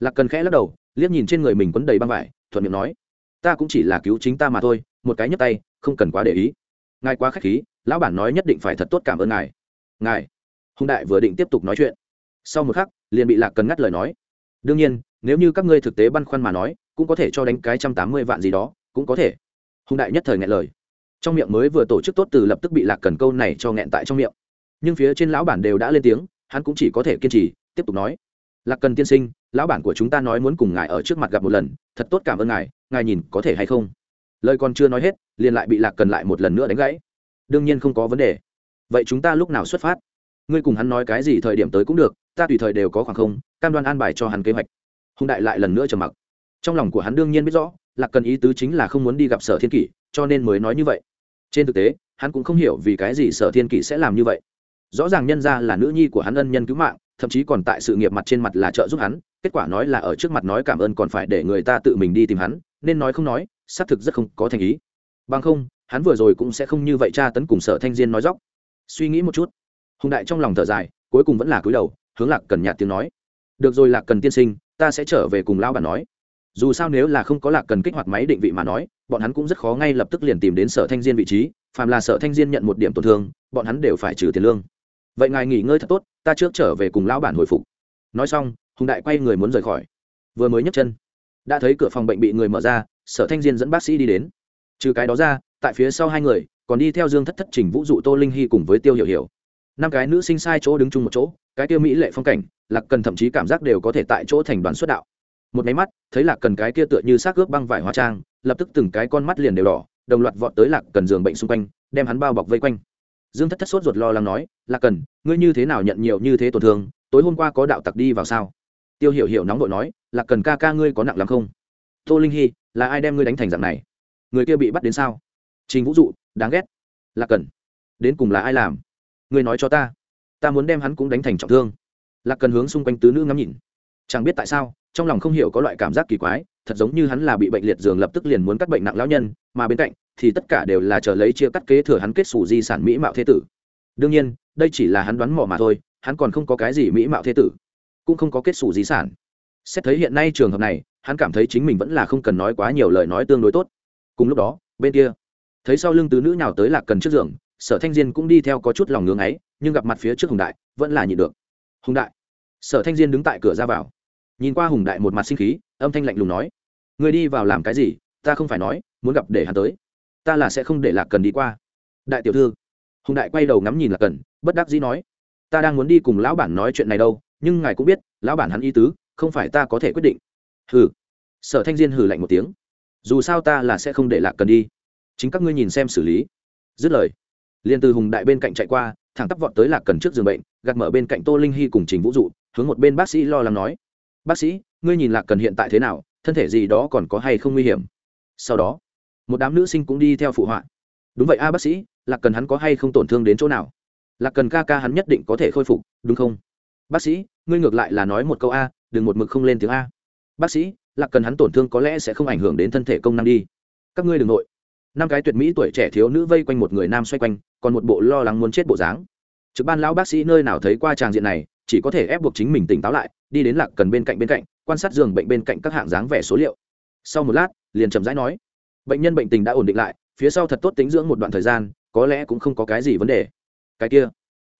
Lạc cần khẽ lắc đầu, liếc nhìn trên người mình quấn đầy băng vải, thuận miệng nói. Ta cũng chỉ là cứu chính ta mà thôi, một cái nhấp tay, không cần quá để ý ngài quá k h á c h khí, lão bản nói nhất định phải thật tốt cảm ơn ngài. Ngài, hùng đại vừa định tiếp tục nói chuyện. Sau một khắc, liền bị lạc cần ngắt lời nói. Đương nhiên, nếu như các ngươi thực tế băn khoăn mà nói, cũng có thể cho đánh cái trăm tám mươi vạn gì đó, cũng có thể. Hùng đại nhất thời ngại lời. Trong miệng mới vừa tổ chức tốt từ lập tức bị lạc cần câu này cho nghẹn tại trong miệng. Nhưng phía trên lão bản đều đã lên tiếng, hắn cũng chỉ có thể kiên trì, tiếp tục nói. Lạc cần tiên sinh, lão bản của chúng ta nói muốn cùng ngài ở trước mặt gặp một lần, thật tốt cảm ơn ngài ngài nhìn có thể hay không? Lời còn chưa nói hết liền lại bị lạc cần lại một lần nữa đánh gãy. Đương nhiên không có vấn đề. Vậy chúng ta lúc nào xuất phát? Ngươi cùng hắn nói cái gì thời điểm tới cũng được, ta tùy thời đều có khoảng không, cam đoan an bài cho hắn kế hoạch. Hùng đại lại lần nữa trầm mặc. Trong lòng của hắn đương nhiên biết rõ, lạc cần ý tứ chính là không muốn đi gặp sở thiên kỷ, cho nên mới nói như vậy. Trên thực tế, hắn cũng không hiểu vì cái gì sở thiên kỷ sẽ làm như vậy. Rõ ràng nhân ra là nữ nhi của hắn ân nhân cứu mạng, thậm chí còn tại sự nghiệp mặt trên mặt là trợ giúp hắn, kết quả nói là ở trước mặt nói cảm ơn còn phải để người ta tự mình đi tìm hắn, nên nói không nói, xác thực rất không có thành ý bằng không, hắn vừa rồi cũng sẽ không như vậy tra tấn cùng sở thanh diên nói dóc. Suy nghĩ một chút, hùng đại trong lòng thở dài, cuối cùng vẫn là cúi đầu, hướng lạc cần nhạt tiếng nói. Được rồi lạc cần tiên sinh, ta sẽ trở về cùng lão bản nói. Dù sao nếu là không có lạc cần kích hoạt máy định vị mà nói, bọn hắn cũng rất khó ngay lập tức liền tìm đến sở thanh diên vị trí, phàm là sở thanh diên nhận một điểm tổn thương, bọn hắn đều phải trừ tiền lương. Vậy ngài nghỉ ngơi thật tốt, ta trước trở về cùng lão bản hồi phục. Nói xong, hùng đại quay người muốn rời khỏi. Vừa mới nhấc chân, đã thấy cửa phòng bệnh bị người mở ra, sở thanh diên dẫn bác sĩ đi đến trừ cái đó ra, tại phía sau hai người, còn đi theo dương thất thất trình vũ dụ tô linh hy cùng với tiêu hiểu hiểu. Năm cái nữ sinh sai chỗ đứng chung một chỗ, cái tiêu mỹ lệ phong cảnh, lạc cần thậm chí cảm giác đều có thể tại chỗ thành đoàn xuất đạo. Một máy mắt, thấy lạc cần cái kia tựa như xác ướp băng vải hóa trang, lập tức từng cái con mắt liền đều đỏ, đồng loạt vọt tới lạc cần giường bệnh xung quanh, đem hắn bao bọc vây quanh. Dương thất thất sốt ruột lo lắng nói, lạc cần, ngươi như thế nào nhận nhiều như thế tổn thương, tối hôm qua có đạo tặc đi vào sao? Tiêu hiểu hiểu nóng vội nói, lạc cần ca ca ngươi có nặng lắm không? Tô linh hy, là ai đem ngươi đánh thành dạng này? Người kia bị bắt đến sao? Trình vũ dụ, đáng ghét. Lạc cần. Đến cùng là ai làm? Người nói cho ta. Ta muốn đem hắn cũng đánh thành trọng thương. Lạc cần hướng xung quanh tứ nữ ngắm nhìn. Chẳng biết tại sao, trong lòng không hiểu có loại cảm giác kỳ quái, thật giống như hắn là bị bệnh liệt giường lập tức liền muốn cắt bệnh nặng lão nhân, mà bên cạnh thì tất cả đều là chờ lấy chia cắt kế thừa hắn kết xù di sản mỹ mạo thế tử. Đương nhiên, đây chỉ là hắn đoán mò mà thôi, hắn còn không có cái gì mỹ mạo thế tử, cũng không có kết xù di sản. Xét thấy hiện nay trường hợp này, hắn cảm thấy chính mình vẫn là không cần nói quá nhiều lời nói tương đối tốt cùng lúc đó, bên kia, thấy sau lưng tứ nữ nào tới lạc cần trước giường, sở thanh diên cũng đi theo có chút lòng ngưng ấy, nhưng gặp mặt phía trước hùng đại, vẫn là nhịn được. Hùng đại. Sở thanh diên đứng tại cửa ra vào. Nhìn qua hùng đại một mặt sinh khí, âm thanh lạnh lùng nói người đi vào làm cái gì? Ta không phải nói, muốn gặp để hắn tới. Ta là sẽ không để lạc cần đi qua. Đại tiểu thư. Hùng đại quay đầu ngắm nhìn lạc cần, bất đắc dĩ nói, ta đang muốn đi cùng lão bản nói chuyện này đâu, nhưng ngài cũng biết, lão bản hắn y tứ, không phải ta có thể quyết định. Hừ. Sở thanh diên hừ lạnh một tiếng dù sao ta là sẽ không để lạc cần đi. Chính các ngươi nhìn xem xử lý. Dứt lời, liền từ hùng đại bên cạnh chạy qua, thẳng tắp vọt tới lạc cần trước giường bệnh, gạt mở bên cạnh tô linh hy cùng trình vũ dụ, hướng một bên bác sĩ lo lắng nói, bác sĩ, ngươi nhìn lạc cần hiện tại thế nào, thân thể gì đó còn có hay không nguy hiểm? Sau đó, một đám nữ sinh cũng đi theo phụ họa. Đúng vậy a, bác sĩ, lạc cần hắn có hay không tổn thương đến chỗ nào? Lạc cần ca ca hắn nhất định có thể khôi phục, đúng không? Bác sĩ, ngươi ngược lại là nói một câu a, đừng một mực không lên tiếng a. Bác sĩ lạc cần hắn tổn thương có lẽ sẽ không ảnh hưởng đến thân thể công năng đi. Các ngươi đ ừ n g nội. Năm cái tuyệt mỹ tuổi trẻ thiếu nữ vây quanh một người nam xoay quanh, còn một bộ lo lắng muốn chết bộ dáng. Trực ban lão bác sĩ nơi nào thấy qua tràng diện này, chỉ có thể ép buộc chính mình tỉnh táo lại, đi đến lạc cần bên cạnh bên cạnh, quan sát giường bệnh bên cạnh các hạng dáng vẻ số liệu. Sau một lát, liền chậm rãi nói, bệnh nhân bệnh tình đã ổn định lại, phía sau thật tốt tính dưỡng một đoạn thời gian, có lẽ cũng không có cái gì vấn đề. Cái kia,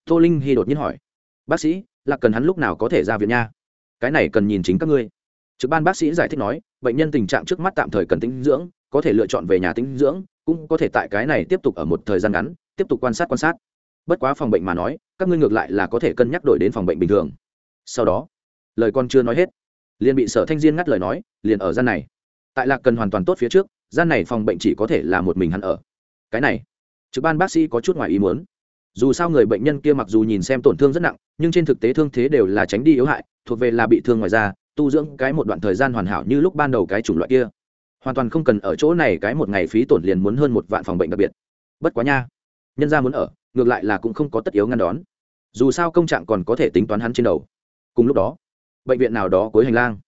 tô linh hy đột nhiên hỏi, bác sĩ, lạc cần hắn lúc nào có thể ra viện nha? Cái này cần nhìn chính các ngươi trực ban bác sĩ giải thích nói, bệnh nhân tình trạng trước mắt tạm thời cần tĩnh dưỡng, có thể lựa chọn về nhà tĩnh dưỡng, cũng có thể tại cái này tiếp tục ở một thời gian ngắn, tiếp tục quan sát quan sát. Bất quá phòng bệnh mà nói, các ngươi ngược lại là có thể cân nhắc đổi đến phòng bệnh bình thường. Sau đó, lời con chưa nói hết, liền bị sở thanh diên ngắt lời nói, liền ở gian này. Tại lạc cần hoàn toàn tốt phía trước, gian này phòng bệnh chỉ có thể là một mình hắn ở. Cái này, trực ban bác sĩ có chút ngoài ý muốn. Dù sao người bệnh nhân kia mặc dù nhìn xem tổn thương rất nặng, nhưng trên thực tế thương thế đều là tránh đi yếu hại, thuộc về là bị thương ngoài da tu dưỡng cái một đoạn thời gian hoàn hảo như lúc ban đầu cái chủng loại kia. Hoàn toàn không cần ở chỗ này cái một ngày phí tổn liền muốn hơn một vạn phòng bệnh đặc biệt. Bất quá nha, nhân ra muốn ở, ngược lại là cũng không có tất yếu ngăn đón. Dù sao công trạng còn có thể tính toán hắn trên đầu. Cùng lúc đó, bệnh viện nào đó cuối hành lang,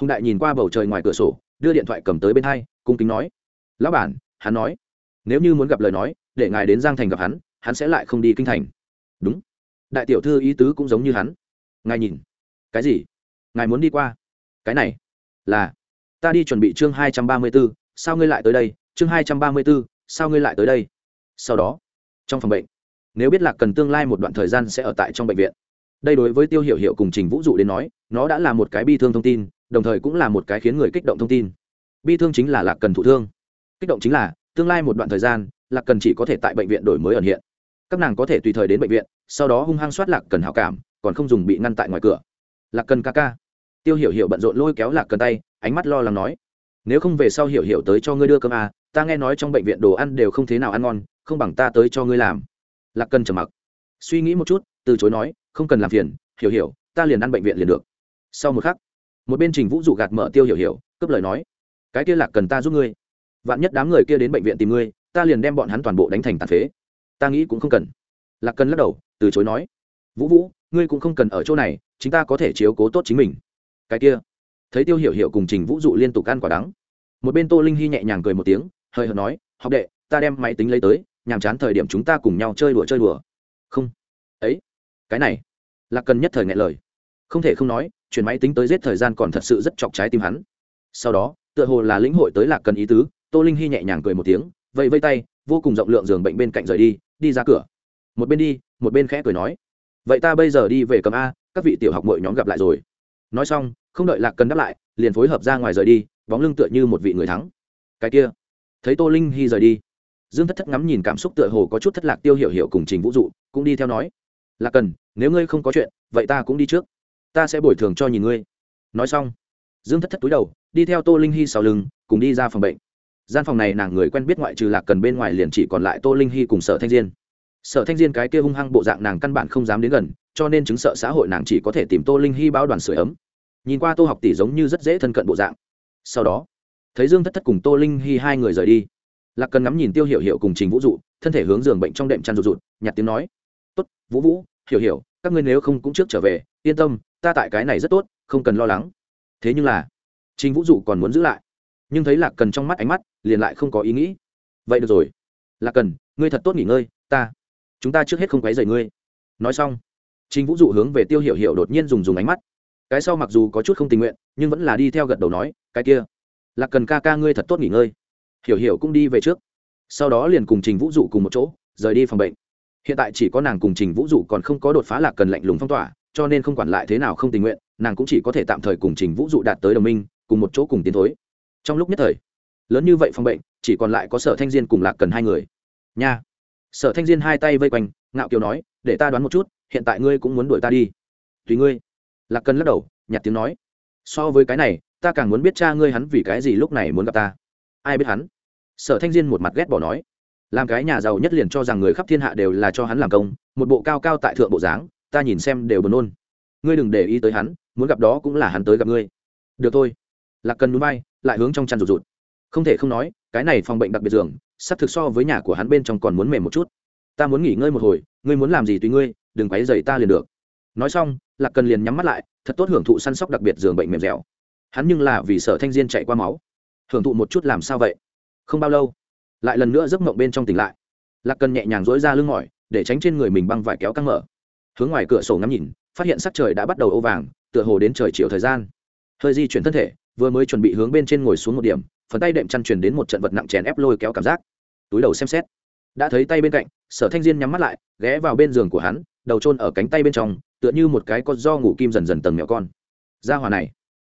hùng đại nhìn qua bầu trời ngoài cửa sổ, đưa điện thoại cầm tới bên hai, cung kính nói, lão bản, hắn nói, nếu như muốn gặp lời nói, để ngài đến giang thành gặp hắn hắn sẽ lại không đi kinh thành. Đúng. Đại tiểu thư ý tứ cũng giống như hắn. Ngài nhìn. Cái gì? Ngài muốn đi qua. Cái này là, ta đi chuẩn bị chương hai trăm ba mươi b ố sao ngươi lại tới đây? Chương hai trăm ba mươi b ố sao ngươi lại tới đây? Sau đó, trong phòng bệnh, nếu biết lạc cần tương lai một đoạn thời gian sẽ ở tại trong bệnh viện. Đây đối với tiêu hiểu hiệu cùng trình vũ dụ đến nói, nó đã là một cái bi thương thông tin, đồng thời cũng là một cái khiến người kích động thông tin. Bi thương chính là lạc cần thụ thương. Kích động chính là, tương lai một đoạn thời gian, lạc cần chỉ có thể tại bệnh viện đổi mới ẩn hiện. Các nàng có thể tùy thời đến bệnh viện, sau đó hung hăng soát lạc cần hảo cảm, còn không dùng bị ngăn tại ngoài cửa. Lạc cần ca ca tiêu hiểu hiểu bận rộn lôi kéo lạc cần tay ánh mắt lo lắng nói nếu không về sau hiểu hiểu tới cho ngươi đưa cơm à, ta nghe nói trong bệnh viện đồ ăn đều không thế nào ăn ngon không bằng ta tới cho ngươi làm. Lạc cần trầm mặc suy nghĩ một chút từ chối nói không cần làm phiền hiểu hiểu ta liền ăn bệnh viện liền được. Sau một khắc một bên trình vũ dụ gạt mở tiêu hiểu hiểu cướp lời nói cái kia lạc cần ta giúp ngươi vạn nhất đám người kia đến bệnh viện tìm ngươi ta liền đem bọn hắn toàn bộ đánh thành tàn phế. Ta nghĩ cũng không cần. Lạc cần lắc đầu từ chối nói vũ vũ ngươi cũng không cần ở chỗ này chúng ta có thể chiếu cố tốt chính mình cái kia. Thấy tiêu hiểu hiểu cùng trình vũ dụ liên tục ăn quả đắng, một bên tô linh hy nhẹ nhàng cười một tiếng, hơi hợt nói, học đệ, ta đem máy tính lấy tới, nhàm chán thời điểm chúng ta cùng nhau chơi đùa chơi đùa. Không. Ấy, cái này. Là cần nhất thời ngại lời. Không thể không nói, chuyển máy tính tới giết thời gian còn thật sự rất chọc trái tim hắn. Sau đó, tựa hồ là lĩnh hội tới lạc cần ý tứ, tô linh hy nhẹ nhàng cười một tiếng vậy vây tay, vô cùng rộng lượng giường bệnh bên cạnh rời đi đi ra cửa. Một bên đi, một bên khẽ cười nói, vậy ta bây giờ đi về cầm a, các vị tiểu học mọi nhóm gặp lại rồi nói xong, không đợi lạc cần đáp lại, liền phối hợp ra ngoài rời đi, bóng lưng tựa như một vị người thắng. Cái kia, thấy tô linh hy rời đi, dương thất thất ngắm nhìn cảm xúc tựa hồ có chút thất lạc tiêu hiểu hiểu cùng trình vũ dụ, cũng đi theo nói, lạc cần, nếu ngươi không có chuyện, vậy ta cũng đi trước. Ta sẽ bồi thường cho nhìn ngươi. Nói xong, dương thất thất túi đầu, đi theo tô linh hy sau lưng, cùng đi ra phòng bệnh. Gian phòng này nàng người quen biết ngoại trừ lạc cần bên ngoài liền chỉ còn lại tô linh hy cùng sở thanh diên. Sở thanh diên cái kia hung hăng bộ dạng nàng căn bản không dám đến gần, cho nên chứng sợ xã hội nàng chỉ có thể tìm tô linh hy báo đoàn sửa ấm nhìn qua tô học tỷ giống như rất dễ thân cận bộ dạng. Sau đó, thấy dương thất thất cùng tô linh hy hai người rời đi. Lạc cần ngắm nhìn tiêu hiểu hiểu cùng trình vũ dụ, thân thể hướng giường bệnh trong đệm chăn rụt rụt nhặt tiếng nói, tốt, vũ vũ, hiểu hiểu, các ngươi nếu không cũng trước trở về, yên tâm, ta tại cái này rất tốt, không cần lo lắng. Thế nhưng là, trình vũ dụ còn muốn giữ lại, nhưng thấy lạc cần trong mắt ánh mắt, liền lại không có ý nghĩ. Vậy được rồi, lạc cần, ngươi thật tốt nghỉ ngơi, ta, chúng ta trước hết không quấy rầy ngươi. Nói xong, trình vũ dụ hướng về tiêu hiểu hiểu đột nhiên dùng dùng ánh mắt cái sau mặc dù có chút không tình nguyện, nhưng vẫn là đi theo gật đầu nói, cái kia, lạc cần ca ca ngươi thật tốt nghỉ ngơi. Hiểu hiểu cũng đi về trước. Sau đó liền cùng trình vũ dụ cùng một chỗ, rời đi phòng bệnh. Hiện tại chỉ có nàng cùng trình vũ dụ còn không có đột phá lạc cần lạnh lùng phong tỏa, cho nên không quản lại thế nào không tình nguyện, nàng cũng chỉ có thể tạm thời cùng trình vũ dụ đạt tới đồng minh, cùng một chỗ cùng tiến thối. Trong lúc nhất thời, lớn như vậy phòng bệnh, chỉ còn lại có sở thanh diên cùng lạc cần hai người. Nha. Sở thanh diên hai tay vây quanh, ngạo kiều nói, để ta đoán một chút, hiện tại ngươi cũng muốn đuổi ta đi. Tùy ngươi lạc cần lắc đầu, nhạt tiếng nói. So với cái này, ta càng muốn biết cha ngươi hắn vì cái gì lúc này muốn gặp ta. Ai biết hắn? Sở thanh diên một mặt ghét bỏ nói. Làm cái nhà giàu nhất liền cho rằng người khắp thiên hạ đều là cho hắn làm công, một bộ cao cao tại thượng bộ dáng, ta nhìn xem đều buồn nôn. Ngươi đừng để ý tới hắn, muốn gặp đó cũng là hắn tới gặp ngươi. Được thôi. Lạc cần núi bay, lại hướng trong chăn rụt rụt. Không thể không nói, cái này phòng bệnh đặc biệt giường, sắp thực so với nhà của hắn bên trong còn muốn mềm một chút. Ta muốn nghỉ ngơi một hồi, ngươi muốn làm gì tùy ngươi, đừng quấy dày ta liền được nói xong, lạc cần liền nhắm mắt lại, thật tốt hưởng thụ săn sóc đặc biệt giường bệnh mềm dẻo. Hắn nhưng là vì sở thanh diên chạy qua máu. Hưởng thụ một chút làm sao vậy? Không bao lâu, lại lần nữa giấc mộng bên trong tỉnh lại. Lạc cần nhẹ nhàng dỗi ra lưng mỏi, để tránh trên người mình băng vải kéo căng mở. Hướng ngoài cửa sổ ngắm nhìn, phát hiện sắc trời đã bắt đầu ô vàng, tựa hồ đến trời chiều thời gian. Hơi di chuyển thân thể, vừa mới chuẩn bị hướng bên trên ngồi xuống một điểm, phần tay đệm chăn truyền đến một trận vật nặng chèn ép lôi kéo cảm giác. Túi đầu xem xét, đã thấy tay bên cạnh, sở thanh diên nhắm mắt lại, ghé vào bên giường của hắn, đầu trôn ở cánh tay bên trong tựa như một cái con do ngủ kim dần dần tầng mẹo con. Ra hòa này,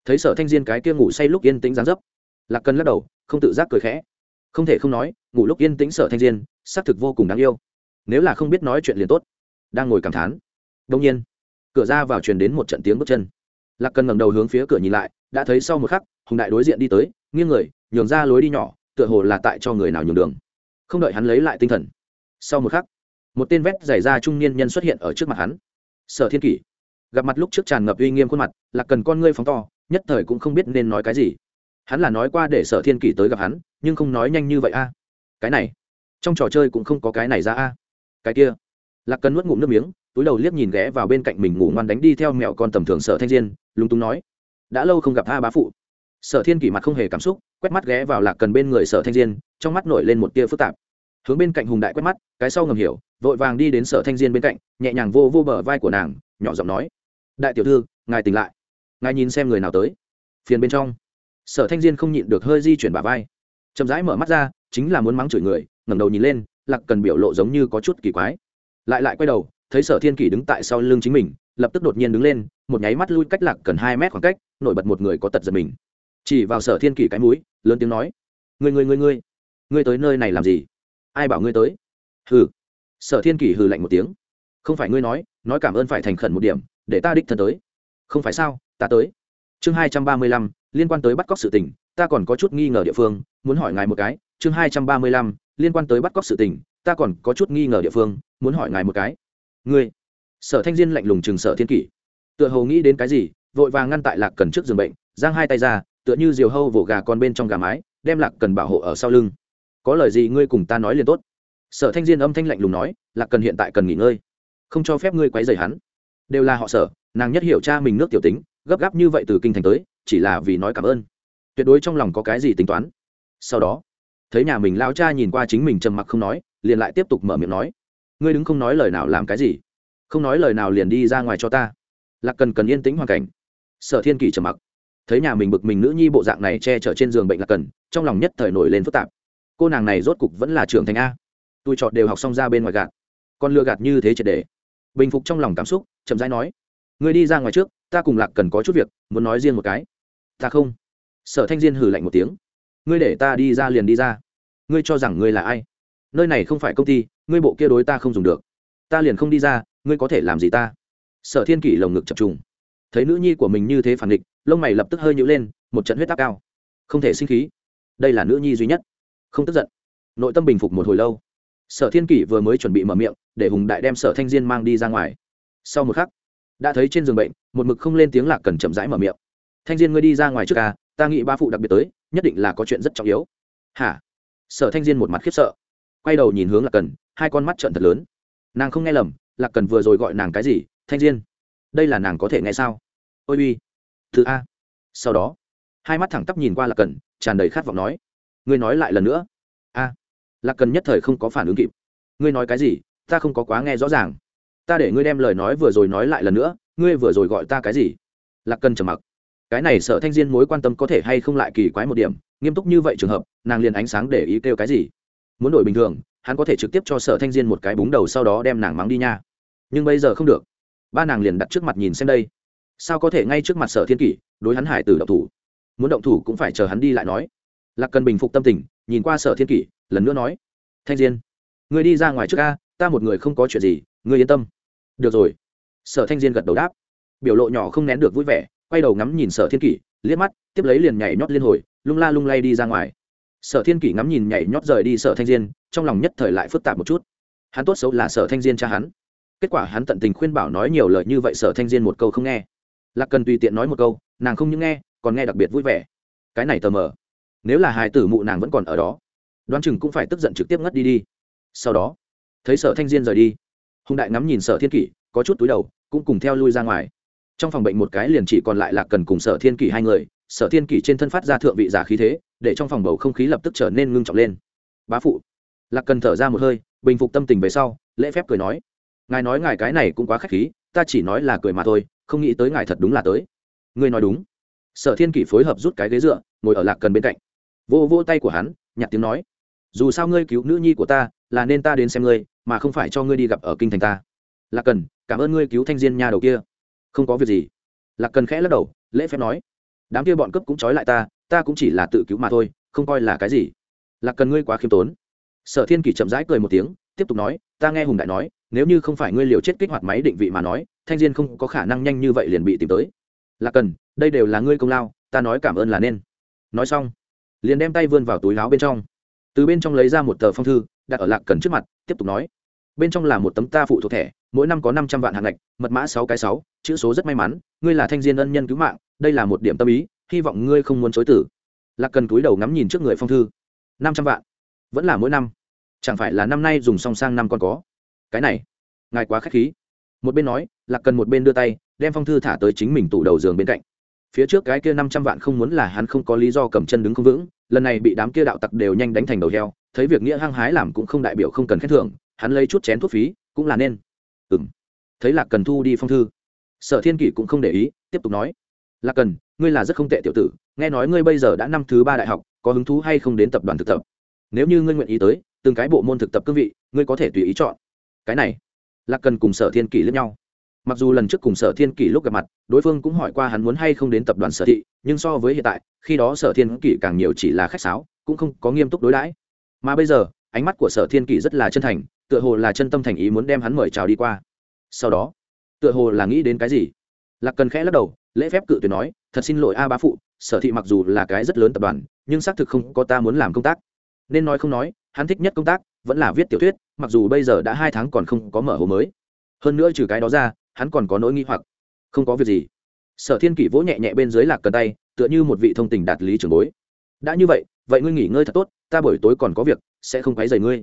thấy sở thanh diên cái kia ngủ say lúc yên tĩnh dáng dấp, lạc cần lắc đầu, không tự giác cười khẽ. Không thể không nói, ngủ lúc yên tĩnh sở thanh diên, xác thực vô cùng đáng yêu. Nếu là không biết nói chuyện liền tốt. Đang ngồi cảm thán. Đông nhiên, cửa ra vào truyền đến một trận tiếng bước chân. Lạc cần ngẩng đầu hướng phía cửa nhìn lại, đã thấy sau một khắc, hùng đại đối diện đi tới, nghiêng người, nhường ra lối đi nhỏ, tựa hồ là tại cho người nào nhường đường. Không đợi hắn lấy lại tinh thần, sau một khắc, một tên vét giày da trung niên nhân xuất hiện ở trước mặt hắn sở thiên kỷ. Gặp mặt lúc trước tràn ngập uy nghiêm khuôn mặt là cần con ngươi phóng to, nhất thời cũng không biết nên nói cái gì. Hắn là nói qua để sở thiên kỷ tới gặp hắn, nhưng không nói nhanh như vậy a. Cái này, trong trò chơi cũng không có cái này ra a. Cái kia. Lạc cần nuốt ngụm nước miếng, túi đầu liếc nhìn ghé vào bên cạnh mình ngủ ngoan đánh đi theo mẹo con tầm thường sở thanh diên, lúng túng nói, đã lâu không gặp a bá phụ. Sở thiên kỷ mặt không hề cảm xúc, quét mắt ghé vào lạc cần bên người sở thanh diên, trong mắt nổi lên một tia phức tạp. Hướng bên cạnh hùng đại quét mắt, cái sau ngầm hiểu, vội vàng đi đến sở thanh diên bên cạnh nhẹ nhàng vô vô bờ vai của nàng, nhỏ giọng nói, đại tiểu thư, ngài tỉnh lại. Ngài nhìn xem người nào tới. Phiền bên trong, sở thanh diên không nhịn được hơi di chuyển bà vai. Chậm rãi mở mắt ra, chính là muốn mắng chửi người, ngẩng đầu nhìn lên, lạc cần biểu lộ giống như có chút kỳ quái. Lại lại quay đầu, thấy sở thiên kỷ đứng tại sau lưng chính mình, lập tức đột nhiên đứng lên, một nháy mắt lui cách lạc cần hai mét khoảng cách, nổi bật một người có tật giật mình. Chỉ vào sở thiên kỷ cái mũi, lớn tiếng nói người người người người ngươi tới nơi này làm gì? Ai bảo ngươi tới? Hừ. Sở thiên kỷ hừ lạnh một tiếng không phải ngươi nói nói cảm ơn phải thành khẩn một điểm, để ta đích thân tới. Không phải sao, ta tới. Chương hai trăm ba mươi lăm, liên quan tới bắt cóc sự tình, ta còn có chút nghi ngờ địa phương, muốn hỏi ngài một cái. Chương hai trăm ba mươi lăm, liên quan tới bắt cóc sự tình, ta còn có chút nghi ngờ địa phương, muốn hỏi ngài một cái. Ngươi, sở thanh diên lạnh lùng chừng sở thiên kỷ. Tựa hồ nghĩ đến cái gì, vội vàng ngăn tại lạc cần trước giường bệnh, giang hai tay ra, tựa như diều hâu vỗ gà con bên trong gà mái, đem lạc cần bảo hộ ở sau lưng. Có lời gì ngươi cùng ta nói liền tốt. Sở thanh diên âm thanh lạnh lùng nói, lạc cần hiện tại cần nghỉ ngơi không cho phép ngươi quấy rầy hắn. Đều là họ sở, nàng nhất hiểu cha mình nước tiểu tính, gấp gáp như vậy từ kinh thành tới, chỉ là vì nói cảm ơn. Tuyệt đối trong lòng có cái gì tính toán. Sau đó, thấy nhà mình lao cha nhìn qua chính mình trầm mặc không nói, liền lại tiếp tục mở miệng nói, ngươi đứng không nói lời nào làm cái gì? Không nói lời nào liền đi ra ngoài cho ta. Lạc cần cần yên tĩnh hoàn cảnh. Sở thiên kỷ trầm mặc. Thấy nhà mình bực mình nữ nhi bộ dạng này che chở trên giường bệnh lạc cần, trong lòng nhất thời nổi lên phức tạp. Cô nàng này rốt cục vẫn là trưởng thành a. Tôi chọt đều học xong ra bên ngoài gạt. Con lừa gạt như thế triệt đề bình phục trong lòng cảm xúc, chậm rãi nói người đi ra ngoài trước, ta cùng lạc cần có chút việc, muốn nói riêng một cái. Ta không. Sở thanh diên hử lạnh một tiếng, ngươi để ta đi ra liền đi ra. Ngươi cho rằng ngươi là ai? Nơi này không phải công ty, ngươi bộ kia đối ta không dùng được. Ta liền không đi ra, ngươi có thể làm gì ta? Sở thiên kỷ lồng ngực chập trùng. Thấy nữ nhi của mình như thế phản địch lông mày lập tức hơi nhữ lên, một trận huyết áp cao. Không thể sinh khí. Đây là nữ nhi duy nhất. Không tức giận. Nội tâm bình phục một hồi lâu sở thiên kỷ vừa mới chuẩn bị mở miệng, để hùng đại đem sở thanh diên mang đi ra ngoài. Sau một khắc, đã thấy trên giường bệnh, một mực không lên tiếng lạc cần chậm rãi mở miệng. Thanh diên ngươi đi ra ngoài trước ca ta nghĩ ba phụ đặc biệt tới, nhất định là có chuyện rất trọng yếu. Hả? Sở thanh diên một mặt khiếp sợ, quay đầu nhìn hướng lạc cần, hai con mắt trợn thật lớn. Nàng không nghe lầm, lạc cần vừa rồi gọi nàng cái gì? Thanh diên, đây là nàng có thể nghe sao? Ôi uy thứ a. Sau đó, hai mắt thẳng tắp nhìn qua lạc cần, tràn đầy khát vọng nói, ngươi nói lại lần nữa lạc cần nhất thời không có phản ứng kịp. Ngươi nói cái gì? Ta không có quá nghe rõ ràng. Ta để ngươi đem lời nói vừa rồi nói lại lần nữa, ngươi vừa rồi gọi ta cái gì? Lạc cần trầm mặc. Cái này sợ thanh diên mối quan tâm có thể hay không lại kỳ quái một điểm, nghiêm túc như vậy trường hợp, nàng liền ánh sáng để ý kêu cái gì? Muốn đổi bình thường, hắn có thể trực tiếp cho sở thanh diên một cái búng đầu sau đó đem nàng mắng đi nha. Nhưng bây giờ không được. Ba nàng liền đặt trước mặt nhìn xem đây. Sao có thể ngay trước mặt sở thiên kỷ, đối hắn hải tử động thủ? Muốn động thủ cũng phải chờ hắn đi lại nói. Lạc cần bình phục tâm tình, nhìn qua sở thiên kỷ lần nữa nói, thanh diên người đi ra ngoài trước ca ta một người không có chuyện gì, ngươi yên tâm. Được rồi. Sở thanh diên gật đầu đáp. Biểu lộ nhỏ không nén được vui vẻ, quay đầu ngắm nhìn sở thiên kỷ, liếc mắt, tiếp lấy liền nhảy nhót liên hồi, lung la lung lay đi ra ngoài. Sở thiên kỷ ngắm nhìn nhảy nhót rời đi sở thanh diên, trong lòng nhất thời lại phức tạp một chút. Hắn tốt xấu là sở thanh diên cha hắn. Kết quả hắn tận tình khuyên bảo nói nhiều lời như vậy sở thanh diên một câu không nghe. Lạc cần tùy tiện nói một câu, nàng không những nghe, còn nghe đặc biệt vui vẻ. Cái này tờ mờ. Nếu là hài tử mụ nàng vẫn còn ở đó đoán chừng cũng phải tức giận trực tiếp ngất đi đi. Sau đó, thấy sở thanh diên rời đi, hùng đại ngắm nhìn sở thiên kỷ, có chút túi đầu, cũng cùng theo lui ra ngoài. Trong phòng bệnh một cái liền chỉ còn lại là cần cùng sở thiên kỷ hai người, sở thiên kỷ trên thân phát ra thượng vị giả khí thế, để trong phòng bầu không khí lập tức trở nên ngưng trọng lên. Bá phụ. Lạc cần thở ra một hơi, bình phục tâm tình về sau, lễ phép cười nói, ngài nói ngài cái này cũng quá k h á c h khí, ta chỉ nói là cười mà thôi, không nghĩ tới ngài thật đúng là tới. Ngươi nói đúng. Sở thiên kỷ phối hợp rút cái ghế dựa, ngồi ở lạc cần bên cạnh. Vô vô tay của hắn, nhặt tiếng nói dù sao ngươi cứu nữ nhi của ta, là nên ta đến xem ngươi, mà không phải cho ngươi đi gặp ở kinh thành ta. Lạc cần, cảm ơn ngươi cứu thanh diên nhà đầu kia. Không có việc gì. Lạc cần khẽ lắc đầu, lễ phép nói. Đám kia bọn cấp cũng trói lại ta ta cũng chỉ là tự cứu mà thôi, không coi là cái gì. Lạc cần ngươi quá khiêm tốn. Sở thiên kỷ chậm rãi cười một tiếng, tiếp tục nói, ta nghe hùng đại nói, nếu như không phải ngươi liều chết kích hoạt máy định vị mà nói, thanh diên không có khả năng nhanh như vậy liền bị tìm tới. Lạc cần, đây đều là ngươi công lao, ta nói cảm ơn là nên. Nói xong, liền đem tay vươn vào túi láo bên trong từ bên trong lấy ra một tờ phong thư, đặt ở lạc cần trước mặt, tiếp tục nói. Bên trong là một tấm ta phụ thuộc thẻ, mỗi năm có năm trăm vạn hạng ngạch, mật mã sáu cái sáu, chữ số rất may mắn, ngươi là thanh diên ân nhân cứu mạng, đây là một điểm tâm ý, hy vọng ngươi không muốn chối tử lạc cần túi đầu ngắm nhìn trước người phong thư. Năm trăm vạn? Vẫn là mỗi năm. Chẳng phải là năm nay dùng song sang năm còn có? Cái này, ngài quá k h á c h khí. Một bên nói, lạc cần một bên đưa tay, đem phong thư thả tới chính mình tủ đầu giường bên cạnh. Phía trước cái kia năm trăm vạn không muốn là hắn không có lý do cầm chân đứng không vững lần này bị đám kia đạo tặc đều nhanh đánh thành đầu heo, thấy việc nghĩa hăng hái làm cũng không đại biểu không cần khen thưởng, hắn lấy chút chén thuốc phí, cũng là nên. Ừ m thấy lạc cần thu đi phong thư, sở thiên kỷ cũng không để ý, tiếp tục nói. Lạc cần, ngươi là rất không tệ tiểu tử, nghe nói ngươi bây giờ đã năm thứ ba đại học, có hứng thú hay không đến tập đoàn thực tập? Nếu như ngươi nguyện ý tới, từng cái bộ môn thực tập cương vị, ngươi có thể tùy ý chọn. Cái này, lạc cần cùng sở thiên kỷ lẫn nhau mặc dù lần trước cùng sở thiên kỷ lúc gặp mặt, đối phương cũng hỏi qua hắn muốn hay không đến tập đoàn sở thị, nhưng so với hiện tại, khi đó sở thiên kỷ càng nhiều chỉ là khách sáo, cũng không có nghiêm túc đối đãi. Mà bây giờ, ánh mắt của sở thiên kỷ rất là chân thành, tựa hồ là chân tâm thành ý muốn đem hắn mời chào đi qua. Sau đó, tựa hồ là nghĩ đến cái gì? Lạc cần khẽ lắc đầu, lễ phép cự tuyệt nói, thật xin lỗi a bá phụ, sở thị mặc dù là cái rất lớn tập đoàn, nhưng xác thực không có ta muốn làm công tác. Nên nói không nói, hắn thích nhất công tác vẫn là viết tiểu thuyết, mặc dù bây giờ đã hai tháng còn không có mở hồ mới. Hơn nữa trừ cái đó ra hắn còn có nỗi nghi hoặc. Không có việc gì. Sở thiên kỷ vỗ nhẹ nhẹ bên dưới lạc cần tay, tựa như một vị thông tình đạt lý trường bối. Đã như vậy vậy ngươi nghỉ ngơi thật tốt, ta buổi tối còn có việc, sẽ không quấy rầy ngươi.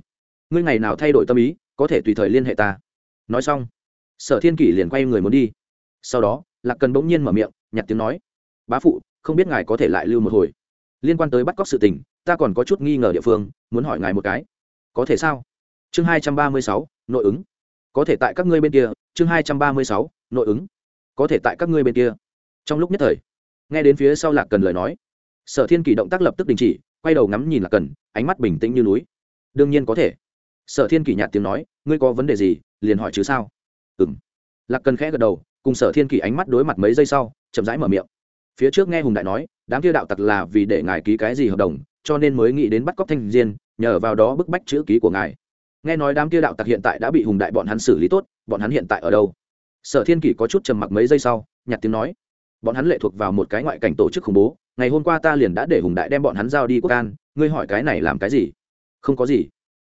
Ngươi ngày nào thay đổi tâm ý, có thể tùy thời liên hệ ta. Nói xong, sở thiên kỷ liền quay người muốn đi. Sau đó, lạc cần bỗng nhiên mở miệng, nhặt tiếng nói. Bá phụ, không biết ngài có thể lại lưu một hồi. Liên quan tới bắt cóc sự tình, ta còn có chút nghi ngờ địa phương, muốn hỏi ngài một cái. Có thể sao? Chương hai trăm ba mươi sáu, nội ứng. Có thể tại các ngươi bên kia chương hai trăm ba mươi sáu, nội ứng. Có thể tại các ngươi bên kia. Trong lúc nhất thời, nghe đến phía sau lạc cần lời nói, sở thiên kỳ động tác lập tức đình chỉ, quay đầu ngắm nhìn lạc cần, ánh mắt bình tĩnh như núi. Đương nhiên có thể. Sở thiên kỳ nhạt tiếng nói, ngươi có vấn đề gì, liền hỏi chứ sao? Ừ m lạc cần khẽ gật đầu, cùng sở thiên kỳ ánh mắt đối mặt mấy giây sau, chậm rãi mở miệng. Phía trước nghe hùng đại nói, đám kia đạo tặc là vì để ngài ký cái gì hợp đồng, cho nên mới nghĩ đến bắt cóc thanh diên, nhờ vào đó bức bách chữ ký của ngài nghe nói đám kia đạo tặc hiện tại đã bị hùng đại bọn hắn xử lý tốt, bọn hắn hiện tại ở đâu? Sở thiên kỷ có chút trầm mặc mấy giây sau nhặt tiếng nói. Bọn hắn lệ thuộc vào một cái ngoại cảnh tổ chức khủng bố, ngày hôm qua ta liền đã để hùng đại đem bọn hắn giao đi quốc an, ngươi hỏi cái này làm cái gì? Không có gì.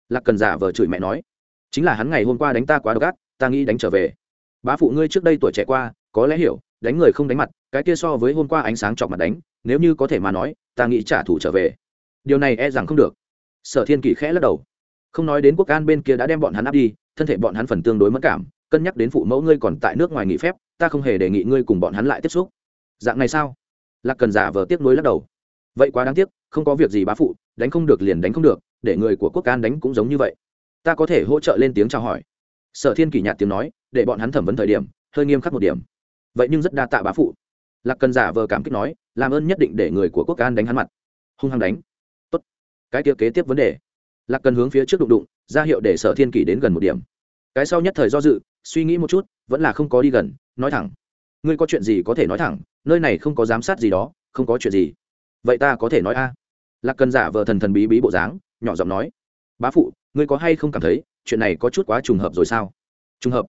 Lạc cần giả vờ chửi mẹ nói. Chính là hắn ngày hôm qua đánh ta quá độc ác, ta nghĩ đánh trở về. Bá phụ ngươi trước đây tuổi trẻ qua, có lẽ hiểu, đánh người không đánh mặt, cái kia so với hôm qua ánh sáng chọc mặt đánh, nếu như có thể mà nói, ta nghĩ trả thù trở về. Điều này e rằng không được. Sở thiên kỷ khẽ lắc đầu không nói đến quốc an bên kia đã đem bọn hắn áp đi, thân thể bọn hắn phần tương đối mất cảm, cân nhắc đến phụ mẫu ngươi còn tại nước ngoài nghỉ phép, ta không hề đề nghị ngươi cùng bọn hắn lại tiếp xúc. Dạng này sao? Lạc cần giả vờ tiếc nuối lắc đầu. Vậy quá đáng tiếc, không có việc gì bá phụ, đánh không được liền đánh không được, để người của quốc an đánh cũng giống như vậy. Ta có thể hỗ trợ lên tiếng chào hỏi. Sở thiên kỷ nhạt tiếng nói, để bọn hắn thẩm vấn thời điểm, hơi nghiêm khắc một điểm. Vậy nhưng rất đa tạ bá phụ. Lạc cần giả vờ cảm kích nói, làm ơn nhất định để người của quốc an đánh hắn mặt. Hung hăng đánh. Tốt. Cái kia kế tiếp vấn đề lạc cần hướng phía trước đụng đụng, ra hiệu để sở thiên kỷ đến gần một điểm. Cái sau nhất thời do dự, suy nghĩ một chút, vẫn là không có đi gần, nói thẳng. Ngươi có chuyện gì có thể nói thẳng, nơi này không có giám sát gì đó, không có chuyện gì. Vậy ta có thể nói a? Lạc cần giả vờ thần thần bí bí bộ dáng, nhỏ giọng nói. Bá phụ, ngươi có hay không cảm thấy, chuyện này có chút quá trùng hợp rồi sao? Trùng hợp.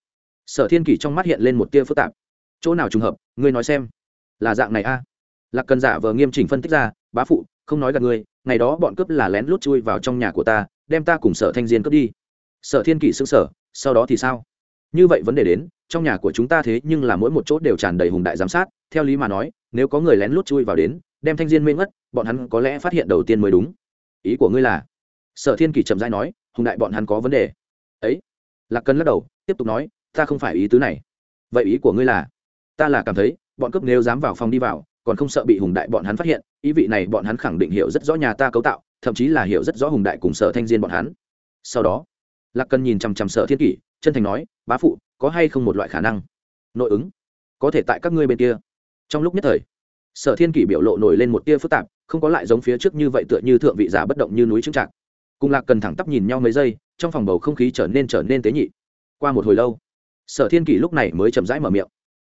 Sở thiên kỷ trong mắt hiện lên một tia phức tạp. Chỗ nào trùng hợp, ngươi nói xem. Là dạng này a? Lạc cần giả vờ nghiêm chỉnh phân tích ra. Bá phụ, không nói gặp ngươi ngày đó bọn cướp là lén lút chui vào trong nhà của ta, đem ta cùng sở thanh diên cướp đi. Sở thiên kỷ xưng sở sau đó thì sao? Như vậy vấn đề đến, trong nhà của chúng ta thế nhưng là mỗi một chỗ đều tràn đầy hùng đại giám sát, theo lý mà nói, nếu có người lén lút chui vào đến, đem thanh diên mê ngất, bọn hắn có lẽ phát hiện đầu tiên mới đúng. Ý của ngươi là? Sở thiên kỷ chậm rãi nói, hùng đại bọn hắn có vấn đề. Ấy, lạc cân lắc đầu, tiếp tục nói, ta không phải ý tứ này. Vậy ý của ngươi là? Ta là cảm thấy, bọn cướp nếu dám vào phòng đi vào còn không sợ bị hùng đại bọn hắn phát hiện, ý vị này bọn hắn khẳng định hiểu rất rõ nhà ta cấu tạo, thậm chí là hiểu rất rõ hùng đại cùng sở thanh diên bọn hắn. Sau đó, lạc cần nhìn chằm chằm sở thiên kỷ, chân thành nói, bá phụ, có hay không một loại khả năng? Nội ứng, có thể tại các ngươi bên kia. Trong lúc nhất thời, sở thiên kỷ biểu lộ nổi lên một tia phức tạp, không có lại giống phía trước như vậy tựa như thượng vị giả bất động như núi trưng trạc cùng lạc cần thẳng tắp nhìn nhau mấy giây, trong phòng bầu không khí trở nên trở nên tế nhị. Qua một hồi lâu, sở thiên kỷ lúc này mới chậm rãi mở miệng.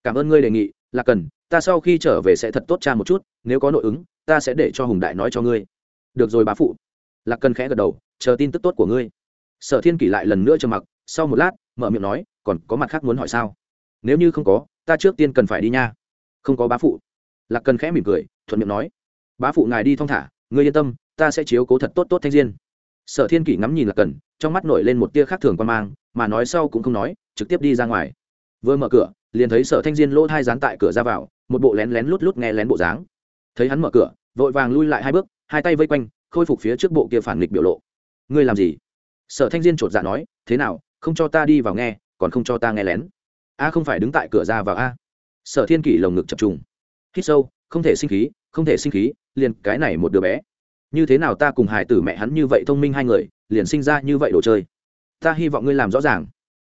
Cảm ơn ngươi đề nghị lạc cần, ta sau khi trở về sẽ thật tốt cha một chút, nếu có nội ứng, ta sẽ để cho hùng đại nói cho ngươi. Được rồi bá phụ. Lạc cần khẽ gật đầu, chờ tin tức tốt của ngươi. Sở thiên kỷ lại lần nữa trầm mặc, sau một lát, mở miệng nói, còn có mặt khác muốn hỏi sao? Nếu như không có, ta trước tiên cần phải đi nha. Không có bá phụ. Lạc cần khẽ mỉm cười, thuận miệng nói, bá phụ ngài đi thong thả, ngươi yên tâm, ta sẽ chiếu cố thật tốt tốt thanh diên. Sở thiên kỷ ngắm nhìn lạc cần, trong mắt nổi lên một tia khác thường quan mang, mà nói sau cũng không nói, trực tiếp đi ra ngoài. Vừa mở cửa liền thấy sở thanh diên lỗ thai dán tại cửa ra vào, một bộ lén lén lút lút nghe lén bộ dáng. Thấy hắn mở cửa, vội vàng lui lại hai bước, hai tay vây quanh, khôi phục phía trước bộ kia phản nghịch biểu lộ. Ngươi làm gì? Sở thanh diên chột dạ nói, thế nào, không cho ta đi vào nghe, còn không cho ta nghe lén? A, không phải đứng tại cửa ra vào a. Sở thiên kỷ lồng ngực chập trùng. Hít sâu, không thể sinh khí, không thể sinh khí, liền cái này một đứa bé. Như thế nào ta cùng hải tử mẹ hắn như vậy thông minh hai người, liền sinh ra như vậy đồ chơi? Ta hy vọng ngươi làm rõ ràng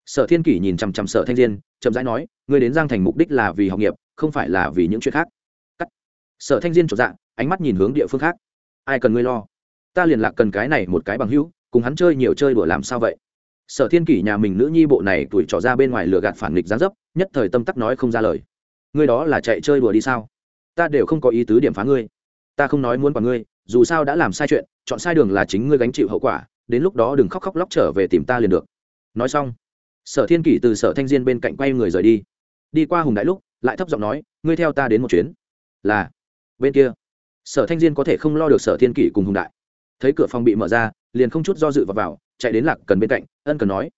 sở thiên kỷ nhìn chằm chằm sở thanh diên, chậm rãi nói, ngươi đến giang thành mục đích là vì học nghiệp, không phải là vì những chuyện khác. Cắt. Sở thanh diên chột dạng ánh mắt nhìn hướng địa phương khác. Ai cần ngươi lo? Ta liền lạc cần cái này một cái bằng hữu, cùng hắn chơi nhiều chơi đùa làm sao vậy? Sở thiên kỷ nhà mình nữ nhi bộ này tuổi trỏ ra bên ngoài lừa gạt phản nghịch gián dấp, nhất thời tâm tắc nói không ra lời. Ngươi đó là chạy chơi đùa đi sao? Ta đều không có ý tứ điểm phá ngươi. Ta không nói muốn quả ngươi, dù sao đã làm sai chuyện, chọn sai đường là chính ngươi gánh chịu hậu quả, đến lúc đó đừng khóc khóc lóc trở về tìm ta liền được. Nói xong sở thiên kỷ từ sở thanh diên bên cạnh quay người rời đi. Đi qua hùng đại lúc lại thấp giọng nói ngươi theo ta đến một chuyến. Là. Bên kia. Sở thanh diên có thể không lo được sở thiên kỷ cùng hùng đại. Thấy cửa phòng bị mở ra liền không chút do dự vào, vào chạy đến lạc cần bên cạnh ân cần nói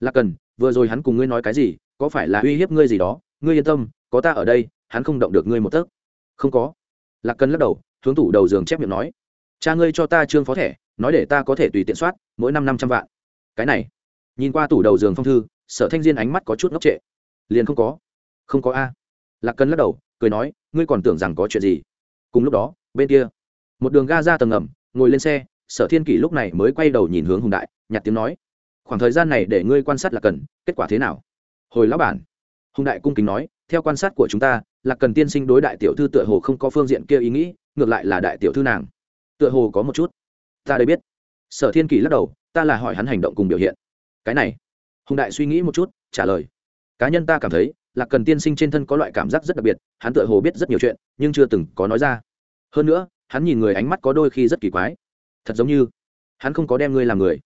lạc cần vừa rồi hắn cùng ngươi nói cái gì? Có phải là uy hiếp ngươi gì đó? Ngươi yên tâm có ta ở đây hắn không động được ngươi một tấc. Không có. Lạc cần lắc đầu hướng tủ đầu giường chép miệng nói cha ngươi cho ta trương phó thẻ nói để ta có thể tùy tiện soát mỗi năm năm trăm vạn. Cái này. Nhìn qua tủ đầu giường phong thư sở thanh diên ánh mắt có chút ngốc trệ. Liền không có. Không có a. Lạc cần lắc đầu, cười nói, ngươi còn tưởng rằng có chuyện gì. Cùng lúc đó, bên kia, một đường ga ra tầng ngầm, ngồi lên xe, sở thiên kỷ lúc này mới quay đầu nhìn hướng hùng đại, nhặt tiếng nói. Khoảng thời gian này để ngươi quan sát là cần kết quả thế nào? Hồi lão bản. Hùng đại cung kính nói, theo quan sát của chúng ta là cần tiên sinh đối đại tiểu thư tựa hồ không có phương diện kia ý nghĩ, ngược lại là đại tiểu thư nàng. Tựa hồ có một chút. Ta đây biết. Sở thiên kỷ lắc đầu, ta là hỏi hắn hành động cùng biểu hiện. Cái này hùng đại suy nghĩ một chút, trả lời. Cá nhân ta cảm thấy là cần tiên sinh trên thân có loại cảm giác rất đặc biệt, hắn tựa hồ biết rất nhiều chuyện, nhưng chưa từng có nói ra. Hơn nữa, hắn nhìn người ánh mắt có đôi khi rất kỳ quái. Thật giống như, hắn không có đem ngươi làm người,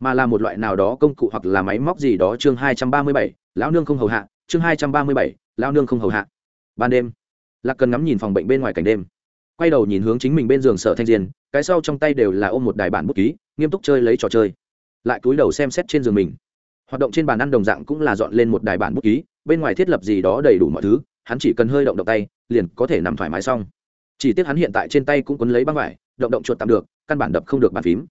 mà là một loại nào đó công cụ hoặc là máy móc gì đó. Chương hai trăm ba mươi bảy, lão nương không hầu hạ. Chương hai trăm ba mươi bảy, lão nương không hầu hạ. Ban đêm, lạc cần ngắm nhìn phòng bệnh bên ngoài cảnh đêm. Quay đầu nhìn hướng chính mình bên giường sở thanh diên, cái sau trong tay đều là ôm một đài bản bút ký, nghiêm túc chơi lấy trò chơi. Lại cúi đầu xem xét trên giường mình hoạt động trên bàn ăn đồng dạng cũng là dọn lên một đài bản bút ký, bên ngoài thiết lập gì đó đầy đủ mọi thứ, hắn chỉ cần hơi động động tay, liền có thể nằm thoải mái xong. Chỉ tiếc hắn hiện tại trên tay cũng quấn lấy băng vải, động động chuột tạm được, căn bản đập không được bàn phím.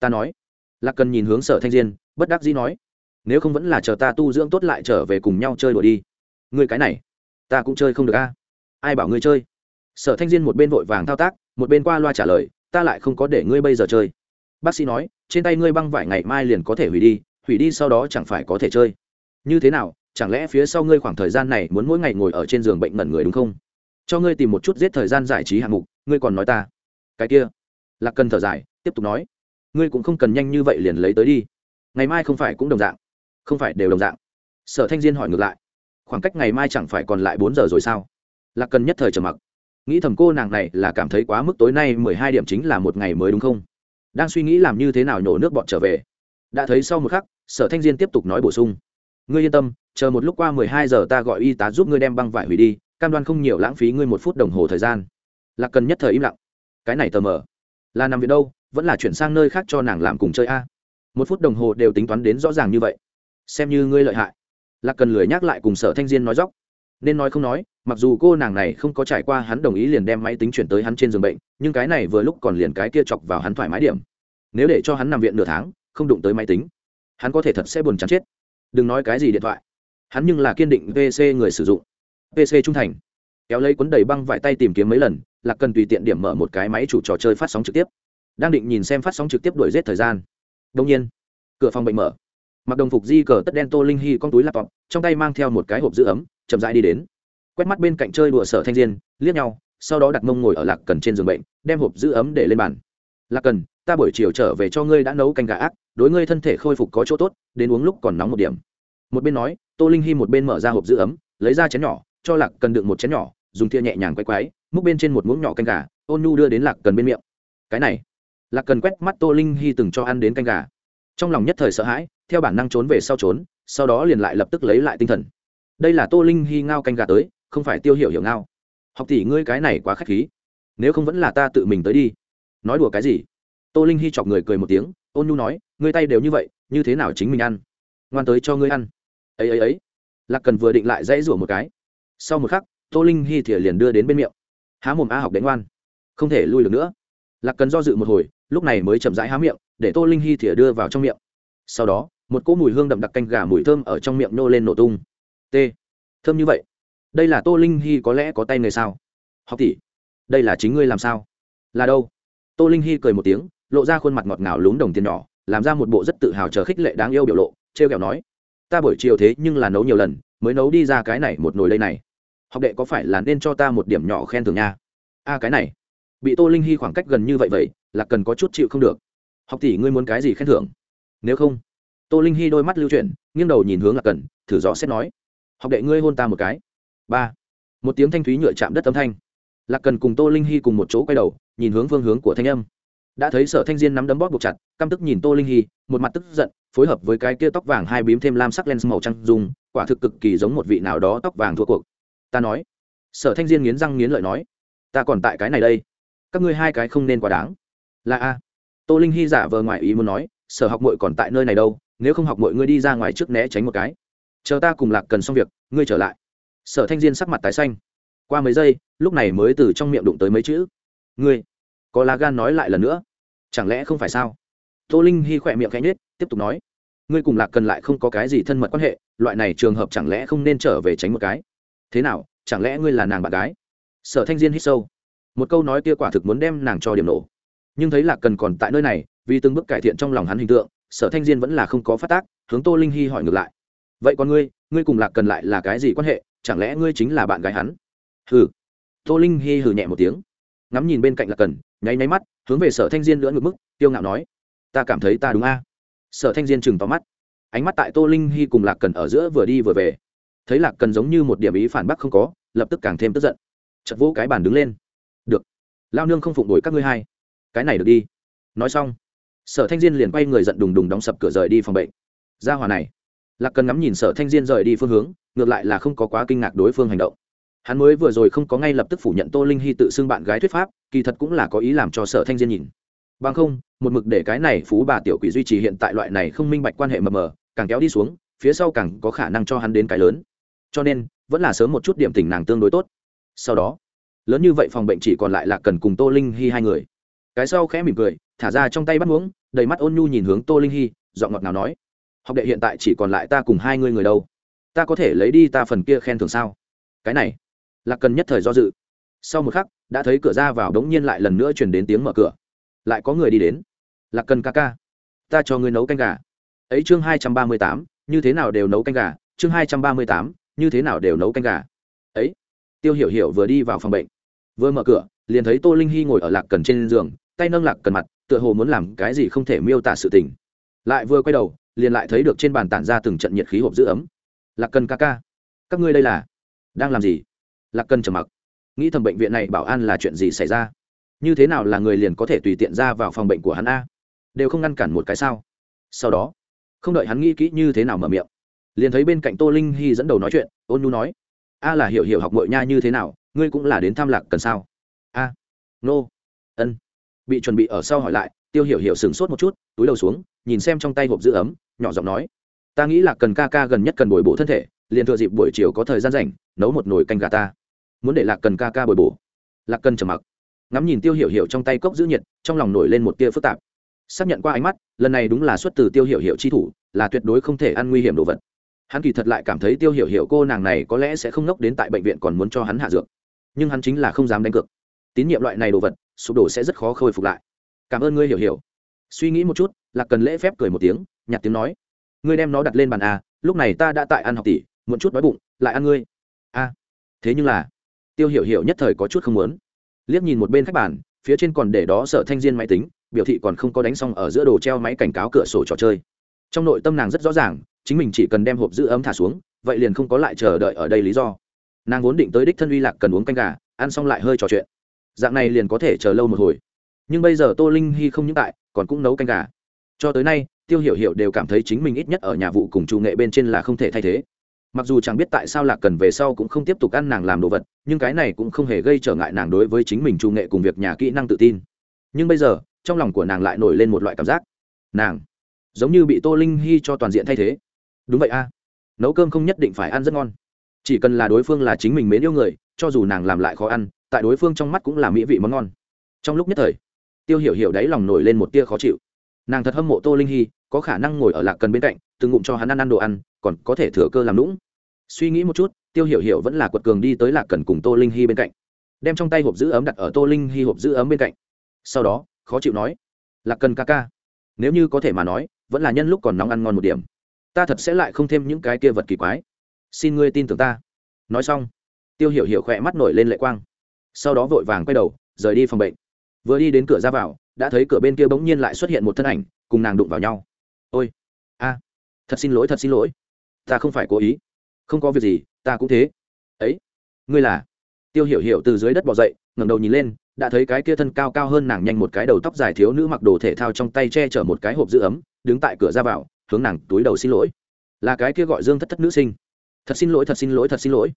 Ta nói, lạc cần nhìn hướng sở thanh diên, bất đắc dĩ nói, nếu không vẫn là chờ ta tu dưỡng tốt lại trở về cùng nhau chơi đùa đi. Ngươi cái này, ta cũng chơi không được a. Ai bảo ngươi chơi? Sở thanh diên một bên vội vàng thao tác, một bên qua loa trả lời, ta lại không có để ngươi bây giờ chơi. Bác sĩ nói, trên tay ngươi băng vải ngày mai liền có thể hủy đi hủy đi sau đó chẳng phải có thể chơi. Như thế nào, chẳng lẽ phía sau ngươi khoảng thời gian này muốn mỗi ngày ngồi ở trên giường bệnh ngẩn người đúng không? Cho ngươi tìm một chút giết thời gian giải trí hạng mục, ngươi còn nói ta. Cái kia. Lạc cần thở dài, tiếp tục nói. Ngươi cũng không cần nhanh như vậy liền lấy tới đi. Ngày mai không phải cũng đồng dạng. Không phải đều đồng dạng. Sở thanh diên hỏi ngược lại. Khoảng cách ngày mai chẳng phải còn lại bốn giờ rồi sao? Lạc cần nhất thời trầm mặc. Nghĩ thầm cô nàng này là cảm thấy quá mức tối nay mười hai điểm chính là một ngày mới đúng không? Đang suy nghĩ làm như thế nào nhổ nước bọn trở về đã thấy sau một khắc, sở thanh diên tiếp tục nói bổ sung. Ngươi yên tâm, chờ một lúc qua mười hai giờ ta gọi y tá giúp ngươi đem băng vải hủy đi, cam đoan không nhiều lãng phí ngươi một phút đồng hồ thời gian. Lạc cần nhất thời im lặng. Cái này tờ mờ. Là nằm viện đâu, vẫn là chuyển sang nơi khác cho nàng làm cùng chơi a. Một phút đồng hồ đều tính toán đến rõ ràng như vậy. Xem như ngươi lợi hại. Lạc cần lười nhắc lại cùng sở thanh diên nói dóc nên nói không nói, mặc dù cô nàng này không có trải qua hắn đồng ý liền đem máy tính chuyển tới hắn trên giường bệnh, nhưng cái này vừa lúc còn liền cái kia chọc vào hắn thoải mái điểm. Nếu để cho hắn nằm viện nửa tháng không đụng tới máy tính. Hắn có thể thật sẽ buồn chán chết. Đừng nói cái gì điện thoại. Hắn nhưng là kiên định pc người sử dụng. Pc trung thành. Kéo lấy cuốn đầy băng vải tay tìm kiếm mấy lần, là cần tùy tiện điểm mở một cái máy chủ trò chơi phát sóng trực tiếp. Đang định nhìn xem phát sóng trực tiếp đuổi rết thời gian. Đông nhiên, cửa phòng bệnh mở. Mặc đồng phục di cờ tất đen tô linh hy con túi laptop, trong tay mang theo một cái hộp giữ ấm, chậm rãi đi đến. Quét mắt bên cạnh chơi đùa sở thanh diên, liếc nhau, sau đó đặt mông ngồi ở lạc cần trên giường bệnh, đem hộp giữ ấm để lên bàn. Lạc cần, ta buổi chiều trở về cho ngươi đã nấu canh gà ác đối ngươi thân thể khôi phục có chỗ tốt, đến uống lúc còn nóng một điểm. Một bên nói, tô linh hy một bên mở ra hộp giữ ấm, lấy ra chén nhỏ, cho lạc cần đựng một chén nhỏ, dùng thìa nhẹ nhàng quay quái, múc bên trên một muỗng nhỏ canh gà, ôn nhu đưa đến lạc cần bên miệng. Cái này, lạc cần quét mắt tô linh hy từng cho ăn đến canh gà. Trong lòng nhất thời sợ hãi, theo bản năng trốn về sau trốn, sau đó liền lại lập tức lấy lại tinh thần. Đây là tô linh hy ngao canh gà tới, không phải tiêu hiểu hiểu ngao. Học tỷ ngươi cái này quá k h á c h khí. Nếu không vẫn là ta tự mình tới đi. Nói đùa cái gì? Tô linh hy chọc người cười một tiếng ôn nhu nói, ngươi tay đều như vậy, như thế nào chính mình ăn? Ngoan tới cho ngươi ăn. Ấy ấy ấy. Lạc cần vừa định lại dãy rủa một cái. Sau một khắc, tô linh hy thìa liền đưa đến bên miệng. Há mồm a học đánh ngoan. Không thể lui được nữa. Lạc cần do dự một hồi, lúc này mới chậm rãi há miệng, để tô linh hy thìa đưa vào trong miệng. Sau đó, một cỗ mùi hương đậm đặc canh gà mùi thơm ở trong miệng nô lên nổ tung. T, thơm như vậy? Đây là tô linh hy có lẽ có tay người sao? Học tỷ, đây là chính ngươi làm sao? Là đâu? Tô linh hy cười một tiếng lộ ra khuôn mặt ngọt ngào lún đồng tiền nhỏ, làm ra một bộ rất tự hào chờ khích lệ đáng yêu biểu lộ t r e o kẹo nói, ta buổi chiều thế nhưng là nấu nhiều lần, mới nấu đi ra cái này một nồi lây này. Học đệ có phải là nên cho ta một điểm nhỏ khen thưởng nha? A, cái này. Bị tô linh hy khoảng cách gần như vậy vậy, là cần có chút chịu không được. Học tỷ, ngươi muốn cái gì khen thưởng? Nếu không. Tô linh hy đôi mắt lưu chuyển, nghiêng đầu nhìn hướng lạc cần, thử dò xét nói, học đệ ngươi hôn ta một cái. Ba. Một tiếng thanh thúy nhựa chạm đất âm thanh. Lạc cần cùng tô linh hy cùng một chỗ quay đầu, nhìn hướng phương hướng của thanh âm đã thấy sở thanh diên nắm đấm bóp buộc chặt, căm tức nhìn tô linh hy, một mặt tức giận, phối hợp với cái kia tóc vàng hai bím thêm lam sắc lens màu trăng dùng, quả thực cực kỳ giống một vị nào đó tóc vàng thua cuộc. Ta nói. Sở thanh diên nghiến răng nghiến lợi nói. Ta còn tại cái này đây. Các ngươi hai cái không nên quá đáng. Là a. Tô linh hy giả vờ ngoài ý muốn nói, sở học mội còn tại nơi này đâu, nếu không học mội ngươi đi ra ngoài trước né tránh một cái. Chờ ta cùng lạc cần xong việc, ngươi trở lại. Sở thanh diên sắc mặt tái xanh. Qua mấy giây, lúc này mới từ trong miệng đụng tới mấy chữ. Ngươi có lá gan nói lại lần nữa. Chẳng lẽ không phải sao? Tô linh hy khỏe miệng cánh nết tiếp tục nói. Ngươi cùng lạc cần lại không có cái gì thân mật quan hệ, loại này trường hợp chẳng lẽ không nên trở về tránh một cái? Thế nào, chẳng lẽ ngươi là nàng bạn gái? Sở thanh diên hít sâu. Một câu nói kia quả thực muốn đem nàng cho điểm nổ. Nhưng thấy lạc cần còn tại nơi này, vì từng bước cải thiện trong lòng hắn hình tượng, sở thanh diên vẫn là không có phát tác, hướng tô linh hy hỏi ngược lại. Vậy còn ngươi ngươi cùng lạc cần lại là cái gì quan hệ? Chẳng lẽ ngươi chính là bạn gái hắn? Hừ. Tô linh hy hừ nhẹ một tiếng. Ngắm nhìn bên cạnh lạc cần nháy nháy mắt, hướng về sở thanh diên lưỡng ngược mức tiêu ngạo nói, ta cảm thấy ta đúng a. Sở thanh diên chừng tóm mắt. Ánh mắt tại tô linh hy cùng lạc cần ở giữa vừa đi vừa về. Thấy lạc cần giống như một điểm ý phản bác không có, lập tức càng thêm tức giận. Chật vỗ cái bàn đứng lên. Được. Lao nương không phụng đổi các ngươi hai. Cái này được đi. Nói xong, sở thanh diên liền quay người giận đùng đùng đóng sập cửa rời đi phòng bệnh. Ra hòa này. Lạc cần ngắm nhìn sở thanh diên rời đi phương hướng, ngược lại là không có quá kinh ngạc đối phương hành động hắn mới vừa rồi không có ngay lập tức phủ nhận tô linh hy tự xưng bạn gái thuyết pháp, kỳ thật cũng là có ý làm cho sở thanh diên nhìn. Bằng không, một mực để cái này phú bà tiểu quỷ duy trì hiện tại loại này không minh bạch quan hệ mờ mờ, càng kéo đi xuống, phía sau càng có khả năng cho hắn đến cái lớn. Cho nên, vẫn là sớm một chút điểm tình nàng tương đối tốt. Sau đó, lớn như vậy phòng bệnh chỉ còn lại là cần cùng tô linh hy hai người. Cái sau khẽ mỉm cười, thả ra trong tay bắt muỗng, đầy mắt ôn nhu nhìn hướng tô linh hy, giọng ngọt nào nói, học đệ hiện tại chỉ còn lại ta cùng hai ngươi người đâu. Ta có thể lấy đi ta phần kia khen thường sao? Cái này lạc cần nhất thời do dự. Sau một khắc, đã thấy cửa ra vào đống nhiên lại lần nữa chuyển đến tiếng mở cửa. Lại có người đi đến. Lạc cần ca ca, ta cho ngươi nấu canh gà. Ấy chương hai trăm ba mươi tám, như thế nào đều nấu canh gà. Chương hai trăm ba mươi tám, như thế nào đều nấu canh gà. Ấy, tiêu hiểu hiểu vừa đi vào phòng bệnh. Vừa mở cửa, liền thấy tô linh hy ngồi ở lạc cần trên giường, tay nâng lạc cần mặt, tựa hồ muốn làm cái gì không thể miêu tả sự tình. Lại vừa quay đầu, liền lại thấy được trên bàn tản ra từng trận nhiệt khí hộp giữ ấm. Lạc cần ca ca, các ngươi đây là đang làm gì? Lạc cần trầm mặc. Nghĩ thầm bệnh viện này bảo an là chuyện gì xảy ra? Như thế nào là người liền có thể tùy tiện ra vào phòng bệnh của hắn a? Đều không ngăn cản một cái sao? Sau đó, không đợi hắn nghĩ kỹ như thế nào mở miệng, liền thấy bên cạnh tô linh hy dẫn đầu nói chuyện, ôn nhu nói, a là hiểu hiểu học mội nha như thế nào, ngươi cũng là đến tham lạc cần sao? A, nô, ân. Bị chuẩn bị ở sau hỏi lại, tiêu hiểu hiểu sửng sốt một chút, túi đầu xuống, nhìn xem trong tay hộp giữ ấm, nhỏ giọng nói, ta nghĩ là cần ca ca gần nhất cần bồi bổ thân thể, liền thừa dịp buổi chiều có thời gian rảnh, nấu một nồi canh gà ta muốn để lạc cần ca ca bồi bổ. Lạc cần trầm mặc. Ngắm nhìn tiêu hiểu hiểu trong tay cốc giữ nhiệt, trong lòng nổi lên một tia phức tạp. Xác nhận qua ánh mắt, lần này đúng là xuất từ tiêu hiểu hiểu chi thủ, là tuyệt đối không thể ăn nguy hiểm đồ vật. Hắn kỳ thật lại cảm thấy tiêu hiểu hiểu cô nàng này có lẽ sẽ không ngốc đến tại bệnh viện còn muốn cho hắn hạ dược. Nhưng hắn chính là không dám đánh cược. Tín nhiệm loại này đồ vật, sụp đổ sẽ rất khó khôi phục lại. Cảm ơn ngươi, hiểu hiểu. Suy nghĩ một chút là cần lễ phép cười một tiếng nhặt tiếng nói. Ngươi đem nó đặt lên bàn a lúc này ta đã tại ăn học tỷ, muộn chút đói bụng, lại ăn ngươi. A thế nhưng là tiêu hiểu hiểu nhất thời có chút không muốn. Liếc nhìn một bên khách bàn, phía trên còn để đó sợ thanh diên máy tính, biểu thị còn không có đánh xong ở giữa đồ treo máy cảnh cáo cửa sổ trò chơi. Trong nội tâm nàng rất rõ ràng, chính mình chỉ cần đem hộp giữ ấm thả xuống, vậy liền không có lại chờ đợi ở đây lý do. Nàng vốn định tới đích thân uy lạc cần uống canh gà, ăn xong lại hơi trò chuyện. Dạng này liền có thể chờ lâu một hồi. Nhưng bây giờ tô linh hy không những tại, còn cũng nấu canh gà. Cho tới nay, tiêu hiểu hiểu đều cảm thấy chính mình ít nhất ở nhà vụ cùng chủ nghệ bên trên là không thể thay thế mặc dù chẳng biết tại sao lạc cần về sau cũng không tiếp tục ăn nàng làm đồ vật, nhưng cái này cũng không hề gây trở ngại nàng đối với chính mình trung nghệ cùng việc nhà kỹ năng tự tin. Nhưng bây giờ, trong lòng của nàng lại nổi lên một loại cảm giác. Nàng, giống như bị tô linh hy cho toàn diện thay thế. Đúng vậy a, nấu cơm không nhất định phải ăn rất ngon. Chỉ cần là đối phương là chính mình mến yêu người, cho dù nàng làm lại khó ăn, tại đối phương trong mắt cũng là mỹ vị món ngon. Trong lúc nhất thời, tiêu hiểu hiểu đáy lòng nổi lên một tia khó chịu. Nàng thật hâm mộ tô linh hy, có khả năng ngồi ở lạc cần bên cạnh từng ngụm cho hắn ăn ăn đồ ăn, còn có thể thừa cơ làm lũng suy nghĩ một chút, tiêu hiểu hiểu vẫn là quật cường đi tới lạc cần cùng tô linh hy bên cạnh. Đem trong tay hộp giữ ấm đặt ở tô linh hy hộp giữ ấm bên cạnh. Sau đó, khó chịu nói, lạc cần ca ca, nếu như có thể mà nói, vẫn là nhân lúc còn nóng ăn ngon một điểm. Ta thật sẽ lại không thêm những cái kia vật kỳ quái. Xin ngươi tin tưởng ta. Nói xong, tiêu hiểu hiểu khỏe mắt nổi lên lệ quang. Sau đó vội vàng quay đầu, rời đi phòng bệnh. Vừa đi đến cửa ra vào, đã thấy cửa bên kia bỗng nhiên lại xuất hiện một thân ảnh, cùng nàng đụng vào nhau. Ôi thật xin lỗi, thật xin lỗi. Ta không phải cố ý. Không có việc gì, ta cũng thế. Ấy, ngươi là? Tiêu hiểu hiểu từ dưới đất bỏ dậy, ngẩng đầu nhìn lên, đã thấy cái kia thân cao cao hơn nàng nhanh một cái đầu tóc dài thiếu nữ mặc đồ thể thao trong tay che chở một cái hộp giữ ấm, đứng tại cửa ra vào, hướng nàng túi đầu xin lỗi. Là cái kia gọi dương thất thất nữ sinh. Thật xin lỗi, thật xin lỗi, thật xin lỗi.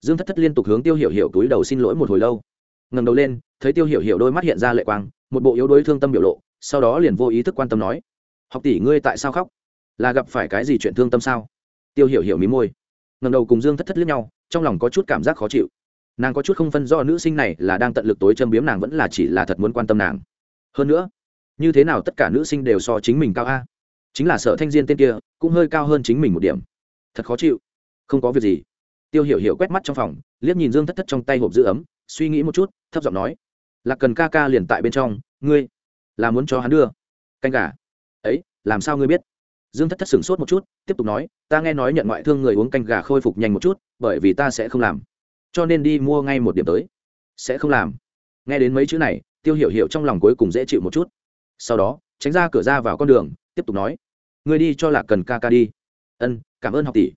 Dương thất thất liên tục hướng tiêu hiểu hiểu túi đầu xin lỗi một hồi lâu. Ngẩng đầu lên, thấy tiêu hiểu hiểu đôi mắt hiện ra lệ quang, một bộ yếu đuối thương tâm biểu lộ, sau đó liền vô ý thức quan tâm nói, học tỷ ngươi tại sao khóc? Là gặp phải cái gì chuyện thương tâm sao? Tiêu hiểu hiểu mí môi. Ngẩng đầu cùng dương thất thất liếc nhau, trong lòng có chút cảm giác khó chịu. Nàng có chút không phân do nữ sinh này là đang tận lực tối châm biếm nàng vẫn là chỉ là thật muốn quan tâm nàng. Hơn nữa, như thế nào tất cả nữ sinh đều so chính mình cao a? Chính là sở thanh diên tên kia, cũng hơi cao hơn chính mình một điểm. Thật khó chịu. Không có việc gì. Tiêu hiểu hiểu quét mắt trong phòng, liếc nhìn dương thất thất trong tay hộp giữ ấm, suy nghĩ một chút, thấp giọng nói là cần ca ca liền tại bên trong, ngươi là muốn cho hắn đưa. Canh gà. Ấy, làm sao ngươi biết? Dương thất thất sửng sốt một chút, tiếp tục nói, ta nghe nói nhận ngoại thương người uống canh gà khôi phục nhanh một chút, bởi vì ta sẽ không làm. Cho nên đi mua ngay một điểm tới. Sẽ không làm. Nghe đến mấy chữ này, tiêu hiểu hiểu trong lòng cuối cùng dễ chịu một chút. Sau đó, tránh ra cửa ra vào con đường, tiếp tục nói, ngươi đi cho lạc cần ca ca đi. Ân, cảm ơn học tỷ.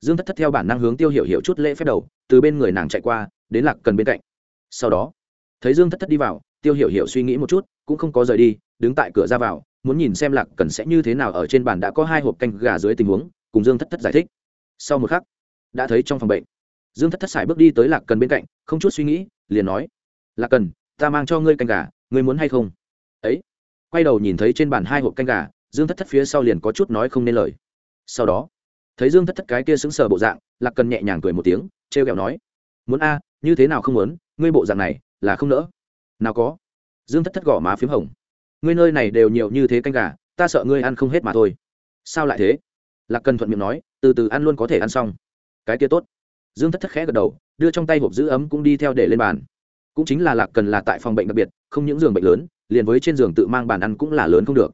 Dương thất thất theo bản năng hướng tiêu hiểu hiểu chút lễ phép đầu, từ bên người nàng chạy qua, đến lạc cần bên cạnh. Sau đó, thấy dương thất thất đi vào, tiêu hiểu hiểu suy nghĩ một chút, cũng không có rời đi, đứng tại cửa ra vào muốn nhìn xem lạc cần sẽ như thế nào ở trên bàn đã có hai hộp canh gà dưới tình huống, cùng dương thất thất giải thích. Sau một khắc, đã thấy trong phòng bệnh, dương thất thất sải bước đi tới lạc cần bên cạnh, không chút suy nghĩ, liền nói, lạc cần, ta mang cho ngươi canh gà, ngươi muốn hay không? Ấy, quay đầu nhìn thấy trên bàn hai hộp canh gà, dương thất thất phía sau liền có chút nói không nên lời. Sau đó, thấy dương thất thất cái kia sững sờ bộ dạng, lạc cần nhẹ nhàng cười một tiếng, trêu ghẹo nói, muốn a, như thế nào không muốn, ngươi bộ dạng này là không nỡ. Nào có. Dương thất thất gõ má p h í m hồng ngươi nơi này đều nhiều như thế canh gà, ta sợ ngươi ăn không hết mà thôi. Sao lại thế? Lạc cần thuận miệng nói, từ từ ăn luôn có thể ăn xong. Cái kia tốt. Dương thất thất khẽ gật đầu, đưa trong tay hộp giữ ấm cũng đi theo để lên bàn. Cũng chính là lạc cần là tại phòng bệnh đặc biệt, không những giường bệnh lớn, liền với trên giường tự mang bàn ăn cũng là lớn không được.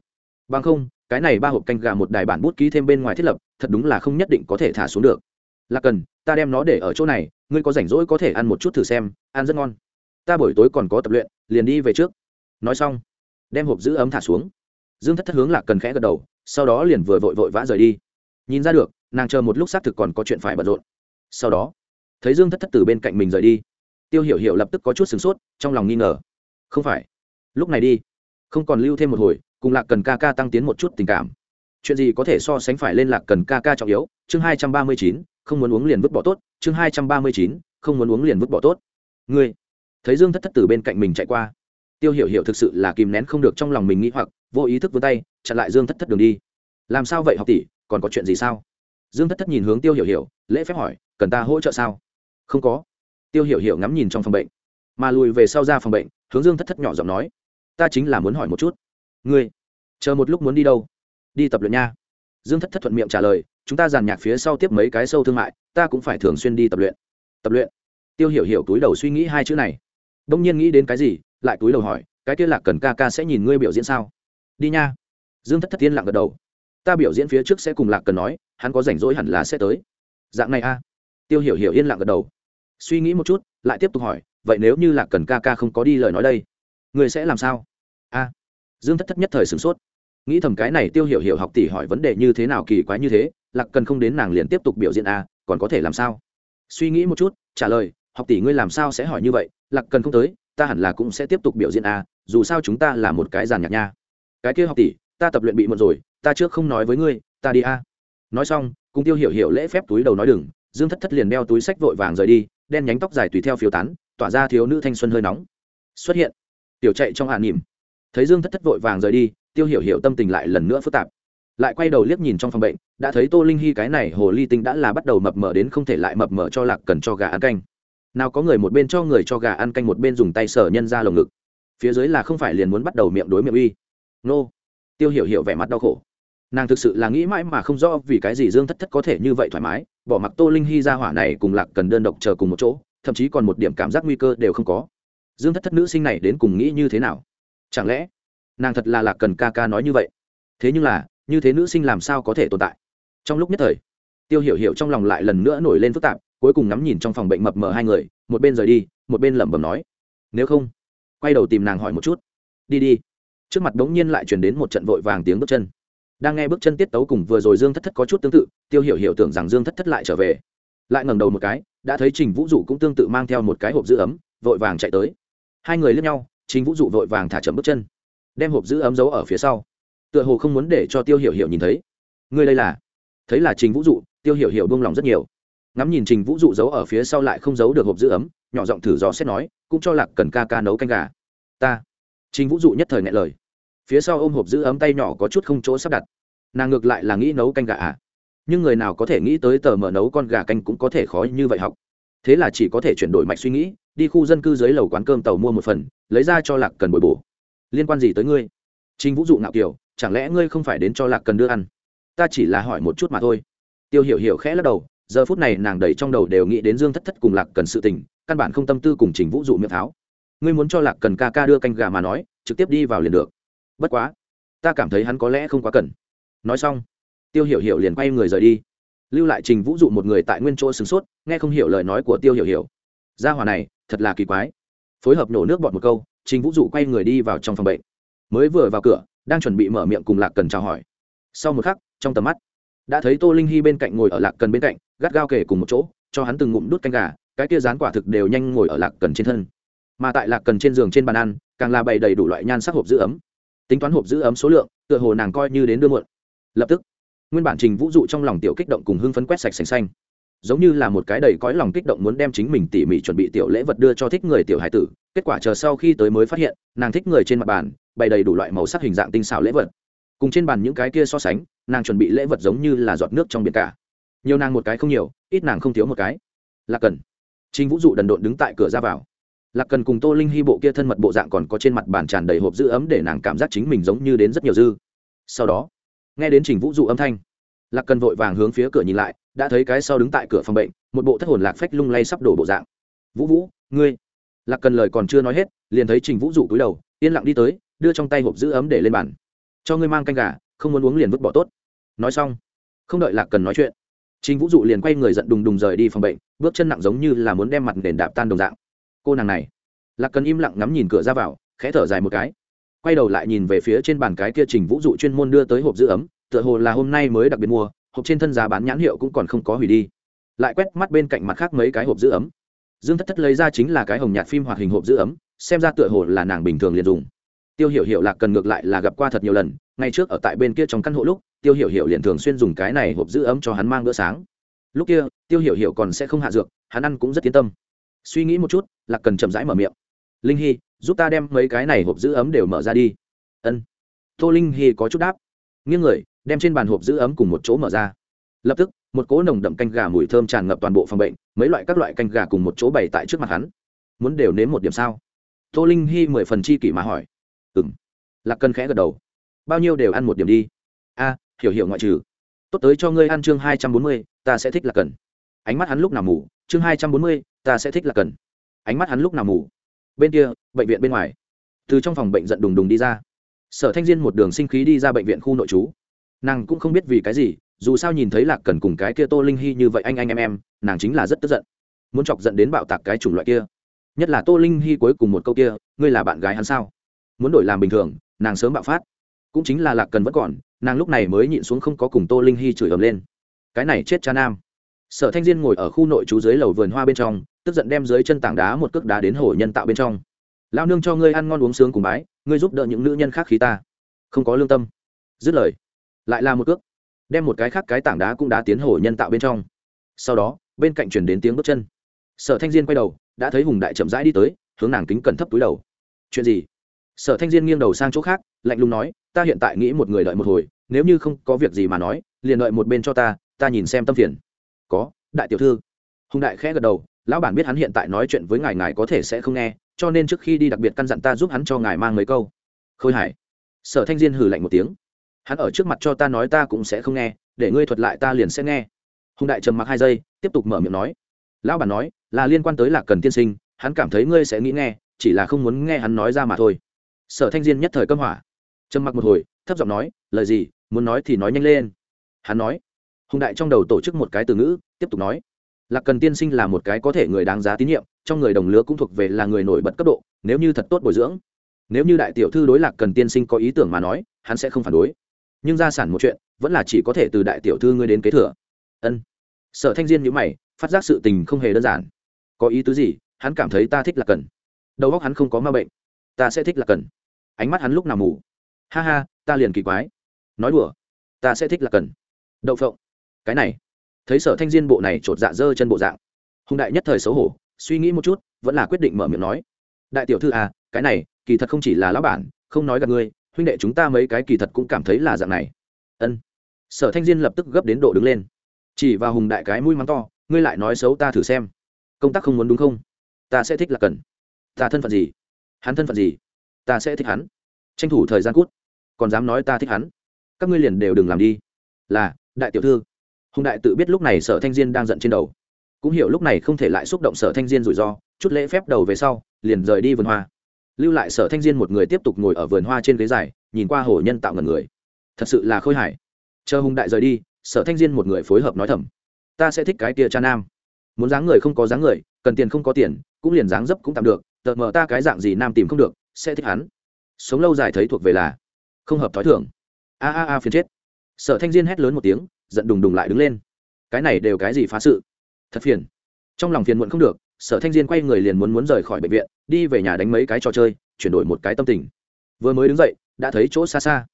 Bằng không, cái này ba hộp canh gà một đài bản bút ký thêm bên ngoài thiết lập, thật đúng là không nhất định có thể thả xuống được. Lạc cần, ta đem nó để ở chỗ này, ngươi có rảnh rỗi có thể ăn một chút thử xem, ăn rất ngon. Ta buổi tối còn có tập luyện, liền đi về trước. Nói xong đem hộp giữ ấm thả xuống. Dương thất thất hướng lạc cần khẽ gật đầu, sau đó liền vừa vội vội vã rời đi. Nhìn ra được, nàng chờ một lúc xác thực còn có chuyện phải bận rộn. Sau đó, thấy dương thất thất từ bên cạnh mình rời đi. Tiêu hiểu hiểu lập tức có chút sửng sốt, trong lòng nghi ngờ. Không phải. Lúc này đi. Không còn lưu thêm một hồi, cùng lạc cần ca ca tăng tiến một chút tình cảm. Chuyện gì có thể so sánh phải lên lạc cần ca ca trọng yếu? Chương hai trăm ba mươi chín, không muốn uống liền vứt bỏ tốt. Chương hai trăm ba mươi chín, không muốn uống liền vứt bỏ tốt. Ngươi. Thấy dương thất thất từ bên cạnh mình chạy qua tiêu hiểu hiểu thực sự là kìm nén không được trong lòng mình nghĩ hoặc, vô ý thức vươn tay, chặn lại dương thất thất đường đi. Làm sao vậy học tỷ, còn có chuyện gì sao? Dương thất thất nhìn hướng tiêu hiểu hiểu, lễ phép hỏi, cần ta hỗ trợ sao? Không có. Tiêu hiểu hiểu ngắm nhìn trong phòng bệnh, mà lùi về sau ra phòng bệnh, hướng dương thất thất nhỏ giọng nói, ta chính là muốn hỏi một chút. Ngươi, chờ một lúc muốn đi đâu? Đi tập luyện nha. Dương thất thất thuận miệng trả lời, chúng ta giàn nhạc phía sau tiếp mấy cái sâu thương mại, ta cũng phải thường xuyên đi tập luyện. Tập luyện. Tiêu hiểu hiểu túi đầu suy nghĩ hai chữ này. Đông nhiên nghĩ đến cái gì lại túi đầu hỏi, cái kia lạc cần ca ca sẽ nhìn ngươi biểu diễn sao? Đi nha. Dương thất thất tiên lặng gật đầu. Ta biểu diễn phía trước sẽ cùng lạc cần nói, hắn có rảnh rỗi hẳn là sẽ tới. Dạng này a tiêu hiểu hiểu yên lặng gật đầu. Suy nghĩ một chút, lại tiếp tục hỏi, vậy nếu như lạc cần ca ca không có đi lời nói đây người sẽ làm sao? A. Dương thất thất nhất thời sửng sốt. Nghĩ thầm cái này tiêu hiểu hiểu học tỷ hỏi vấn đề như thế nào kỳ quái như thế, lạc cần không đến nàng liền tiếp tục biểu diễn a còn có thể làm sao? Suy nghĩ một chút, trả lời, học tỷ ngươi làm sao sẽ hỏi như vậy, lạc cần không tới ta hẳn là cũng sẽ tiếp tục biểu diễn a, dù sao chúng ta là một cái giàn nhạc nha. Cái kia học tỷ, ta tập luyện bị một rồi, ta trước không nói với ngươi, ta đi a. Nói xong, cùng tiêu hiểu hiểu lễ phép túi đầu nói đừng, dương thất thất liền đeo túi sách vội vàng rời đi, đen nhánh tóc dài tùy theo phiếu tán, tỏa ra thiếu nữ thanh xuân hơi nóng. Xuất hiện. Tiểu chạy trong hạ nỉm thấy dương thất thất vội vàng rời đi, tiêu hiểu hiểu tâm tình lại lần nữa phức tạp. Lại quay đầu liếc nhìn trong phòng bệnh, đã thấy tô linh hy cái này hồ ly tinh đã là bắt đầu mập mờ đến không thể lại mập mờ cho lạc cần cho gà ăn canh nào có người một bên cho người cho gà ăn canh một bên dùng tay sở nhân ra lồng ngực. Phía dưới là không phải liền muốn bắt đầu miệng đối miệng uy. Nô. Tiêu hiểu hiểu vẻ mặt đau khổ. Nàng thực sự là nghĩ mãi mà không rõ vì cái gì dương thất thất có thể như vậy thoải mái, bỏ mặc tô linh hy ra hỏa này cùng lạc cần đơn độc chờ cùng một chỗ, thậm chí còn một điểm cảm giác nguy cơ đều không có. Dương thất thất nữ sinh này đến cùng nghĩ như thế nào? Chẳng lẽ nàng thật là lạc cần ca ca nói như vậy? Thế nhưng là, như thế nữ sinh làm sao có thể tồn tại? Trong lúc nhất thời, tiêu hiểu hiểu trong lòng lại lần nữa nổi lên phức tạp cuối cùng ngắm nhìn trong phòng bệnh mập mờ hai người, một bên rời đi, một bên lẩm bẩm nói, nếu không, quay đầu tìm nàng hỏi một chút. Đi đi. Trước mặt đống nhiên lại chuyển đến một trận vội vàng tiếng bước chân. Đang nghe bước chân tiết tấu cùng vừa rồi dương thất thất có chút tương tự, tiêu hiểu hiểu tưởng rằng dương thất thất lại trở về. Lại ngẩng đầu một cái, đã thấy trình vũ dụ cũng tương tự mang theo một cái hộp giữ ấm, vội vàng chạy tới. Hai người lướt nhau, trình vũ dụ vội vàng thả chậm bước chân, đem hộp giữ ấm giấu ở phía sau. Tựa hồ không muốn để cho tiêu hiểu hiểu nhìn thấy. Ngươi đây là? Thấy là trình vũ dụ, tiêu hiểu hiểu buông lòng rất nhiều ngắm nhìn trình vũ dụ giấu ở phía sau lại không giấu được hộp giữ ấm, nhỏ giọng thử dò xét nói, cũng cho lạc cần ca ca nấu canh gà. Ta. Trình vũ dụ nhất thời ngại lời. Phía sau ôm hộp giữ ấm tay nhỏ có chút không chỗ sắp đặt. Nàng ngược lại là nghĩ nấu canh gà à? Nhưng người nào có thể nghĩ tới tờ mở nấu con gà canh cũng có thể khó như vậy học. Thế là chỉ có thể chuyển đổi mạch suy nghĩ, đi khu dân cư dưới lầu quán cơm tàu mua một phần, lấy ra cho lạc cần bồi bổ. Liên quan gì tới ngươi? Trình vũ dụ ngạo kiều chẳng lẽ ngươi không phải đến cho lạc cần đưa ăn? Ta chỉ là hỏi một chút mà thôi. Tiêu hiểu hiểu khẽ lắc đầu giờ phút này nàng đầy trong đầu đều nghĩ đến dương thất thất cùng lạc cần sự tình, căn bản không tâm tư cùng trình vũ dụ miệng tháo. Ngươi muốn cho lạc cần ca ca đưa canh gà mà nói, trực tiếp đi vào liền được. Bất quá, ta cảm thấy hắn có lẽ không quá cần. Nói xong, tiêu hiểu hiểu liền quay người rời đi. Lưu lại trình vũ dụ một người tại nguyên chỗ sửng sốt, nghe không hiểu lời nói của tiêu hiểu hiểu. Gia hòa này, thật là kỳ quái. Phối hợp nổ nước bọt một câu, trình vũ dụ quay người đi vào trong phòng bệnh. Mới vừa vào cửa, đang chuẩn bị mở miệng cùng lạc cần chào hỏi. Sau một khắc, trong tầm mắt, đã thấy tô linh hy bên cạnh ngồi ở lạc cần bên cạnh gắt gao kể cùng một chỗ, cho hắn từng ngụm đút canh gà, cái kia rán quả thực đều nhanh ngồi ở lạc cần trên thân. Mà tại lạc cần trên giường trên bàn ăn, càng là bày đầy đủ loại nhan sắc hộp giữ ấm. Tính toán hộp giữ ấm số lượng, tựa hồ nàng coi như đến đưa muộn. Lập tức, nguyên bản trình vũ dụ trong lòng tiểu kích động cùng hưng phấn quét sạch sành xanh. Giống như là một cái đầy cõi lòng kích động muốn đem chính mình tỉ mỉ chuẩn bị tiểu lễ vật đưa cho thích người tiểu hải tử, kết quả chờ sau khi tới mới phát hiện, nàng thích người trên mặt bàn, bày đầy đủ loại màu sắc hình dạng tinh xảo lễ vật. Cùng trên bàn những cái kia so sánh, nàng chuẩn bị lễ vật giống như là giọt nước trong biển cả nhiều nàng một cái không nhiều, ít nàng không thiếu một cái. Lạc cần. Trình vũ dụ đần độn đứng tại cửa ra vào. Lạc cần cùng tô linh hy bộ kia thân mật bộ dạng còn có trên mặt bàn tràn đầy hộp giữ ấm để nàng cảm giác chính mình giống như đến rất nhiều dư. Sau đó, nghe đến trình vũ dụ âm thanh, lạc cần vội vàng hướng phía cửa nhìn lại, đã thấy cái sau đứng tại cửa phòng bệnh, một bộ thất hồn lạc phách lung lay sắp đổ bộ dạng. Vũ vũ, ngươi? Lạc cần lời còn chưa nói hết, liền thấy trình vũ dụ cúi đầu, yên lặng đi tới, đưa trong tay hộp giữ ấm để lên bàn. Cho ngươi mang canh gà, không muốn uống liền vứt bỏ tốt. Nói xong, không đợi lạc cần nói chuyện trình vũ dụ liền quay người giận đùng đùng rời đi phòng bệnh, bước chân nặng giống như là muốn đem mặt nền đạp tan đồng dạng. Cô nàng này. Lạc cần im lặng ngắm nhìn cửa ra vào, khẽ thở dài một cái. Quay đầu lại nhìn về phía trên bàn cái kia trình vũ dụ chuyên môn đưa tới hộp giữ ấm, tựa hồ là hôm nay mới đặc biệt mua, hộp trên thân giá bán nhãn hiệu cũng còn không có hủy đi. Lại quét mắt bên cạnh mặt khác mấy cái hộp giữ ấm. Dương thất thất lấy ra chính là cái hồng nhạt phim hoạt hình hộp giữ ấm, xem ra tựa hồ là nàng bình thường liền dùng. Tiêu hiểu hiểu lạc cần ngược lại là gặp qua thật nhiều lần ngay trước ở tại bên kia trong căn hộ lúc tiêu hiểu hiểu liền thường xuyên dùng cái này hộp giữ ấm cho hắn mang bữa sáng. Lúc kia, tiêu hiểu hiểu còn sẽ không hạ dược, hắn ăn cũng rất yên tâm. Suy nghĩ một chút, lạc cần chậm rãi mở miệng. Linh hy giúp ta đem mấy cái này hộp giữ ấm đều mở ra đi. Ân. Tô linh hy có chút đáp. Nghiêng người, đem trên bàn hộp giữ ấm cùng một chỗ mở ra. Lập tức, một cỗ nồng đậm canh gà mùi thơm tràn ngập toàn bộ phòng bệnh, mấy loại các loại canh gà cùng một chỗ bày tại trước mặt hắn. Muốn đều nếm một điểm sao? Tô linh hy mười phần chi kỷ mà hỏi. Ừng lạc cân khẽ gật đầu. Bao nhiêu đều ăn một điểm đi. A hiểu hiểu ngoại trừ. Tốt tới cho ngươi ăn chương hai trăm bốn mươi, ta sẽ thích là cần. Ánh mắt hắn lúc nào mù, chương hai trăm bốn mươi, ta sẽ thích là cần. Ánh mắt hắn lúc nào mù. Bên kia, bệnh viện bên ngoài. Từ trong phòng bệnh giận đùng đùng đi ra. Sở thanh diên một đường sinh khí đi ra bệnh viện khu nội trú. Nàng cũng không biết vì cái gì, dù sao nhìn thấy lạc cần cùng cái kia tô linh hy như vậy anh anh em em, nàng chính là rất tức giận. Muốn chọc giận đến bạo tạc cái chủng loại kia. Nhất là tô linh hy cuối cùng một câu kia, ngươi là bạn gái hắn sao? Muốn đổi làm bình thường, nàng sớm bạo phát cũng chính là lạc cần vẫn còn, nàng lúc này mới nhịn xuống không có cùng tô linh hy chửi ầm lên. Cái này chết cha nam. Sở thanh diên ngồi ở khu nội trú dưới lầu vườn hoa bên trong, tức giận đem dưới chân tảng đá một cước đá đến hồ nhân tạo bên trong. Lao nương cho ngươi ăn ngon uống sướng cùng bái, ngươi giúp đỡ những nữ nhân khác khí ta. Không có lương tâm. Dứt lời, lại là một cước, đem một cái khác cái tảng đá cũng đá tiến hồ nhân tạo bên trong. Sau đó, bên cạnh chuyển đến tiếng bước chân. Sở thanh diên quay đầu, đã thấy hùng đại chậm rãi đi tới, hướng nàng kính cẩn thấp túi đầu. Chuyện gì? Sở thanh diên nghiêng đầu sang chỗ khác lạnh lùng nói, ta hiện tại nghĩ một người đợi một hồi, nếu như không có việc gì mà nói, liền đợi một bên cho ta ta nhìn xem tâm phiền. Có, đại tiểu thư. Hùng đại khẽ gật đầu, lão bản biết hắn hiện tại nói chuyện với ngài ngài có thể sẽ không nghe, cho nên trước khi đi đặc biệt căn dặn ta giúp hắn cho ngài mang mấy câu. Khôi hải. Sở thanh diên hử lạnh một tiếng. Hắn ở trước mặt cho ta nói ta cũng sẽ không nghe, để ngươi thuật lại ta liền sẽ nghe. Hùng đại trầm mặc hai giây, tiếp tục mở miệng nói. Lão bản nói, là liên quan tới lạc cần tiên sinh, hắn cảm thấy ngươi sẽ nghĩ nghe, chỉ là không muốn nghe hắn nói ra mà thôi. Sở thanh diên nhất thời câm hỏa trầm mặc một hồi, thấp giọng nói, lời gì, muốn nói thì nói nhanh lên. Hắn nói, hùng đại trong đầu tổ chức một cái từ ngữ, tiếp tục nói, lạc cần tiên sinh là một cái có thể người đáng giá tín nhiệm, trong người đồng lứa cũng thuộc về là người nổi bật cấp độ, nếu như thật tốt bồi dưỡng, nếu như đại tiểu thư đối lạc cần tiên sinh có ý tưởng mà nói, hắn sẽ không phản đối. Nhưng gia sản một chuyện, vẫn là chỉ có thể từ đại tiểu thư ngươi đến kế thừa. Ân. Sở thanh diên nhữ mày, phát giác sự tình không hề đơn giản. Có ý tứ gì? Hắn cảm thấy ta thích lạc cần. Đầu óc hắn không có ma bệnh. Ta sẽ thích lạc cần. Ánh mắt hắn lúc nào mù ha ha, ta liền kỳ quái. Nói đùa, ta sẽ thích là cần. Đậu phộng. Cái này. Thấy sở thanh diên bộ này chột dạ dơ chân bộ dạng. Hùng đại nhất thời xấu hổ, suy nghĩ một chút, vẫn là quyết định mở miệng nói. Đại tiểu thư à cái này, kỳ thật không chỉ là lão bản, không nói gặp ngươi huynh đệ chúng ta mấy cái kỳ thật cũng cảm thấy là dạng này. Ân. Sở thanh diên lập tức gấp đến độ đứng lên. Chỉ vào hùng đại cái mũi mắng to, ngươi lại nói xấu ta thử xem. Công tác không muốn đúng không? Ta sẽ thích là cần. Ta thân phận gì? Hắn thân phận gì? Ta sẽ thích hắn. Tranh thủ thời gian cút còn dám nói ta thích hắn. Các ngươi liền đều đừng làm đi. Là, đại tiểu thư. Hùng đại tự biết lúc này sở thanh diên đang giận trên đầu. Cũng hiểu lúc này không thể lại xúc động sở thanh diên rủi ro, chút lễ phép đầu về sau, liền rời đi vườn hoa. Lưu lại sở thanh diên một người tiếp tục ngồi ở vườn hoa trên ghế dài, nhìn qua hồ nhân tạo ngần người. Thật sự là khôi hài. Chờ hùng đại rời đi, sở thanh diên một người phối hợp nói thầm. Ta sẽ thích cái tia cha nam. Muốn dáng người không có dáng người, cần tiền không có tiền, cũng liền dáng dấp cũng tạm được tợt mờ ta cái dạng gì nam tìm không được, sẽ thích hắn. Sống lâu dài thấy thuộc về là không hợp thói thường. A a a, phiền chết. Sở thanh diên hét lớn một tiếng, giận đùng đùng lại đứng lên. Cái này đều cái gì phá sự? Thật phiền. Trong lòng phiền muộn không được, sở thanh diên quay người liền muốn muốn rời khỏi bệnh viện, đi về nhà đánh mấy cái trò chơi, chuyển đổi một cái tâm tình. Vừa mới đứng dậy, đã thấy chỗ xa xa.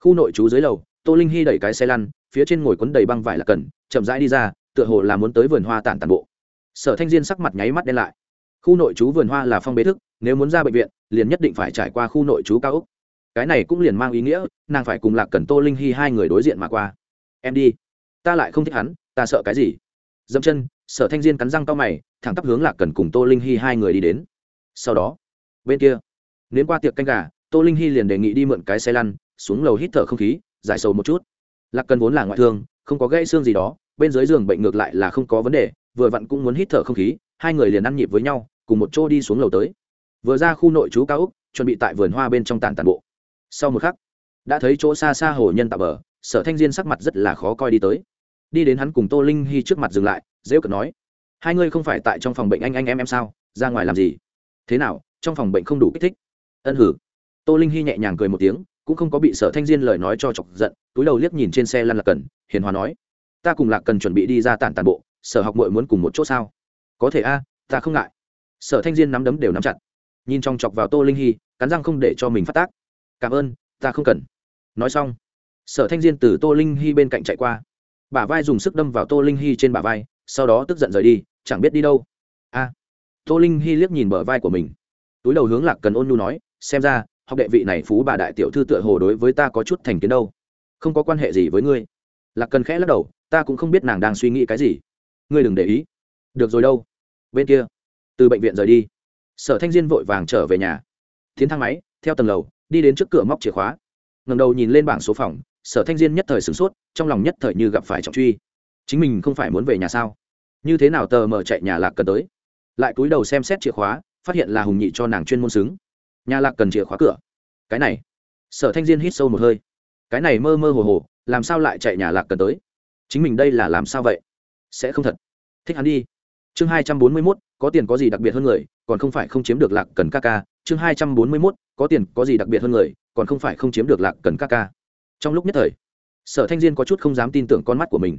Khu nội trú dưới lầu, tô linh hy đẩy cái xe lăn, phía trên ngồi quấn đầy băng vải là cần, chậm rãi đi ra, tựa hồ là muốn tới vườn hoa tản tàn bộ. Sở thanh diên sắc mặt nháy mắt đen lại. Khu nội trú vườn hoa là phong bế thức, nếu muốn ra bệnh viện, liền nhất định phải trải qua khu nội trú cao úc cái này cũng liền mang ý nghĩa, nàng phải cùng lạc cần tô linh hy hai người đối diện mà qua. Em đi. Ta lại không thích hắn, ta sợ cái gì? Dẫm chân, sở thanh diên cắn răng to mày, thẳng tắp hướng lạc cần cùng tô linh hy hai người đi đến. Sau đó, bên kia nến qua tiệc canh gà, tô linh hy liền đề nghị đi mượn cái xe lăn, xuống lầu hít thở không khí, giải sầu một chút. Lạc cần vốn là ngoại thương, không có gãy xương gì đó, bên dưới giường bệnh ngược lại là không có vấn đề, vừa vặn cũng muốn hít thở không khí, hai người liền ăn nhịp với nhau, cùng một chỗ đi xuống lầu tới. Vừa ra khu nội trú cao úc, chuẩn bị tại vườn hoa bên trong tàn tàn bộ sau một khắc, đã thấy chỗ xa xa hồ nhân tạo bờ, sở thanh diên sắc mặt rất là khó coi đi tới. Đi đến hắn cùng tô linh hy trước mặt dừng lại dễ cận nói, hai ngươi không phải tại trong phòng bệnh anh anh em em sao? Ra ngoài làm gì? Thế nào? Trong phòng bệnh không đủ kích thích. Ân hử. Tô linh hy nhẹ nhàng cười một tiếng, cũng không có bị sở thanh diên lời nói cho chọc giận, túi đầu liếc nhìn trên xe lăn lạc cần, hiền hòa nói, ta cùng lạc cần chuẩn bị đi ra tản tàn bộ, sở học mội muốn cùng một chỗ sao? Có thể a, ta không ngại. Sở thanh diên nắm đấm đều nắm chặt. Nhìn trong chọc vào tô linh hy, cắn răng không để cho mình phát tác cảm ơn, ta không cần. Nói xong, sở thanh diên từ tô linh hy bên cạnh chạy qua. Bả vai dùng sức đâm vào tô linh hy trên bả vai, sau đó tức giận rời đi, chẳng biết đi đâu. A. Tô linh hy liếc nhìn bờ vai của mình. Túi đầu hướng lạc cần ôn nhu nói, xem ra, học đệ vị này phú bà đại tiểu thư tựa hồ đối với ta có chút thành kiến đâu. Không có quan hệ gì với ngươi. Lạc cần khẽ lắc đầu, ta cũng không biết nàng đang suy nghĩ cái gì. Ngươi đừng để ý. Được rồi đâu. Bên kia. Từ bệnh viện rời đi. Sở thanh diên vội vàng trở về nhà. Tiến thang máy, theo tầng lầu đi đến trước cửa móc chìa khóa. Ngầm đầu nhìn lên bảng số phòng, sở thanh diên nhất thời sửng sốt, trong lòng nhất thời như gặp phải trọng truy. Chính mình không phải muốn về nhà sao? Như thế nào tờ mờ chạy nhà lạc cần tới? Lại cúi đầu xem xét chìa khóa, phát hiện là hùng nhị cho nàng chuyên môn xứng. Nhà lạc cần chìa khóa cửa. Cái này. Sở thanh diên hít sâu một hơi. Cái này mơ mơ hồ hồ, làm sao lại chạy nhà lạc cần tới? Chính mình đây là làm sao vậy? Sẽ không thật. Thích hắn đi. Chương hai trăm bốn mươi mốt có tiền có gì đặc biệt hơn người, còn không phải không chiếm được lạc cần ca ca. Chương hai trăm bốn mươi mốt, có tiền có gì đặc biệt hơn người, còn không phải không chiếm được lạc cần ca ca. Trong lúc nhất thời, sở thanh diên có chút không dám tin tưởng con mắt của mình.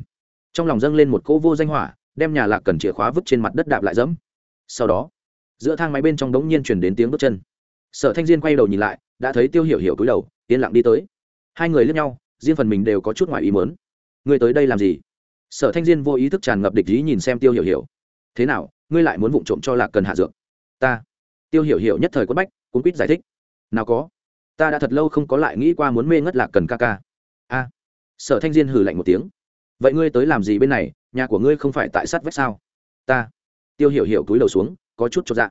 Trong lòng dâng lên một cỗ vô danh hỏa, đem nhà lạc cần chìa khóa vứt trên mặt đất đạp lại dẫm. Sau đó, giữa thang máy bên trong đống nhiên chuyển đến tiếng bước chân. Sở thanh diên quay đầu nhìn lại, đã thấy tiêu hiểu hiểu cúi đầu, yên lặng đi tới. Hai người lướt nhau, riêng phần mình đều có chút ngoài ý mớn ngươi tới đây làm gì? Sở thanh diên vô ý thức tràn ngập địch ý nhìn xem tiêu hiểu hiểu. Thế nào? Ngươi lại muốn vụng trộm cho lạc cần hạ dược. Ta. Tiêu hiểu hiểu nhất thời quất bách cũng quýt giải thích. Nào có. Ta đã thật lâu không có lại nghĩ qua muốn mê ngất lạc cần ca ca. A. Sở thanh diên hừ lạnh một tiếng. Vậy ngươi tới làm gì bên này? Nhà của ngươi không phải tại sát vách sao? Ta. Tiêu hiểu hiểu túi đầu xuống, có chút cho dạ.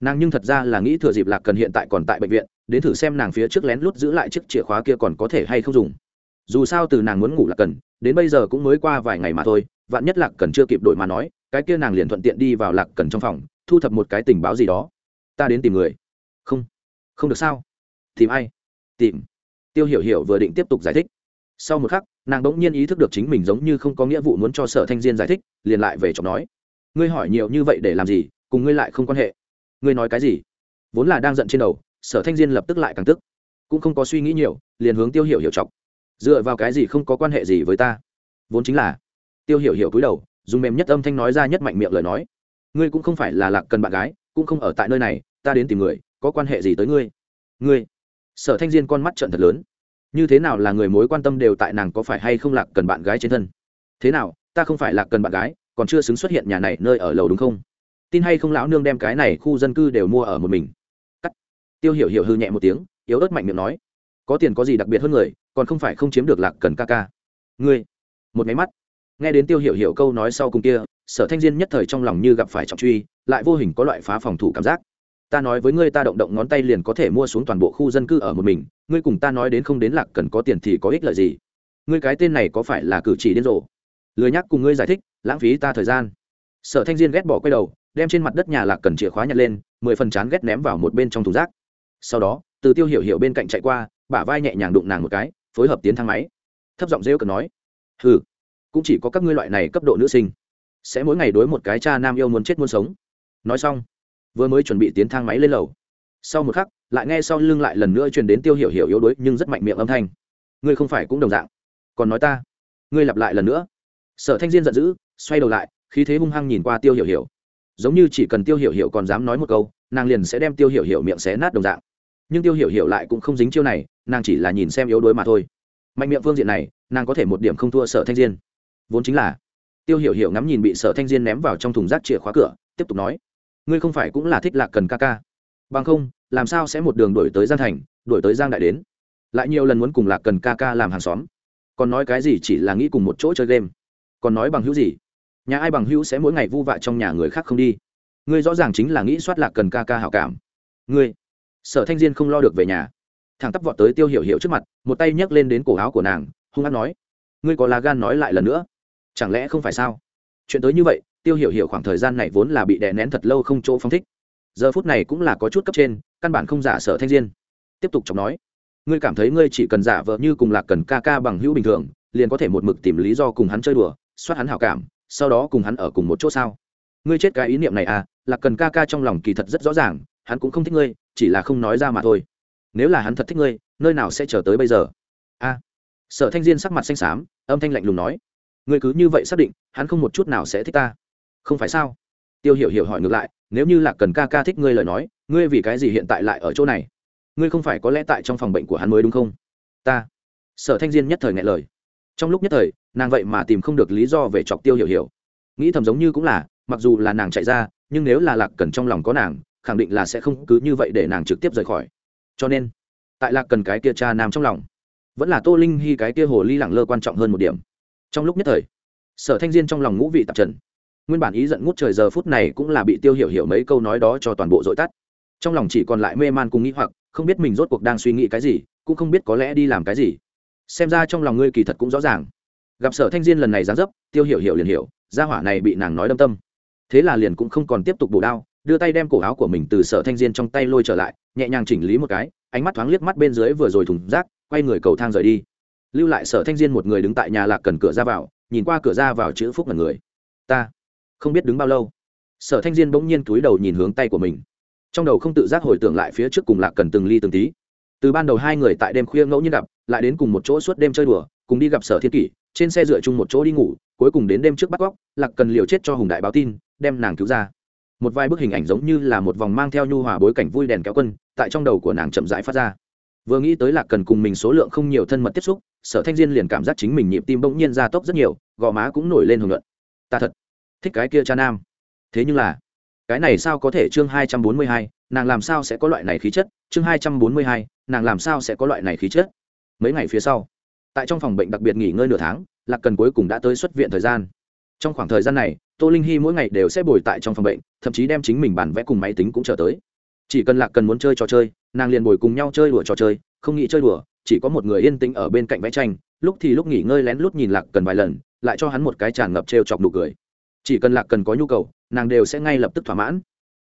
Nàng nhưng thật ra là nghĩ thừa dịp lạc cần hiện tại còn tại bệnh viện, đến thử xem nàng phía trước lén lút giữ lại chiếc chìa khóa kia còn có thể hay không dùng. Dù sao từ nàng muốn ngủ lạc cần, đến bây giờ cũng mới qua vài ngày mà thôi, vạn nhất lạc cần chưa kịp đổi mà nói cái kia nàng liền thuận tiện đi vào lạc cần trong phòng, thu thập một cái tình báo gì đó. Ta đến tìm người. Không. Không được sao? Tìm ai? Tìm. Tiêu hiểu hiểu vừa định tiếp tục giải thích. Sau một khắc, nàng bỗng nhiên ý thức được chính mình giống như không có nghĩa vụ muốn cho sở thanh diên giải thích, liền lại về chọc nói. Ngươi hỏi nhiều như vậy để làm gì, cùng ngươi lại không quan hệ. Ngươi nói cái gì? Vốn là đang giận trên đầu, sở thanh diên lập tức lại càng tức. Cũng không có suy nghĩ nhiều, liền hướng tiêu hiểu hiểu chọc. Dựa vào cái gì không có quan hệ gì với ta? Vốn chính là, tiêu hiểu hiểu cúi đầu dùng mềm nhất âm thanh nói ra nhất mạnh miệng lời nói. Ngươi cũng không phải là lạc cần bạn gái, cũng không ở tại nơi này, ta đến tìm người, có quan hệ gì tới ngươi? Ngươi? Sở thanh diên con mắt trận thật lớn. Như thế nào là người mối quan tâm đều tại nàng có phải hay không lạc cần bạn gái trên thân? Thế nào, ta không phải lạc cần bạn gái, còn chưa xứng xuất hiện nhà này nơi ở lầu đúng không? Tin hay không lão nương đem cái này khu dân cư đều mua ở một mình? Cắt. Tiêu hiểu hiểu hư nhẹ một tiếng, yếu ớt mạnh miệng nói. Có tiền có gì đặc biệt hơn người, còn không phải không chiếm được lạc cần ca ca. Ngươi? Một máy mắt nghe đến tiêu hiểu hiểu câu nói sau cùng kia, sở thanh diên nhất thời trong lòng như gặp phải trọng truy, lại vô hình có loại phá phòng thủ cảm giác. Ta nói với ngươi ta động động ngón tay liền có thể mua xuống toàn bộ khu dân cư ở một mình, ngươi cùng ta nói đến không đến lạc cần có tiền thì có ích lợi gì? Ngươi cái tên này có phải là cử chỉ điên rồ? Lười nhắc cùng ngươi giải thích, lãng phí ta thời gian. Sở thanh diên ghét bỏ quay đầu, đem trên mặt đất nhà lạc cần chìa khóa nhặt lên, mười phần chán ghét ném vào một bên trong thùng rác. Sau đó, từ tiêu hiểu hiểu bên cạnh chạy qua, bả vai nhẹ nhàng đụng nàng một cái, phối hợp tiến thang máy. Thấp giọng rêu cần nói, hừ cũng chỉ có các ngươi loại này cấp độ nữ sinh sẽ mỗi ngày đối một cái cha nam yêu muốn chết muốn sống. Nói xong, vừa mới chuẩn bị tiến thang máy lên lầu. Sau một khắc, lại nghe sau lưng lại lần nữa truyền đến tiêu hiểu hiểu yếu đuối nhưng rất mạnh miệng âm thanh. Ngươi không phải cũng đồng dạng. Còn nói ta, ngươi lặp lại lần nữa. Sở thanh diên giận dữ, xoay đầu lại, khí thế hung hăng nhìn qua tiêu hiểu hiểu. Giống như chỉ cần tiêu hiểu hiểu còn dám nói một câu, nàng liền sẽ đem tiêu hiểu hiểu miệng xé nát đồng dạng. Nhưng tiêu hiểu hiểu lại cũng không dính chiêu này, nàng chỉ là nhìn xem yếu đuối mà thôi. Mạnh miệng phương diện này, nàng có thể một điểm không thua sở thanh diên vốn chính là tiêu hiểu hiểu ngắm nhìn bị sở thanh diên ném vào trong thùng rác chìa khóa cửa, tiếp tục nói, ngươi không phải cũng là thích lạc cần ca ca. Bằng không, làm sao sẽ một đường đổi tới giang thành đổi tới giang đại đến? Lại nhiều lần muốn cùng lạc cần ca ca làm hàng xóm. Còn nói cái gì chỉ là nghĩ cùng một chỗ chơi game? Còn nói bằng hữu gì? Nhà ai bằng hữu sẽ mỗi ngày vu vạ trong nhà người khác không đi? Ngươi rõ ràng chính là nghĩ soát lạc cần ca ca hảo cảm. Ngươi, sở thanh diên không lo được về nhà. Thằng tắp vọt tới tiêu hiểu hiểu trước mặt, một tay nhấc lên đến cổ áo của nàng, hung hát nói, ngươi có lá gan nói lại lần nữa chẳng lẽ không phải sao? Chuyện tới như vậy, tiêu hiểu hiểu khoảng thời gian này vốn là bị đè nén thật lâu không chỗ phong thích. Giờ phút này cũng là có chút cấp trên, căn bản không giả sở thanh diên. Tiếp tục chọc nói. Ngươi cảm thấy ngươi chỉ cần giả vợ như cùng lạc cần ca ca bằng hữu bình thường, liền có thể một mực tìm lý do cùng hắn chơi đùa, soát hắn hảo cảm, sau đó cùng hắn ở cùng một chỗ sao? Ngươi chết cái ý niệm này à lạc cần ca ca trong lòng kỳ thật rất rõ ràng, hắn cũng không thích ngươi, chỉ là không nói ra mà thôi. Nếu là hắn thật thích ngươi, nơi nào sẽ chờ tới bây giờ? A. Sở thanh diên sắc mặt xanh xám, âm thanh lạnh lùng nói ngươi cứ như vậy xác định, hắn không một chút nào sẽ thích ta. Không phải sao? Tiêu hiểu hiểu hỏi ngược lại, nếu như lạc cần ca ca thích ngươi lời nói, ngươi vì cái gì hiện tại lại ở chỗ này? Ngươi không phải có lẽ tại trong phòng bệnh của hắn mới đúng không? Ta. Sở thanh diên nhất thời ngại lời. Trong lúc nhất thời, nàng vậy mà tìm không được lý do về chọc tiêu hiểu hiểu. Nghĩ thầm giống như cũng là, mặc dù là nàng chạy ra, nhưng nếu là lạc cần trong lòng có nàng, khẳng định là sẽ không cứ như vậy để nàng trực tiếp rời khỏi. Cho nên, tại lạc cần cái kia cha nam trong lòng, vẫn là tô linh hy cái kia hồ ly lẳng lơ quan trọng hơn một điểm trong lúc nhất thời, sở thanh diên trong lòng ngũ vị tạp trần. Nguyên bản ý giận ngút trời giờ phút này cũng là bị tiêu hiểu hiểu mấy câu nói đó cho toàn bộ dội tắt. Trong lòng chỉ còn lại mê man cùng nghĩ hoặc, không biết mình rốt cuộc đang suy nghĩ cái gì, cũng không biết có lẽ đi làm cái gì. Xem ra trong lòng ngươi kỳ thật cũng rõ ràng. Gặp sở thanh diên lần này ra dấp, tiêu hiểu hiểu liền hiểu, gia hỏa này bị nàng nói đâm tâm. Thế là liền cũng không còn tiếp tục bổ đao, đưa tay đem cổ áo của mình từ sở thanh diên trong tay lôi trở lại, nhẹ nhàng chỉnh lý một cái, ánh mắt thoáng liếc mắt bên dưới vừa rồi thùng rác, quay người cầu thang rời đi lưu lại sở thanh diên một người đứng tại nhà lạc cần cửa ra vào, nhìn qua cửa ra vào chữ phúc là người. Ta không biết đứng bao lâu. Sở thanh diên bỗng nhiên túi đầu nhìn hướng tay của mình. Trong đầu không tự giác hồi tưởng lại phía trước cùng lạc cần từng ly từng tí. Từ ban đầu hai người tại đêm khuya ngẫu nhiên gặp, lại đến cùng một chỗ suốt đêm chơi đùa, cùng đi gặp sở thiên kỷ, trên xe dựa chung một chỗ đi ngủ, cuối cùng đến đêm trước bắt cóc lạc cần liều chết cho hùng đại báo tin, đem nàng cứu ra. Một vài bức hình ảnh giống như là một vòng mang theo nhu hòa bối cảnh vui đèn kéo quân, tại trong đầu của nàng chậm rãi phát ra vừa nghĩ tới lạc cần cùng mình số lượng không nhiều thân mật tiếp xúc, sở thanh diên liền cảm giác chính mình nhịp tim bỗng nhiên ra tốc rất nhiều, gò má cũng nổi lên hưởng luận ta thật thích cái kia cha nam. Thế nhưng là, cái này sao có thể chương hai trăm bốn mươi hai, nàng làm sao sẽ có loại này khí chất? Chương hai trăm bốn mươi hai, nàng làm sao sẽ có loại này khí chất? Mấy ngày phía sau, tại trong phòng bệnh đặc biệt nghỉ ngơi nửa tháng, lạc cần cuối cùng đã tới xuất viện thời gian. Trong khoảng thời gian này, tô linh hy mỗi ngày đều sẽ bồi tại trong phòng bệnh, thậm chí đem chính mình bản vẽ cùng máy tính cũng trở tới chỉ cần lạc cần muốn chơi trò chơi, nàng liền bồi cùng nhau chơi đùa trò chơi, không nghĩ chơi đùa, chỉ có một người yên tĩnh ở bên cạnh vẽ tranh, lúc thì lúc nghỉ ngơi lén lút nhìn lạc cần vài lần, lại cho hắn một cái tràn ngập trêu chọc nụ cười. Chỉ cần lạc cần có nhu cầu, nàng đều sẽ ngay lập tức thỏa mãn.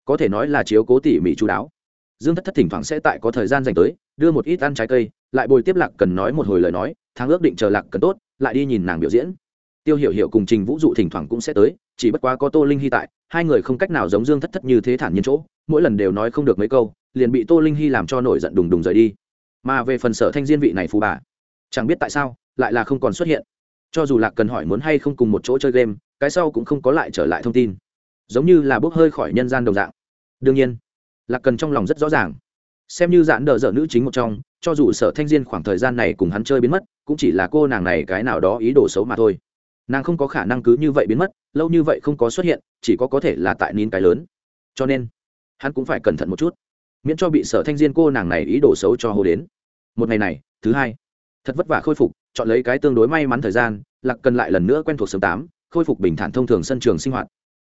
Có thể nói là chiếu cố tỉ mỉ chú đáo. Dương thất thất thỉnh thoảng sẽ tại có thời gian dành tới, đưa một ít ăn trái cây, lại bồi tiếp lạc cần nói một hồi lời nói, tháng ước định chờ lạc cần tốt, lại đi nhìn nàng biểu diễn. Tiêu hiểu hiểu cùng trình vũ dụ thỉnh thoảng cũng sẽ tới, chỉ bất quá có tô linh hy tại, hai người không cách nào giống dương thất thất như thế thản nhiên chỗ mỗi lần đều nói không được mấy câu, liền bị tô linh hy làm cho nổi giận đùng đùng rời đi. Mà về phần sở thanh diên vị này phù bà, chẳng biết tại sao, lại là không còn xuất hiện. Cho dù lạc cần hỏi muốn hay không cùng một chỗ chơi game, cái sau cũng không có lại trở lại thông tin. Giống như là bốc hơi khỏi nhân gian đồng dạng. Đương nhiên, lạc cần trong lòng rất rõ ràng. Xem như giãn đờ dở nữ chính một trong, cho dù sở thanh diên khoảng thời gian này cùng hắn chơi biến mất, cũng chỉ là cô nàng này cái nào đó ý đồ xấu mà thôi. Nàng không có khả năng cứ như vậy biến mất, lâu như vậy không có xuất hiện, chỉ có có thể là tại nín cái lớn. Cho nên hắn cũng phải cẩn thận một chút, miễn cho bị sở thanh diên cô nàng này ý đồ xấu cho hô đến. Một ngày này, thứ hai, thật vất vả khôi phục, chọn lấy cái tương đối may mắn thời gian, lạc cần lại lần nữa quen thuộc sớm tám, khôi phục bình thản thông thường sân trường sinh hoạt.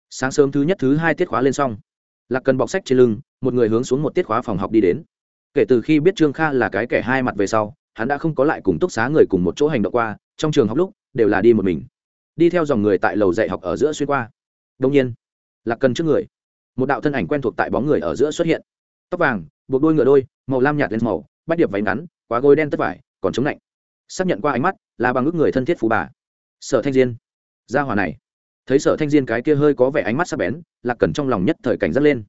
Sáng sớm thứ nhất thứ hai tiết khóa lên xong, lạc cần bọc sách trên lưng, một người hướng xuống một tiết khóa phòng học đi đến. Kể từ khi biết trương kha là cái kẻ hai mặt về sau, hắn đã không có lại cùng túc xá người cùng một chỗ hành động qua, trong trường học lúc, đều là đi một mình. Đi theo dòng người tại lầu dạy học ở giữa xuyên qua. Đông nhiên, lạc cần trước người một đạo thân ảnh quen thuộc tại bóng người ở giữa xuất hiện. Tóc vàng, buộc đôi ngựa đôi, màu lam nhạt lên màu, bách điệp váy ngắn, quá gối đen tất vải, còn chống lạnh. Xác nhận qua ánh mắt, là bằng ước người thân thiết phù bà. Sở thanh diên. Gia hòa này. Thấy sở thanh diên cái kia hơi có vẻ ánh mắt sắc bén, lạc cần trong lòng nhất thời cảnh giác lên.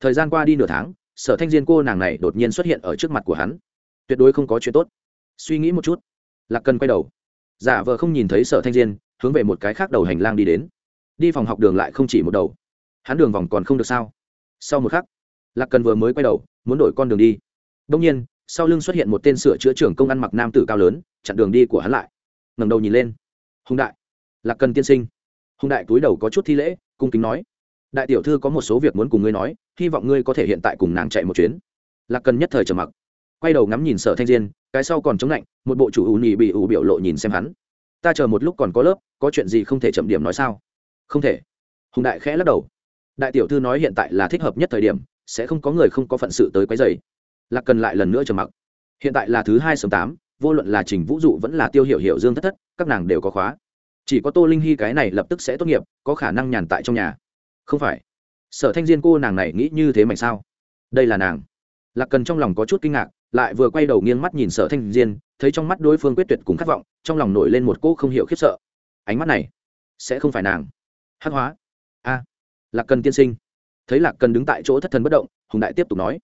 Thời gian qua đi nửa tháng, sở thanh diên cô nàng này đột nhiên xuất hiện ở trước mặt của hắn. Tuyệt đối không có chuyện tốt. Suy nghĩ một chút. Lạc cần quay đầu. Giả vờ không nhìn thấy sở thanh diên, hướng về một cái khác đầu hành lang đi đến. Đi phòng học đường lại không chỉ một đầu hắn đường vòng còn không được sao? Sau một khắc, lạc cần vừa mới quay đầu, muốn đổi con đường đi. Đông nhiên, sau lưng xuất hiện một tên sửa chữa trưởng công ăn mặc nam tử cao lớn, chặn đường đi của hắn lại. Ngẩng đầu nhìn lên. Hùng đại. Lạc cần tiên sinh. Hùng đại túi đầu có chút thi lễ, cung kính nói. Đại tiểu thư có một số việc muốn cùng ngươi nói, hy vọng ngươi có thể hiện tại cùng nàng chạy một chuyến. Lạc cần nhất thời trầm mặc. Quay đầu ngắm nhìn sở thanh diên, cái sau còn chống lạnh, một bộ chủ ủ nhì bị ủ biểu lộ nhìn xem hắn. Ta chờ một lúc còn có lớp, có chuyện gì không thể chậm điểm nói sao? Không thể. Hùng đại khẽ lắc đầu đại tiểu thư nói hiện tại là thích hợp nhất thời điểm, sẽ không có người không có phận sự tới quấy dày lạc cần lại lần nữa trầm mặc. Hiện tại là thứ hai sớm tám, vô luận là trình vũ dụ vẫn là tiêu hiệu hiệu dương thất thất, các nàng đều có khóa. Chỉ có tô linh hy cái này lập tức sẽ tốt nghiệp, có khả năng nhàn tại trong nhà. Không phải. Sở thanh diên cô nàng này nghĩ như thế mạnh sao? Đây là nàng. Lạc cần trong lòng có chút kinh ngạc, lại vừa quay đầu nghiêng mắt nhìn sở thanh diên, thấy trong mắt đối phương quyết tuyệt cùng khát vọng, trong lòng nổi lên một cô không hiểu khiếp sợ. Ánh mắt này, sẽ không phải nàng. Hắc hóa. A lạc cần tiên sinh. Thấy lạc cần đứng tại chỗ thất thần bất động, hùng đại tiếp tục nói,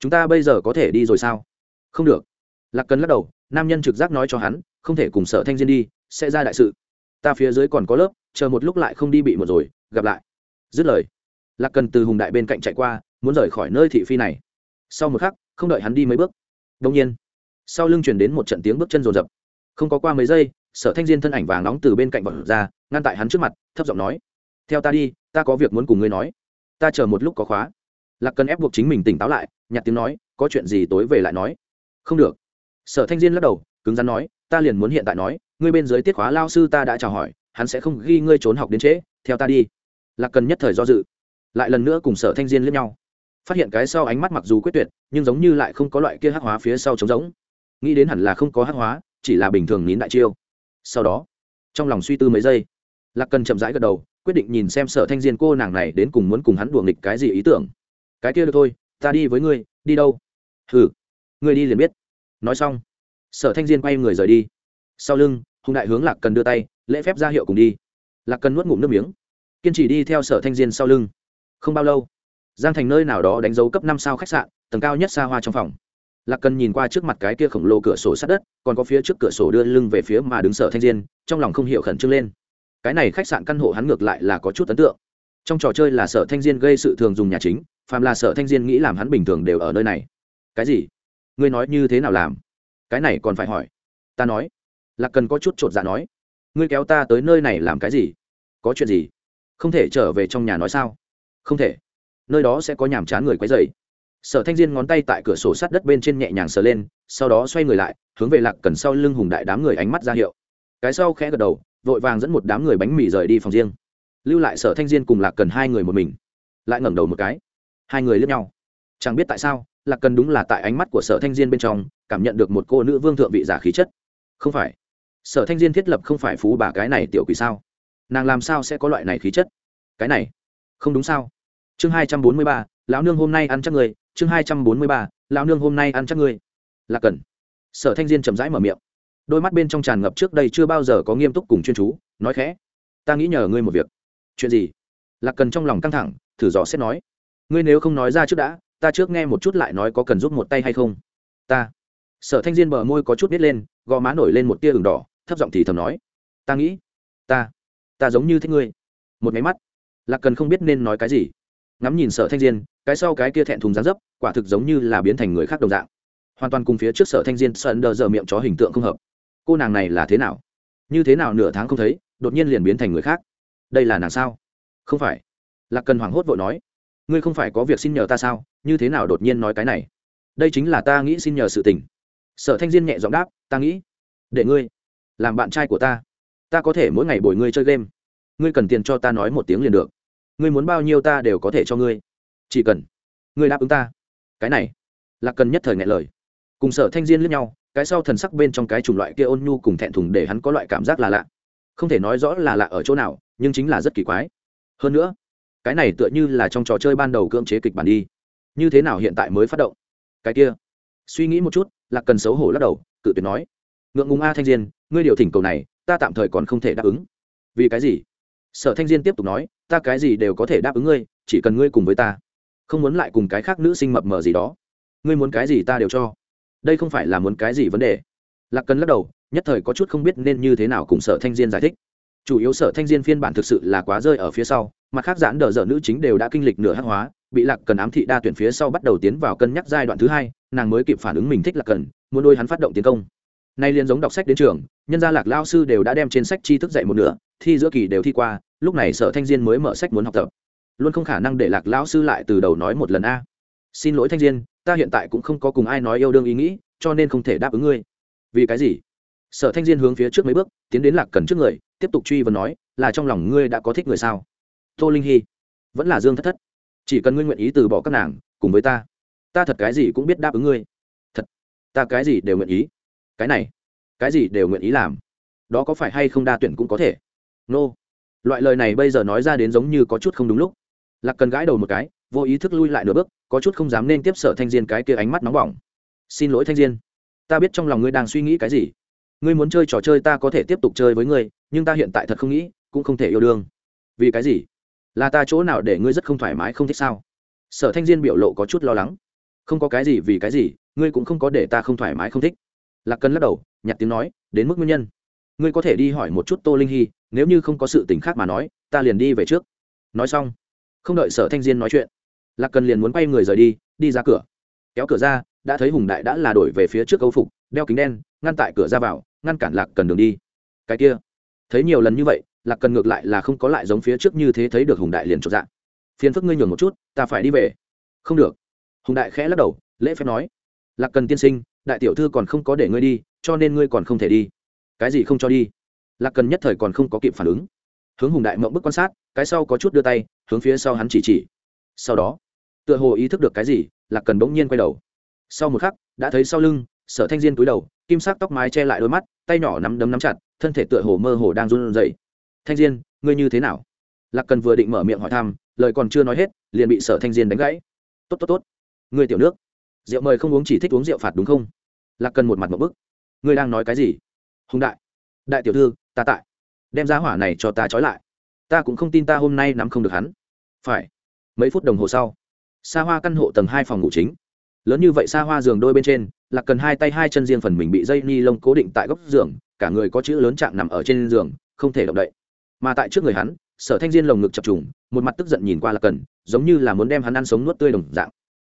chúng ta bây giờ có thể đi rồi sao? Không được. Lạc cần lắc đầu, nam nhân trực giác nói cho hắn, không thể cùng sở thanh diên đi, sẽ ra đại sự. Ta phía dưới còn có lớp, chờ một lúc lại không đi bị một rồi, gặp lại. Dứt lời, lạc cần từ hùng đại bên cạnh chạy qua, muốn rời khỏi nơi thị phi này. Sau một khắc, không đợi hắn đi mấy bước đông nhiên, sau lưng chuyển đến một trận tiếng bước chân rồn rập. Không có qua mấy giây, sở thanh diên thân ảnh vàng nóng từ bên cạnh vật ra, ngăn tại hắn trước mặt, thấp giọng nói, theo ta đi ta có việc muốn cùng ngươi nói. Ta chờ một lúc có khóa. Lạc cần ép buộc chính mình tỉnh táo lại, nhặt tiếng nói, có chuyện gì tối về lại nói. Không được. Sở thanh diên lắc đầu, cứng rắn nói, ta liền muốn hiện tại nói, ngươi bên dưới tiết khóa lao sư ta đã chào hỏi, hắn sẽ không ghi ngươi trốn học đến trễ, theo ta đi. Lạc cần nhất thời do dự. Lại lần nữa cùng sở thanh diên lẫn nhau. Phát hiện cái sau ánh mắt mặc dù quyết tuyệt, nhưng giống như lại không có loại kia hắc hóa phía sau trống giống nghĩ đến hẳn là không có hắc hóa, chỉ là bình thường nín đại chiêu. Sau đó, trong lòng suy tư mấy giây, lạc cần chậm rãi gật đầu quyết định nhìn xem sở thanh diên cô nàng này đến cùng muốn cùng hắn đùa nghịch cái gì ý tưởng. Cái kia được thôi, ta đi với ngươi, đi đâu? Ừ ngươi đi liền biết. Nói xong, sở thanh diên quay người rời đi. Sau lưng, hùng đại hướng lạc cần đưa tay, lễ phép ra hiệu cùng đi. Lạc cần nuốt ngụm nước miếng. Kiên trì đi theo sở thanh diên sau lưng. Không bao lâu, giang thành nơi nào đó đánh dấu cấp năm sao khách sạn, tầng cao nhất xa hoa trong phòng. Lạc cần nhìn qua trước mặt cái kia khổng lồ cửa sổ sát đất, còn có phía trước cửa sổ đưa lưng về phía mà đứng sở thanh diên, trong lòng không hiểu khẩn trương lên cái này khách sạn căn hộ hắn ngược lại là có chút ấn tượng. Trong trò chơi là sở thanh diên gây sự thường dùng nhà chính, phàm là sở thanh diên nghĩ làm hắn bình thường đều ở nơi này. Cái gì? Ngươi nói như thế nào làm? Cái này còn phải hỏi. Ta nói. Lạc cần có chút chột dạ nói. Ngươi kéo ta tới nơi này làm cái gì? Có chuyện gì? Không thể trở về trong nhà nói sao? Không thể. Nơi đó sẽ có nhàm chán người quấy dày sở thanh diên ngón tay tại cửa sổ sát đất bên trên nhẹ nhàng sờ lên, sau đó xoay người lại, hướng về lạc cần sau lưng hùng đại đám người ánh mắt ra hiệu. Cái sau khẽ gật đầu vội vàng dẫn một đám người bánh mì rời đi phòng riêng. Lưu lại sở thanh diên cùng lạc cần hai người một mình. Lại ngẩng đầu một cái. Hai người lướt nhau. Chẳng biết tại sao, lạc cần đúng là tại ánh mắt của sở thanh diên bên trong, cảm nhận được một cô nữ vương thượng vị giả khí chất. Không phải. Sở thanh diên thiết lập không phải phú bà cái này tiểu quỷ sao? Nàng làm sao sẽ có loại này khí chất? Cái này. Không đúng sao? Chương hai trăm bốn mươi ba, lão nương hôm nay ăn chắc người chương hai trăm bốn mươi ba, lão nương hôm nay ăn chắc người lạc cần. Sở thanh diên chậm rãi mở miệng đôi mắt bên trong tràn ngập trước đây chưa bao giờ có nghiêm túc cùng chuyên chú, nói khẽ, ta nghĩ nhờ ngươi một việc. Chuyện gì? Lạc cần trong lòng căng thẳng, thử dò xét nói, ngươi nếu không nói ra trước đã, ta trước nghe một chút lại nói có cần giúp một tay hay không? Ta. Sở thanh diên bờ môi có chút nít lên, gò má nổi lên một tia ửng đỏ, thấp giọng thì thầm nói, ta nghĩ, ta ta giống như thích ngươi. Một máy mắt, lạc cần không biết nên nói cái gì. Ngắm nhìn sở thanh diên, cái sau cái kia thẹn thùng dán dấp, quả thực giống như là biến thành người khác đồng dạng. Hoàn toàn cùng phía trước sở thanh diên sợ đờ giờ miệng chó hình tượng không hợp cô nàng này là thế nào? Như thế nào nửa tháng không thấy, đột nhiên liền biến thành người khác? Đây là nàng sao? Không phải. Lạc cần hoảng hốt vội nói. Ngươi không phải có việc xin nhờ ta sao? Như thế nào đột nhiên nói cái này? Đây chính là ta nghĩ xin nhờ sự tình. Sở thanh diên nhẹ giọng đáp, ta nghĩ, để ngươi làm bạn trai của ta. Ta có thể mỗi ngày bồi ngươi chơi game. Ngươi cần tiền cho ta nói một tiếng liền được. Ngươi muốn bao nhiêu ta đều có thể cho ngươi. Chỉ cần ngươi đáp ứng ta. Cái này là cần nhất thời ngại lời. Cùng sở thanh diên lướt nhau cái sau thần sắc bên trong cái chủng loại kia ôn nhu cùng thẹn thùng để hắn có loại cảm giác là lạ. Không thể nói rõ là lạ ở chỗ nào, nhưng chính là rất kỳ quái. Hơn nữa, cái này tựa như là trong trò chơi ban đầu cưỡng chế kịch bản đi. Như thế nào hiện tại mới phát động? Cái kia. Suy nghĩ một chút là cần xấu hổ lắc đầu, cự tuyệt nói. Ngượng ngùng a thanh diên, ngươi điều thỉnh cầu này, ta tạm thời còn không thể đáp ứng. Vì cái gì? Sở thanh diên tiếp tục nói, ta cái gì đều có thể đáp ứng ngươi, chỉ cần ngươi cùng với ta. Không muốn lại cùng cái khác nữ sinh mập mờ gì đó. Ngươi muốn cái gì ta đều cho đây không phải là muốn cái gì vấn đề. Lạc cần lắc đầu, nhất thời có chút không biết nên như thế nào cùng sở thanh diên giải thích. Chủ yếu sở thanh diên phiên bản thực sự là quá rơi ở phía sau, mặt khác giãn đờ dở nữ chính đều đã kinh lịch nửa hắc hóa, bị lạc cần ám thị đa tuyển phía sau bắt đầu tiến vào cân nhắc giai đoạn thứ hai, nàng mới kịp phản ứng mình thích lạc cần, muốn đôi hắn phát động tiến công. Nay liền giống đọc sách đến trường, nhân gia lạc lao sư đều đã đem trên sách tri thức dạy một nửa, thi giữa kỳ đều thi qua, lúc này sở thanh diên mới mở sách muốn học tập. Luôn không khả năng để lạc lão sư lại từ đầu nói một lần a. Xin lỗi thanh diên ta hiện tại cũng không có cùng ai nói yêu đương ý nghĩ, cho nên không thể đáp ứng ngươi. Vì cái gì? Sở thanh diên hướng phía trước mấy bước, tiến đến lạc cần trước người, tiếp tục truy vấn nói, là trong lòng ngươi đã có thích người sao? Tô linh hy, vẫn là dương thất thất. Chỉ cần ngươi nguyện ý từ bỏ các nàng, cùng với ta ta thật cái gì cũng biết đáp ứng ngươi. Thật, ta cái gì đều nguyện ý. Cái này, cái gì đều nguyện ý làm. Đó có phải hay không đa tuyển cũng có thể? Nô、no. loại lời này bây giờ nói ra đến giống như có chút không đúng lúc. Lạc cần gãi đầu một cái, vô ý thức lui lại nửa bước có chút không dám nên tiếp sở thanh diên cái kia ánh mắt nóng bỏng. Xin lỗi thanh diên. Ta biết trong lòng ngươi đang suy nghĩ cái gì. Ngươi muốn chơi trò chơi ta có thể tiếp tục chơi với ngươi, nhưng ta hiện tại thật không nghĩ, cũng không thể yêu đương. Vì cái gì? Là ta chỗ nào để ngươi rất không thoải mái không thích sao? Sở thanh diên biểu lộ có chút lo lắng. Không có cái gì vì cái gì, ngươi cũng không có để ta không thoải mái không thích. Lạc cần lắc đầu, nhặt tiếng nói, đến mức nguyên nhân. Ngươi có thể đi hỏi một chút tô linh hy, nếu như không có sự tình khác mà nói, ta liền đi về trước. Nói xong, không đợi sở thanh diên nói chuyện lạc cần liền muốn quay người rời đi đi ra cửa. Kéo cửa ra, đã thấy hùng đại đã là đổi về phía trước câu phục, đeo kính đen, ngăn tại cửa ra vào, ngăn cản lạc cần đường đi. Cái kia, thấy nhiều lần như vậy, lạc cần ngược lại là không có lại giống phía trước như thế thấy được hùng đại liền trọn dạng. Phiền phức ngươi nhường một chút, ta phải đi về. Không được. Hùng đại khẽ lắc đầu, lễ phép nói. Lạc cần tiên sinh, đại tiểu thư còn không có để ngươi đi, cho nên ngươi còn không thể đi. Cái gì không cho đi? Lạc cần nhất thời còn không có kịp phản ứng. Hướng hùng đại mộng bức quan sát, cái sau có chút đưa tay, hướng phía sau hắn chỉ chỉ sau đó, tựa hồ ý thức được cái gì, lạc cần bỗng nhiên quay đầu. Sau một khắc, đã thấy sau lưng, sở thanh diên cúi đầu, kim sắc tóc mái che lại đôi mắt, tay nhỏ nắm đấm nắm chặt, thân thể tựa hồ mơ hồ đang run rẩy. Thanh diên, ngươi như thế nào? Lạc cần vừa định mở miệng hỏi thăm, lời còn chưa nói hết, liền bị sở thanh diên đánh gãy. Tốt tốt tốt. Ngươi tiểu nước, rượu mời không uống chỉ thích uống rượu phạt đúng không? Lạc cần một mặt một bức. Ngươi đang nói cái gì? Hùng đại đại tiểu thư, ta tại. Đem giá hỏa này cho ta trói lại. Ta cũng không tin ta hôm nay nắm không được hắn. Phải mấy phút đồng hồ sau xa hoa căn hộ tầng hai phòng ngủ chính. Lớn như vậy xa hoa giường đôi bên trên, là cần hai tay hai chân riêng phần mình bị dây ni lông cố định tại góc giường, cả người có chữ lớn chạm nằm ở trên giường, không thể động đậy. Mà tại trước người hắn, sở thanh diên lồng ngực chập trùng, một mặt tức giận nhìn qua là cần, giống như là muốn đem hắn ăn sống nuốt tươi đồng dạng.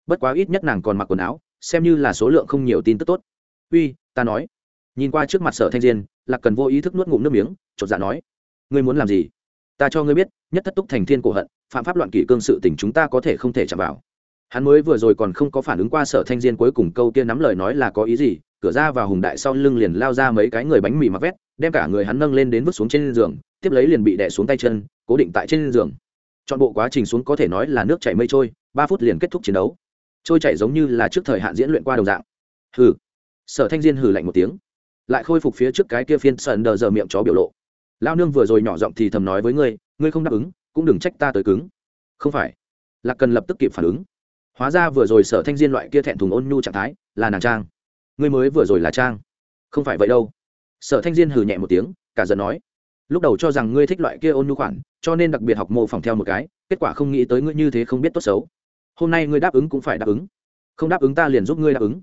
Bất quá ít nhất nàng còn mặc quần áo, xem như là số lượng không nhiều tin tức tốt. Uy, ta nói. Nhìn qua trước mặt sở thanh diên, là cần vô ý thức nuốt ngụm nước miếng, chột dạ nói. Ngươi muốn làm gì? Ta cho ngươi biết nhất thất túc thành thiên cổ hận, phạm pháp loạn kỷ cương sự tình chúng ta có thể không thể chạm vào. Hắn mới vừa rồi còn không có phản ứng qua sở thanh diên cuối cùng câu kia nắm lời nói là có ý gì, cửa ra vào hùng đại sau lưng liền lao ra mấy cái người bánh mì mặc vét, đem cả người hắn nâng lên đến vứt xuống trên giường, tiếp lấy liền bị đè xuống tay chân, cố định tại trên giường. Chọn bộ quá trình xuống có thể nói là nước chảy mây trôi, ba phút liền kết thúc chiến đấu. Trôi chảy giống như là trước thời hạn diễn luyện qua đồng dạng. Hừ. Sở thanh diên hừ lạnh một tiếng. Lại khôi phục phía trước cái kia phiên sờn đờ giờ miệng chó biểu lộ. Lao nương vừa rồi nhỏ giọng thì thầm nói với ngươi ngươi không đáp ứng, cũng đừng trách ta tới cứng. Không phải. Lạc cần lập tức kịp phản ứng. Hóa ra vừa rồi sở thanh diên loại kia thẹn thùng ôn nhu trạng thái là nàng trang. Ngươi mới vừa rồi là trang. Không phải vậy đâu. Sở thanh diên hừ nhẹ một tiếng, cả giận nói. Lúc đầu cho rằng ngươi thích loại kia ôn nhu khoản, cho nên đặc biệt học mô phỏng theo một cái, kết quả không nghĩ tới ngươi như thế không biết tốt xấu. Hôm nay ngươi đáp ứng cũng phải đáp ứng. Không đáp ứng ta liền giúp ngươi đáp ứng.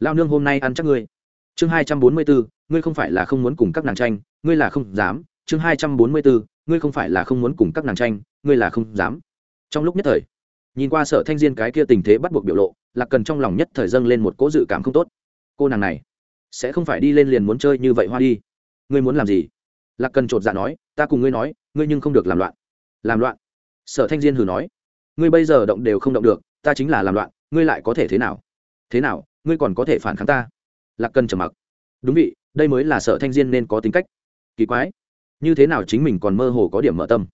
Lao nương hôm nay ăn chắc ngươi. Chương hai trăm bốn mươi bốn ngươi không phải là không muốn cùng các nàng tranh, ngươi là không dám. Chương hai trăm bốn mươi bốn ngươi không phải là không muốn cùng các nàng tranh, ngươi là không dám. Trong lúc nhất thời, nhìn qua sở thanh diên cái kia tình thế bắt buộc biểu lộ là cần trong lòng nhất thời dâng lên một cỗ dự cảm không tốt. Cô nàng này, sẽ không phải đi lên liền muốn chơi như vậy hoa đi. Ngươi muốn làm gì? Lạc cần chột dạ nói, ta cùng ngươi nói, ngươi nhưng không được làm loạn. Làm loạn? Sở thanh diên hừ nói, ngươi bây giờ động đều không động được, ta chính là làm loạn, ngươi lại có thể thế nào? Thế nào, ngươi còn có thể phản kháng ta? Lạc cần trầm mặc. Đúng vị, đây mới là sở thanh diên nên có tính cách. Kỳ quái như thế nào chính mình còn mơ hồ có điểm mở tâm?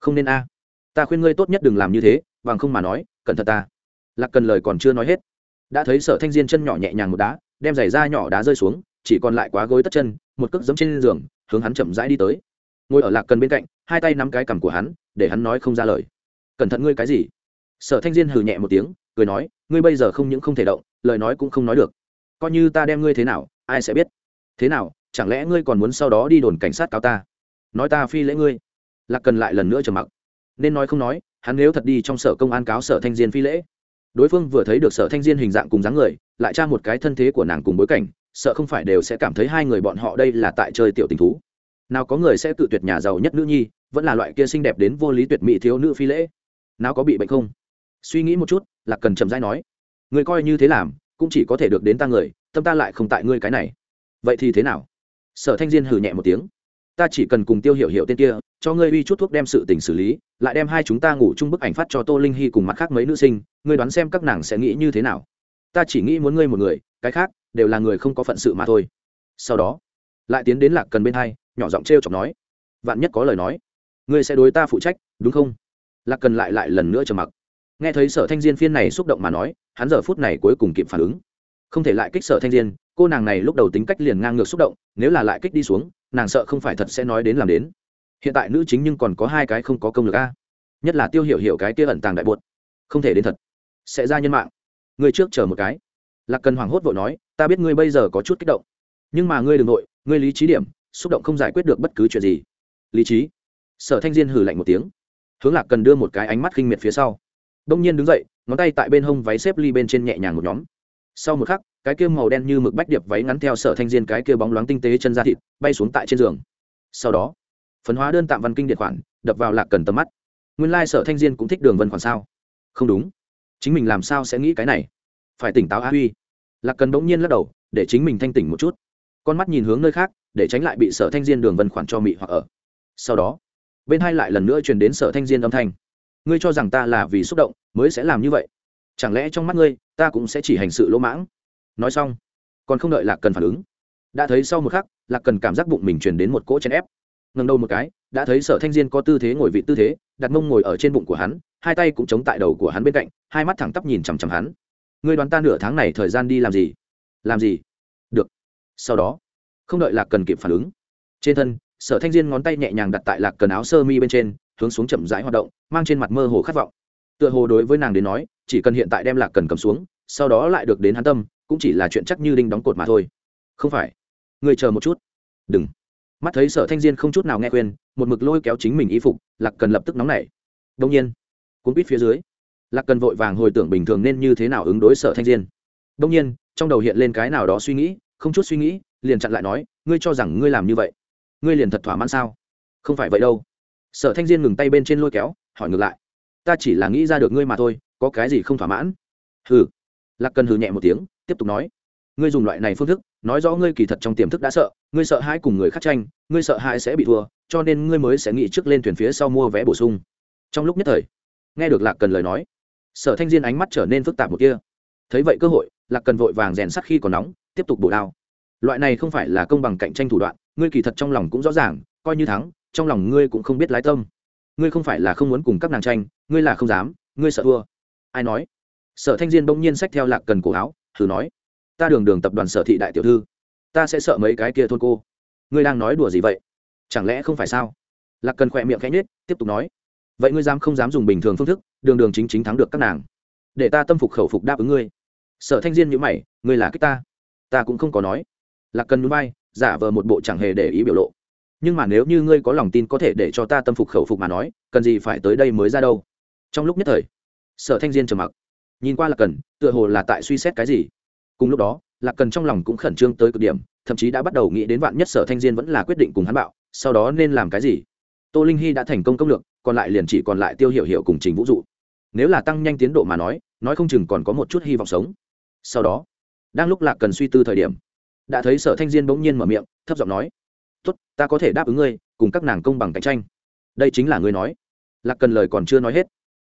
Không nên a. Ta khuyên ngươi tốt nhất đừng làm như thế, bằng không mà nói, cẩn thận ta. Lạc cần lời còn chưa nói hết, đã thấy sở thanh diên chân nhỏ nhẹ nhàng một đá, đem giày da nhỏ đá rơi xuống, chỉ còn lại quá gối tất chân, một cước giấm trên giường, hướng hắn chậm rãi đi tới. Ngồi ở lạc cần bên cạnh, hai tay nắm cái cằm của hắn, để hắn nói không ra lời. Cẩn thận ngươi cái gì? Sở thanh diên hừ nhẹ một tiếng, cười nói, ngươi bây giờ không những không thể động, lời nói cũng không nói được. Coi như ta đem ngươi thế nào, ai sẽ biết? Thế nào, chẳng lẽ ngươi còn muốn sau đó đi đồn cảnh sát cáo ta? Nói ta phi lễ ngươi. Lạc cần lại lần nữa trầm mặc. Nên nói không nói, hắn nếu thật đi trong sở công an cáo sở thanh diên phi lễ. Đối phương vừa thấy được sở thanh diên hình dạng cùng dáng người, lại tra một cái thân thế của nàng cùng bối cảnh, sợ không phải đều sẽ cảm thấy hai người bọn họ đây là tại chơi tiểu tình thú. Nào có người sẽ tự tuyệt nhà giàu nhất nữ nhi, vẫn là loại kia xinh đẹp đến vô lý tuyệt mỹ thiếu nữ phi lễ. Nào có bị bệnh không? Suy nghĩ một chút là cần trầm rãi nói. Người coi như thế làm, cũng chỉ có thể được đến ta người, tâm ta lại không tại ngươi cái này. Vậy thì thế nào? Sở thanh diên hừ nhẹ một tiếng ta chỉ cần cùng tiêu hiểu hiểu tên kia, cho ngươi uy chút thuốc đem sự tình xử lý, lại đem hai chúng ta ngủ chung bức ảnh phát cho tô linh hy cùng mặt khác mấy nữ sinh, ngươi đoán xem các nàng sẽ nghĩ như thế nào. Ta chỉ nghĩ muốn ngươi một người, cái khác đều là người không có phận sự mà thôi. Sau đó, lại tiến đến lạc cần bên hai, nhỏ giọng t r e o chọc nói, vạn nhất có lời nói, ngươi sẽ đối ta phụ trách, đúng không? Lạc cần lại lại lần nữa trầm mặc. Nghe thấy sở thanh diên phiên này xúc động mà nói, hắn giờ phút này cuối cùng kịp phản ứng. Không thể lại kích sở thanh diên, cô nàng này lúc đầu tính cách liền ngang ngược xúc động, nếu là lại kích đi xuống nàng sợ không phải thật sẽ nói đến làm đến. Hiện tại nữ chính nhưng còn có hai cái không có công lực a. Nhất là tiêu hiểu hiểu cái kia ẩn tàng đại bột không thể đến thật. Sẽ ra nhân mạng. Ngươi trước chờ một cái. Lạc cần hoảng hốt vội nói, ta biết ngươi bây giờ có chút kích động. Nhưng mà ngươi đ ừ n g nội, ngươi lý trí điểm, xúc động không giải quyết được bất cứ chuyện gì. Lý trí? Sở thanh diên hử lạnh một tiếng. Hướng lạc cần đưa một cái ánh mắt khinh miệt phía sau. Đông nhiên đứng dậy, ngón tay tại bên hông váy xếp ly bên trên nhẹ nhàng một nhóm. Sau một khắc cái kia màu đen như mực bách điệp váy ngắn theo sở thanh diên cái kia bóng loáng tinh tế chân da thịt, bay xuống tại trên giường. Sau đó, phấn hóa đơn tạm văn kinh điện khoản, đập vào lạc cần tầm mắt. Nguyên lai sở thanh diên cũng thích đường vân khoản sao? Không đúng. Chính mình làm sao sẽ nghĩ cái này? Phải tỉnh táo a huy. Lạc cần bỗng nhiên lắc đầu, để chính mình thanh tỉnh một chút. Con mắt nhìn hướng nơi khác, để tránh lại bị sở thanh diên đường vân khoản cho mị hoặc ở. Sau đó, bên hai lại lần nữa truyền đến sở thanh diên âm thanh. Ngươi cho rằng ta là vì xúc động, mới sẽ làm như vậy. Chẳng lẽ trong mắt ngươi, ta cũng sẽ chỉ hành sự lỗ mãng? Nói xong, còn không đợi lạc cần phản ứng, đã thấy sau một khắc, lạc cần cảm giác bụng mình truyền đến một cỗ chèn ép. Ngần đầu một cái, đã thấy sở thanh diên có tư thế ngồi vị tư thế, đặt mông ngồi ở trên bụng của hắn, hai tay cũng chống tại đầu của hắn bên cạnh, hai mắt thẳng tắp nhìn chằm chằm hắn. Ngươi đoán ta nửa tháng này thời gian đi làm gì? Làm gì? Được. Sau đó, không đợi lạc cần kịp phản ứng, trên thân, sở thanh diên ngón tay nhẹ nhàng đặt tại lạc cần áo sơ mi bên trên, hướng xuống chậm rãi hoạt động, mang trên mặt mơ hồ khát vọng. Tựa hồ đối với nàng đến nói, chỉ cần hiện tại đem lạc cần cầm xuống, sau đó lại được đến hắn tâm cũng chỉ là chuyện chắc như đinh đóng cột mà thôi. Không phải. Người chờ một chút. Đừng. Mắt thấy sở thanh diên không chút nào nghe khuyên, một mực lôi kéo chính mình y phục, lạc cần lập tức nóng nảy. Đông nhiên, cuốn quýt phía dưới, lạc cần vội vàng hồi tưởng bình thường nên như thế nào ứng đối sở thanh diên. Đông nhiên, trong đầu hiện lên cái nào đó suy nghĩ, không chút suy nghĩ, liền chặn lại nói, ngươi cho rằng ngươi làm như vậy, ngươi liền thật thỏa mãn sao? Không phải vậy đâu. Sở thanh diên ngừng tay bên trên lôi kéo, hỏi ngược lại, ta chỉ là nghĩ ra được ngươi mà thôi, có cái gì không thỏa mãn? Hừ lạc cần hừ nhẹ một tiếng, tiếp tục nói, ngươi dùng loại này phương thức, nói rõ ngươi kỳ thật trong tiềm thức đã sợ, ngươi sợ hãi cùng người khác tranh, ngươi sợ hãi sẽ bị thua, cho nên ngươi mới sẽ nghĩ trước lên thuyền phía sau mua vé bổ sung. Trong lúc nhất thời, nghe được lạc cần lời nói, sở thanh diên ánh mắt trở nên phức tạp một kia. Thấy vậy cơ hội, lạc cần vội vàng rèn sắt khi còn nóng, tiếp tục bổ đao. Loại này không phải là công bằng cạnh tranh thủ đoạn, ngươi kỳ thật trong lòng cũng rõ ràng, coi như thắng, trong lòng ngươi cũng không biết lái tâm. Ngươi không phải là không muốn cùng các nàng tranh, ngươi là không dám, ngươi sợ thua. Ai nói? Sở thanh diên bỗng nhiên xách theo lạc cần cổ áo, thử nói, ta đường đường tập đoàn sở thị đại tiểu thư, ta sẽ sợ mấy cái kia thôn cô. Ngươi đang nói đùa gì vậy? Chẳng lẽ không phải sao? Lạc cần khỏe miệng khẽ nhết tiếp tục nói, vậy ngươi dám không dám dùng bình thường phương thức, đường đường chính chính thắng được các nàng. Để ta tâm phục khẩu phục đáp ứng ngươi. Sở thanh diên nhữ mày, ngươi là cái ta? Ta cũng không có nói. Lạc cần núi bay giả vờ một bộ chẳng hề để ý biểu lộ. Nhưng mà nếu như ngươi có lòng tin có thể để cho ta tâm phục khẩu phục mà nói, cần gì phải tới đây mới ra đâu? Trong lúc nhất thời, sở thanh diên trầm mặc nhìn qua lạc cần, tựa hồ là tại suy xét cái gì. Cùng lúc đó, lạc cần trong lòng cũng khẩn trương tới cực điểm, thậm chí đã bắt đầu nghĩ đến vạn nhất sở thanh diên vẫn là quyết định cùng hắn bạo, sau đó nên làm cái gì? Tô linh hy đã thành công công lược, còn lại liền chỉ còn lại tiêu hiểu hiểu cùng trình vũ dụ. Nếu là tăng nhanh tiến độ mà nói nói không chừng còn có một chút hy vọng sống. Sau đó, đang lúc lạc cần suy tư thời điểm, đã thấy sở thanh diên bỗng nhiên mở miệng, thấp giọng nói, tốt, ta có thể đáp ứng ngươi, cùng các nàng công bằng cạnh tranh. Đây chính là ngươi nói. Lạc cần lời còn chưa nói hết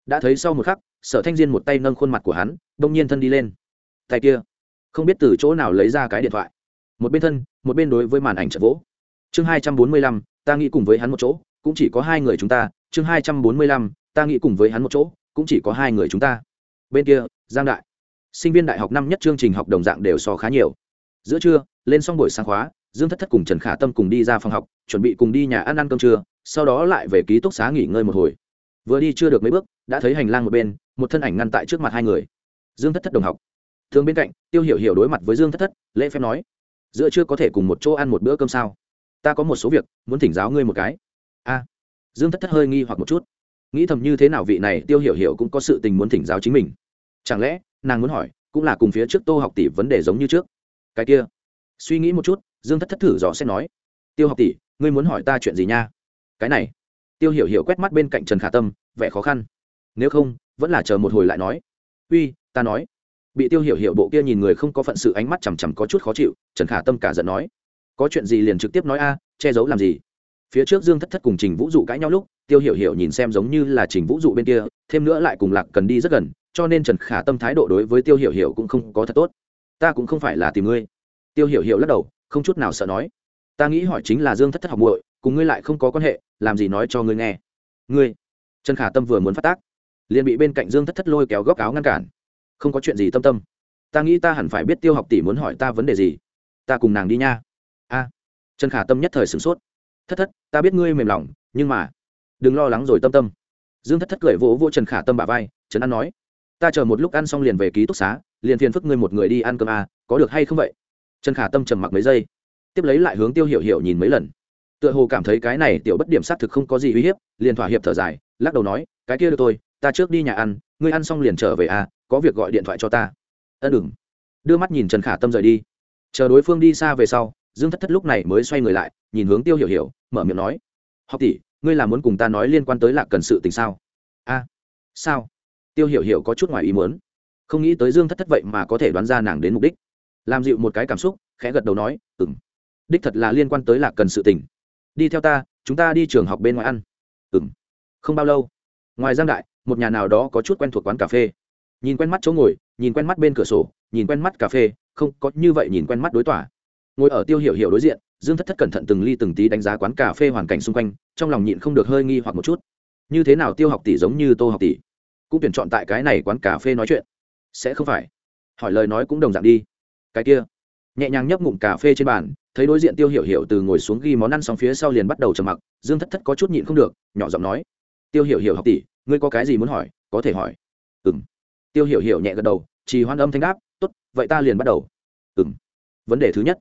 đã thấy sau một khắc, sở thanh diên một tay nâng khuôn mặt của hắn, đông nhiên thân đi lên. Tay kia, không biết từ chỗ nào lấy ra cái điện thoại. Một bên thân, một bên đối với màn ảnh trợ vỗ. Chương hai trăm bốn mươi lăm, ta nghĩ cùng với hắn một chỗ, cũng chỉ có hai người chúng ta. Chương hai trăm bốn mươi lăm, ta nghĩ cùng với hắn một chỗ, cũng chỉ có hai người chúng ta. Bên kia, giang đại. Sinh viên đại học năm nhất chương trình học đồng dạng đều so khá nhiều. Giữa trưa, lên xong buổi sáng khóa, dương thất thất cùng trần khả tâm cùng đi ra phòng học, chuẩn bị cùng đi nhà ăn ăn cơm trưa, sau đó lại về ký túc xá nghỉ ngơi một hồi vừa đi chưa được mấy bước, đã thấy hành lang một bên, một thân ảnh ngăn tại trước mặt hai người. Dương thất thất đồng học. Thường bên cạnh, tiêu hiểu hiểu đối mặt với dương thất thất, lễ phép nói, giữa chưa có thể cùng một chỗ ăn một bữa cơm sao? Ta có một số việc, muốn thỉnh giáo ngươi một cái. A. Dương thất thất hơi nghi hoặc một chút. Nghĩ thầm như thế nào vị này, tiêu hiểu hiểu cũng có sự tình muốn thỉnh giáo chính mình. Chẳng lẽ, nàng muốn hỏi, cũng là cùng phía trước tô học tỷ vấn đề giống như trước? Cái kia. Suy nghĩ một chút, dương thất thất thử dò xét nói, tiêu học tỷ, ngươi muốn hỏi ta chuyện gì nha? Cái này tiêu hiểu hiểu quét mắt bên cạnh trần khả tâm, vẻ khó khăn. Nếu không, vẫn là chờ một hồi lại nói. Uy, ta nói. Bị tiêu hiểu hiểu bộ kia nhìn người không có phận sự ánh mắt chằm chằm có chút khó chịu, trần khả tâm cả giận nói. Có chuyện gì liền trực tiếp nói a, che giấu làm gì? Phía trước dương thất thất cùng trình vũ dụ cãi nhau lúc, tiêu hiểu hiểu nhìn xem giống như là trình vũ dụ bên kia, thêm nữa lại cùng lạc cần đi rất gần, cho nên trần khả tâm thái độ đối với tiêu hiểu hiểu cũng không có thật tốt. Ta cũng không phải là tìm ngươi. Tiêu hiểu hiểu lắc đầu, không chút nào sợ nói. Ta nghĩ hỏi chính là dương thất thất học muội cùng ngươi lại không có quan hệ làm gì nói cho ngươi nghe. Ngươi trần khả tâm vừa muốn phát tác liền bị bên cạnh dương thất thất lôi kéo góc áo ngăn cản. Không có chuyện gì tâm tâm. Ta nghĩ ta hẳn phải biết tiêu học tỷ muốn hỏi ta vấn đề gì. Ta cùng nàng đi nha. A. À, trần khả tâm nhất thời sửng sốt. Thất thất ta biết ngươi mềm lòng nhưng mà đừng lo lắng rồi tâm tâm. Dương thất thất cười vỗ vỗ trần khả tâm bà vai trần an nói ta chờ một lúc ăn xong liền về ký túc xá liền phiền phức ngươi một người đi ăn cơm à, có được hay không vậy? Trần khả tâm trầm mặc mấy giây tiếp lấy lại hướng tiêu hiểu hiểu nhìn mấy lần tựa hồ cảm thấy cái này tiểu bất điểm xác thực không có gì uy hiếp, liền thỏa hiệp thở dài, lắc đầu nói, cái kia được tôi ta trước đi nhà ăn, ngươi ăn xong liền trở về à có việc gọi điện thoại cho ta. Ân đừng. Đưa mắt nhìn trần khả tâm rời đi. Chờ đối phương đi xa về sau, dương thất thất lúc này mới xoay người lại, nhìn hướng tiêu hiểu hiểu, mở miệng nói, học tỷ, ngươi là muốn cùng ta nói liên quan tới lạc cần sự tình sao? A, sao? Tiêu hiểu hiểu có chút ngoài ý muốn. Không nghĩ tới dương thất thất vậy mà có thể đoán ra nàng đến mục đích. Làm dịu một cái cảm xúc, khẽ gật đầu nói ừng đích thật là liên quan tới lạc cần sự tình đi theo ta, chúng ta đi trường học bên ngoài ăn. Ừng không bao lâu. Ngoài giang đại, một nhà nào đó có chút quen thuộc quán cà phê. Nhìn quen mắt chỗ ngồi, nhìn quen mắt bên cửa sổ, nhìn quen mắt cà phê, không, có như vậy nhìn quen mắt đối tỏa. Ngồi ở tiêu hiểu hiểu đối diện, dương thất thất cẩn thận từng ly từng tí đánh giá quán cà phê hoàn cảnh xung quanh, trong lòng nhịn không được hơi nghi hoặc một chút. Như thế nào tiêu học tỷ giống như tô học tỷ? Cũng tuyển chọn tại cái này quán cà phê nói chuyện. Sẽ không phải. Hỏi lời nói cũng đồng dạng đi. Cái kia nhẹ nhàng nhấp ngụm cà phê trên bàn, thấy đối diện tiêu hiểu hiểu từ ngồi xuống ghi món ăn xong phía sau liền bắt đầu trầm mặc, dương thất thất có chút nhịn không được, nhỏ giọng nói, tiêu hiểu hiểu học tỷ, ngươi có cái gì muốn hỏi, có thể hỏi. Ừ m tiêu hiểu hiểu nhẹ gật đầu, trì hoan âm thanh đáp t ố t vậy ta liền bắt đầu. Ừ m vấn đề thứ nhất.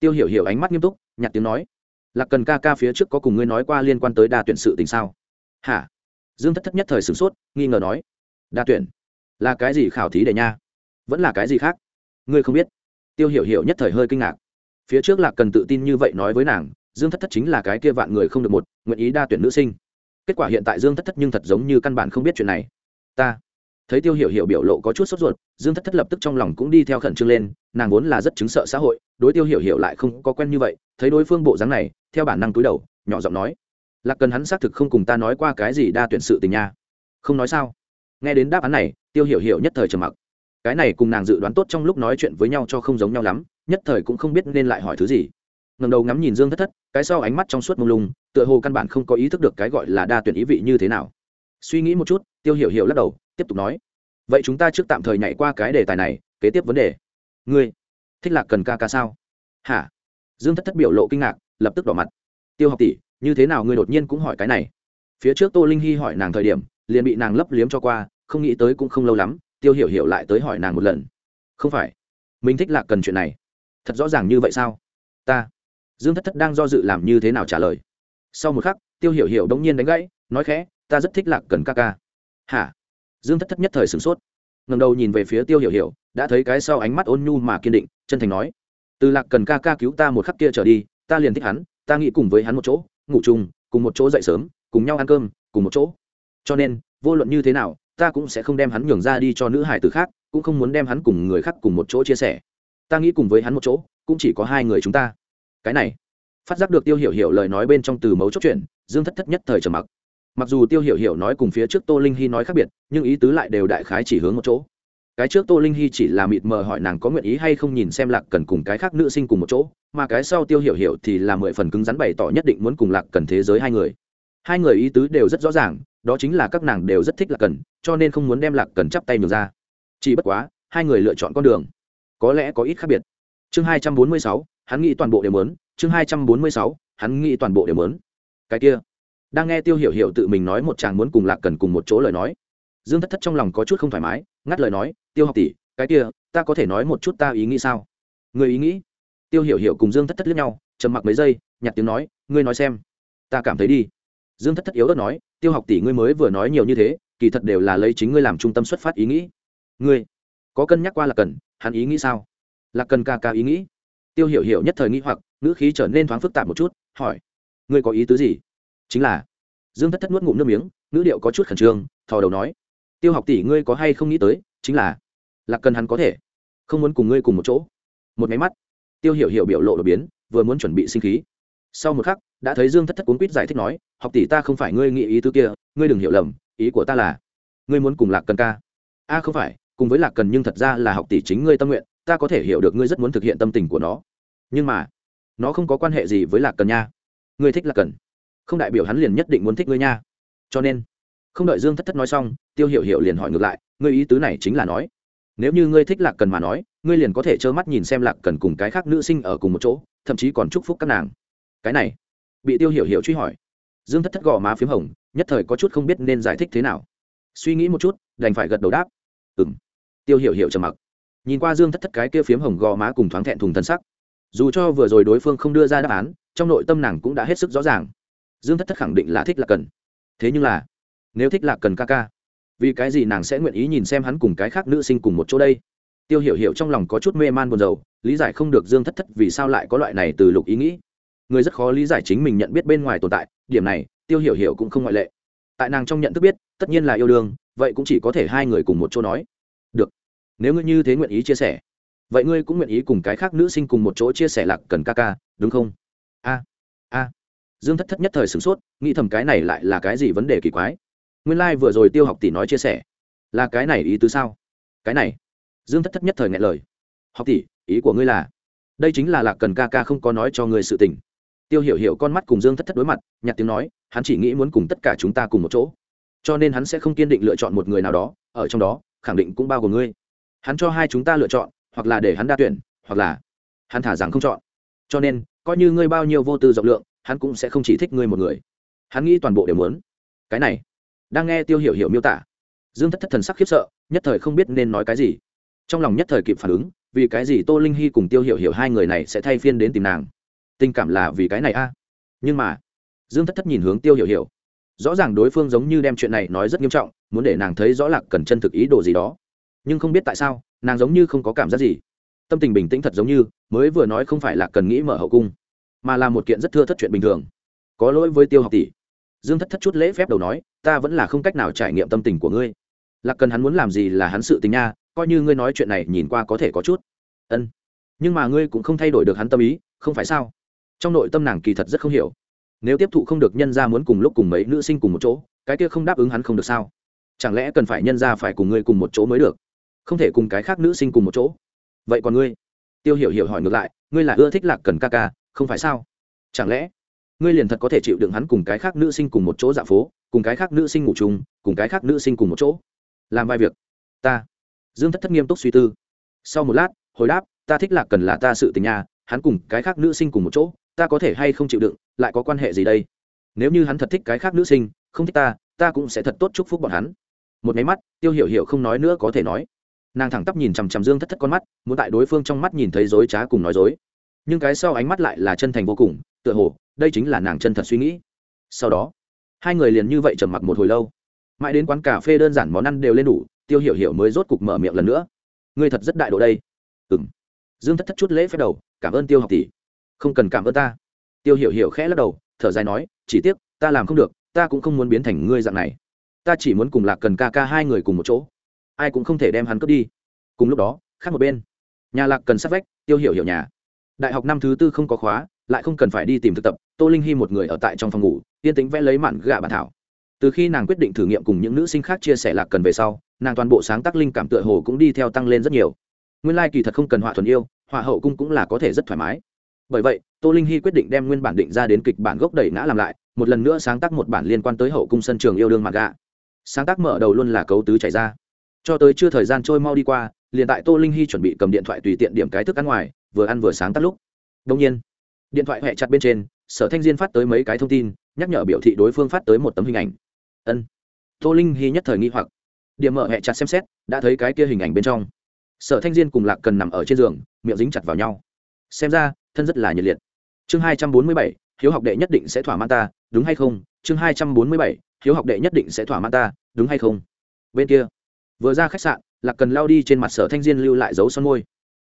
Tiêu hiểu hiểu ánh mắt nghiêm túc nhặt tiếng nói, lạc cần ca ca phía trước có cùng ngươi nói qua liên quan tới đa tuyển sự tình sao? Hả? Dương thất thất nhất thời sửng sốt, nghi ngờ nói, đa tuyển? Là cái gì khảo thí để nha? Vẫn là cái gì khác? Ngươi không biết? Tiêu hiểu hiểu nhất thời hơi kinh ngạc. Phía trước lạc cần tự tin như vậy nói với nàng, dương thất thất chính là cái kia vạn người không được một, nguyện ý đa tuyển nữ sinh. Kết quả hiện tại dương thất thất nhưng thật giống như căn bản không biết chuyện này. Ta. Thấy tiêu hiểu hiểu biểu lộ có chút sốt ruột, dương thất thất lập tức trong lòng cũng đi theo khẩn trương lên, nàng vốn là rất chứng sợ xã hội, đối tiêu hiểu hiểu lại không có quen như vậy, thấy đối phương bộ dáng này, theo bản năng túi đầu, nhỏ giọng nói. Lạc cần hắn xác thực không cùng ta nói qua cái gì đa tuyển sự tình nha. Không nói sao. Nghe đến đáp án này, tiêu hiểu hiểu nhất thời trầm mặc cái này cùng nàng dự đoán tốt trong lúc nói chuyện với nhau cho không giống nhau lắm, nhất thời cũng không biết nên lại hỏi thứ gì. Ngầm đầu ngắm nhìn dương thất thất, cái sau ánh mắt trong suốt mông lung, tựa hồ căn bản không có ý thức được cái gọi là đa tuyển ý vị như thế nào. Suy nghĩ một chút, tiêu hiểu hiểu lắc đầu, tiếp tục nói, vậy chúng ta trước tạm thời nhảy qua cái đề tài này, kế tiếp vấn đề. Ngươi, thích lạc cần ca ca sao? Hả? Dương thất thất biểu lộ kinh ngạc, lập tức đỏ mặt. Tiêu học tỷ, như thế nào ngươi đột nhiên cũng hỏi cái này? Phía trước tô linh hy hỏi nàng thời điểm, liền bị nàng lấp liếm cho qua, không nghĩ tới cũng không lâu lắm tiêu hiểu hiểu lại tới hỏi nàng một lần. Không phải. Mình thích lạc cần chuyện này. Thật rõ ràng như vậy sao? Ta. Dương thất thất đang do dự làm như thế nào trả lời. Sau một khắc, tiêu hiểu hiểu đống nhiên đánh gãy, nói khẽ, ta rất thích lạc cần ca ca. Hả? Dương thất thất nhất thời sửng sốt. Ngầm đầu nhìn về phía tiêu hiểu hiểu, đã thấy cái sau ánh mắt ôn nhu mà kiên định, chân thành nói, từ lạc cần ca ca cứu ta một khắc kia trở đi, ta liền thích hắn, ta nghĩ cùng với hắn một chỗ, ngủ chung, cùng một chỗ dậy sớm, cùng nhau ăn cơm, cùng một chỗ. Cho nên, vô luận như thế nào ta cũng sẽ không đem hắn nhường ra đi cho nữ hải tử khác, cũng không muốn đem hắn cùng người khác cùng một chỗ chia sẻ. Ta nghĩ cùng với hắn một chỗ, cũng chỉ có hai người chúng ta. Cái này, phát giác được tiêu hiểu hiểu lời nói bên trong từ mấu chốt chuyện, dương thất thất nhất thời trầm mặc. Mặc dù tiêu hiểu hiểu nói cùng phía trước tô linh hy nói khác biệt, nhưng ý tứ lại đều đại khái chỉ hướng một chỗ. Cái trước tô linh hy chỉ là mịt mờ hỏi nàng có nguyện ý hay không nhìn xem lạc cần cùng cái khác nữ sinh cùng một chỗ, mà cái sau tiêu hiểu hiểu thì là mười phần cứng rắn bày tỏ nhất định muốn cùng lạc cần thế giới hai người. Hai người ý tứ đều rất rõ ràng, đó chính là các nàng đều rất thích lạc cần cho nên không muốn đem lạc cần chắp tay nhường ra. Chỉ bất quá, hai người lựa chọn con đường. Có lẽ có ít khác biệt. Chương hai trăm bốn mươi sáu, hắn nghĩ toàn bộ đều muốn. Chương hai trăm bốn mươi sáu, hắn nghĩ toàn bộ đều muốn. Cái kia. Đang nghe tiêu hiểu hiểu tự mình nói một chàng muốn cùng lạc cần cùng một chỗ lời nói. Dương thất thất trong lòng có chút không thoải mái, ngắt lời nói, tiêu học tỷ, cái kia, ta có thể nói một chút ta ý nghĩ sao? Người ý nghĩ? Tiêu hiểu hiểu cùng dương thất thất lướt nhau, trầm mặc mấy giây, nhặt tiếng nói, ngươi nói xem, ta cảm thấy đi dương thất thất yếu ớt nói, tiêu học tỷ ngươi mới vừa nói nhiều như thế, kỳ thật đều là lấy chính ngươi làm trung tâm xuất phát ý nghĩ. Ngươi, có cân nhắc qua là cần, hắn ý nghĩ sao? Là cần ca ca ý nghĩ. Tiêu hiểu hiểu nhất thời nghĩ hoặc, ngữ khí trở nên thoáng phức tạp một chút, hỏi, ngươi có ý tứ gì? Chính là. Dương thất thất nuốt ngụm nước miếng, ngữ điệu có chút khẩn trương, thò đầu nói, tiêu học tỷ ngươi có hay không nghĩ tới, chính là là cần hắn có thể không muốn cùng ngươi cùng một chỗ. Một máy mắt, tiêu hiểu hiểu biểu lộ đột biến, vừa muốn chuẩn bị sinh khí sau một khắc, đã thấy dương thất thất cuốn quýt giải thích nói, học tỷ ta không phải ngươi nghĩ ý tứ kia, ngươi đừng hiểu lầm, ý của ta là, ngươi muốn cùng lạc cần ca. A, không phải, cùng với lạc cần nhưng thật ra là học tỷ chính ngươi tâm nguyện, ta có thể hiểu được ngươi rất muốn thực hiện tâm tình của nó. Nhưng mà, nó không có quan hệ gì với lạc cần nha. Ngươi thích lạc cần. Không đại biểu hắn liền nhất định muốn thích ngươi nha. Cho nên, không đợi dương thất thất nói xong, tiêu hiểu hiểu liền hỏi ngược lại, ngươi ý tứ này chính là nói, nếu như ngươi thích lạc cần mà nói, ngươi liền có thể trơ mắt nhìn xem lạc cần cùng cái khác nữ sinh ở cùng một chỗ, thậm chí còn chúc phúc các nàng cái này bị tiêu hiểu hiểu truy hỏi dương thất thất gò má p h í m hồng nhất thời có chút không biết nên giải thích thế nào suy nghĩ một chút đành phải gật đầu đáp ừ m tiêu hiểu hiểu trầm mặc nhìn qua dương thất thất cái kia phiếm hồng gò má cùng thoáng thẹn thùng thân sắc dù cho vừa rồi đối phương không đưa ra đáp án trong nội tâm nàng cũng đã hết sức rõ ràng dương thất thất khẳng định là thích là cần thế nhưng là nếu thích là cần ca ca vì cái gì nàng sẽ nguyện ý nhìn xem hắn cùng cái khác nữ sinh cùng một chỗ đây tiêu hiểu hiểu trong lòng có chút mê man buồn rầu lý giải không được dương thất thất vì sao lại có loại này từ lục ý nghĩ người rất khó lý giải chính mình nhận biết bên ngoài tồn tại, điểm này, tiêu hiểu hiểu cũng không ngoại lệ. Tại nàng trong nhận thức biết, tất nhiên là yêu đương, vậy cũng chỉ có thể hai người cùng một chỗ nói. Được. Nếu ngươi như thế nguyện ý chia sẻ, vậy ngươi cũng nguyện ý cùng cái khác nữ sinh cùng một chỗ chia sẻ lạc cần ca ca, đúng không? A a. Dương thất thất nhất thời sửng sốt, nghĩ thầm cái này lại là cái gì vấn đề kỳ quái. Nguyên lai、like、vừa rồi tiêu học tỷ nói chia sẻ, là cái này ý tứ sao? Cái này. Dương thất thất nhất thời ngại lời. Học tỷ, ý của ngươi là, đây chính là lạc cần ca ca không có nói cho ngươi sự tình tiêu hiểu hiểu con mắt cùng dương thất thất đối mặt, nhặt tiếng nói, hắn chỉ nghĩ muốn cùng tất cả chúng ta cùng một chỗ. Cho nên hắn sẽ không kiên định lựa chọn một người nào đó, ở trong đó, khẳng định cũng bao gồm ngươi. Hắn cho hai chúng ta lựa chọn, hoặc là để hắn đa tuyển, hoặc là hắn thả rằng không chọn. Cho nên, coi như ngươi bao nhiêu vô tư rộng lượng, hắn cũng sẽ không chỉ thích ngươi một người. Hắn nghĩ toàn bộ đều muốn. Cái này, đang nghe tiêu hiểu hiểu miêu tả, dương thất thất thần sắc khiếp sợ, nhất thời không biết nên nói cái gì. Trong lòng nhất thời kịp phản ứng, vì cái gì tô linh hy cùng tiêu hiểu hiểu hai người này sẽ thay phiên đến tìm nàng? Tình cảm là vì cái này a. À? Nhưng mà, dương thất thất nhìn hướng tiêu hiểu hiểu. Rõ ràng đối phương giống như đem chuyện này nói rất nghiêm trọng, muốn để nàng thấy rõ lạc cần chân thực ý đồ gì đó. Nhưng không biết tại sao, nàng giống như không có cảm giác gì. Tâm tình bình tĩnh thật giống như, mới vừa nói không phải là cần nghĩ mở hậu cung, mà là một kiện rất thưa thất chuyện bình thường. Có lỗi với tiêu học tỷ. Dương thất thất chút lễ phép đầu nói, ta vẫn là không cách nào trải nghiệm tâm tình của ngươi. Lạc cần hắn muốn làm gì là hắn sự tình nha, coi như ngươi nói chuyện này nhìn qua có thể có chút. Ân, nhưng mà ngươi cũng không thay đổi được hắn tâm ý, không phải sao? Trong nội tâm nàng kỳ thật rất không hiểu. Nếu tiếp thụ không được nhân ra muốn cùng lúc cùng mấy nữ sinh cùng một chỗ, cái kia không đáp ứng hắn không được sao? Chẳng lẽ cần phải nhân ra phải cùng ngươi cùng một chỗ mới được? Không thể cùng cái khác nữ sinh cùng một chỗ. Vậy còn ngươi? Tiêu hiểu hiểu hỏi ngược lại, ngươi là ưa thích lạc cần ca ca, không phải sao? Chẳng lẽ ngươi liền thật có thể chịu đựng hắn cùng cái khác nữ sinh cùng một chỗ dạ phố, cùng cái khác nữ sinh ngủ chung, cùng cái khác nữ sinh cùng một chỗ? Làm vài việc. Ta. Dương thất thất nghiêm túc suy tư. Sau một lát, hồi đáp, ta thích lạc cần là ta sự tình nhà hắn cùng cái khác nữ sinh cùng một chỗ ta có thể hay không chịu đựng, lại có quan hệ gì đây? Nếu như hắn thật thích cái khác nữ sinh, không thích ta ta cũng sẽ thật tốt chúc phúc bọn hắn. Một máy mắt, tiêu hiểu hiểu không nói nữa có thể nói. Nàng thẳng tắp nhìn chằm chằm dương thất thất con mắt, muốn tại đối phương trong mắt nhìn thấy dối trá cùng nói dối. Nhưng cái sau ánh mắt lại là chân thành vô cùng, tựa hồ, đây chính là nàng chân thật suy nghĩ. Sau đó, hai người liền như vậy trầm mặc một hồi lâu. Mãi đến quán cà phê đơn giản món ăn đều lên đủ, tiêu hiểu hiểu mới rốt cục mở miệng lần nữa. Ngươi thật rất đại độ đây. Ừ m dương thất thất chút lễ phép đầu, cảm ơn tiêu học tỷ không cần cảm ơn ta. Tiêu hiểu hiểu khẽ lắc đầu, thở dài nói, chỉ tiếc, ta làm không được, ta cũng không muốn biến thành ngươi dạng này. Ta chỉ muốn cùng lạc cần ca ca hai người cùng một chỗ. Ai cũng không thể đem hắn cướp đi. Cùng lúc đó, khác một bên. Nhà lạc cần sát vách, tiêu hiểu hiểu nhà. Đại học năm thứ tư không có khóa, lại không cần phải đi tìm thực tập, tô linh hy một người ở tại trong phòng ngủ, yên tĩnh vẽ lấy mạn gạ bản thảo. Từ khi nàng quyết định thử nghiệm cùng những nữ sinh khác chia sẻ lạc cần về sau, nàng toàn bộ sáng tác linh cảm tựa hồ cũng đi theo tăng lên rất nhiều. Nguyên lai kỳ thật không cần họa thuần yêu, họa hậu cung cũng là có thể rất thoải mái bởi vậy, tô linh hy quyết định đem nguyên bản định ra đến kịch bản gốc đẩy ngã làm lại, một lần nữa sáng tác một bản liên quan tới hậu cung sân trường yêu đương mặt gạ sáng tác mở đầu luôn là cấu tứ chảy ra. Cho tới chưa thời gian trôi mau đi qua, liền tại tô linh hy chuẩn bị cầm điện thoại tùy tiện điểm cái thức ăn ngoài, vừa ăn vừa sáng tác lúc. Đông nhiên, điện thoại hẹ chặt bên trên, sở thanh diên phát tới mấy cái thông tin, nhắc nhở biểu thị đối phương phát tới một tấm hình ảnh. Ân. Tô linh hy nhất thời nghi hoặc. Điểm mở hẹ chặt xem xét, đã thấy cái kia hình ảnh bên trong. Sở thanh diên cùng lạc cần nằm ở trên giường, miệng dính chặt vào nhau. Xem ra thân rất là nhiệt liệt. Chương hai trăm bốn mươi bảy, hiếu học đệ nhất định sẽ thỏa mãn ta, đúng hay không? Chương hai trăm bốn mươi bảy, hiếu học đệ nhất định sẽ thỏa mãn ta, đúng hay không? Bên kia, vừa ra khách sạn, lạc cần lao đi trên mặt sở thanh diên lưu lại dấu son môi.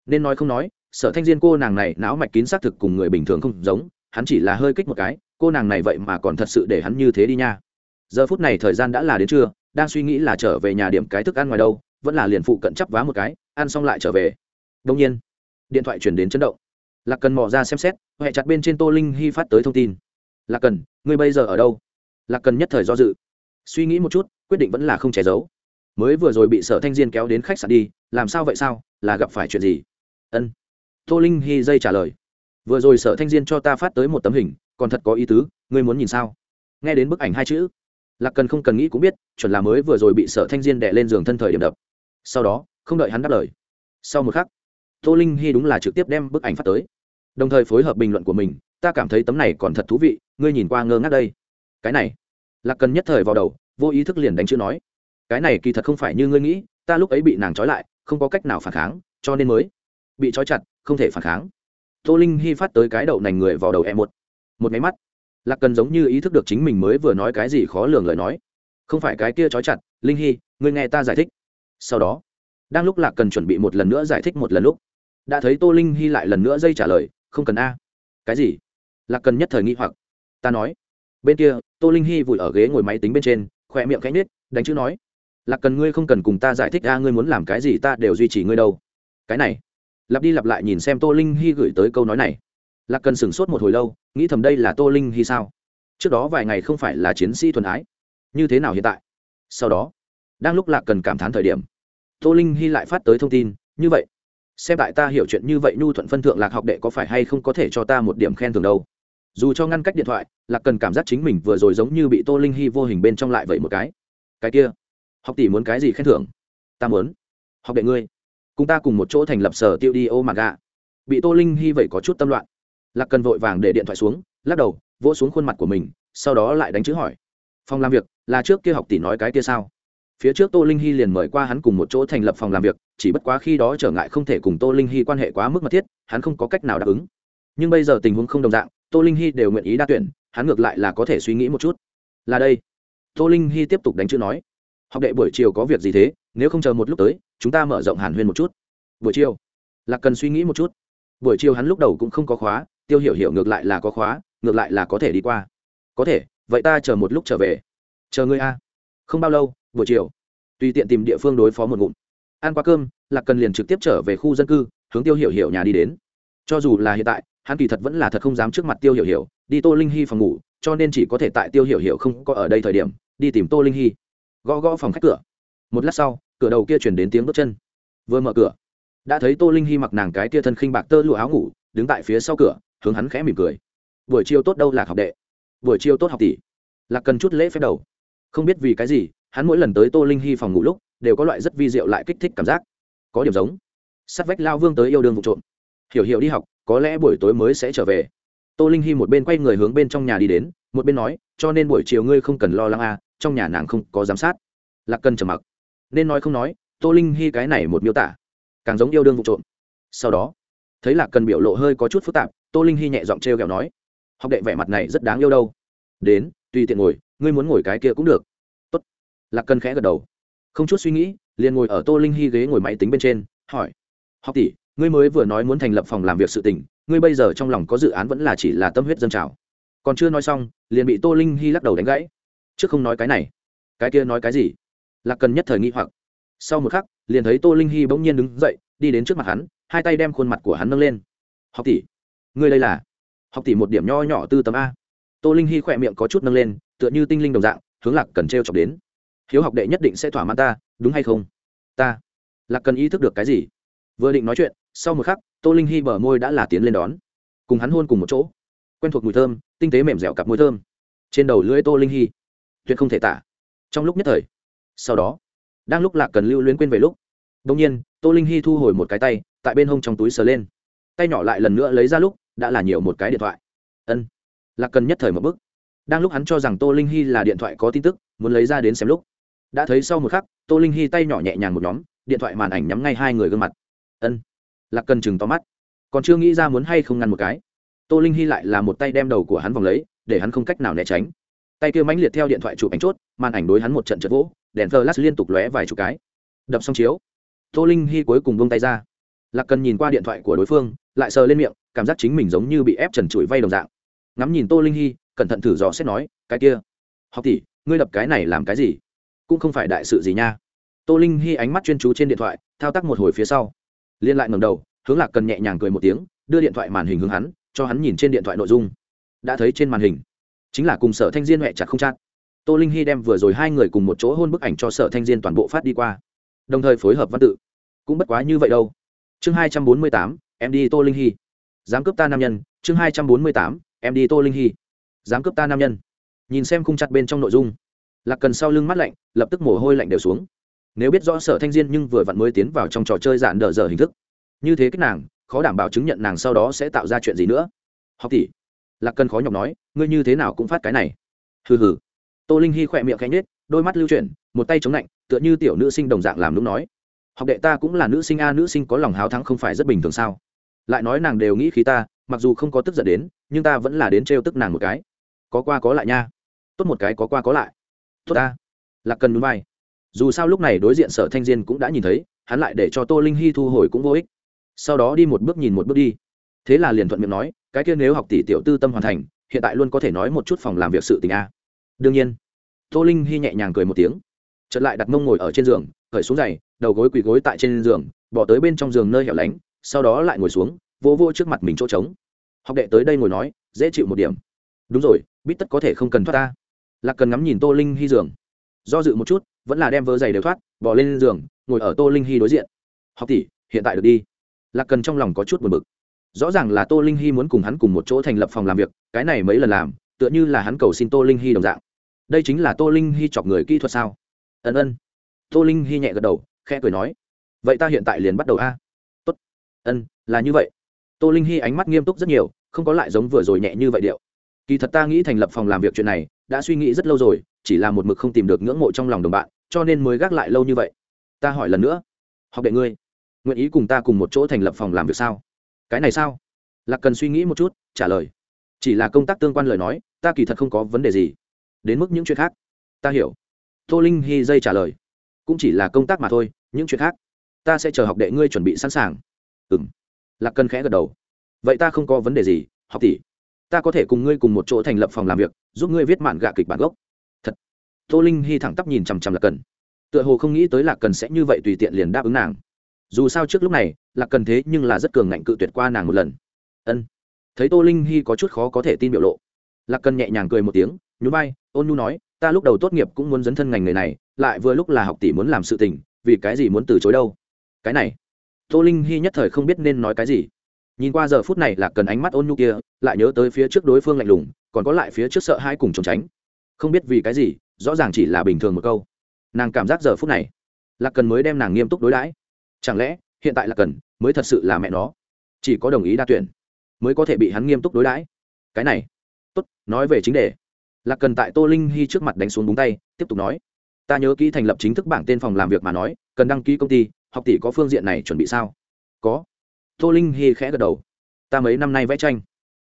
Nên nói không nói, sở thanh diên cô nàng này não mạch kín xác thực cùng người bình thường không giống, hắn chỉ là hơi kích một cái, cô nàng này vậy mà còn thật sự để hắn như thế đi nha. Giờ phút này thời gian đã là đến trưa, đang suy nghĩ là trở về nhà điểm cái thức ăn ngoài đâu, vẫn là liền phụ cận chắp vá một cái, ăn xong lại trở về. Đông nhiên, điện thoại chuyển đến chấn động lạc cần mò ra xem xét huệ chặt bên trên tô linh hy phát tới thông tin. Lạc cần, ngươi bây giờ ở đâu? Lạc cần nhất thời do dự. Suy nghĩ một chút, quyết định vẫn là không che giấu. Mới vừa rồi bị sở thanh diên kéo đến khách sạn đi, làm sao vậy sao? Là gặp phải chuyện gì? Ân. Tô linh hy dây trả lời. Vừa rồi sở thanh diên cho ta phát tới một tấm hình, còn thật có ý tứ, ngươi muốn nhìn sao? Nghe đến bức ảnh hai chữ, lạc cần không cần nghĩ cũng biết, chuẩn là mới vừa rồi bị sở thanh diên đè lên giường thân thời điểm đập. Sau đó, không đợi hắn đáp lời. Sau một khắc tô linh hy đúng là trực tiếp đem bức ảnh phát tới. Đồng thời phối hợp bình luận của mình, ta cảm thấy tấm này còn thật thú vị, ngươi nhìn qua ngơ ngác đây. Cái này, lạc cần nhất thời vào đầu, vô ý thức liền đánh chữ nói. Cái này kỳ thật không phải như ngươi nghĩ, ta lúc ấy bị nàng trói lại, không có cách nào phản kháng, cho nên mới bị trói chặt, không thể phản kháng. Tô linh hy phát tới cái đậu nành người vào đầu em một một máy mắt. Lạc cần giống như ý thức được chính mình mới vừa nói cái gì khó lường lời nói. Không phải cái kia trói chặt, linh hy ngươi nghe ta giải thích. Sau đó, đang lúc lạc cần chuẩn bị một lần nữa giải thích một lần lúc đã thấy tô linh hy lại lần nữa dây trả lời, không cần a. Cái gì? Lạc cần nhất thời nghi hoặc. Ta nói. Bên kia, tô linh hy vùi ở ghế ngồi máy tính bên trên, khỏe miệng cánh nết đánh chữ nói, lạc cần ngươi không cần cùng ta giải thích a, ngươi muốn làm cái gì ta đều duy trì ngươi đâu. Cái này. Lặp đi lặp lại nhìn xem tô linh hy gửi tới câu nói này. Lạc cần sửng sốt một hồi lâu, nghĩ thầm đây là tô linh hy sao? Trước đó vài ngày không phải là chiến sĩ thuần ái. Như thế nào hiện tại? Sau đó, đang lúc lạc cần cảm thán thời điểm, tô linh hy lại phát tới thông tin, như vậy xem tại ta hiểu chuyện như vậy nhu thuận phân thượng lạc học đệ có phải hay không có thể cho ta một điểm khen thường đâu? Dù cho ngăn cách điện thoại, lạc cần cảm giác chính mình vừa rồi giống như bị tô linh hy vô hình bên trong lại vậy một cái. Cái kia, học tỷ muốn cái gì khen thưởng? Ta muốn. Học đệ ngươi, cùng ta cùng một chỗ thành lập sở tiêu đi ô mặt gạ. Bị tô linh hy vậy có chút tâm loạn. Lạc cần vội vàng để điện thoại xuống, lắc đầu, vỗ xuống khuôn mặt của mình, sau đó lại đánh chữ hỏi. Phòng làm việc, là trước kia học tỷ nói cái kia sao? Phía trước tô linh hy liền mời qua hắn cùng một chỗ thành lập phòng làm việc, chỉ bất quá khi đó trở ngại không thể cùng tô linh hy quan hệ quá mức mật thiết, hắn không có cách nào đáp ứng. Nhưng bây giờ tình huống không đồng dạng, tô linh hy đều nguyện ý đa tuyển, hắn ngược lại là có thể suy nghĩ một chút. Là đây. Tô linh hy tiếp tục đánh chữ nói, học đệ buổi chiều có việc gì thế? Nếu không chờ một lúc tới, chúng ta mở rộng hàn huyên một chút. Buổi chiều? Là cần suy nghĩ một chút. Buổi chiều hắn lúc đầu cũng không có khóa, tiêu hiểu hiểu ngược lại là có khóa, ngược lại là có thể đi qua. Có thể, vậy ta chờ một lúc trở về. Chờ ngươi a không bao lâu, buổi chiều, tùy tiện tìm địa phương đối phó một ngụm. Ăn qua cơm, lạc cần liền trực tiếp trở về khu dân cư, hướng tiêu hiểu hiểu nhà đi đến. Cho dù là hiện tại, hắn kỳ thật vẫn là thật không dám trước mặt tiêu hiểu hiểu, đi tô linh hy phòng ngủ, cho nên chỉ có thể tại tiêu hiểu hiểu không có ở đây thời điểm, đi tìm tô linh hy gõ gõ phòng khách cửa. Một lát sau, cửa đầu kia chuyển đến tiếng bước chân. Vừa mở cửa, đã thấy tô linh hy mặc nàng cái kia thân khinh bạc tơ lụa áo ngủ, đứng tại phía sau cửa, hướng hắn khẽ mỉm cười. Buổi chiều tốt đâu, lạc học đệ? Buổi chiều tốt học tỷ? Lạc cần chút lễ phép đầu không biết vì cái gì, hắn mỗi lần tới tô linh hy phòng ngủ lúc, đều có loại rất vi diệu lại kích thích cảm giác. Có điểm giống. Sắt vách lao vương tới yêu đương vụ trộm. Hiểu hiểu đi học, có lẽ buổi tối mới sẽ trở về. Tô linh hy một bên quay người hướng bên trong nhà đi đến, một bên nói, cho nên buổi chiều ngươi không cần lo lắng à trong nhà nàng không có giám sát. Lạc cần trầm mặc. Nên nói không nói, tô linh hy cái này một miêu tả, càng giống yêu đương vụ trộm. Sau đó, thấy lạc cần biểu lộ hơi có chút phức tạp, tô linh hy nhẹ giọng t r e o kẹo nói, học đệ vẻ mặt này rất đáng yêu đâu. Đến, tùy tiện ngồi ngươi muốn ngồi cái kia cũng được. Tốt. Lạc cần khẽ gật đầu. Không chút suy nghĩ, liền ngồi ở tô linh hy ghế ngồi máy tính bên trên, hỏi. Học tỷ, ngươi mới vừa nói muốn thành lập phòng làm việc sự tỉnh ngươi bây giờ trong lòng có dự án vẫn là chỉ là tâm huyết dân trào? Còn chưa nói xong, liền bị tô linh hy lắc đầu đánh gãy. Trước không nói cái này. Cái kia nói cái gì? Lạc cần nhất thời nghi hoặc. Sau một khắc, liền thấy tô linh hy bỗng nhiên đứng dậy, đi đến trước mặt hắn, hai tay đem khuôn mặt của hắn nâng lên. Học tỷ, ngươi đây là? Học tỷ một điểm nho nhỏ tư tấm a. Tô linh hy khỏe miệng có chút nâng lên tựa như tinh linh đồng dạng, hướng lạc cần t r e o chọc đến. Hiếu học đệ nhất định sẽ thỏa mãn ta, đúng hay không? Ta. Lạc cần ý thức được cái gì? Vừa định nói chuyện, sau một khắc, tô linh hy bờ môi đã là tiến lên đón. Cùng hắn hôn cùng một chỗ. Quen thuộc mùi thơm, tinh tế mềm dẻo cặp môi thơm. Trên đầu lưỡi tô linh hy. Tuyệt không thể tả. Trong lúc nhất thời. Sau đó, đang lúc lạc cần lưu luyến quên về lúc đông nhiên, tô linh hy thu hồi một cái tay, tại bên hông trong túi sờ lên. Tay nhỏ lại lần nữa lấy ra lúc, đã là nhiều một cái điện thoại. Ân. Lạc cần nhất thời một bức đang lúc hắn cho rằng tô linh hy là điện thoại có tin tức, muốn lấy ra đến xem lúc. Đã thấy sau một khắc, tô linh hy tay nhỏ nhẹ nhàng một nhóm, điện thoại màn ảnh nhắm ngay hai người gương mặt. Ân. Lạc cần chừng to mắt. Còn chưa nghĩ ra muốn hay không ngăn một cái. Tô linh hy lại là một tay đem đầu của hắn vòng lấy, để hắn không cách nào né tránh. Tay kia mãnh liệt theo điện thoại chụp ảnh chốt, màn ảnh đối hắn một trận chật vỗ, đèn flash liên tục lóe vài chục cái. Đập xong chiếu. Tô linh hy cuối cùng bông tay ra. Lạc cần nhìn qua điện thoại của đối phương, lại sờ lên miệng, cảm giác chính mình giống như bị ép trần trụi vay đồng dạng. Ngắm nhìn tô linh hy cẩn thận thử dò xét nói, cái kia, học tỷ, ngươi đập cái này làm cái gì? Cũng không phải đại sự gì nha. Tô linh hy ánh mắt chuyên chú trên điện thoại, thao tác một hồi phía sau. Liên lại ngầm đầu, hướng lạc cần nhẹ nhàng cười một tiếng, đưa điện thoại màn hình hướng hắn, cho hắn nhìn trên điện thoại nội dung. Đã thấy trên màn hình. Chính là cùng sở thanh diên huệ chặt không chát tô linh hy đem vừa rồi hai người cùng một chỗ hôn bức ảnh cho sở thanh diên toàn bộ phát đi qua. Đồng thời phối hợp văn tự. Cũng bất quá như vậy đâu. Chương hai trăm bốn mươi tám, em đi tô linh hy dám cướp ta nam nhân, chương hai trăm bốn mươi tám, em đi tô linh hy dám cướp ta nam nhân. Nhìn xem khung chặt bên trong nội dung, lạc cần sau lưng mắt lạnh, lập tức mồ hôi lạnh đều xuống. Nếu biết rõ sở thanh diên nhưng vừa vặn mới tiến vào trong trò chơi dạn đờ giờ hình thức. Như thế cách nàng, khó đảm bảo chứng nhận nàng sau đó sẽ tạo ra chuyện gì nữa. Học tỷ, lạc cần khó nhọc nói, ngươi như thế nào cũng phát cái này. Hừ hừ. Tô linh hy khỏe miệng khẽ nhết đôi mắt lưu chuyển, một tay chống lạnh, tựa như tiểu nữ sinh đồng dạng làm lúc nói. Học đệ ta cũng là nữ sinh a, nữ sinh có lòng háo thắng không phải rất bình thường sao? Lại nói nàng đều nghĩ khí ta, mặc dù không có tức giận đến, nhưng ta vẫn là đến trêu tức nàng một cái có qua có lại nha. Tốt một cái có qua có lại. Tốt ta. Lạc cần núi vai dù sao lúc này đối diện sở thanh diên cũng đã nhìn thấy, hắn lại để cho tô linh hy thu hồi cũng vô ích. Sau đó đi một bước nhìn một bước đi. Thế là liền thuận miệng nói, cái kia nếu học tỷ tiểu tư tâm hoàn thành, hiện tại luôn có thể nói một chút phòng làm việc sự tình a. Đương nhiên, tô linh hy nhẹ nhàng cười một tiếng. Chợt lại đặt mông ngồi ở trên giường khởi xuống giày, đầu gối quỳ gối tại trên giường, bỏ tới bên trong giường nơi hẻo lánh, sau đó lại ngồi xuống vô vô trước mặt mình chỗ trống. Học đệ tới đây ngồi nói, dễ chịu một điểm đúng rồi, bít tất có thể không cần thoát ta. Lạc cần ngắm nhìn tô linh hy giường. Do dự một chút, vẫn là đem vớ giày đều thoát, bỏ lên giường, ngồi ở tô linh hy đối diện. Học tỷ, hiện tại được đi. Lạc cần trong lòng có chút buồn bực. Rõ ràng là tô linh hy muốn cùng hắn cùng một chỗ thành lập phòng làm việc, cái này mấy lần làm, tựa như là hắn cầu xin tô linh hy đồng dạng. Đây chính là tô linh hy chọc người kỹ thuật sao? Ân ân. Tô linh hy nhẹ gật đầu, khẽ cười nói, vậy ta hiện tại liền bắt đầu a. Tốt. Ân, là như vậy. Tô linh hy ánh mắt nghiêm túc rất nhiều, không có lại giống vừa rồi nhẹ như vậy điệu kỳ thật ta nghĩ thành lập phòng làm việc chuyện này, đã suy nghĩ rất lâu rồi, chỉ là một mực không tìm được ngưỡng mộ trong lòng đồng bạn, cho nên mới gác lại lâu như vậy. Ta hỏi lần nữa. Học đệ ngươi, nguyện ý cùng ta cùng một chỗ thành lập phòng làm việc sao? Cái này sao? Lạc cần suy nghĩ một chút, trả lời. Chỉ là công tác tương quan lời nói, ta kỳ thật không có vấn đề gì. Đến mức những chuyện khác. Ta hiểu. Tô linh hy dây trả lời. Cũng chỉ là công tác mà thôi, những chuyện khác. Ta sẽ chờ học đệ ngươi chuẩn bị sẵn sàng. Ừ m lạc cần khẽ gật đầu. Vậy ta không có vấn đề gì, học tỷ ta có thể cùng ngươi cùng một chỗ thành lập phòng làm việc, giúp ngươi viết mạn gạ kịch bản gốc. Thật. Tô linh hy thẳng tắp nhìn chằm chằm lạc cần. Tựa hồ không nghĩ tới lạc cần sẽ như vậy tùy tiện liền đáp ứng nàng. Dù sao trước lúc này, lạc cần thế nhưng là rất cường ngạnh cự tuyệt qua nàng một lần. Ân. Thấy tô linh hy có chút khó có thể tin biểu lộ. Lạc cần nhẹ nhàng cười một tiếng nhú bay ôn nhu nói, ta lúc đầu tốt nghiệp cũng muốn dấn thân ngành nghề này, lại vừa lúc là học tỷ muốn làm sự tình, vì cái gì muốn từ chối đâu? Cái này. Tô linh hy nhất thời không biết nên nói cái gì nhìn qua giờ phút này là cần ánh mắt ôn nhu kia, lại nhớ tới phía trước đối phương lạnh lùng, còn có lại phía trước sợ hai cùng trốn tránh. Không biết vì cái gì, rõ ràng chỉ là bình thường một câu. Nàng cảm giác giờ phút này, là cần mới đem nàng nghiêm túc đối đãi. Chẳng lẽ, hiện tại là cần, mới thật sự là mẹ nó? Chỉ có đồng ý đa tuyển, mới có thể bị hắn nghiêm túc đối đãi. Cái này, tốt, nói về chính đề. Là cần tại tô linh hy trước mặt đánh xuống búng tay, tiếp tục nói. Ta nhớ kỹ thành lập chính thức bảng tên phòng làm việc mà nói, cần đăng ký công ty, học tỷ có phương diện này chuẩn bị sao? Có tô linh hy khẽ gật đầu. Ta mấy năm nay vẽ tranh.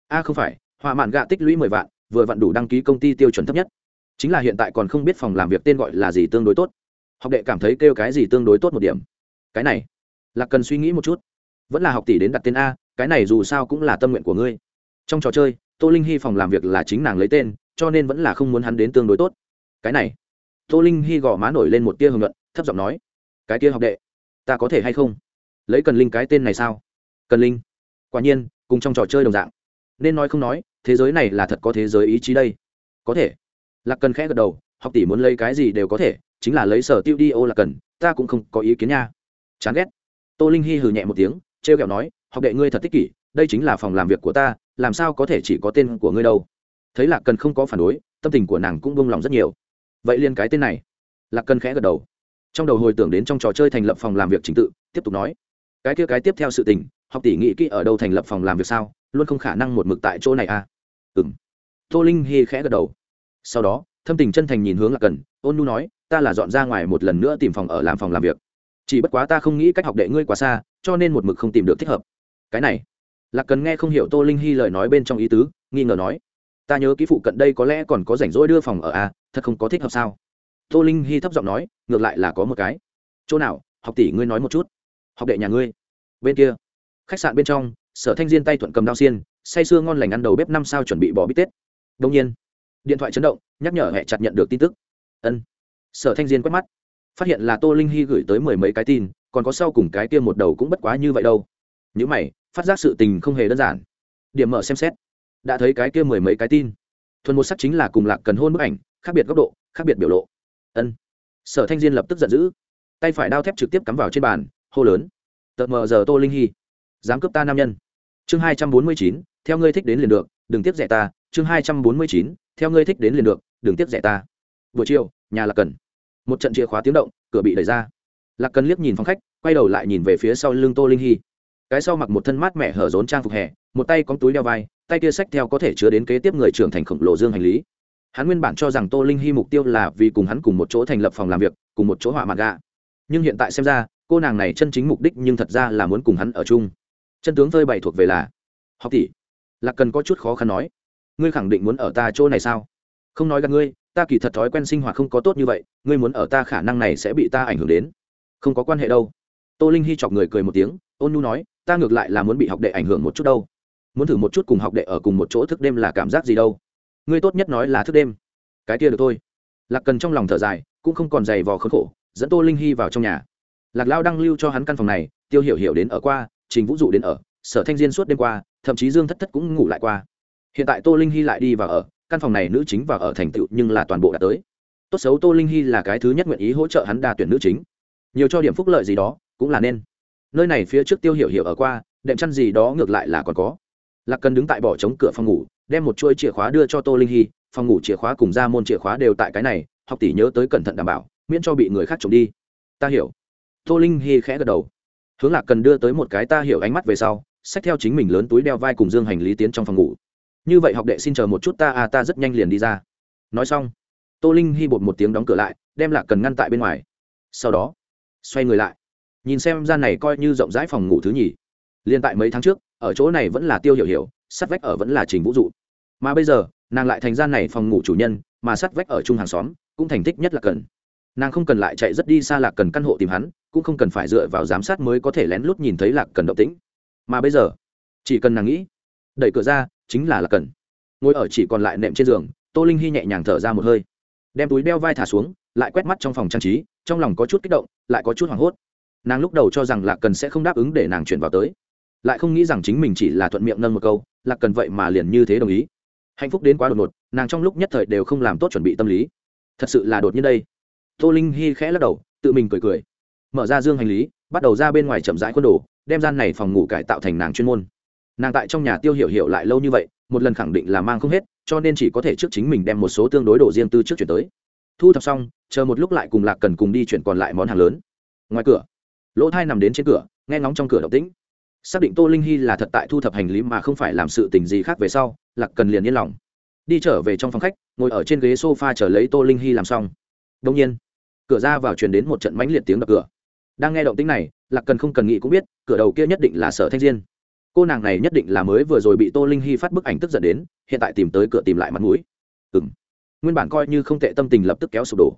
A, không phải, họa mạn gạ tích lũy mười vạn, vừa vặn đủ đăng ký công ty tiêu chuẩn thấp nhất. Chính là hiện tại còn không biết phòng làm việc tên gọi là gì tương đối tốt. Học đệ cảm thấy kêu cái gì tương đối tốt một điểm. Cái này là cần suy nghĩ một chút. Vẫn là học tỷ đến đặt tên a, cái này dù sao cũng là tâm nguyện của ngươi. Trong trò chơi, tô linh hy phòng làm việc là chính nàng lấy tên, cho nên vẫn là không muốn hắn đến tương đối tốt. Cái này, tô linh hy gõ má nổi lên một tia hưởng luận, thấp giọng nói, cái kia học đệ, ta có thể hay không? Lấy cần linh cái tên này sao? Cần linh. Quả nhiên, cùng trong trò chơi đồng dạng. Nên nói không nói, thế giới này là thật có thế giới ý chí đây. Có thể. Lạc cần khẽ gật đầu, học tỷ muốn lấy cái gì đều có thể, chính là lấy sở tiêu đi, ô là cần, ta cũng không có ý kiến nha. Chán ghét. Tô linh hy hừ nhẹ một tiếng t r e o kẹo nói, học đệ ngươi thật tích kỷ, đây chính là phòng làm việc của ta, làm sao có thể chỉ có tên của ngươi đâu. Thấy lạc cần không có phản đối, tâm tình của nàng cũng bông lòng rất nhiều. Vậy liên cái tên này. Lạc cần khẽ gật đầu. Trong đầu hồi tưởng đến trong trò chơi thành lập phòng làm việc trình tự, tiếp tục nói, cái kia cái tiếp theo sự tình học tỷ nghĩ kỹ ở đâu thành lập phòng làm việc sao, luôn không khả năng một mực tại chỗ này à? Ừ m tô linh hy khẽ gật đầu. Sau đó, thâm tình chân thành nhìn hướng lạc cần, ôn nu nói, ta là dọn ra ngoài một lần nữa tìm phòng ở làm phòng làm việc. Chỉ bất quá ta không nghĩ cách học đệ ngươi quá xa, cho nên một mực không tìm được thích hợp. Cái này. Lạc cần nghe không hiểu tô linh hy lời nói bên trong ý tứ, nghi ngờ nói, ta nhớ kỹ phụ cận đây có lẽ còn có rảnh rỗi đưa phòng ở à thật không có thích hợp sao? Tô linh hy thấp giọng nói, ngược lại là có một cái. Chỗ nào? Học tỷ ngươi nói một chút. Học đệ nhà ngươi. Bên kia khách sạn bên trong, sở thanh diên tay thuận cầm đao xiên, say sưa ngon lành ăn đầu bếp năm sao chuẩn bị bỏ bít tết. Đông nhiên, điện thoại chấn động, nhắc nhở hẹ chặt nhận được tin tức. Ân. Sở thanh diên quét mắt, phát hiện là tô linh hy gửi tới mười mấy cái tin, còn có sau cùng cái kia một đầu cũng bất quá như vậy đâu. Những mày, phát giác sự tình không hề đơn giản. Điểm mở xem xét, đã thấy cái kia mười mấy cái tin. Thuần một sắc chính là cùng lạc cần hôn bức ảnh, khác biệt góc độ, khác biệt biểu lộ. Ân. Sở thanh diên lập tức giận dữ, tay phải đao thép trực tiếp cắm vào trên bàn, hô lớn. Tợt mờ giờ tô linh hy dám cướp ta nam nhân. Chương hai trăm bốn mươi chín, theo ngươi thích đến liền được, đừng tiếp rẻ ta. Chương hai trăm bốn mươi chín, theo ngươi thích đến liền được, đừng tiếp rẻ ta. Buổi chiều, nhà lạc cần. Một trận chìa khóa tiếng động, cửa bị đẩy ra. Lạc cần liếc nhìn phòng khách, quay đầu lại nhìn về phía sau lưng tô linh hy. Cái sau mặc một thân mát mẻ hở rốn trang phục hè, một tay cóng túi đeo vai, tay kia sách theo có thể chứa đến kế tiếp người trưởng thành khổng lồ dương hành lý. Hắn nguyên bản cho rằng tô linh hy mục tiêu là vì cùng hắn cùng một chỗ thành lập phòng làm việc, cùng một chỗ họa mặt gà nhưng hiện tại xem ra, cô nàng này chân chính mục đích nhưng thật ra là muốn cùng hắn ở chung chân tướng phơi bày thuộc về là, học tỷ, lạc cần có chút khó khăn nói, ngươi khẳng định muốn ở ta chỗ này sao? Không nói gặp ngươi, ta kỳ thật thói quen sinh hoạt không có tốt như vậy, ngươi muốn ở ta khả năng này sẽ bị ta ảnh hưởng đến. Không có quan hệ đâu. Tô linh hy chọc người cười một tiếng, ôn Nu nói, ta ngược lại là muốn bị học đệ ảnh hưởng một chút đâu. Muốn thử một chút cùng học đệ ở cùng một chỗ thức đêm là cảm giác gì đâu. Ngươi tốt nhất nói là thức đêm. Cái kia được thôi. Lạc cần trong lòng thở dài, cũng không còn dày vò khốn khổ, dẫn tô linh hy vào trong nhà. Lạc lao đăng lưu cho hắn căn phòng này, tiêu hiểu hiểu đến ở qua trình vũ dụ đến ở, sở thanh diên suốt đêm qua, thậm chí dương thất thất cũng ngủ lại qua. Hiện tại tô linh hy lại đi vào ở, căn phòng này nữ chính vào ở thành tựu nhưng là toàn bộ đã tới. Tốt xấu tô linh hy là cái thứ nhất nguyện ý hỗ trợ hắn đa tuyển nữ chính. Nhiều cho điểm phúc lợi gì đó, cũng là nên. Nơi này phía trước tiêu hiểu hiểu ở qua, đệm chăn gì đó ngược lại là còn có. Lạc cần đứng tại bỏ trống cửa phòng ngủ, đem một chuỗi chìa khóa đưa cho tô linh hy, phòng ngủ chìa khóa cùng ra môn chìa khóa đều tại cái này, học tỷ nhớ tới cẩn thận đảm bảo, miễn cho bị người khác trộm đi. Ta hiểu. Tô linh hy khẽ gật đầu hướng lạc cần đưa tới một cái ta hiểu ánh mắt về sau, xách theo chính mình lớn túi đeo vai cùng dương hành lý tiến trong phòng ngủ. Như vậy học đệ xin chờ một chút ta à ta rất nhanh liền đi ra. Nói xong, tô linh hy bột một tiếng đóng cửa lại, đem lạc cần ngăn tại bên ngoài. Sau đó, xoay người lại. Nhìn xem gian này coi như rộng rãi phòng ngủ thứ nhì. Liên tại mấy tháng trước, ở chỗ này vẫn là tiêu hiểu hiểu sắt vách ở vẫn là trình vũ dụ. Mà bây giờ, nàng lại thành gian này phòng ngủ chủ nhân, mà sắt vách ở chung hàng xóm, cũng thành tích nhất là cần nàng không cần lại chạy rất đi xa lạc cần căn hộ tìm hắn, cũng không cần phải dựa vào giám sát mới có thể lén lút nhìn thấy lạc cần động tĩnh. Mà bây giờ, chỉ cần nàng nghĩ, đẩy cửa ra, chính là lạc cần. Ngồi ở chỉ còn lại nệm trên giường, tô linh hy nhẹ nhàng thở ra một hơi. Đem túi đeo vai thả xuống, lại quét mắt trong phòng trang trí, trong lòng có chút kích động, lại có chút hoảng hốt. Nàng lúc đầu cho rằng lạc cần sẽ không đáp ứng để nàng chuyển vào tới. Lại không nghĩ rằng chính mình chỉ là thuận miệng nâng một câu, lạc cần vậy mà liền như thế đồng ý. Hạnh phúc đến quá đột ngột, nàng trong lúc nhất thời đều không làm tốt chuẩn bị tâm lý. Thật sự là đột nhiên đây tô linh hy khẽ lắc đầu, tự mình cười cười. Mở ra dương hành lý, bắt đầu ra bên ngoài chậm rãi quân đồ, đem gian này phòng ngủ cải tạo thành nàng chuyên môn. Nàng tại trong nhà tiêu hiểu hiểu lại lâu như vậy, một lần khẳng định là mang không hết, cho nên chỉ có thể trước chính mình đem một số tương đối đồ riêng tư trước chuyển tới. Thu thập xong, chờ một lúc lại cùng lạc cần cùng đi chuyển còn lại món hàng lớn. Ngoài cửa, lỗ thai nằm đến trên cửa, nghe ngóng trong cửa động tĩnh. Xác định tô linh hy là thật tại thu thập hành lý mà không phải làm sự tình gì khác về sau, lạc cần liền yên lòng. Đi trở về trong phòng khách, ngồi ở trên ghế s o f a chờ lấy tô linh hy làm xong. Đông nhiên cửa ra vào truyền đến một trận mãnh liệt tiếng đập cửa. Đang nghe động tĩnh này, lạc cần không cần nghĩ cũng biết, cửa đầu kia nhất định là sở thanh diên. Cô nàng này nhất định là mới vừa rồi bị tô linh hy phát bức ảnh tức giận đến, hiện tại tìm tới cửa tìm lại mặt mũi. Ừ m nguyên bản coi như không tệ tâm tình lập tức kéo sụp đổ.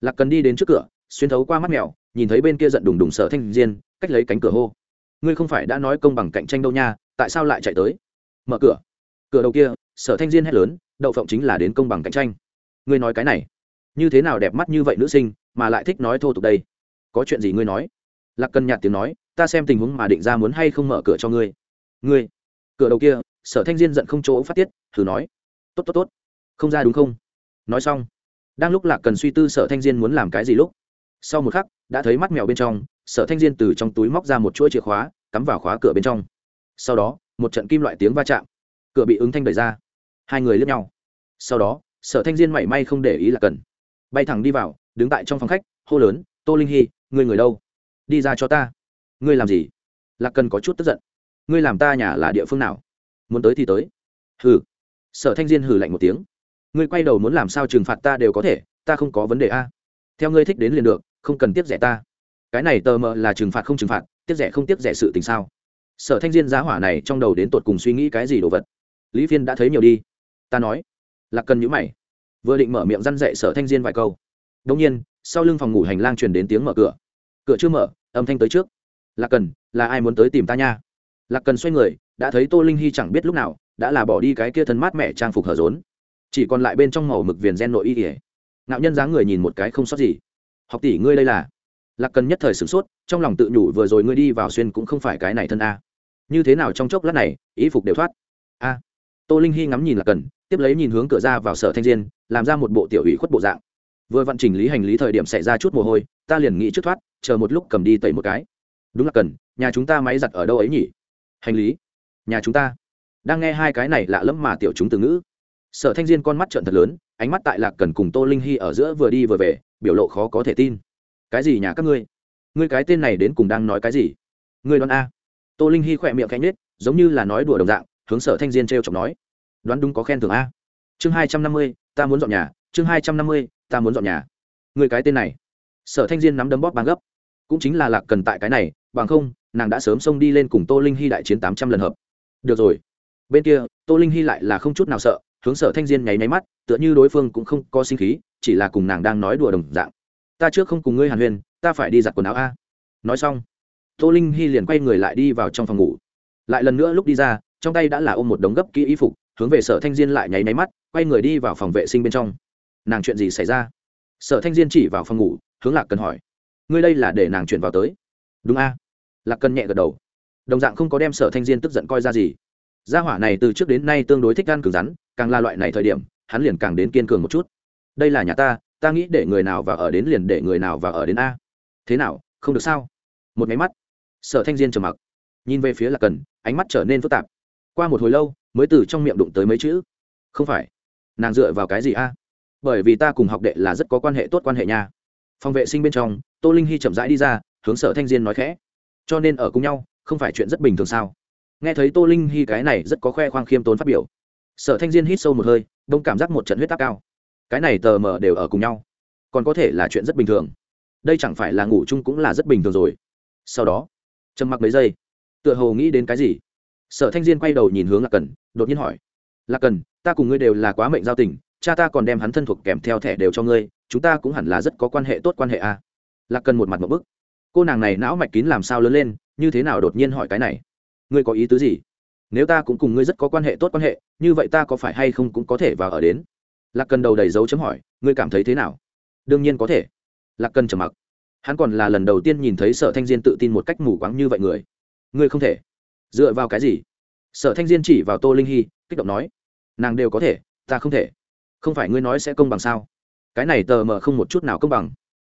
Lạc cần đi đến trước cửa, xuyên thấu qua mắt mèo, nhìn thấy bên kia giận đùng đùng sở thanh diên, cách lấy cánh cửa hô. Ngươi không phải đã nói công bằng cạnh tranh đâu nha, tại sao lại chạy tới? Mở cửa. Cửa đầu kia, sở thanh diên hét lớn, đậu phộng chính là đến công bằng cạnh tranh. Ngươi nói cái này. Như thế nào đẹp mắt như vậy nữ sinh mà lại thích nói thô tục đây. Có chuyện gì ngươi nói? Lạc cần nhạt tiếng nói, ta xem tình huống mà định ra muốn hay không mở cửa cho ngươi. Ngươi? Cửa đầu kia, sở thanh diên giận không chỗ phát tiết, thử nói. Tốt tốt tốt. Không ra đúng không? Nói xong. Đang lúc lạc cần suy tư sở thanh diên muốn làm cái gì lúc, sau một khắc, đã thấy mắt mèo bên trong, sở thanh diên từ trong túi móc ra một chuỗi chìa khóa, cắm vào khóa cửa bên trong. Sau đó, một trận kim loại tiếng va chạm. Cửa bị ứng thanh đẩy ra. Hai người lướt nhau. Sau đó, sở thanh diên mảy may không để ý là cần bay thẳng đi vào đứng tại trong phòng khách, hô lớn, tô linh hy, ngươi người đâu? Đi ra cho ta. Ngươi làm gì? Lạc cần có chút tức giận. Ngươi làm ta nhà là địa phương nào? Muốn tới thì tới. Hừ. Sở thanh diên hừ lạnh một tiếng. Ngươi quay đầu muốn làm sao trừng phạt ta đều có thể, ta không có vấn đề a. Theo ngươi thích đến liền được, không cần tiếp rẻ ta. Cái này tờ mờ là trừng phạt không trừng phạt tiếp rẻ không tiếp rẻ sự tình sao? Sở thanh diên giá hỏa này trong đầu đến tột cùng suy nghĩ cái gì đồ vật? Lý phiên đã thấy nhiều đi. Ta nói. Là cần nhữ mày. Vừa định mở miệng răn dậy sở thanh diên vài câu đông nhiên, sau lưng phòng ngủ hành lang truyền đến tiếng mở cửa. Cửa chưa mở, âm thanh tới trước. Lạc cần, là ai muốn tới tìm ta nha? Lạc cần xoay người, đã thấy tô linh hy chẳng biết lúc nào, đã là bỏ đi cái kia thân mát mẹ trang phục hở rốn. Chỉ còn lại bên trong màu mực viền gen nội y ỉa ngạo nhân dáng người nhìn một cái không sót gì. Học tỷ, ngươi đây là? Lạc cần nhất thời sửng sốt, trong lòng tự nhủ vừa rồi ngươi đi vào xuyên cũng không phải cái này thân a. Như thế nào trong chốc lát này ý phục đều thoát? A. Tô linh hy ngắm nhìn lạc cần, tiếp lấy nhìn hướng cửa ra vào sở thanh diên, làm ra một bộ tiểu ủy khuất bộ dạng vừa vận chỉnh lý hành lý thời điểm xảy ra chút mồ hôi, ta liền nghĩ trước thoát, chờ một lúc cầm đi tẩy một cái. Đúng là cần, nhà chúng ta máy giặt ở đâu ấy nhỉ? Hành lý? Nhà chúng ta. Đang nghe hai cái này lạ lẫm mà tiểu chúng từ ngữ. Sở thanh diên con mắt trợn thật lớn, ánh mắt tại lạc cần cùng tô linh hy ở giữa vừa đi vừa về, biểu lộ khó có thể tin. Cái gì nhà các ngươi? Ngươi cái tên này đến cùng đang nói cái gì? Ngươi đoán a. Tô linh hy khỏe miệng cánh nết giống như là nói đùa đồng dạng, hướng sở thanh diên t r e o chọc nói. Đoán đúng có khen thưởng a. Chương hai trăm năm mươi, ta muốn dọn nhà chương hai trăm năm mươi, ta muốn dọn nhà. Người cái tên này. Sở thanh diên nắm đấm bóp bán gấp. Cũng chính là lạc cần tại cái này, bằng không, nàng đã sớm xông đi lên cùng tô linh hy đại chiến tám trăm lần hợp. Được rồi. Bên kia, tô linh hy lại là không chút nào sợ, hướng sở thanh diên nháy nháy mắt, tựa như đối phương cũng không có sinh khí, chỉ là cùng nàng đang nói đùa đồng dạng. Ta trước không cùng ngươi hàn huyền ta phải đi giặt quần áo a. Nói xong, tô linh hy liền quay người lại đi vào trong phòng ngủ. Lại lần nữa lúc đi ra, trong tay đã là ôm một đống gấp kỹ y phục, hướng về sở thanh diên lại nháy nháy mắt, quay người đi vào phòng vệ sinh bên trong nàng chuyện gì xảy ra? Sở thanh diên chỉ vào phòng ngủ, hướng lạc cần hỏi. Ngươi đây là để nàng chuyển vào tới. Đúng a. Lạc cần nhẹ gật đầu. Đồng dạng không có đem sở thanh diên tức giận coi ra gì. Gia hỏa này từ trước đến nay tương đối thích gan cứng rắn, càng là loại này thời điểm, hắn liền càng đến kiên cường một chút. Đây là nhà ta ta nghĩ để người nào vào ở đến liền để người nào vào ở đến a. Thế nào, không được sao? Một máy mắt. Sở thanh diên trầm mặc. Nhìn về phía lạc cần, ánh mắt trở nên phức tạp. Qua một hồi lâu, mới từ trong miệng đụng tới mấy chữ. Không phải. Nàng dựa vào cái gì a? Bởi vì ta cùng học đệ là rất có quan hệ tốt quan hệ nha. Phòng vệ sinh bên trong, tô linh hy chậm rãi đi ra, hướng sở thanh diên nói khẽ. Cho nên ở cùng nhau, không phải chuyện rất bình thường sao? Nghe thấy tô linh hy cái này rất có khoe khoang khiêm tốn phát biểu. Sở thanh diên hít sâu một hơi, đông cảm giác một trận huyết áp cao. Cái này tờ mờ đều ở cùng nhau. Còn có thể là chuyện rất bình thường. Đây chẳng phải là ngủ chung cũng là rất bình thường rồi. Sau đó, trầm mặc mấy giây, tựa hồ nghĩ đến cái gì? Sở thanh diên quay đầu nhìn hướng lạc cần, đột nhiên hỏi. Lạc cần, ta cùng ngươi đều là quá mệnh giao tình cha ta còn đem hắn thân thuộc kèm theo thẻ đều cho ngươi, chúng ta cũng hẳn là rất có quan hệ tốt quan hệ a à. lạc cần một mặt một bức. Cô nàng này não mạch kín làm sao lớn lên, như thế nào đột nhiên hỏi cái này? Ngươi có ý tứ gì? Nếu ta cũng cùng ngươi rất có quan hệ tốt quan hệ, như vậy ta có phải hay không cũng có thể vào ở đến? Lạc cần đầu đầy dấu chấm hỏi, ngươi cảm thấy thế nào? Đương nhiên có thể. Lạc cần trầm mặc. Hắn còn là lần đầu tiên nhìn thấy sở thanh diên tự tin một cách mù quáng như vậy người. Ngươi không thể. Dựa vào cái gì? Sở thanh diên chỉ vào tô linh hy, kích động nói. Nàng đều có thể, ta không thể không phải ngươi nói sẽ công bằng sao? Cái này tờ mờ không một chút nào công bằng.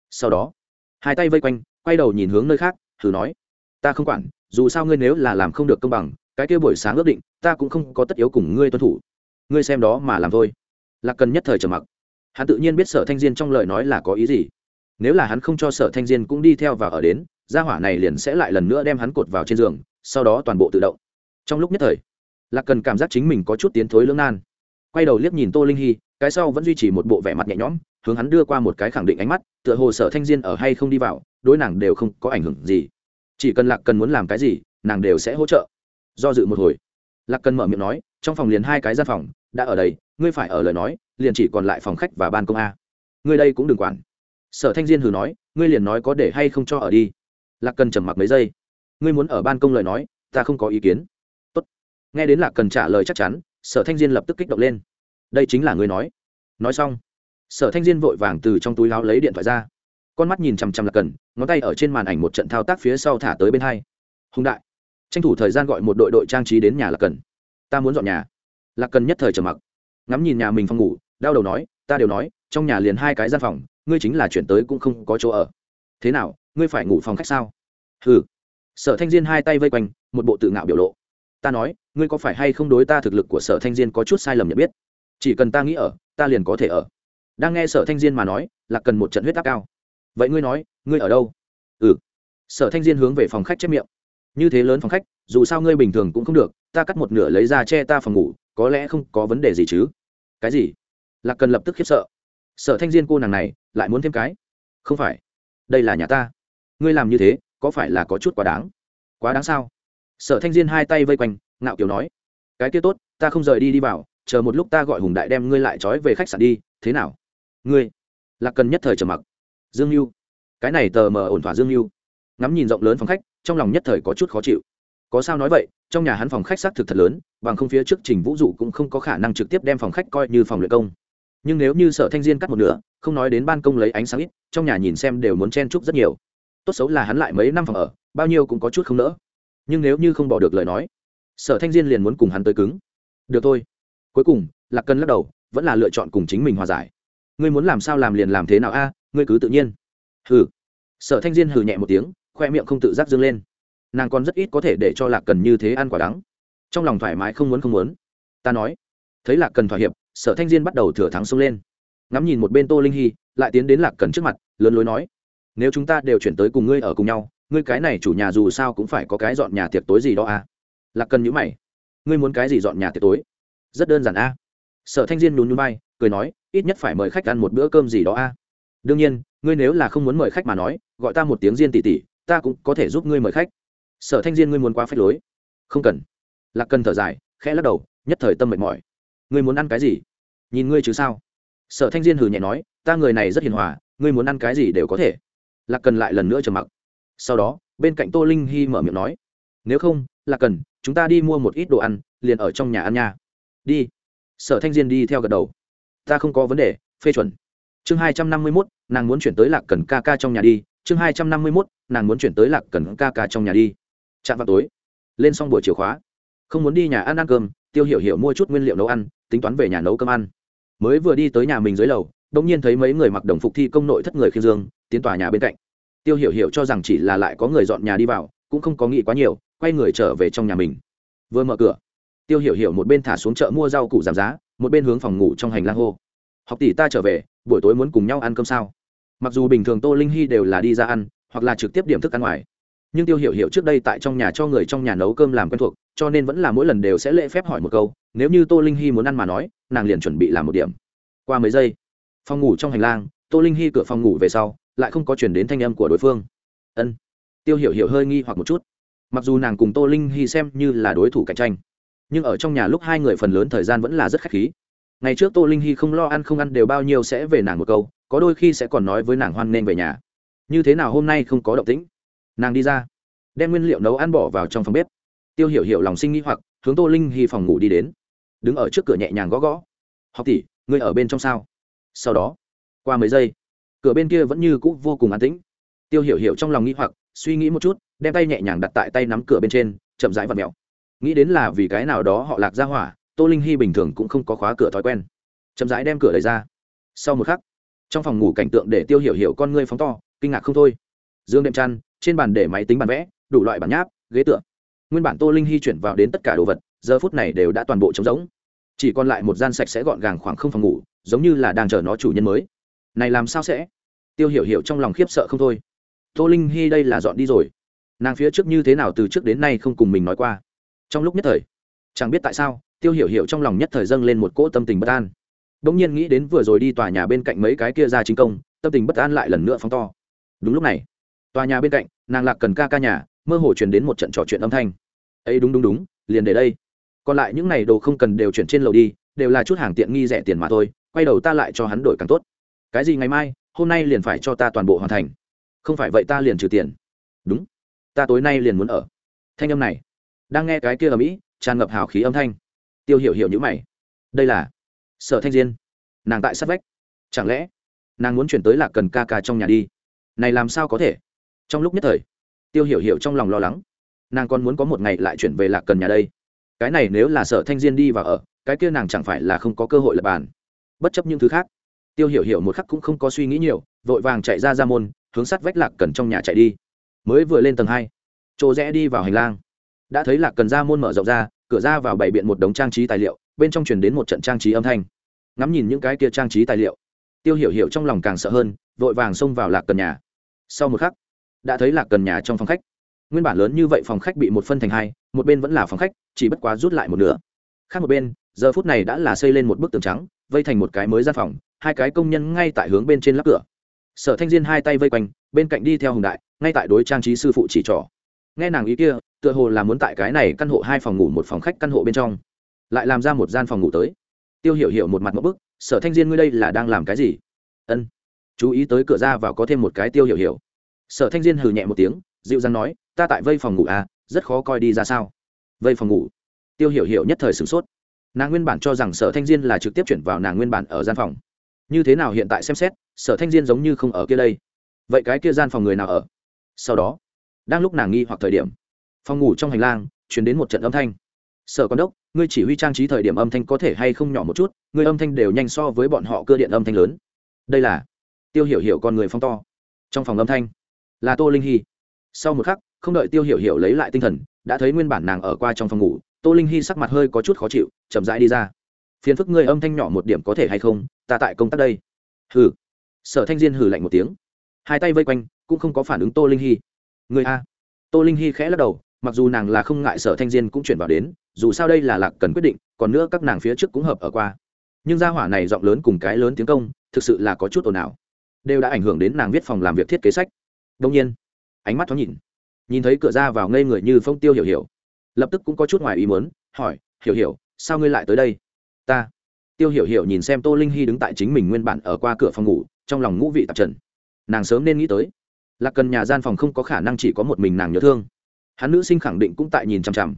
Sau đó, hai tay vây quanh, quay đầu nhìn hướng nơi khác, thử nói, ta không quản, dù sao ngươi nếu là làm không được công bằng, cái kia buổi sáng ước định, ta cũng không có tất yếu cùng ngươi tuân thủ. Ngươi xem đó mà làm thôi. Lạc cần nhất thời trầm mặc. Hắn tự nhiên biết sở thanh diên trong lời nói là có ý gì. Nếu là hắn không cho sở thanh diên cũng đi theo và ở đến, gia hỏa này liền sẽ lại lần nữa đem hắn cột vào trên giường, sau đó toàn bộ tự động. Trong lúc nhất thời, lạc cần cảm giác chính mình có chút tiến thối lưỡng nan quay đầu liếc nhìn tô linh hy, cái sau vẫn duy trì một bộ vẻ mặt nhẹ nhõm, hướng hắn đưa qua một cái khẳng định ánh mắt, tựa hồ sở thanh diên ở hay không đi vào, đối nàng đều không có ảnh hưởng gì. Chỉ cần lạc cần muốn làm cái gì, nàng đều sẽ hỗ trợ. Do dự một hồi, lạc cần mở miệng nói, trong phòng liền hai cái gian phòng, đã ở đây, ngươi phải ở lời nói, liền chỉ còn lại phòng khách và ban công a. Ngươi đây cũng đừng quản. Sở thanh diên hừ nói, ngươi liền nói có để hay không cho ở đi. Lạc cần trầm mặc mấy giây. Ngươi muốn ở ban công lời nói, ta không có ý kiến. Tốt. nghe đến lạc cần trả lời chắc chắn sở thanh diên lập tức kích động lên. Đây chính là người nói. Nói xong, sở thanh diên vội vàng từ trong túi láo lấy điện thoại ra. Con mắt nhìn chằm chằm lạc cần, ngón tay ở trên màn ảnh một trận thao tác phía sau thả tới bên hai. Hùng đại. Tranh thủ thời gian gọi một đội đội trang trí đến nhà lạc cần. Ta muốn dọn nhà. Lạc cần nhất thời trầm mặc. Ngắm nhìn nhà mình phòng ngủ, đau đầu nói, ta đều nói, trong nhà liền hai cái gian phòng, ngươi chính là chuyển tới cũng không có chỗ ở. Thế nào, ngươi phải ngủ phòng khách sao? Ừ sở thanh diên hai tay vây quanh, một bộ tự ngạo biểu lộ. Ta nói ngươi có phải hay không đối ta thực lực của sở thanh diên có chút sai lầm nhận biết? Chỉ cần ta nghĩ ở, ta liền có thể ở. Đang nghe sở thanh diên mà nói là cần một trận huyết áp cao. Vậy ngươi nói, ngươi ở đâu? Ừ. Sở thanh diên hướng về phòng khách chép miệng. Như thế lớn phòng khách, dù sao ngươi bình thường cũng không được, ta cắt một nửa lấy ra che ta phòng ngủ, có lẽ không có vấn đề gì chứ. Cái gì? Lạc cần lập tức khiếp sợ. Sở thanh diên cô nàng này, lại muốn thêm cái? Không phải. Đây là nhà ta. Ngươi làm như thế, có phải là có chút quá đáng? Quá đáng sao? Sở thanh diên hai tay vây quanh ngạo kiều nói, cái kia tốt, ta không rời đi đi vào, chờ một lúc ta gọi hùng đại đem ngươi lại trói về khách sạn đi, thế nào? Ngươi? Là cần nhất thời trầm mặc. Dương mưu cái này tờ mờ ổn thỏa dương mưu ngắm nhìn rộng lớn phòng khách, trong lòng nhất thời có chút khó chịu. Có sao nói vậy, trong nhà hắn phòng khách xác thực thật lớn, bằng không phía trước trình vũ dụ cũng không có khả năng trực tiếp đem phòng khách coi như phòng luyện công. Nhưng nếu như sở thanh diên cắt một nửa, không nói đến ban công lấy ánh sáng ít, trong nhà nhìn xem đều muốn chen chúc rất nhiều. Tốt xấu là hắn lại mấy năm phòng ở, bao nhiêu cũng có chút không nỡ. Nhưng nếu như không bỏ được lời nói sở thanh diên liền muốn cùng hắn tới cứng. Được thôi. Cuối cùng, lạc cần lắc đầu, vẫn là lựa chọn cùng chính mình hòa giải. Ngươi muốn làm sao làm liền làm thế nào a, ngươi cứ tự nhiên. Hừ. Sở thanh diên hừ nhẹ một tiếng, khoe miệng không tự giác dâng lên. Nàng còn rất ít có thể để cho lạc cần như thế ăn quả đắng. Trong lòng thoải mái không muốn không muốn. Ta nói. Thấy lạc cần thỏa hiệp, sở thanh diên bắt đầu thừa thắng xông lên. Ngắm nhìn một bên tô linh hy, lại tiến đến lạc cần trước mặt, lớn lối nói, nếu chúng ta đều chuyển tới cùng ngươi ở cùng nhau, ngươi cái này chủ nhà dù sao cũng phải có cái dọn nhà tiệc tối gì đó à lạc cần nhữ mày. Ngươi muốn cái gì dọn nhà tiệc tối? Rất đơn giản a. À? sở thanh diên nhún nhún bay cười nói, ít nhất phải mời khách ăn một bữa cơm gì đó a. À? đương nhiên, ngươi nếu là không muốn mời khách mà nói, gọi ta một tiếng diên tỷ tỷ, ta cũng có thể giúp ngươi mời khách. Sở thanh diên ngươi muốn qua phép lối. Không cần. Lạc cần thở dài, khẽ lắc đầu, nhất thời tâm mệt mỏi. Ngươi muốn ăn cái gì? Nhìn ngươi chứ sao? Sở thanh diên hừ nhẹ nói, ta người này rất hiền hòa, ngươi muốn ăn cái gì đều có thể. Lạc cần lại lần nữa trầm mặc. Sau đó, bên cạnh tô linh hy mở miệng nói, nếu không, Lạc cần chúng ta đi mua một ít đồ ăn, liền ở trong nhà ăn nha. Đi. Sở thanh diên đi theo gật đầu. Ta không có vấn đề, phê chuẩn. Chương hai trăm năm mươi mốt, nàng muốn chuyển tới lạc cần ca ca trong nhà đi. Chương hai trăm năm mươi mốt, nàng muốn chuyển tới lạc cần ca ca trong nhà đi. Chạm vào tối, lên xong buổi chiều khóa, không muốn đi nhà ăn ăn cơm, tiêu hiểu hiểu mua chút nguyên liệu nấu ăn, tính toán về nhà nấu cơm ăn. Mới vừa đi tới nhà mình dưới lầu, đột nhiên thấy mấy người mặc đồng phục thi công nội thất người khiêng dương, tiến tòa nhà bên cạnh. Tiêu hiểu hiểu cho rằng chỉ là lại có người dọn nhà đi vào, cũng không có nghĩ quá nhiều quay người trở về trong nhà mình. Vừa mở cửa, tiêu hiểu hiểu một bên thả xuống chợ mua rau củ giảm giá, một bên hướng phòng ngủ trong hành lang hô. Học tỷ ta trở về, buổi tối muốn cùng nhau ăn cơm sao? Mặc dù bình thường tô linh hy đều là đi ra ăn, hoặc là trực tiếp điểm thức ăn ngoài, nhưng tiêu hiểu hiểu trước đây tại trong nhà cho người trong nhà nấu cơm làm quen thuộc, cho nên vẫn là mỗi lần đều sẽ lễ phép hỏi một câu, nếu như tô linh hy muốn ăn mà nói, nàng liền chuẩn bị làm một điểm. Qua mấy giây, phòng ngủ trong hành lang, tô linh hy cửa phòng ngủ về sau, lại không có chuyển đến thanh âm của đối phương. Ân. Tiêu hiểu hiểu hơi nghi hoặc một chút mặc dù nàng cùng tô linh hy xem như là đối thủ cạnh tranh, nhưng ở trong nhà lúc hai người phần lớn thời gian vẫn là rất khách khí. Ngày trước tô linh hy không lo ăn không ăn đều bao nhiêu sẽ về nàng một câu, có đôi khi sẽ còn nói với nàng hoan nên về nhà. Như thế nào hôm nay không có động tĩnh? Nàng đi ra, đem nguyên liệu nấu ăn bỏ vào trong phòng bếp. Tiêu hiểu hiểu lòng sinh nghĩ hoặc, hướng tô linh hy phòng ngủ đi đến. Đứng ở trước cửa nhẹ nhàng gõ gõ. Học tỷ, ngươi ở bên trong sao? Sau đó, qua mấy giây, cửa bên kia vẫn như cũ vô cùng an tĩnh. Tiêu hiểu hiểu trong lòng nghĩ hoặc suy nghĩ một chút, đem tay nhẹ nhàng đặt tại tay nắm cửa bên trên, chậm rãi và mẹo nghĩ đến là vì cái nào đó họ lạc ra hỏa, tô linh hy bình thường cũng không có khóa cửa thói quen. Chậm rãi đem cửa lấy ra. Sau một khắc, trong phòng ngủ cảnh tượng để tiêu hiểu hiểu con ngươi phóng to, kinh ngạc không thôi. Dương đệm chăn, trên bàn để máy tính bàn vẽ, đủ loại bản nháp, ghế tựa. Nguyên bản tô linh hy chuyển vào đến tất cả đồ vật, giờ phút này đều đã toàn bộ trống rỗng. Chỉ còn lại một gian sạch sẽ gọn gàng khoảng không phòng ngủ, giống như là đang chờ nó chủ nhân mới. Này làm sao sẽ? Tiêu hiểu hiểu trong lòng khiếp sợ không thôi tô linh hy đây là dọn đi rồi. Nàng phía trước như thế nào từ trước đến nay không cùng mình nói qua. Trong lúc nhất thời, chẳng biết tại sao, tiêu hiểu hiểu trong lòng nhất thời dâng lên một cỗ tâm tình bất an. Đ ỗ n g nhiên nghĩ đến vừa rồi đi tòa nhà bên cạnh mấy cái kia ra chính công, tâm tình bất an lại lần nữa phóng to. Đúng lúc này, tòa nhà bên cạnh, nàng lạc cần ca ca nhà, mơ hồ truyền đến một trận trò chuyện âm thanh. Ấy, đúng đúng đúng, liền để đây. Còn lại những n à y đồ không cần đều chuyển trên lầu đi, đều là chút hàng tiện nghi rẻ tiền mà thôi, quay đầu ta lại cho hắn đổi càng tốt. Cái gì ngày mai, hôm nay liền phải cho ta toàn bộ hoàn thành không phải vậy ta liền trừ tiền. Đúng. Ta tối nay liền muốn ở. Thanh âm này, đang nghe cái kia ở mỹ, tràn ngập hào khí âm thanh. Tiêu hiểu hiểu như mày. Đây là sở thanh diên. Nàng tại sát vách. Chẳng lẽ nàng muốn chuyển tới lạc cần ca ca trong nhà đi? Này làm sao có thể? Trong lúc nhất thời, tiêu hiểu hiểu trong lòng lo lắng. Nàng còn muốn có một ngày lại chuyển về lạc cần nhà đây. Cái này nếu là sở thanh diên đi và ở, cái kia nàng chẳng phải là không có cơ hội lập bàn. Bất chấp những thứ khác, tiêu hiểu hiểu một khắc cũng không có suy nghĩ nhiều, vội vàng chạy ra ra môn hướng sát vách lạc cần trong nhà chạy đi. Mới vừa lên tầng hai, chỗ rẽ đi vào hành lang. Đã thấy lạc cần ra môn mở rộng ra, cửa ra vào bày biện một đống trang trí tài liệu, bên trong truyền đến một trận trang trí âm thanh. Ngắm nhìn những cái kia trang trí tài liệu, tiêu hiểu hiểu trong lòng càng sợ hơn, vội vàng xông vào lạc cần nhà. Sau một khắc, đã thấy lạc cần nhà trong phòng khách. Nguyên bản lớn như vậy phòng khách bị một phân thành hai, một bên vẫn là phòng khách, chỉ bất quá rút lại một nửa. Khác một bên, giờ phút này đã là xây lên một bức tường trắng, vây thành một cái mới gian phòng, hai cái công nhân ngay tại hướng bên trên lắp cửa sở thanh diên hai tay vây quanh, bên cạnh đi theo hùng đại, ngay tại đối trang trí sư phụ chỉ trỏ. Nghe nàng ý kia, tựa hồ là muốn tại cái này căn hộ hai phòng ngủ một phòng khách căn hộ bên trong. Lại làm ra một gian phòng ngủ tới. Tiêu hiểu hiểu một mặt một bức, sở thanh diên ngươi đây là đang làm cái gì? Ân, chú ý tới cửa ra vào có thêm một cái tiêu hiểu hiểu. Sở thanh diên hừ nhẹ một tiếng, dịu dàng nói, ta tại vây phòng ngủ à rất khó coi đi ra sao? Vây phòng ngủ? Tiêu hiểu hiểu nhất thời sửng sốt. Nàng nguyên bản cho rằng sở thanh diên là trực tiếp chuyển vào nàng nguyên bản ở gian phòng. Như thế nào hiện tại xem xét sở thanh diên giống như không ở kia đây. Vậy cái kia gian phòng người nào ở? Sau đó, đang lúc nàng nghi hoặc thời điểm, phòng ngủ trong hành lang chuyển đến một trận âm thanh. Sở con đốc, ngươi chỉ huy trang trí thời điểm âm thanh có thể hay không nhỏ một chút, ngươi âm thanh đều nhanh so với bọn họ cơ điện âm thanh lớn. Đây là tiêu hiểu hiểu con người phong to. Trong phòng âm thanh là tô linh hy. Sau một khắc, không đợi tiêu hiểu hiểu lấy lại tinh thần, đã thấy nguyên bản nàng ở qua trong phòng ngủ, tô linh hy sắc mặt hơi có chút khó chịu, chậm rãi đi ra. Phiền phức ngươi âm thanh nhỏ một điểm có thể hay không, ta tại công tác đây. Hừ sở thanh diên hừ lạnh một tiếng. Hai tay vây quanh, cũng không có phản ứng tô linh hy. Người a. Tô linh hy khẽ lắc đầu, mặc dù nàng là không ngại sở thanh diên cũng chuyển vào đến, dù sao đây là lạc cần quyết định, còn nữa các nàng phía trước cũng hợp ở qua. Nhưng gia hỏa này giọng lớn cùng cái lớn tiếng công, thực sự là có chút ồn ào. Đều đã ảnh hưởng đến nàng viết phòng làm việc thiết kế sách. Đông nhiên, ánh mắt thoáng nhìn. Nhìn thấy cửa ra vào ngây người như phong tiêu hiểu hiểu. Lập tức cũng có chút ngoài ý muốn, hỏi, hiểu hiểu, sao ngươi lại tới đây? Ta. Tiêu hiểu hiểu nhìn xem tô linh hy đứng tại chính mình nguyên bản ở qua cửa phòng ngủ trong lòng ngũ vị tạp trần. Nàng sớm nên nghĩ tới lạc cần nhà gian phòng không có khả năng chỉ có một mình nàng nhớ thương. Hắn nữ sinh khẳng định cũng tại nhìn chằm chằm.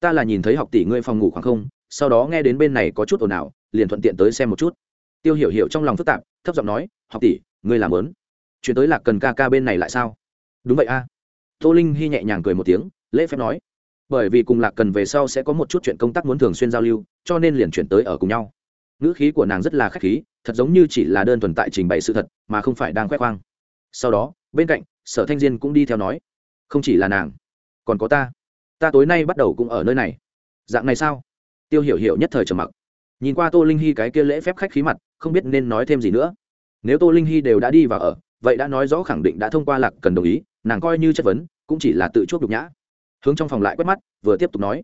Ta là nhìn thấy học tỷ ngươi phòng ngủ khoảng không, sau đó nghe đến bên này có chút ồn ào, liền thuận tiện tới xem một chút. Tiêu hiểu hiểu trong lòng phức tạp, thấp giọng nói, học tỷ, ngươi làm lớn chuyển tới lạc cần ca ca bên này lại sao? Đúng vậy a. Tô linh hy nhẹ nhàng cười một tiếng, lễ phép nói, bởi vì cùng lạc cần về sau sẽ có một chút chuyện công tác muốn thường xuyên giao lưu, cho nên liền chuyển tới ở cùng nhau ngữ khí của nàng rất là khách khí, thật giống như chỉ là đơn thuần tại trình bày sự thật, mà không phải đang khoe khoang. Sau đó, bên cạnh, sở thanh diên cũng đi theo nói, không chỉ là nàng, còn có ta. Ta tối nay bắt đầu cũng ở nơi này. Dạng này sao? Tiêu hiểu hiểu nhất thời trầm mặc. Nhìn qua tô linh hy cái kia lễ phép khách khí mặt, không biết nên nói thêm gì nữa. Nếu tô linh hy đều đã đi và ở, vậy đã nói rõ khẳng định đã thông qua lạc cần đồng ý, nàng coi như chất vấn, cũng chỉ là tự chuốc đục nhã. Hướng trong phòng lại quét mắt, vừa tiếp tục nói,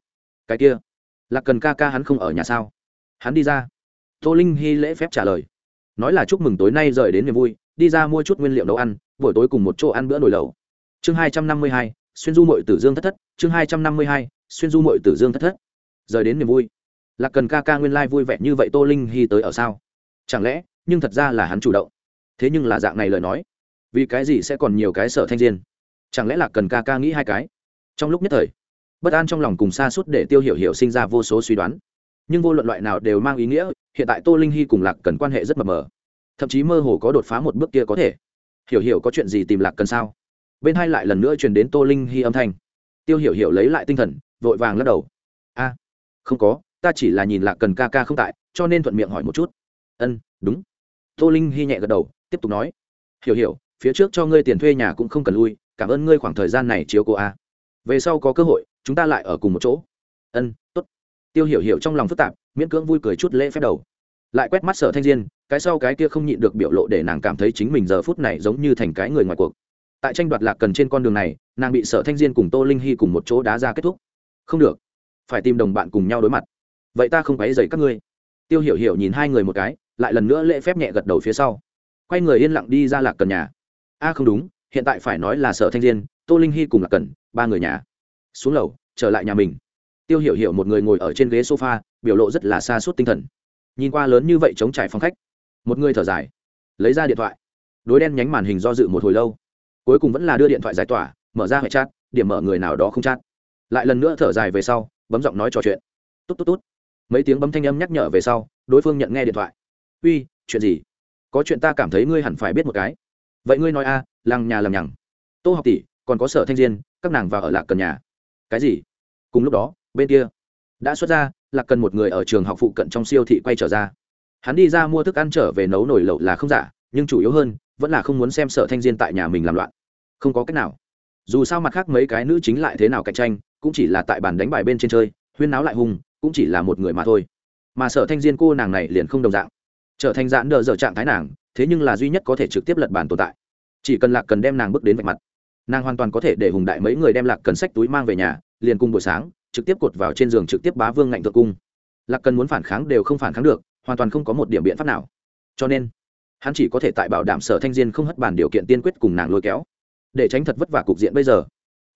cái kia, lạc cần ca ca hắn không ở nhà sao? Hắn đi ra tô linh hy lễ phép trả lời. Nói là chúc mừng tối nay rời đến niềm vui, đi ra mua chút nguyên liệu nấu ăn, buổi tối cùng một chỗ ăn bữa nồi lẩu. Chương hai trăm năm mươi hai, xuyên du mội tử dương thất thất. Chương hai trăm năm mươi hai, xuyên du mội tử dương thất thất. Rời đến niềm vui. Lạc cần ca ca nguyên lai、like、vui vẻ như vậy tô linh hy tới ở sao? Chẳng lẽ, nhưng thật ra là hắn chủ động. Thế nhưng là dạng này lời nói, vì cái gì sẽ còn nhiều cái sở thanh diên? Chẳng lẽ là cần ca ca nghĩ hai cái? Trong lúc nhất thời, bất an trong lòng cùng xa suốt để tiêu hiểu hiểu sinh ra vô số suy đoán. Nhưng vô luận loại nào đều mang ý nghĩa hiện tại tô linh hy cùng lạc cần quan hệ rất mập mờ. Thậm chí mơ hồ có đột phá một bước kia có thể. Hiểu hiểu có chuyện gì tìm lạc cần sao? Bên hai lại lần nữa truyền đến tô linh hy âm thanh. Tiêu hiểu hiểu lấy lại tinh thần, vội vàng lắc đầu. A, không có, ta chỉ là nhìn lạc cần ca ca không tại, cho nên thuận miệng hỏi một chút. Ân, đúng. Tô linh hy nhẹ gật đầu, tiếp tục nói. Hiểu hiểu, phía trước cho ngươi tiền thuê nhà cũng không cần lui, cảm ơn ngươi khoảng thời gian này chiếu cô a. Về sau có cơ hội, chúng ta lại ở cùng một chỗ. Ân t ố t tiêu hiểu hiểu trong lòng phức tạp, miễn cưỡng vui cười chút lễ phép đầu. Lại quét mắt sở thanh diên, cái sau cái kia không nhịn được biểu lộ để nàng cảm thấy chính mình giờ phút này giống như thành cái người ngoài cuộc. Tại tranh đoạt lạc cần trên con đường này, nàng bị sở thanh diên cùng tô linh hy cùng một chỗ đá ra kết thúc. Không được, phải tìm đồng bạn cùng nhau đối mặt. Vậy ta không quấy dày các ngươi. Tiêu hiểu hiểu nhìn hai người một cái, lại lần nữa lễ phép nhẹ gật đầu phía sau. Quay người yên lặng đi ra lạc cần nhà. A, không đúng, hiện tại phải nói là sở thanh diên, tô linh hy cùng lạc cần, ba người nhà. Xuống lầu, trở lại nhà mình tiêu hiểu hiểu một người ngồi ở trên ghế sofa biểu lộ rất là xa suốt tinh thần. Nhìn qua lớn như vậy chống trải phòng khách. Một người thở dài lấy ra điện thoại. Đối đen nhánh màn hình do dự một hồi lâu. Cuối cùng vẫn là đưa điện thoại giải tỏa mở ra hệ chat điểm mở người nào đó không chat. Lại lần nữa thở dài về sau bấm giọng nói trò chuyện. Tốt tốt tốt mấy tiếng bấm thanh âm nhắc nhở về sau đối phương nhận nghe điện thoại. Uy chuyện gì? Có chuyện ta cảm thấy ngươi hẳn phải biết một cái. Vậy ngươi nói a à, làng nhà làm nhằng. Tô học tỷ còn có sở thanh diên các nàng vào ở lạc cần nhà. Cái gì? Cùng lúc đó bên kia. Đã xuất ra là cần một người ở trường học phụ cận trong siêu thị quay trở ra. Hắn đi ra mua thức ăn trở về nấu nồi lẩu là không giả, nhưng chủ yếu hơn, vẫn là không muốn xem sở thanh diên tại nhà mình làm loạn. Không có cách nào. Dù sao mặt khác mấy cái nữ chính lại thế nào cạnh tranh, cũng chỉ là tại bàn đánh bài bên trên chơi, huyên náo lại hùng, cũng chỉ là một người mà thôi. Mà sở thanh diên cô nàng này liền không đồng dạng. Trở thành dạn đờ dở trạng thái nàng, thế nhưng là duy nhất có thể trực tiếp lật bàn tồn tại. Chỉ cần lạc cần đem nàng bước đến vạch mặt, nàng hoàn toàn có thể để hùng đại mấy người đem lạc cần sách túi mang về nhà, liền cùng buổi sáng trực tiếp cột vào trên giường trực tiếp bá vương ngạnh thượng cung. Lạc cần muốn phản kháng đều không phản kháng được, hoàn toàn không có một điểm biện pháp nào. Cho nên, hắn chỉ có thể tại bảo đảm sở thanh diên không hất bàn điều kiện tiên quyết cùng nàng lôi kéo. Để tránh thật vất vả cục diện bây giờ,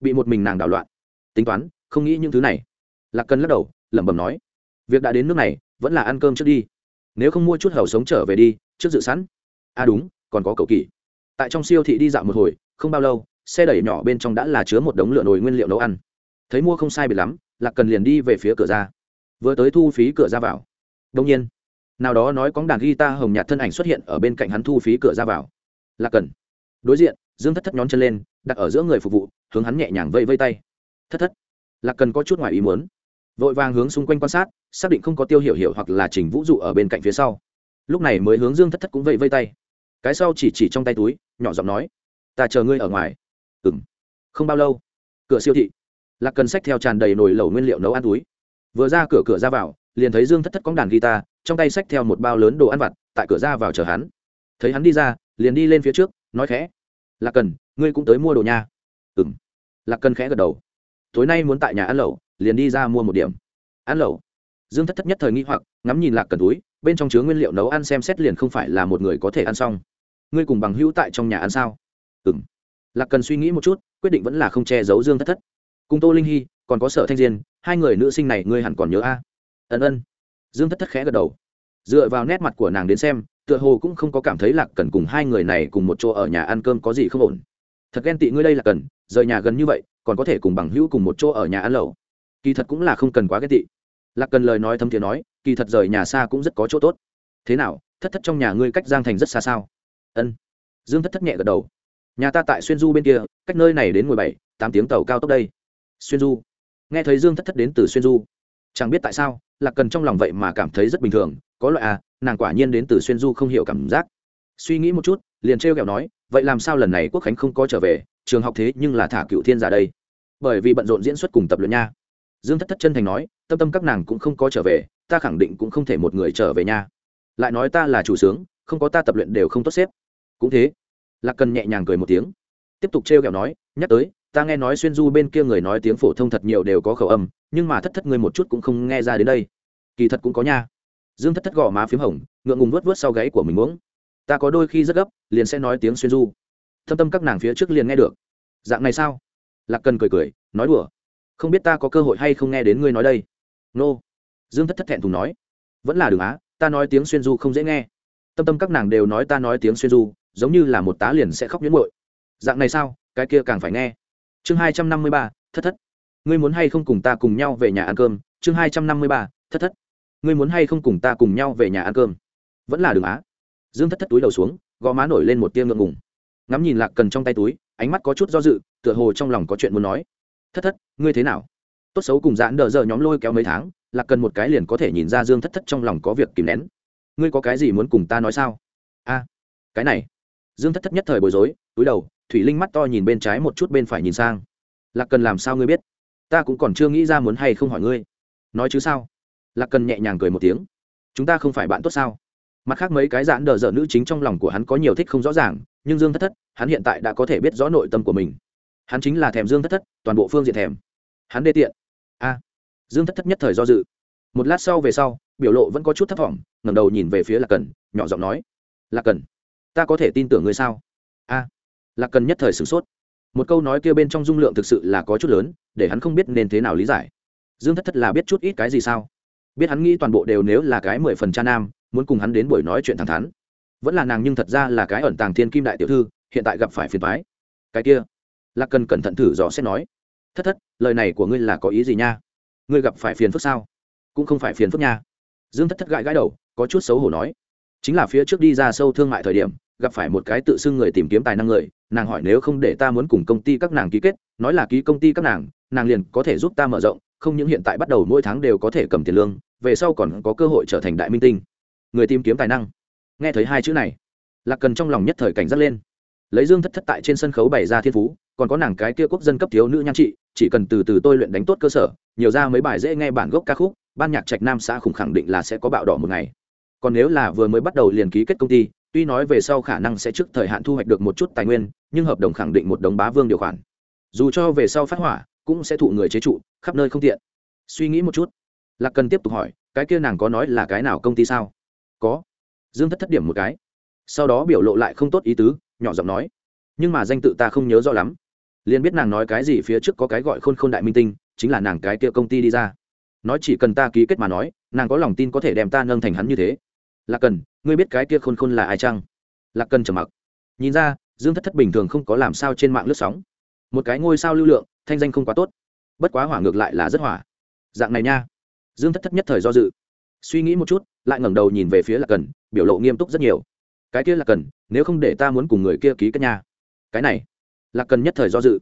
bị một mình nàng đảo loạn. Tính toán, không nghĩ những thứ này. Lạc cần lắc đầu, lẩm bẩm nói, việc đã đến nước này, vẫn là ăn cơm trước đi. Nếu không mua chút hầu sống trở về đi, trước dự sẵn. À đúng, còn có cầu kỳ tại trong siêu thị đi dạo một hồi, không bao lâu, xe đẩy nhỏ bên trong đã là chứa một đống lửa nồi nguyên liệu nấu ăn. Thấy mua không sai biệt lắm lạc cần liền đi về phía cửa ra. Vừa tới thu phí cửa ra vào. Đông nhiên, nào đó nói cóng đàn guitar hồng nhạt thân ảnh xuất hiện ở bên cạnh hắn thu phí cửa ra vào. Lạc cần. Đối diện, dương thất thất nhón chân lên, đặt ở giữa người phục vụ, hướng hắn nhẹ nhàng vây vây tay. Thất thất. Lạc cần có chút ngoài ý muốn. Vội vàng hướng xung quanh quan sát, xác định không có tiêu hiểu hiểu hoặc là trình vũ dụ ở bên cạnh phía sau. Lúc này mới hướng dương thất thất cũng vây vây tay. Cái sau chỉ chỉ trong tay túi, nhỏ giọng nói, ta chờ ngươi ở ngoài. Ừng không bao lâu. Cửa siêu thị lạc cần sách theo tràn đầy nồi lẩu nguyên liệu nấu ăn túi. Vừa ra cửa cửa ra vào, liền thấy dương thất thất cóng đàn guitar, trong tay sách theo một bao lớn đồ ăn vặt, tại cửa ra vào chờ hắn. Thấy hắn đi ra, liền đi lên phía trước, nói khẽ, lạc cần, ngươi cũng tới mua đồ nha. Ừng lạc cần khẽ gật đầu. Tối nay muốn tại nhà ăn lẩu, liền đi ra mua một điểm. Ăn lẩu? Dương thất thất nhất thời nghĩ hoặc, ngắm nhìn lạc cần túi, bên trong chứa nguyên liệu nấu ăn xem xét liền không phải là một người có thể ăn xong. Ngươi cùng bằng hữu tại trong nhà ăn sao? Ừng lạc cần suy nghĩ một chút, quyết định vẫn là không che giấu dương thất thất cùng tô linh hy, còn có sở thanh diên, hai người nữ sinh này ngươi hẳn còn nhớ a? Ân ân. Dương thất thất khẽ gật đầu. Dựa vào nét mặt của nàng đến xem, tựa hồ cũng không có cảm thấy lạc cần cùng hai người này cùng một chỗ ở nhà ăn cơm có gì không ổn. Thật ghen tị ngươi đây là cần, rời nhà gần như vậy, còn có thể cùng bằng hữu cùng một chỗ ở nhà ăn lẩu. Kỳ thật cũng là không cần quá ghen tị. Lạc cần lời nói thấm thiện nói, kỳ thật rời nhà xa cũng rất có chỗ tốt. Thế nào, thất thất trong nhà ngươi cách giang thành rất xa sao? Ân. Dương thất thất nhẹ gật đầu. Nhà ta tại xuyên du bên kia, cách nơi này đến mười bảy, tám tiếng tàu cao tốc đây xuyên du. Nghe thấy dương thất thất đến từ xuyên du. Chẳng biết tại sao, lạc cần trong lòng vậy mà cảm thấy rất bình thường, có loại à nàng quả nhiên đến từ xuyên du không hiểu cảm giác. Suy nghĩ một chút, liền trêu kẹo nói, vậy làm sao lần này quốc khánh không có trở về, trường học thế nhưng là thả cựu thiên giả đây. Bởi vì bận rộn diễn xuất cùng tập luyện nha. Dương thất thất chân thành nói, tâm tâm các nàng cũng không có trở về, ta khẳng định cũng không thể một người trở về nha. Lại nói ta là chủ sướng, không có ta tập luyện đều không tốt xếp. Cũng thế. Lạc cần nhẹ nhàng cười một tiếng. Tiếp tục trêu kẹo nói, nhắc tới ta nghe nói xuyên du bên kia người nói tiếng phổ thông thật nhiều đều có khẩu âm, nhưng mà thất thất ngươi một chút cũng không nghe ra đến đây. Kỳ thật cũng có nha. Dương thất thất gõ má p h í m hồng, ngượng ngùng vớt vớt sau gáy của mình uống ta có đôi khi rất gấp, liền sẽ nói tiếng xuyên du. Thâm tâm các nàng phía trước liền nghe được. Dạng này sao? Lạc cần cười cười, nói đùa. Không biết ta có cơ hội hay không nghe đến ngươi nói đây? Nô. Dương thất thất thẹn thùng nói. Vẫn là đường á, ta nói tiếng xuyên du không dễ nghe. Tâm tâm các nàng đều nói ta nói tiếng xuyên du, giống như là một tá liền sẽ khóc nhuyễn bội dạng này sao? Cái kia càng phải nghe chương hai trăm năm mươi ba, thất thất. Ngươi muốn hay không cùng ta cùng nhau về nhà ăn cơm? Chương hai trăm năm mươi ba, thất thất. Ngươi muốn hay không cùng ta cùng nhau về nhà ăn cơm? Vẫn là đường á. Dương thất thất túi đầu xuống, gò má nổi lên một tia ngượng ngùng. Ngắm nhìn lạc cần trong tay túi, ánh mắt có chút do dự, tựa hồ trong lòng có chuyện muốn nói. Thất thất, ngươi thế nào? Tốt xấu cùng giãn đờ giờ nhóm lôi kéo mấy tháng, lạc cần một cái liền có thể nhìn ra dương thất thất trong lòng có việc kìm nén. Ngươi có cái gì muốn cùng ta nói sao? A, cái này. Dương thất thất nhất thời bối rối, túi đầu thủy linh mắt to nhìn bên trái một chút bên phải nhìn sang. Lạc cần làm sao ngươi biết? Ta cũng còn chưa nghĩ ra muốn hay không hỏi ngươi. Nói chứ sao? Lạc cần nhẹ nhàng cười một tiếng. Chúng ta không phải bạn tốt sao? Mặt khác mấy cái giãn đờ dở nữ chính trong lòng của hắn có nhiều thích không rõ ràng, nhưng dương thất thất, hắn hiện tại đã có thể biết rõ nội tâm của mình. Hắn chính là thèm dương thất thất, toàn bộ phương diện thèm. Hắn đê tiện. A. Dương thất thất nhất thời do dự. Một lát sau về sau, biểu lộ vẫn có chút thất vọng ngẩng đầu nhìn về phía lạc cần, nhỏ giọng nói, lạc cần, ta có thể tin tưởng ngươi sao? A lạc cần nhất thời sửng sốt. Một câu nói kia bên trong dung lượng thực sự là có chút lớn, để hắn không biết nên thế nào lý giải. Dương thất thất là biết chút ít cái gì sao? Biết hắn nghĩ toàn bộ đều nếu là cái mười phần cha nam, muốn cùng hắn đến buổi nói chuyện thẳng thắn. Vẫn là nàng nhưng thật ra là cái ẩn tàng thiên kim đại tiểu thư, hiện tại gặp phải phiền thoái cái kia. Lạc cần cẩn thận thử dò xét nói. Thất thất, lời này của ngươi là có ý gì nha? Ngươi gặp phải phiền phức sao? Cũng không phải phiền phức nha. Dương thất thất gãi gãi đầu, có chút xấu hổ nói. Chính là phía trước đi ra sâu thương mại thời điểm gặp phải một cái tự xưng người tìm kiếm tài năng người, nàng hỏi nếu không để ta muốn cùng công ty các nàng ký kết, nói là ký công ty các nàng nàng liền có thể giúp ta mở rộng, không những hiện tại bắt đầu mỗi tháng đều có thể cầm tiền lương, về sau còn có cơ hội trở thành đại minh tinh. Người tìm kiếm tài năng. Nghe thấy hai chữ này, lạc cần trong lòng nhất thời cảnh giác lên. Lấy dương thất thất tại trên sân khấu bày ra thiên phú, còn có nàng cái kia quốc dân cấp thiếu nữ nhan trị, chỉ cần từ từ tôi luyện đánh tốt cơ sở, nhiều ra mấy bài dễ nghe bản gốc ca khúc, ban nhạc trạch nam xã khủng khẳng định là sẽ có bạo đỏ một ngày. Còn nếu là vừa mới bắt đầu liền ký kết công ty tuy nói về sau khả năng sẽ trước thời hạn thu hoạch được một chút tài nguyên, nhưng hợp đồng khẳng định một đống bá vương điều khoản. Dù cho về sau phát hỏa, cũng sẽ thụ người chế trụ, khắp nơi không tiện. Suy nghĩ một chút. Lạc cần tiếp tục hỏi, cái kia nàng có nói là cái nào công ty sao? Có. Dương thất thất điểm một cái. Sau đó biểu lộ lại không tốt ý tứ, nhỏ giọng nói. Nhưng mà danh tự ta không nhớ rõ lắm. Liền biết nàng nói cái gì phía trước có cái gọi khôn khôn đại minh tinh, chính là nàng cái kia công ty đi ra. Nói chỉ cần ta ký kết mà nói, nàng có lòng tin có thể đem ta nâng thành hắn như thế. Lạc cần ngươi biết cái kia khôn khôn là ai chăng? Lạc cần trầm mặc. Nhìn ra, dương thất thất bình thường không có làm sao trên mạng lướt sóng. Một cái ngôi sao lưu lượng, thanh danh không quá tốt. Bất quá hỏa ngược lại là rất hỏa. Dạng này nha. Dương thất thất nhất thời do dự. Suy nghĩ một chút, lại ngẩng đầu nhìn về phía lạc cần, biểu lộ nghiêm túc rất nhiều. Cái kia là cần, nếu không để ta muốn cùng người kia ký kết nha. Cái này. Lạc cần nhất thời do dự.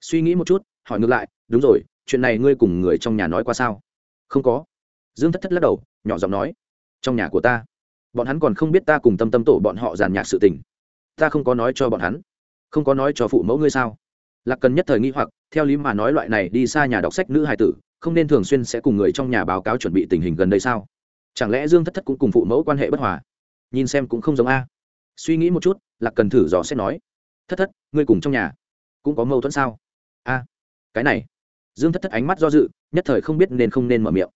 Suy nghĩ một chút, hỏi ngược lại, đúng rồi, chuyện này ngươi cùng người trong nhà nói qua sao? Không có. Dương thất thất lắc đầu, nhỏ giọng nói, trong nhà của ta bọn hắn còn không biết ta cùng tâm tâm tổ bọn họ giàn nhạc sự tình. Ta không có nói cho bọn hắn. Không có nói cho phụ mẫu ngươi sao? Lạc cần nhất thời nghi hoặc, theo lý mà nói loại này đi xa nhà đọc sách nữ hài tử, không nên thường xuyên sẽ cùng người trong nhà báo cáo chuẩn bị tình hình gần đây sao? Chẳng lẽ dương thất thất cũng cùng phụ mẫu quan hệ bất hòa? Nhìn xem cũng không giống a. Suy nghĩ một chút, lạc cần thử dò xét nói, thất thất, ngươi cùng trong nhà cũng có mâu thuẫn sao? A, cái này. Dương thất thất ánh mắt do dự, nhất thời không biết nên không nên mở miệng.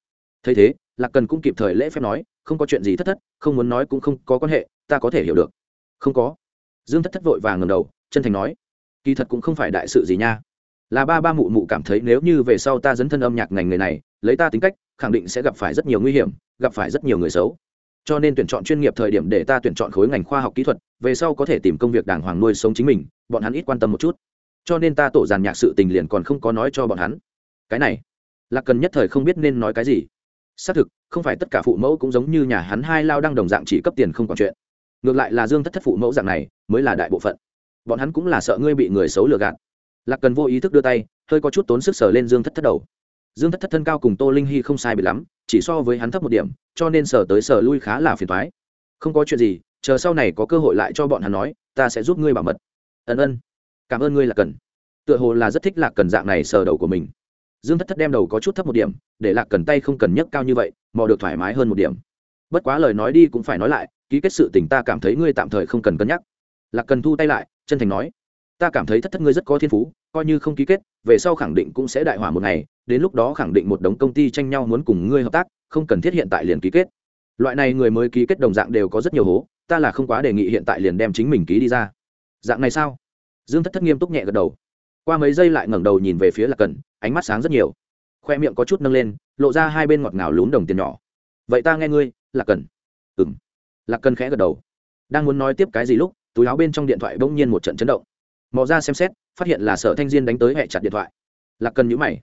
Thấy thế, lạc cần cũng kịp thời lễ phép nói không có chuyện gì thất thất, không muốn nói cũng không có quan hệ, ta có thể hiểu được. Không có. Dương thất thất vội vàng ngầm đầu, chân thành nói, kỳ thật cũng không phải đại sự gì nha. Là ba ba mụ mụ cảm thấy nếu như về sau ta dấn thân âm nhạc ngành người này, lấy ta tính cách, khẳng định sẽ gặp phải rất nhiều nguy hiểm, gặp phải rất nhiều người xấu. Cho nên tuyển chọn chuyên nghiệp thời điểm để ta tuyển chọn khối ngành khoa học kỹ thuật, về sau có thể tìm công việc đàng hoàng nuôi sống chính mình, bọn hắn ít quan tâm một chút. Cho nên ta tổ giàn nhạc sự tình liền còn không có nói cho bọn hắn. Cái này, lạc cần nhất thời không biết nên nói cái gì xác thực, không phải tất cả phụ mẫu cũng giống như nhà hắn hai lao đang đồng dạng chỉ cấp tiền không còn chuyện. Ngược lại là dương thất thất phụ mẫu dạng này, mới là đại bộ phận. Bọn hắn cũng là sợ ngươi bị người xấu lừa gạt. Lạc cần vô ý thức đưa tay, hơi có chút tốn sức sờ lên dương thất thất đầu. Dương thất thất thân cao cùng tô linh hy không sai biệt lắm, chỉ so với hắn thấp một điểm, cho nên sờ tới sờ lui khá là phiền thoái không có chuyện gì, chờ sau này có cơ hội lại cho bọn hắn nói, ta sẽ giúp ngươi bảo mật. Ân ân. Cảm ơn ngươi là cần. Tựa hồ là rất thích lạc cần dạng này sờ đầu của mình dương thất thất đem đầu có chút thấp một điểm, để lạc cần tay không cần nhấc cao như vậy, mò được thoải mái hơn một điểm. Bất quá lời nói đi cũng phải nói lại, ký kết sự tình ta cảm thấy ngươi tạm thời không cần cân nhắc. Lạc cần thu tay lại, chân thành nói, ta cảm thấy thất thất ngươi rất có thiên phú, coi như không ký kết, về sau khẳng định cũng sẽ đại hỏa một ngày, đến lúc đó khẳng định một đống công ty tranh nhau muốn cùng ngươi hợp tác, không cần thiết hiện tại liền ký kết. Loại này người mới ký kết đồng dạng đều có rất nhiều hố, ta là không quá đề nghị hiện tại liền đem chính mình ký đi ra. Dạng này sao? Dương thất thất nghiêm túc nhẹ gật đầu qua mấy giây lại ngẩng đầu nhìn về phía lạc cần, ánh mắt sáng rất nhiều. Khoe miệng có chút nâng lên, lộ ra hai bên ngọt ngào lún đồng tiền nhỏ. Vậy ta nghe ngươi, lạc cần. Ừng lạc cần khẽ gật đầu. Đang muốn nói tiếp cái gì lúc, túi áo bên trong điện thoại bỗng nhiên một trận chấn động. Mò ra xem xét, phát hiện là sở thanh diên đánh tới hẹ chặt điện thoại. Lạc cần nhữ mày.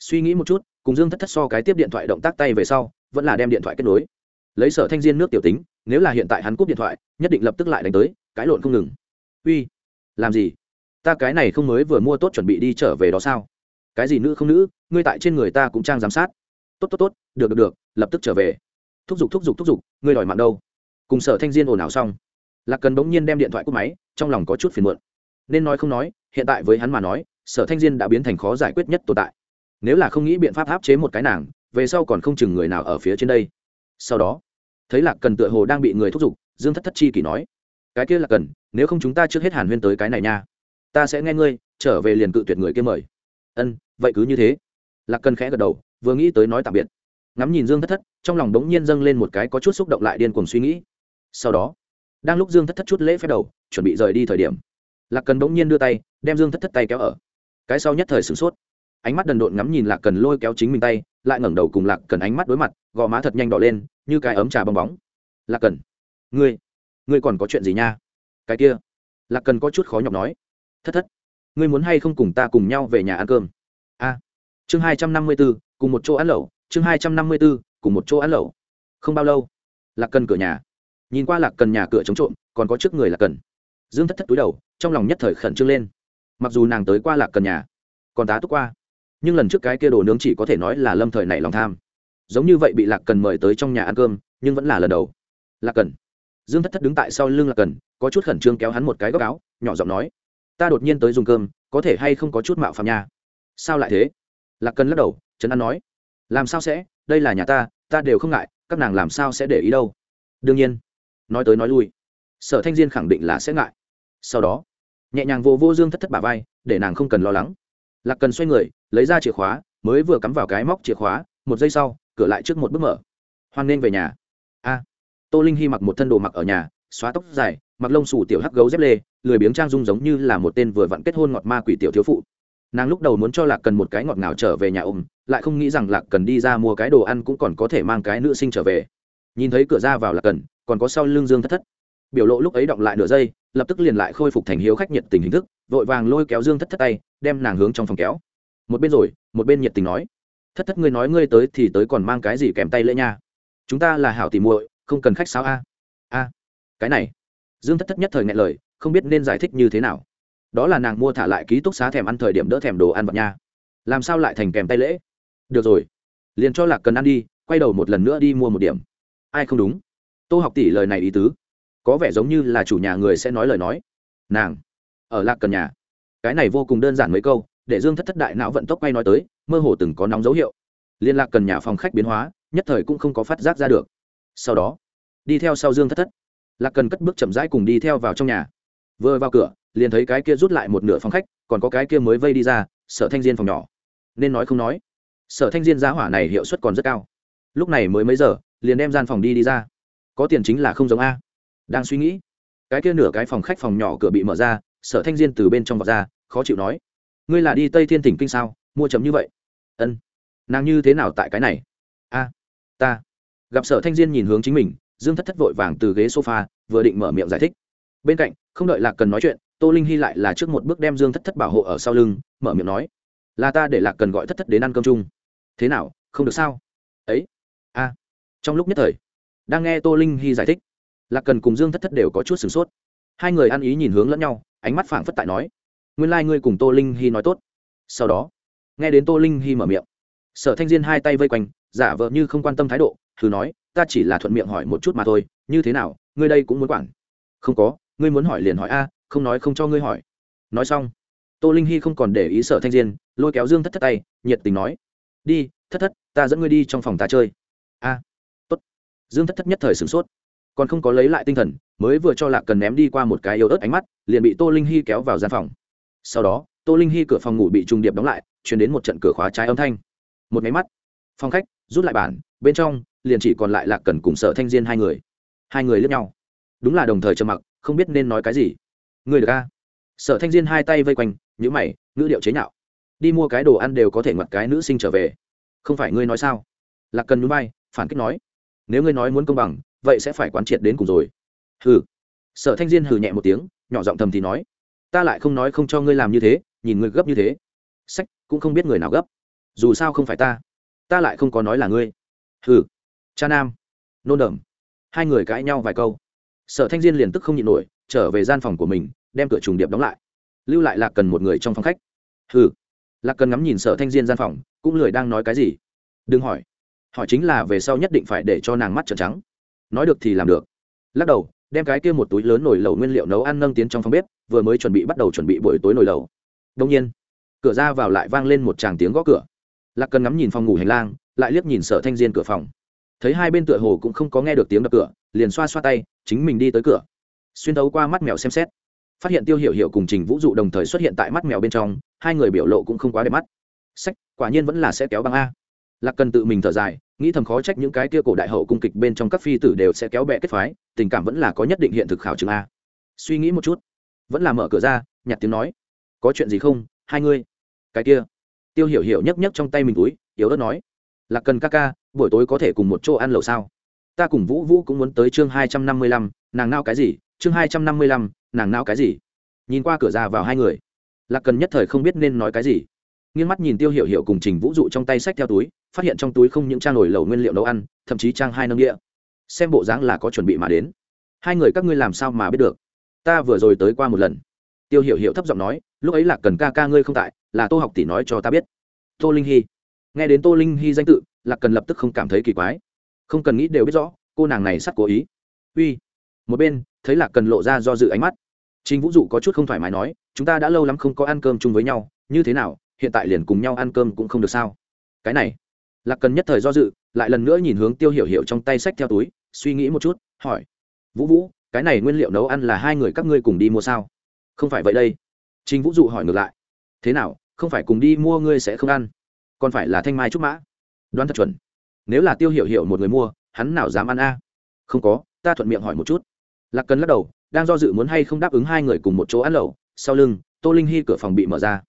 Suy nghĩ một chút, cùng dương thất thất so cái tiếp điện thoại động tác tay về sau, vẫn là đem điện thoại kết nối. Lấy sở thanh diên nước tiểu tính, nếu là hiện tại hắn cúp điện thoại, nhất định lập tức lại đánh tới cãi lộn không ngừng. Uy, làm gì? Ta cái này không mới vừa mua tốt chuẩn bị đi trở về đó sao? Cái gì nữ không nữ, ngươi tại trên người ta cũng trang giám sát. Tốt tốt tốt, được được được, lập tức trở về. Thúc giục thúc giục thúc giục, ngươi đòi mạng đâu? Cùng sở thanh diên ồn ào xong. Lạc cần bỗng nhiên đem điện thoại cúp máy, trong lòng có chút phiền muộn. Nên nói không nói, hiện tại với hắn mà nói, sở thanh diên đã biến thành khó giải quyết nhất tồn tại. Nếu là không nghĩ biện pháp áp chế một cái nàng, về sau còn không chừng người nào ở phía trên đây. Sau đó, thấy lạc cần tựa hồ đang bị người thúc giục, dương thất thất chi kỷ nói, cái kia là cần, nếu không chúng ta trước hết hàn huyên tới cái này nha ta sẽ nghe ngươi, trở về liền cự tuyệt người kia mời. Ân, vậy cứ như thế. Lạc cần khẽ gật đầu, vừa nghĩ tới nói tạm biệt. Ngắm nhìn dương thất thất, trong lòng đống nhiên dâng lên một cái có chút xúc động lại điên cuồng suy nghĩ. Sau đó, đang lúc dương thất thất chút lễ phép đầu, chuẩn bị rời đi thời điểm, lạc cần đống nhiên đưa tay, đem dương thất thất tay kéo ở. Cái sau nhất thời sửng sốt. Ánh mắt đần độn ngắm nhìn lạc cần lôi kéo chính mình tay, lại ngẩng đầu cùng lạc cần ánh mắt đối mặt, gò má thật nhanh đỏ lên, như cái ấm trà bong bóng. Lạc cần, ngươi ngươi còn có chuyện gì nha? Cái kia. Lạc cần có chút khó nhọc nói thất thất. Ngươi muốn hay không cùng ta cùng nhau về nhà ăn cơm? A. Chương hai trăm năm mươi b ố cùng một chỗ ăn lẩu. Chương hai trăm năm mươi b ố cùng một chỗ ăn lẩu. Không bao lâu, lạc cần cửa nhà. Nhìn qua lạc cần nhà cửa chống trộm, còn có trước người lạc cần. Dương thất thất túi đầu, trong lòng nhất thời khẩn trương lên. Mặc dù nàng tới qua lạc cần nhà, còn tá túc qua, nhưng lần trước cái kia đồ nướng chỉ có thể nói là lâm thời này lòng tham. Giống như vậy bị lạc cần mời tới trong nhà ăn cơm, nhưng vẫn là lần đầu. Lạc cần. Dương thất thất đứng tại sau lưng lạc cần, có chút khẩn trương kéo hắn một cái góc áo, nhỏ giọng nói ta đột nhiên tới dùng cơm, có thể hay không có chút mạo phạm nha? Sao lại thế? Lạc cần lắc đầu, trấn an nói. Làm sao sẽ? Đây là nhà ta ta đều không ngại, các nàng làm sao sẽ để ý đâu? Đương nhiên. Nói tới nói lui. Sở thanh diên khẳng định là sẽ ngại. Sau đó, nhẹ nhàng vô vô dương thất thất bà vai, để nàng không cần lo lắng. Lạc cần xoay người, lấy ra chìa khóa, mới vừa cắm vào cái móc chìa khóa, một giây sau, cửa lại trước một bước mở. Hoan nên về nhà. A. Tô linh hy mặc một thân đồ mặc ở nhà, xóa tóc dài, mặc lông xù tiểu hắc gấu dép lê lười biếng trang dung giống như là một tên vừa vặn kết hôn ngọt ma quỷ tiểu thiếu phụ. Nàng lúc đầu muốn cho lạc cần một cái ngọt ngào trở về nhà ôm, lại không nghĩ rằng lạc cần đi ra mua cái đồ ăn cũng còn có thể mang cái nữ sinh trở về. Nhìn thấy cửa ra vào lạc cần, còn có sau lưng dương thất thất. Biểu lộ lúc ấy động lại nửa giây, lập tức liền lại khôi phục thành hiếu khách nhiệt tình hình thức, vội vàng lôi kéo dương thất thất tay, đem nàng hướng trong phòng kéo. Một bên rồi, một bên nhiệt tình nói, thất thất ngươi nói ngươi tới thì tới còn mang cái gì kèm tay lễ nha? Chúng ta là hảo tìm muội, không cần khách sáo a. A, cái này. Dương thất thất nhất thời ngại lời không biết nên giải thích như thế nào. Đó là nàng mua thả lại ký túc xá thèm ăn thời điểm đỡ thèm đồ ăn vật nha. Làm sao lại thành kèm tay lễ? Được rồi. Liền cho lạc cần ăn đi, quay đầu một lần nữa đi mua một điểm. Ai không đúng? Tô học tỷ lời này ý tứ. Có vẻ giống như là chủ nhà người sẽ nói lời nói. Nàng, ở lạc cần nhà. Cái này vô cùng đơn giản mấy câu, để dương thất thất đại não vận tốc quay nói tới, mơ hồ từng có nóng dấu hiệu. Liên lạc cần nhà phòng khách biến hóa, nhất thời cũng không có phát giác ra được. Sau đó, đi theo sau dương thất thất. Lạc cần cất bước chậm rãi cùng đi theo vào trong nhà vừa vào cửa, liền thấy cái kia rút lại một nửa phòng khách, còn có cái kia mới vây đi ra, sở thanh diên phòng nhỏ. Nên nói không nói, sở thanh diên giá hỏa này hiệu suất còn rất cao. Lúc này mới mấy giờ, liền đem gian phòng đi đi ra. Có tiền chính là không giống a. Đang suy nghĩ, cái kia nửa cái phòng khách phòng nhỏ cửa bị mở ra, sở thanh diên từ bên trong vọt ra, khó chịu nói, ngươi là đi tây thiên tỉnh kinh sao? Mua chấm như vậy. Ân. Nàng như thế nào tại cái này? A, ta. Gặp sở thanh diên nhìn hướng chính mình, dương thất thất vội vàng từ ghế sofa, vừa định mở miệng giải thích. Bên cạnh không đợi lạc cần nói chuyện, tô linh hy lại là trước một bước đem dương thất thất bảo hộ ở sau lưng, mở miệng nói, là ta để lạc cần gọi thất thất đến ăn cơm chung. Thế nào, không được sao? Ấy, a, trong lúc nhất thời, đang nghe tô linh hy giải thích, lạc cần cùng dương thất thất đều có chút sửng sốt. Hai người ăn ý nhìn hướng lẫn nhau, ánh mắt phảng phất tại nói, nguyên lai、like、ngươi cùng tô linh hy nói tốt. Sau đó, nghe đến tô linh hy mở miệng, sở thanh diên hai tay vây quanh, giả vợ như không quan tâm thái độ, thử nói, ta chỉ là thuận miệng hỏi một chút mà thôi, như thế nào, ngươi đây cũng muốn quản? Không có ngươi muốn hỏi liền hỏi a, không nói không cho ngươi hỏi. Nói xong, tô linh hy không còn để ý sở thanh diên, lôi kéo dương thất thất tay, nhiệt tình nói, đi, thất thất, ta dẫn ngươi đi trong phòng ta chơi. A, tốt. Dương thất thất nhất thời sửng sốt, còn không có lấy lại tinh thần, mới vừa cho lạc cần ném đi qua một cái yếu ớt ánh mắt, liền bị tô linh hy kéo vào gian phòng. Sau đó, tô linh hy cửa phòng ngủ bị trùng điệp đóng lại chuyển đến một trận cửa khóa trái âm thanh. Một máy mắt, phòng khách, rút lại bản bên trong, liền chỉ còn lại lạc cần cùng sở thanh diên hai người. Hai người lướt nhau. Đúng là đồng thời trầm mặc không biết nên nói cái gì. Người được a? Sở thanh diên hai tay vây quanh nhữ mày, ngữ điệu chế nhạo. Đi mua cái đồ ăn đều có thể ngoặt cái nữ sinh trở về. Không phải ngươi nói sao? Lạc cần núi bay phản kích nói. Nếu ngươi nói muốn công bằng, vậy sẽ phải quán triệt đến cùng rồi. Hừ. Sở thanh diên hừ nhẹ một tiếng, nhỏ giọng thầm thì nói. Ta lại không nói không cho ngươi làm như thế, nhìn ngươi gấp như thế. Sách, cũng không biết người nào gấp. Dù sao không phải ta. Ta lại không có nói là ngươi. Hừ. Cha nam. Nôn đẩm hai người cãi nhau vài câu sở thanh diên liền tức không nhịn nổi, trở về gian phòng của mình, đem cửa trùng điệp đóng lại. Lưu lại lạc cần một người trong phòng khách. Hừ. Lạc cần ngắm nhìn sở thanh diên gian phòng, cũng lười đang nói cái gì. Đừng hỏi. Hỏi chính là về sau nhất định phải để cho nàng mắt trợn trắng. Nói được thì làm được. Lắc đầu, đem cái kia một túi lớn nồi lẩu nguyên liệu nấu ăn nâng tiến trong phòng bếp, vừa mới chuẩn bị bắt đầu chuẩn bị buổi tối nồi lẩu. Đông nhiên, cửa ra vào lại vang lên một tràng tiếng gõ cửa. Lạc cần ngắm nhìn phòng ngủ hành lang, lại liếc nhìn sở thanh diên cửa phòng. Thấy hai bên tựa hồ cũng không có nghe được tiếng đập cửa, liền xoa xoa tay chính mình đi tới cửa. Xuyên tấu qua mắt mèo xem xét, phát hiện tiêu hiểu hiểu cùng trình vũ dụ đồng thời xuất hiện tại mắt mèo bên trong, hai người biểu lộ cũng không quá đẹp mắt. Sách, quả nhiên vẫn là sẽ kéo băng a. Lạc cần tự mình thở dài, nghĩ thầm khó trách những cái kia cổ đại hậu cung kịch bên trong các phi tử đều sẽ kéo bẹ kết phái, tình cảm vẫn là có nhất định hiện thực khảo chứng a. Suy nghĩ một chút, vẫn là mở cửa ra, nhặt tiếng nói. Có chuyện gì không, hai ngươi? Cái kia. Tiêu hiểu hiểu nhấc nhấc trong tay mình túi, yếu ớt nói. Lạc cần ca ca, buổi tối có thể cùng một chỗ ăn lẩu sao? Ta cùng vũ vũ cũng muốn tới chương hai trăm năm mươi lăm, nàng nao cái gì? Chương hai trăm năm mươi lăm, nàng nao cái gì? Nhìn qua cửa ra vào hai người, lạc cần nhất thời không biết nên nói cái gì. Nghiêng mắt nhìn tiêu hiểu hiểu cùng trình vũ dụ trong tay sách theo túi, phát hiện trong túi không những trang nổi lẩu nguyên liệu nấu ăn, thậm chí trang hai nâng đĩa. Xem bộ dáng là có chuẩn bị mà đến. Hai người các ngươi làm sao mà biết được? Ta vừa rồi tới qua một lần. Tiêu hiểu hiểu thấp giọng nói, lúc ấy Lạc cần ca ca ngươi không tại, là tô học tỷ nói cho ta biết. Tô linh hy. Nghe đến tô linh hy danh tự, lạc cần lập tức không cảm thấy kỳ quái không cần nghĩ đều biết rõ, cô nàng này sắp cố ý. Uy, một bên, thấy lạc cần lộ ra do dự ánh mắt. Trình vũ dụ có chút không thoải mái nói, chúng ta đã lâu lắm không có ăn cơm chung với nhau, như thế nào, hiện tại liền cùng nhau ăn cơm cũng không được sao? Cái này, lạc cần nhất thời do dự, lại lần nữa nhìn hướng tiêu hiểu hiểu trong tay sách theo túi, suy nghĩ một chút, hỏi, vũ vũ, cái này nguyên liệu nấu ăn là hai người các ngươi cùng đi mua sao? Không phải vậy đây. Trình vũ dụ hỏi ngược lại, thế nào, không phải cùng đi mua ngươi sẽ không ăn, còn phải là thanh mai trúc mã? Đoán thật chuẩn nếu là tiêu hiểu hiểu một người mua hắn nào dám ăn a? Không có ta thuận miệng hỏi một chút. Lạc cần lắc đầu đang do dự muốn hay không đáp ứng hai người cùng một chỗ ăn lẩu sau lưng tô linh hy cửa phòng bị mở ra.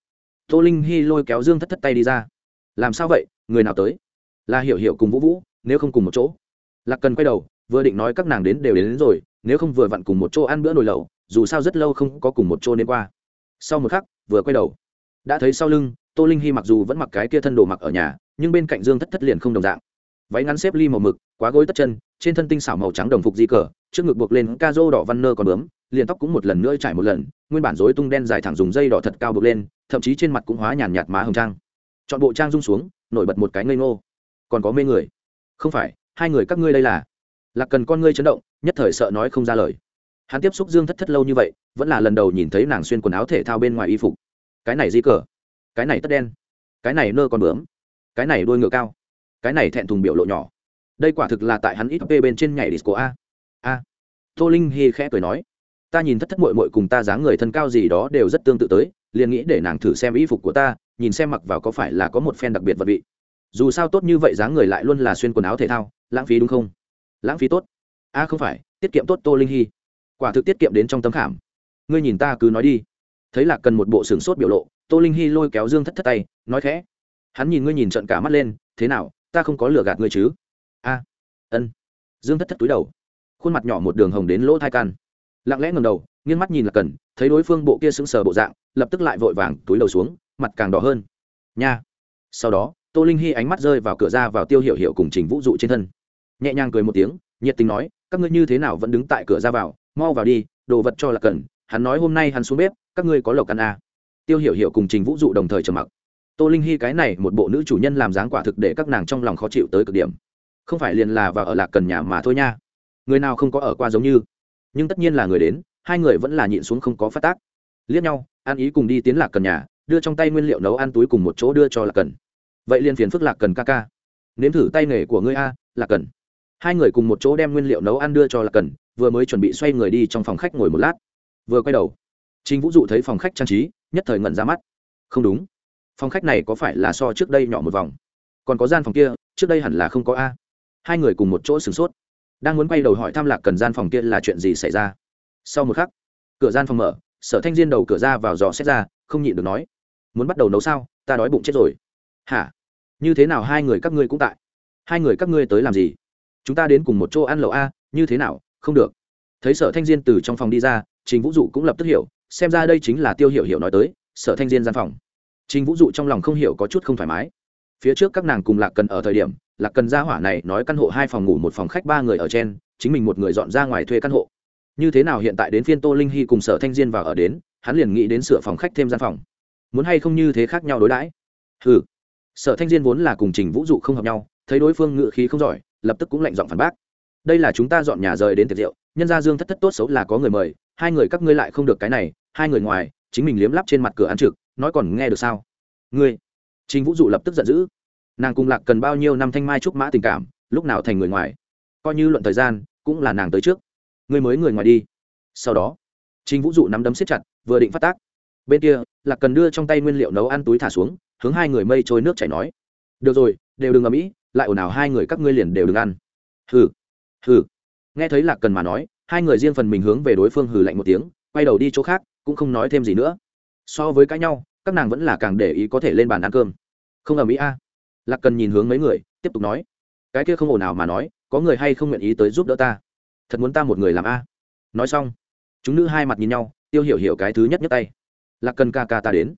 Tô linh hy lôi kéo dương thất thất tay đi ra. Làm sao vậy người nào tới? Là hiểu hiểu cùng vũ vũ nếu không cùng một chỗ. Lạc cần quay đầu vừa định nói các nàng đến đều đến, đến rồi nếu không vừa vặn cùng một chỗ ăn bữa nồi lẩu dù sao rất lâu không có cùng một chỗ nên qua. Sau một khắc vừa quay đầu. Đã thấy sau lưng tô linh hy mặc dù vẫn mặc cái kia thân đồ mặc ở nhà nhưng bên cạnh dương thất thất liền không đồng dạng váy ngắn xếp ly màu mực, quá gối tất chân, trên thân tinh xảo màu trắng đồng phục di cờ, trước ngực buộc lên ca rô đỏ văn nơ còn bướm, liền tóc cũng một lần nữa trải một lần, nguyên bản rối tung đen dài thẳng dùng dây đỏ thật cao buộc lên, thậm chí trên mặt cũng hóa nhàn nhạt má hồng trang. Chọn bộ trang rung xuống, nổi bật một cái ngây ngô. Còn có mê người. Không phải, hai người các ngươi đây là? Là cần con ngươi chấn động, nhất thời sợ nói không ra lời. Hắn tiếp xúc dương thất thất lâu như vậy, vẫn là lần đầu nhìn thấy nàng xuyên quần áo thể thao bên ngoài y phục. Cái này di cờ, cái này tất đen, cái này nơ còn bướm, cái này đuôi ngựa cao cái này thẹn thùng biểu lộ nhỏ. Đây quả thực là tại hắn ít p bên trên nhảy disco a. A. Tô linh hy khẽ cười nói, ta nhìn thất thất mội mội cùng ta dáng người thân cao gì đó đều rất tương tự tới, liền nghĩ để nàng thử xem y phục của ta, nhìn xem mặc vào có phải là có một phen đặc biệt vật vị. Dù sao tốt như vậy dáng người lại luôn là xuyên quần áo thể thao, lãng phí đúng không? Lãng phí tốt. A, không phải, tiết kiệm tốt tô linh hy quả thực tiết kiệm đến trong tấm khảm. Ngươi nhìn ta cứ nói đi. Thấy là cần một bộ sửng sốt biểu lộ, tô linh hy lôi kéo dương thất thất tay, nói khẽ, hắn nhìn ngươi nhìn trận cả mắt lên, thế nào? Ta không có lừa gạt ngươi chứ? A, ân. Dương thất thất túi đầu. Khuôn mặt nhỏ một đường hồng đến lỗ thai can. Lặng lẽ ngầm đầu, nghiêng mắt nhìn là cần, thấy đối phương bộ kia sững sờ bộ dạng, lập tức lại vội vàng túi đầu xuống, mặt càng đỏ hơn. Nha. Sau đó, tô linh hy ánh mắt rơi vào cửa ra vào tiêu hiệu hiệu cùng trình vũ dụ trên thân. Nhẹ nhàng cười một tiếng, nhiệt tình nói, các ngươi như thế nào vẫn đứng tại cửa ra vào? Mau vào đi, đồ vật cho là cần. Hắn nói hôm nay hắn xuống bếp, các ngươi có lộc ăn à. tiêu hiểu hiểu cùng trình vũ dụ đồng thời trầm mặc tô linh hy cái này một bộ nữ chủ nhân làm dáng quả thực để các nàng trong lòng khó chịu tới cực điểm. Không phải liền là vào ở lạc cần nhà mà thôi nha. Người nào không có ở qua giống như. Nhưng tất nhiên là người đến, hai người vẫn là nhịn xuống không có phát tác. Liếc nhau an ý cùng đi tiến lạc cần nhà, đưa trong tay nguyên liệu nấu ăn túi cùng một chỗ đưa cho lạc cần. Vậy liền phiền phức lạc cần ca ca. Nếm thử tay nghề của ngươi a, lạc cần. Hai người cùng một chỗ đem nguyên liệu nấu ăn đưa cho lạc cần, vừa mới chuẩn bị xoay người đi trong phòng khách ngồi một lát. Vừa quay đầu, trình vũ dụ thấy phòng khách trang trí, nhất thời ngẩn ra mắt. Không đúng phòng khách này có phải là so trước đây nhỏ một vòng? Còn có gian phòng kia, trước đây hẳn là không có a. Hai người cùng một chỗ sửng sốt. Đang muốn quay đầu hỏi thăm lạc cần gian phòng kia là chuyện gì xảy ra. Sau một khắc, cửa gian phòng mở, sở thanh diên đầu cửa ra vào dò xét ra, không nhịn được nói, muốn bắt đầu nấu sao? Ta đói bụng chết rồi. Hả? Như thế nào hai người các ngươi cũng tại? Hai người các ngươi tới làm gì? Chúng ta đến cùng một chỗ ăn lẩu a, như thế nào? Không được. Thấy sở thanh diên từ trong phòng đi ra, trình vũ dụ cũng lập tức hiểu, xem ra đây chính là tiêu hiểu hiểu nói tới, sở thanh diên gian phòng trình vũ dụ trong lòng không hiểu có chút không thoải mái. Phía trước các nàng cùng lạc cần ở thời điểm lạc cần gia hỏa này nói căn hộ hai phòng ngủ một phòng khách ba người ở trên chính mình một người dọn ra ngoài thuê căn hộ. Như thế nào hiện tại đến phiên tô linh hy cùng sở thanh diên vào ở đến hắn liền nghĩ đến sửa phòng khách thêm gian phòng. Muốn hay không như thế khác nhau đối đãi? Hừ, sở thanh diên vốn là cùng trình vũ dụ không hợp nhau thấy đối phương ngựa khí không giỏi lập tức cũng lạnh giọng phản bác. Đây là chúng ta dọn nhà rời đến tiệc rượu nhân gia dương thất thất tốt xấu là có người mời hai người các ngươi lại không được cái này hai người ngoài chính mình liếm lắp trên mặt cửa ăn trực nói còn nghe được sao? Ngươi, trình vũ dụ lập tức giận dữ. Nàng cùng lạc cần bao nhiêu năm thanh mai trúc mã tình cảm, lúc nào thành người ngoài? Coi như luận thời gian, cũng là nàng tới trước. Ngươi mới người ngoài đi. Sau đó, trình vũ dụ nắm đấm siết chặt, vừa định phát tác. Bên kia, lạc cần đưa trong tay nguyên liệu nấu ăn túi thả xuống, hướng hai người mây trôi nước chảy nói. Được rồi, đều đừng ở mỹ lại ồn ào hai người các ngươi liền đều đừng ăn. Hừ hừ. Nghe thấy lạc cần mà nói, hai người riêng phần mình hướng về đối phương hừ lạnh một tiếng, quay đầu đi chỗ khác, cũng không nói thêm gì nữa so với cãi nhau, các nàng vẫn là càng để ý có thể lên bàn ăn cơm. Không ở mỹ a. Lạc cần nhìn hướng mấy người, tiếp tục nói, cái kia không ồn ào mà nói, có người hay không nguyện ý tới giúp đỡ ta? Thật muốn ta một người làm a? Nói xong, chúng nữ hai mặt nhìn nhau, tiêu hiểu hiểu cái thứ nhất nhất tay. Lạc cần ca ca ta đến.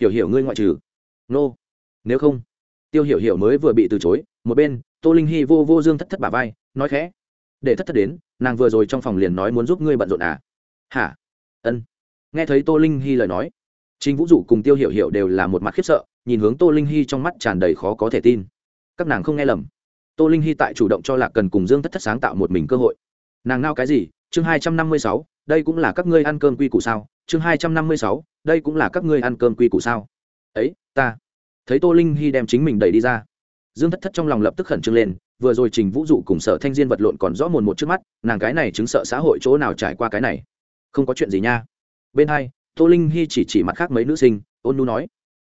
Hiểu hiểu ngươi ngoại trừ? Nô. Nếu không. Tiêu hiểu hiểu mới vừa bị từ chối, một bên, tô linh hy vô vô dương thất thất bà vai, nói khẽ, để thất thất đến, nàng vừa rồi trong phòng liền nói muốn giúp ngươi bận rộn à? Hả? Ân. Nghe thấy tô linh hy lời nói chính vũ dụ cùng tiêu hiểu hiểu đều là một mặt khiếp sợ, nhìn hướng tô linh hy trong mắt tràn đầy khó có thể tin. Các nàng không nghe lầm. Tô linh hy tại chủ động cho lạc cần cùng dương thất thất sáng tạo một mình cơ hội. Nàng nao cái gì? Chương hai trăm năm mươi sáu, đây cũng là các ngươi ăn cơm quy củ sao? Chương hai trăm năm mươi sáu, đây cũng là các ngươi ăn cơm quy củ sao? Ấy, ta. Thấy tô linh hy đem chính mình đẩy đi ra. Dương thất thất trong lòng lập tức khẩn trương lên, vừa rồi trình vũ dụ cùng sở thanh diên vật lộn còn rõ mồn một trước mắt, nàng cái này chứng sợ xã hội chỗ nào trải qua cái này. Không có chuyện gì nha. Bên hai tô linh hy chỉ chỉ mặt khác mấy nữ sinh, ôn nu nói,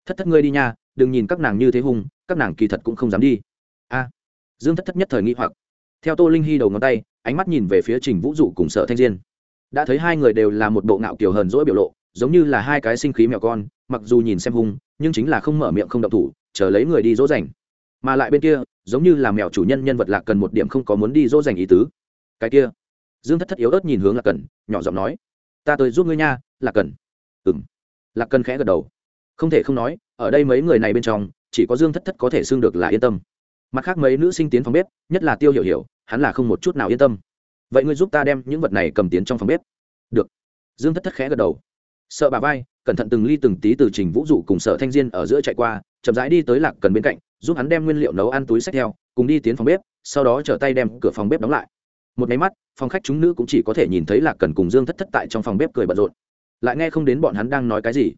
thất thất ngươi đi nha, đừng nhìn các nàng như thế hung, các nàng kỳ thật cũng không dám đi. A, dương thất thất nhất thời nghi hoặc. Theo tô linh hy đầu ngón tay, ánh mắt nhìn về phía trình vũ dụ cùng sở thanh diên. Đã thấy hai người đều là một bộ ngạo kiều hờn dỗi biểu lộ, giống như là hai cái sinh khí mèo con, mặc dù nhìn xem hung, nhưng chính là không mở miệng không động thủ, chờ lấy người đi dỗ dành. Mà lại bên kia, giống như là mèo chủ nhân nhân vật lạc cần một điểm không có muốn đi dỗ dành ý tứ. Cái kia, dương thất thất yếu ớt nhìn hướng lạc cần, nhỏ giọng nói, ta tới giúp ngươi nha, lạc cần ừng lạc cần khẽ gật đầu. Không thể không nói, ở đây mấy người này bên trong, chỉ có dương thất thất có thể xưng được là yên tâm. Mặt khác mấy nữ sinh tiến phòng bếp, nhất là tiêu hiểu hiểu, hắn là không một chút nào yên tâm. Vậy ngươi giúp ta đem những vật này cầm tiến trong phòng bếp. Được. Dương thất thất khẽ gật đầu. Sợ bà vai, cẩn thận từng ly từng tí từ trình vũ dụ cùng sở thanh diên ở giữa chạy qua, chậm rãi đi tới lạc cần bên cạnh, giúp hắn đem nguyên liệu nấu ăn túi sách theo, cùng đi tiến phòng bếp, sau đó trở tay đem cửa phòng bếp đóng lại. Một máy mắt, phòng khách chúng nữ cũng chỉ có thể nhìn thấy lạc cần cùng dương thất thất tại trong phòng bếp cười bận rộn lại nghe không đến bọn hắn đang nói cái gì.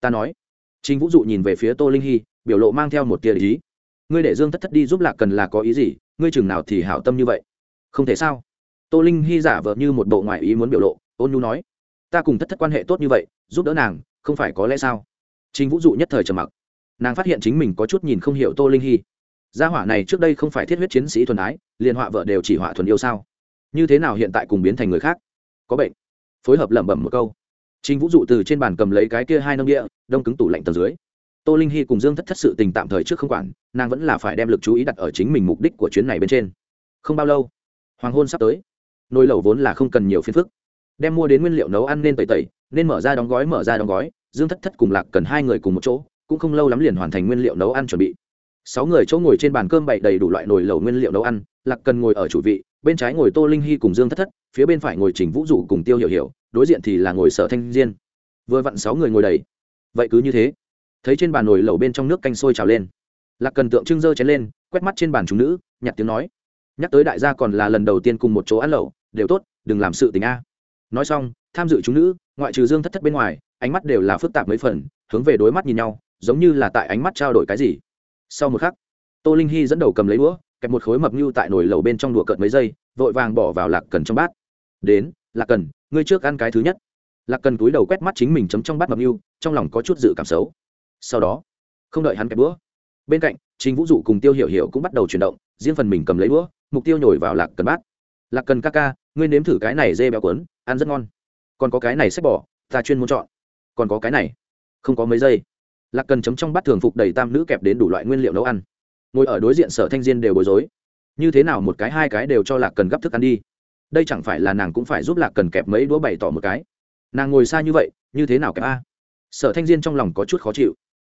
Ta nói. Trình vũ dụ nhìn về phía tô linh hy, biểu lộ mang theo một tia ý. Ngươi để dương thất thất đi giúp lạc cần là có ý gì? Ngươi chừng nào thì hảo tâm như vậy? Không thể sao? Tô linh hy giả vờ như một bộ ngoại ý muốn biểu lộ, ôn nhu nói. Ta cùng thất thất quan hệ tốt như vậy, giúp đỡ nàng, không phải có lẽ sao? Trình vũ dụ nhất thời trầm mặc. Nàng phát hiện chính mình có chút nhìn không hiểu tô linh hy. Gia hỏa này trước đây không phải thiết huyết chiến sĩ thuần ái, liền họa vợ đều chỉ họa thuần yêu sao? Như thế nào hiện tại cùng biến thành người khác? Có bệnh. Phối hợp lẩm bẩm một câu trình vũ dụ từ trên bàn cầm lấy cái kia hai nông địa, đông cứng tủ lạnh tầng dưới. Tô linh Hi cùng dương thất thất sự tình tạm thời trước không quản, nàng vẫn là phải đem lực chú ý đặt ở chính mình mục đích của chuyến này bên trên. Không bao lâu, hoàng hôn sắp tới. Nồi lẩu vốn là không cần nhiều phiền phức. Đem mua đến nguyên liệu nấu ăn nên tẩy tẩy, nên mở ra đóng gói, mở ra đóng gói. Dương thất thất cùng lạc cần hai người cùng một chỗ, cũng không lâu lắm liền hoàn thành nguyên liệu nấu ăn chuẩn bị. Sáu người chỗ ngồi trên bàn cơm bày đầy đủ loại nồi lẩu nguyên liệu nấu ăn. Lạc cần ngồi ở chủ vị, bên trái ngồi tô linh Hi cùng dương thất thất, phía bên phải ngồi trình vũ dụ cùng tiêu hiểu hiểu đối diện thì là ngồi sở thanh diên. Vừa vặn sáu người ngồi đầy. Vậy cứ như thế. Thấy trên bàn nồi lẩu bên trong nước canh sôi trào lên. Lạc cần tượng trưng dơ chén lên, quét mắt trên bàn chúng nữ, nhặt tiếng nói. Nhắc tới đại gia còn là lần đầu tiên cùng một chỗ ăn lẩu, đều tốt, đừng làm sự tình a. Nói xong, tham dự chúng nữ, ngoại trừ dương thất thất bên ngoài, ánh mắt đều là phức tạp mấy phần, hướng về đối mắt nhìn nhau, giống như là tại ánh mắt trao đổi cái gì. Sau một khắc, tô linh hy dẫn đầu cầm lấy đũa, kẹp một khối mập nhu tại nồi lẩu bên trong đùa cợt mấy giây, vội vàng bỏ vào lạc cần trong bát. Đến, lạc cần ngươi trước ăn cái thứ nhất. Lạc cần túi đầu quét mắt chính mình chấm trong bát mập mưu trong lòng có chút dự cảm xấu. Sau đó, không đợi hắn kẹp đũa bên cạnh chính vũ dụ cùng tiêu hiểu hiểu cũng bắt đầu chuyển động, riêng phần mình cầm lấy đũa mục tiêu nhồi vào lạc cần bát. Lạc cần ca ca, ngươi nếm thử cái này dê béo cuốn, ăn rất ngon. Còn có cái này xếp bỏ ta chuyên muốn chọn. Còn có cái này. Không có mấy giây, lạc cần chấm trong bát thường phục đầy tam nữ kẹp đến đủ loại nguyên liệu nấu ăn. Ngồi ở đối diện sở thanh diên đều bối rối. Như thế nào một cái hai cái đều cho lạc cần gấp thức ăn đi? Đây chẳng phải là nàng cũng phải giúp lạc cần kẹp mấy đũa bày tỏ một cái. Nàng ngồi xa như vậy, như thế nào kẹp a? Sở thanh diên trong lòng có chút khó chịu.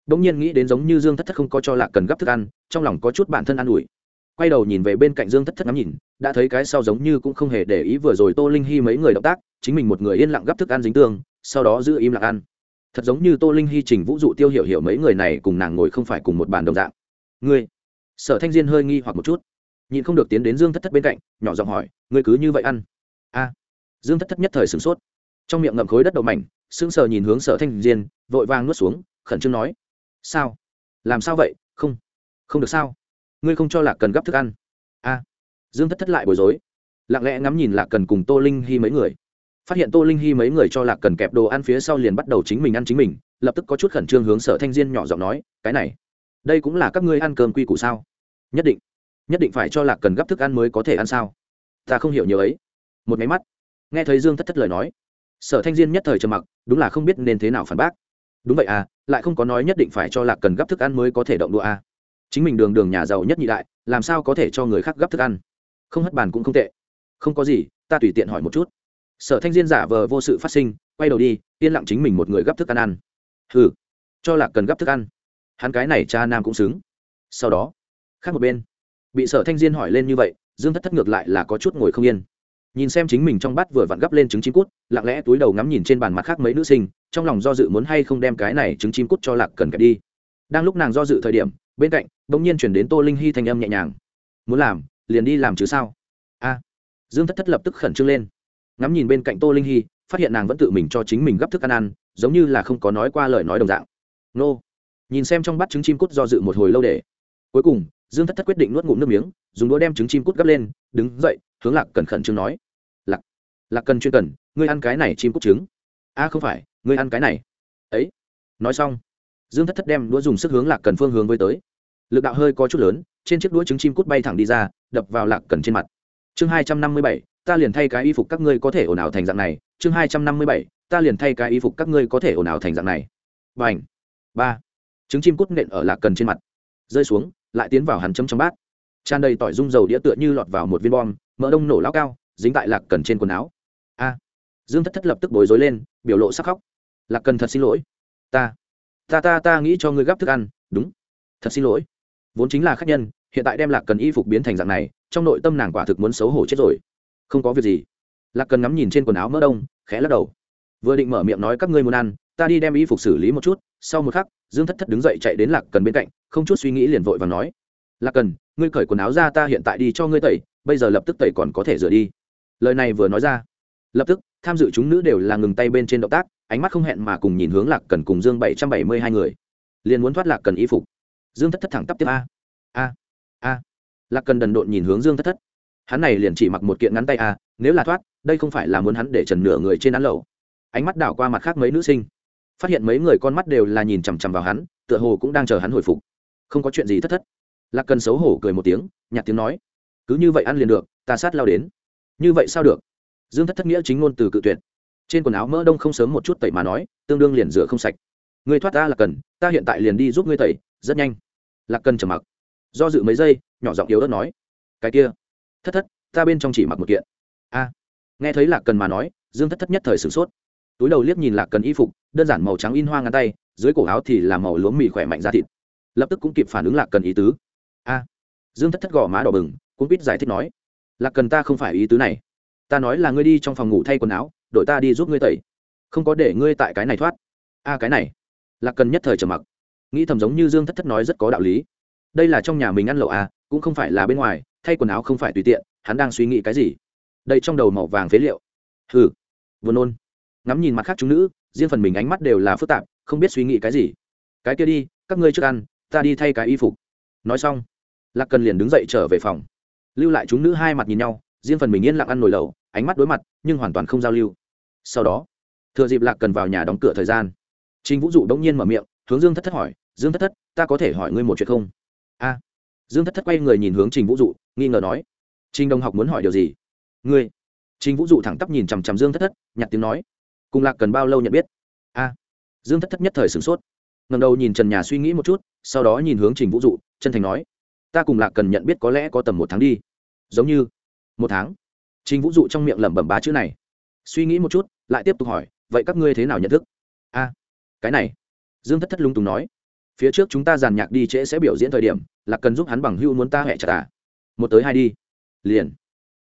Đ ỗ n g nhiên nghĩ đến giống như dương thất thất không có cho lạc cần gấp thức ăn, trong lòng có chút bản thân an ủi. Quay đầu nhìn về bên cạnh dương thất thất ngắm nhìn, đã thấy cái sau giống như cũng không hề để ý vừa rồi tô linh hy mấy người động tác, chính mình một người yên lặng gấp thức ăn dính tương, sau đó giữ im lặng ăn. Thật giống như tô linh hy trình vũ dụ tiêu hiểu hiểu mấy người này cùng nàng ngồi không phải cùng một bàn đồng dạng. Ngươi? Sở thanh diên hơi nghi hoặc một chút nhìn không được tiến đến dương thất thất bên cạnh, nhỏ giọng hỏi, ngươi cứ như vậy ăn? A. Dương thất thất nhất thời sửng sốt. Trong miệng ngậm khối đất đậu mảnh, sững sờ nhìn hướng sở thanh diên, vội vàng nuốt xuống, khẩn trương nói, sao? Làm sao vậy? Không không được sao? Ngươi không cho lạc cần gấp thức ăn? A. Dương thất thất lại bối rối, lặng lẽ ngắm nhìn lạc cần cùng tô linh hy mấy người. Phát hiện tô linh hy mấy người cho lạc cần kẹp đồ ăn phía sau liền bắt đầu chính mình ăn chính mình, lập tức có chút khẩn trương hướng sở thanh diên nhỏ giọng nói, cái này, đây cũng là các ngươi ăn cơm quy củ sao? Nhất định nhất định phải cho lạc cần gấp thức ăn mới có thể ăn sao? Ta không hiểu nhiều ấy. Một máy mắt. Nghe thấy dương thất thất lời nói, sở thanh diên nhất thời trầm mặc, đúng là không biết nên thế nào phản bác. Đúng vậy à lại không có nói nhất định phải cho lạc cần gấp thức ăn mới có thể động đũa à. chính mình đường đường nhà giàu nhất nhị đại, làm sao có thể cho người khác gấp thức ăn? Không hất bàn cũng không tệ. Không có gì, ta tùy tiện hỏi một chút. Sở thanh diên giả vờ vô sự phát sinh, quay đầu đi, yên lặng chính mình một người gấp thức ăn ăn. Hừ, cho lạc cần gấp thức ăn. Hắn cái này cha nam cũng xứng. Sau đó, khác một bên bị sở thanh diên hỏi lên như vậy, dương thất thất ngược lại là có chút ngồi không yên. Nhìn xem chính mình trong bát vừa vặn gấp lên trứng chim cút, lặng lẽ túi đầu ngắm nhìn trên bàn mặt khác mấy nữ sinh, trong lòng do dự muốn hay không đem cái này trứng chim cút cho lạc cần kẹp đi. Đang lúc nàng do dự thời điểm, bên cạnh đ ỗ n g nhiên chuyển đến tô linh hy thanh âm nhẹ nhàng. Muốn làm, liền đi làm chứ sao? A. Dương thất thất lập tức khẩn trương lên. Ngắm nhìn bên cạnh tô linh hy, phát hiện nàng vẫn tự mình cho chính mình gấp thức ăn ăn, giống như là không có nói qua lời nói đồng dạng. Nô. Nhìn xem trong bát trứng chim cút do dự một hồi lâu để. Cuối cùng dương thất thất quyết định nuốt ngụm nước miếng, dùng đũa đem trứng chim cút gấp lên, đứng dậy, hướng lạc cần khẩn trương nói. Lạc lạc cần chuyên cần, ngươi ăn cái này chim cút trứng. A, không phải, ngươi ăn cái này. Ấy. Nói xong, dương thất thất đem đũa dùng sức hướng lạc cần phương hướng với tới. Lực đạo hơi có chút lớn, trên chiếc đũa trứng chim cút bay thẳng đi ra, đập vào lạc cần trên mặt. Chương hai trăm năm mươi bảy, ta liền thay cái y phục các ngươi có thể ồn ào thành dạng này. Chương hai trăm năm mươi bảy, ta liền thay cái y phục các ngươi có thể ồn ào thành dạng này. B à n h ba! Trứng chim cút nện ở lạc cần trên mặt. Rơi xuống lại tiến vào hắn chấm trong bát. Tràn đầy tỏi rung dầu đĩa tựa như lọt vào một viên bom, mỡ đông nổ lao cao, dính tại lạc cần trên quần áo. A. Dương thất thất lập tức bối rối lên, biểu lộ sắc khóc. Lạc cần thật xin lỗi. Ta ta ta ta nghĩ cho ngươi gắp thức ăn, đúng. Thật xin lỗi. Vốn chính là khách nhân, hiện tại đem lạc cần y phục biến thành dạng này, trong nội tâm nàng quả thực muốn xấu hổ chết rồi. Không có việc gì. Lạc cần ngắm nhìn trên quần áo mỡ đông, khẽ lắc đầu. Vừa định mở miệng nói các ngươi muốn ăn, ta đi đem y phục xử lý một chút, sau một khắc dương thất thất đứng dậy chạy đến lạc cần bên cạnh, không chút suy nghĩ liền vội và nói, lạc cần, ngươi cởi quần áo ra ta hiện tại đi cho ngươi tẩy, bây giờ lập tức tẩy còn có thể rửa đi. Lời này vừa nói ra, lập tức, tham dự chúng nữ đều là ngừng tay bên trên động tác, ánh mắt không hẹn mà cùng nhìn hướng lạc cần cùng dương bảy trăm bảy mươi hai người, liền muốn thoát lạc cần y phục. Dương thất thất thẳng tắp tiếp, a a a. Lạc cần đần độn nhìn hướng dương thất thất, hắn này liền chỉ mặc một kiện ngắn tay, a, nếu là thoát, đây không phải là muốn hắn để trần nửa người trên ăn lẩu ánh mắt đảo qua mặt khác mấy nữ sinh phát hiện mấy người con mắt đều là nhìn chằm chằm vào hắn, tựa hồ cũng đang chờ hắn hồi phục. Không có chuyện gì thất thất. Lạc cần xấu hổ cười một tiếng, nhạt tiếng nói, cứ như vậy ăn liền được, ta sát lao đến. Như vậy sao được? Dương thất thất nghĩa chính ngôn từ cự tuyệt. Trên quần áo mỡ đông không sớm một chút tẩy mà nói, tương đương liền rửa không sạch. Người thoát ta là cần, ta hiện tại liền đi giúp ngươi tẩy, rất nhanh. Lạc cần trầm mặc. Do dự mấy giây, nhỏ giọng yếu ớt nói, cái kia, thất thất, ta bên trong chỉ mặc một kiện. A. Nghe thấy lạc cần mà nói, dương thất thất nhất thời sửng sốt túi đầu liếc nhìn lạc cần y phục, đơn giản màu trắng in hoa ngăn tay, dưới cổ áo thì là màu lúa mì khỏe mạnh ra thịt. Lập tức cũng kịp phản ứng lạc cần ý tứ. A, dương thất thất gò má đỏ bừng cũng biết giải thích nói, lạc cần ta không phải ý tứ này. Ta nói là ngươi đi trong phòng ngủ thay quần áo đội ta đi giúp ngươi tẩy. Không có để ngươi tại cái này thoát. A, cái này. Lạc cần nhất thời trầm mặc. Nghĩ thầm giống như dương thất thất nói rất có đạo lý. Đây là trong nhà mình ăn lậu à cũng không phải là bên ngoài, thay quần áo không phải tùy tiện, hắn đang suy nghĩ cái gì? Đây trong đầu màu vàng phế liệu. Hừ vừa nôn ngắm nhìn mặt khác chúng nữ, riêng phần mình ánh mắt đều là phức tạp, không biết suy nghĩ cái gì. Cái kia đi, các ngươi trước ăn, ta đi thay cái y phục. Nói xong, lạc cần liền đứng dậy trở về phòng. Lưu lại chúng nữ hai mặt nhìn nhau, riêng phần mình yên lặng ăn nồi lẩu, ánh mắt đối mặt, nhưng hoàn toàn không giao lưu. Sau đó, thừa dịp lạc cần vào nhà đóng cửa thời gian, trình vũ dụ đống nhiên mở miệng, hướng dương thất thất hỏi, dương thất thất, ta có thể hỏi ngươi một chuyện không? A. Dương thất thất quay người nhìn hướng trình vũ dụ, nghi ngờ nói, trình đồng học muốn hỏi điều gì? Ngươi. Trình vũ dụ thẳng tắp nhìn chằm chằm dương thất thất, nhặt tiếng nói cùng lạc cần bao lâu nhận biết a à, dương thất thất nhất thời sửng sốt ngầm đầu nhìn trần nhà suy nghĩ một chút sau đó nhìn hướng trình vũ dụ chân thành nói ta cùng lạc cần nhận biết có lẽ có tầm một tháng đi giống như một tháng trình vũ dụ trong miệng lẩm bẩm ba chữ này suy nghĩ một chút lại tiếp tục hỏi vậy các ngươi thế nào nhận thức a à, cái này dương thất thất lung tùng nói phía trước chúng ta giàn nhạc đi trễ sẽ biểu diễn thời điểm là cần giúp hắn bằng hưu muốn ta hẹ trả à một tới hai đi liền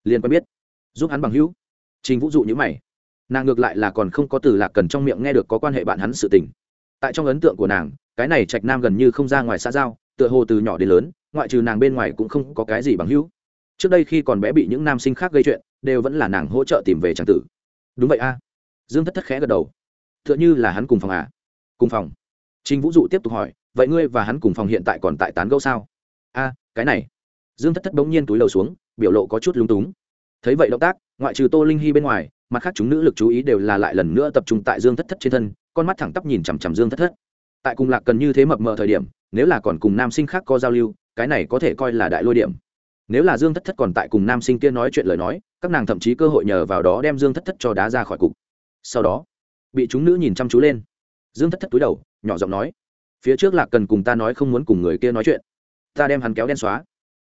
liền quen biết giúp hắn bằng hữu trình vũ dụ như mày nàng ngược lại là còn không có từ lạc cần trong miệng nghe được có quan hệ bạn hắn sự tình. Tại trong ấn tượng của nàng, cái này trạch nam gần như không ra ngoài xã giao, tựa hồ từ nhỏ đến lớn, ngoại trừ nàng bên ngoài cũng không có cái gì bằng hữu. Trước đây khi còn bé bị những nam sinh khác gây chuyện, đều vẫn là nàng hỗ trợ tìm về tràng tử. Đúng vậy a. Dương thất thất khẽ gật đầu. T h ư ợ n h ư là hắn cùng phòng à? Cùng phòng. Trình vũ dụ tiếp tục hỏi, vậy ngươi và hắn cùng phòng hiện tại còn tại tán gẫu sao? A, cái này. Dương thất thất bỗng nhiên túi lầu xuống, biểu lộ có chút lúng túng thấy vậy động tác, ngoại trừ tô linh hy bên ngoài, mặt khác chúng nữ lực chú ý đều là lại lần nữa tập trung tại dương thất thất trên thân, con mắt thẳng tắp nhìn chằm chằm dương thất thất. Tại cùng lạc cần như thế mập mờ thời điểm, nếu là còn cùng nam sinh khác có giao lưu, cái này có thể coi là đại lôi điểm. Nếu là dương thất thất còn tại cùng nam sinh kia nói chuyện lời nói, các nàng thậm chí cơ hội nhờ vào đó đem dương thất thất cho đá ra khỏi cục. Sau đó, bị chúng nữ nhìn chăm chú lên. Dương thất thất túi đầu, nhỏ giọng nói, phía trước lạc cần cùng ta nói không muốn cùng người kia nói chuyện. Ta đem hắn kéo đen xóa.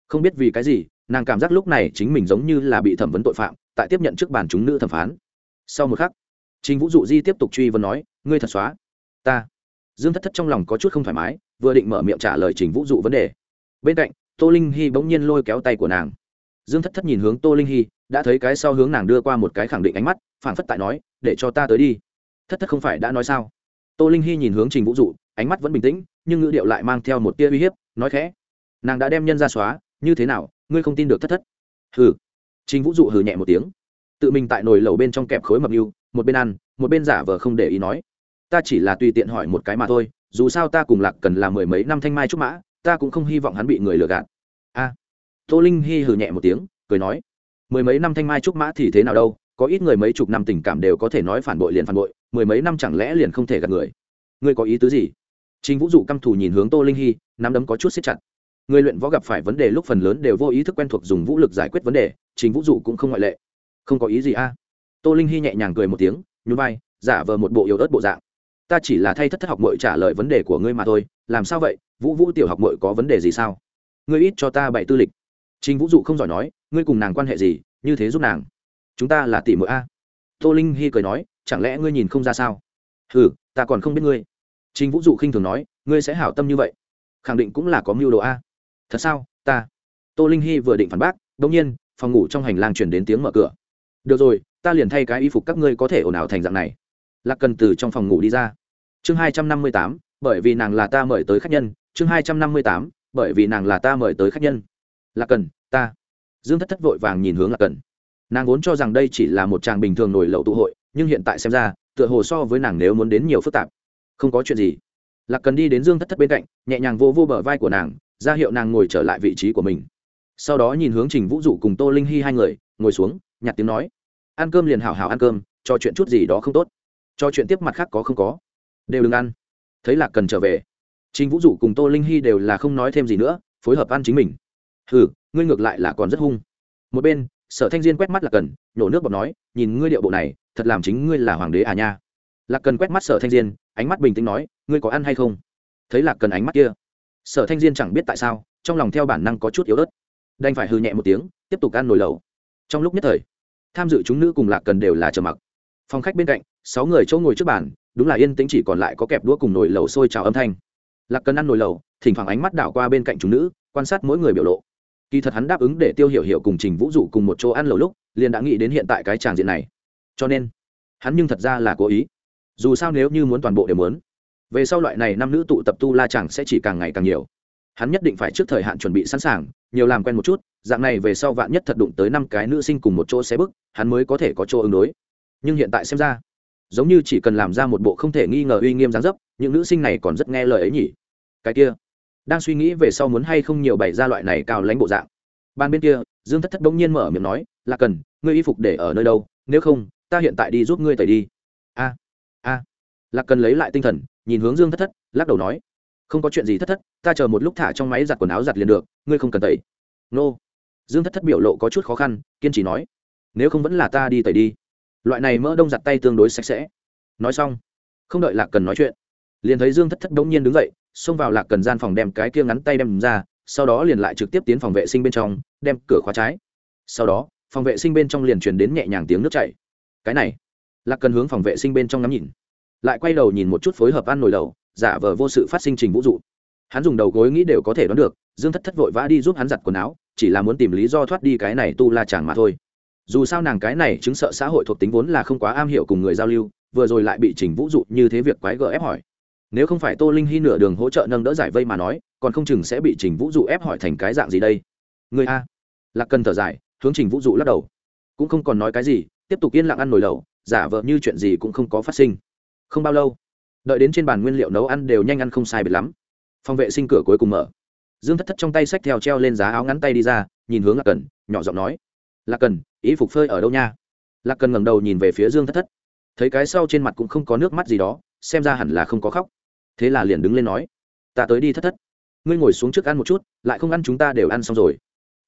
Không biết vì cái gì nàng cảm giác lúc này chính mình giống như là bị thẩm vấn tội phạm, tại tiếp nhận trước bàn chúng nữ thẩm phán. Sau một khắc, trình vũ dụ di tiếp tục truy vấn nói, ngươi thật xóa. Ta. Dương thất thất trong lòng có chút không thoải mái, vừa định mở miệng trả lời trình vũ dụ vấn đề. Bên cạnh, tô linh hy bỗng nhiên lôi kéo tay của nàng. Dương thất thất nhìn hướng tô linh hy đã thấy cái sau hướng nàng đưa qua một cái khẳng định ánh mắt, phảng phất tại nói, để cho ta tới đi. Thất thất không phải đã nói sao? Tô linh hy nhìn hướng trình vũ dụ, ánh mắt vẫn bình tĩnh, nhưng ngữ điệu lại mang theo một tia uy hiếp, nói khẽ, nàng đã đem nhân ra xóa, như thế nào ngươi không tin được thất thất. Hừ. Trình vũ dụ hừ nhẹ một tiếng. Tự mình tại nồi lẩu bên trong kẹp khối mập mưu một bên ăn, một bên giả vờ không để ý nói. Ta chỉ là tùy tiện hỏi một cái mà thôi, dù sao ta cùng lạc cần là mười mấy năm thanh mai trúc mã, ta cũng không hy vọng hắn bị người lừa gạt. A. Tô linh hy hừ nhẹ một tiếng, cười nói. Mười mấy năm thanh mai trúc mã thì thế nào đâu, có ít người mấy chục năm tình cảm đều có thể nói phản bội liền phản bội, mười mấy năm chẳng lẽ liền không thể gạt người. Ngươi có ý tứ gì? Chính vũ dụ căm thù nhìn hướng tô linh hy nắm đấm có chút xếp chặt người luyện võ gặp phải vấn đề lúc phần lớn đều vô ý thức quen thuộc dùng vũ lực giải quyết vấn đề chính vũ dụ cũng không ngoại lệ. Không có ý gì a. Tô linh hy nhẹ nhàng cười một tiếng, nhún vai, giả vờ một bộ yếu ớt bộ dạng. Ta chỉ là thay thất thất học mội trả lời vấn đề của ngươi mà thôi, làm sao vậy? Vũ vũ tiểu học mội có vấn đề gì sao? Ngươi ít cho ta bảy tư lịch. Trình vũ dụ không giỏi nói, ngươi cùng nàng quan hệ gì, như thế giúp nàng. Chúng ta là tỷ mội a. Tô linh hy cười nói, chẳng lẽ ngươi nhìn không ra sao? Ừ ta còn không biết ngươi. Trình vũ dụ khinh thường nói, ngươi sẽ hảo tâm như vậy. Khẳng định cũng là có mưu đồ a thật sao? Ta. Tô linh hy vừa định phản bác đ ỗ n g nhiên, phòng ngủ trong hành lang chuyển đến tiếng mở cửa. Được rồi, ta liền thay cái y phục các ngươi có thể ồn ào thành dạng này. Lạc cần từ trong phòng ngủ đi ra. Chương hai trăm năm mươi tám, bởi vì nàng là ta mời tới khách nhân. Chương hai trăm năm mươi tám, bởi vì nàng là ta mời tới khách nhân. Lạc cần, ta. Dương thất thất vội vàng nhìn hướng lạc cần. Nàng vốn cho rằng đây chỉ là một chàng bình thường nổi lậu tụ hội, nhưng hiện tại xem ra, tựa hồ so với nàng nếu muốn đến nhiều phức tạp. Không có chuyện gì. Lạc cần đi đến dương thất thất bên cạnh, nhẹ nhàng vô vô bờ vai của nàng ra hiệu nàng ngồi trở lại vị trí của mình. Sau đó nhìn hướng trình vũ dụ cùng tô linh hy hai người, ngồi xuống nhặt tiếng nói. Ăn cơm liền hảo hảo ăn cơm, trò chuyện chút gì đó không tốt. Trò chuyện tiếp mặt khác có không có. Đều đừng ăn. Thấy lạc cần trở về, trình vũ dụ cùng tô linh hy đều là không nói thêm gì nữa, phối hợp ăn chính mình. Ừ ngươi ngược lại là còn rất hung. Một bên, sở thanh diên quét mắt lạc cần nhổ nước bọt nói, nhìn ngươi điệu bộ này, thật làm chính ngươi là hoàng đế à nha. Lạc cần quét mắt sở thanh diên, ánh mắt bình tĩnh nói, ngươi có ăn hay không? Thấy lạc cần ánh mắt kia sở thanh diên chẳng biết tại sao, trong lòng theo bản năng có chút yếu ớt. Đành phải hư nhẹ một tiếng, tiếp tục ăn nồi lẩu. Trong lúc nhất thời, tham dự chúng nữ cùng lạc cần đều là trầm mặc. Phòng khách bên cạnh, sáu người chỗ ngồi trước bàn, đúng là yên tĩnh chỉ còn lại có kẹp đũa cùng nồi lẩu sôi trào âm thanh. Lạc cần ăn nồi lẩu, thỉnh thoảng ánh mắt đảo qua bên cạnh chúng nữ, quan sát mỗi người biểu lộ. Kỳ thật hắn đáp ứng để tiêu hiểu hiểu cùng trình vũ dụ cùng một chỗ ăn lẩu lúc, liền đã nghĩ đến hiện tại cái tràng diện này. Cho nên, hắn nhưng thật ra là cố ý. Dù sao nếu như muốn toàn bộ đều muốn về sau loại này năm nữ tụ tập tu la chẳng sẽ chỉ càng ngày càng nhiều. Hắn nhất định phải trước thời hạn chuẩn bị sẵn sàng, nhiều làm quen một chút, dạng này về sau vạn nhất thật đụng tới năm cái nữ sinh cùng một chỗ xe bức, hắn mới có thể có chỗ ứng đối. Nhưng hiện tại xem ra, giống như chỉ cần làm ra một bộ không thể nghi ngờ uy nghiêm dáng dấp, những nữ sinh này còn rất nghe lời ấy nhỉ. Cái kia, đang suy nghĩ về sau muốn hay không nhiều bày ra loại này cao lãnh bộ dạng. Ban bên kia, dương thất thất bỗng nhiên mở miệng nói là cần, ngươi y phục để ở nơi đâu? Nếu không, ta hiện tại đi giúp ngươi tẩy đi. A a. Là lạc cần lấy lại tinh thần nhìn hướng dương thất thất, lắc đầu nói, không có chuyện gì thất thất, ta chờ một lúc thả trong máy giặt quần áo giặt liền được, ngươi không cần tẩy. Nô. Dương thất thất biểu lộ có chút khó khăn, kiên trì nói, nếu không vẫn là ta đi tẩy đi. Loại này mỡ đông giặt tay tương đối sạch sẽ. Nói xong, không đợi lạc cần nói chuyện, liền thấy dương thất thất bỗng nhiên đứng dậy, xông vào lạc cần gian phòng đem cái kia ngắn tay đem ra, sau đó liền lại trực tiếp tiến phòng vệ sinh bên trong, đem cửa khóa trái. Sau đó, phòng vệ sinh bên trong liền truyền đến nhẹ nhàng tiếng nước chảy. Cái này, lạc cần hướng phòng vệ sinh bên trong ngắm nhìn lại quay đầu nhìn một chút phối hợp ăn nồi lẩu, giả vờ vô sự phát sinh trình vũ dụ. Hắn dùng đầu gối nghĩ đều có thể đoán được, dương thất thất vội vã đi giúp hắn giặt quần áo, chỉ là muốn tìm lý do thoát đi cái này tu la chàng mà thôi. Dù sao nàng cái này chứng sợ xã hội thuộc tính vốn là không quá am hiểu cùng người giao lưu, vừa rồi lại bị trình vũ dụ như thế việc quái gở ép hỏi. Nếu không phải tô linh hy nửa đường hỗ trợ nâng đỡ giải vây mà nói, còn không chừng sẽ bị trình vũ dụ ép hỏi thành cái dạng gì đây? Người a. Lạc cần thở dài, hướng trình vũ dụ lắc đầu. Cũng không còn nói cái gì, tiếp tục yên lặng ăn nồi lẩu, giả vợ như chuyện gì cũng không có phát sinh không bao lâu, đợi đến trên bàn nguyên liệu nấu ăn đều nhanh ăn không sai biệt lắm. Phòng vệ sinh cửa cuối cùng mở. Dương thất thất trong tay xách theo treo lên giá áo ngắn tay đi ra, nhìn hướng lạc cần, nhỏ giọng nói, lạc cần, ý phục phơi ở đâu nha? Lạc cần ngẩng đầu nhìn về phía dương thất thất. Thấy cái sau trên mặt cũng không có nước mắt gì đó, xem ra hẳn là không có khóc. Thế là liền đứng lên nói, ta tới đi thất thất. Ngươi ngồi xuống trước ăn một chút, lại không ăn chúng ta đều ăn xong rồi.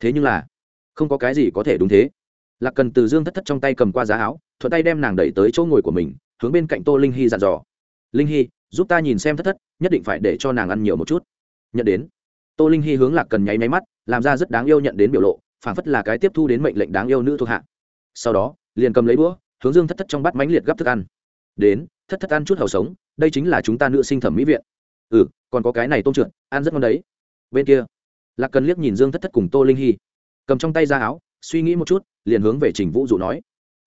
Thế nhưng là, không có cái gì có thể đúng thế. Lạc cần từ dương thất thất trong tay cầm qua giá áo, thuận tay đem nàng đẩy tới chỗ ngồi của mình hướng bên cạnh tô linh hy dặn dò. Linh hy, giúp ta nhìn xem thất thất, nhất định phải để cho nàng ăn nhiều một chút. Nhận đến, tô linh hy hướng lạc cần nháy máy mắt, làm ra rất đáng yêu nhận đến biểu lộ, phảng phất là cái tiếp thu đến mệnh lệnh đáng yêu nữ thuộc hạ. Sau đó, liền cầm lấy búa hướng dương thất thất trong bát mánh liệt gấp thức ăn. Đến, thất thất ăn chút hầu sống, đây chính là chúng ta nữ sinh thẩm mỹ viện. Ừ còn có cái này tôm trượt, ăn rất ngon đấy. Bên kia, lạc cần liếc nhìn dương thất thất cùng tô linh hy. Cầm trong tay ra áo, suy nghĩ một chút, liền hướng về trình vũ dụ nói.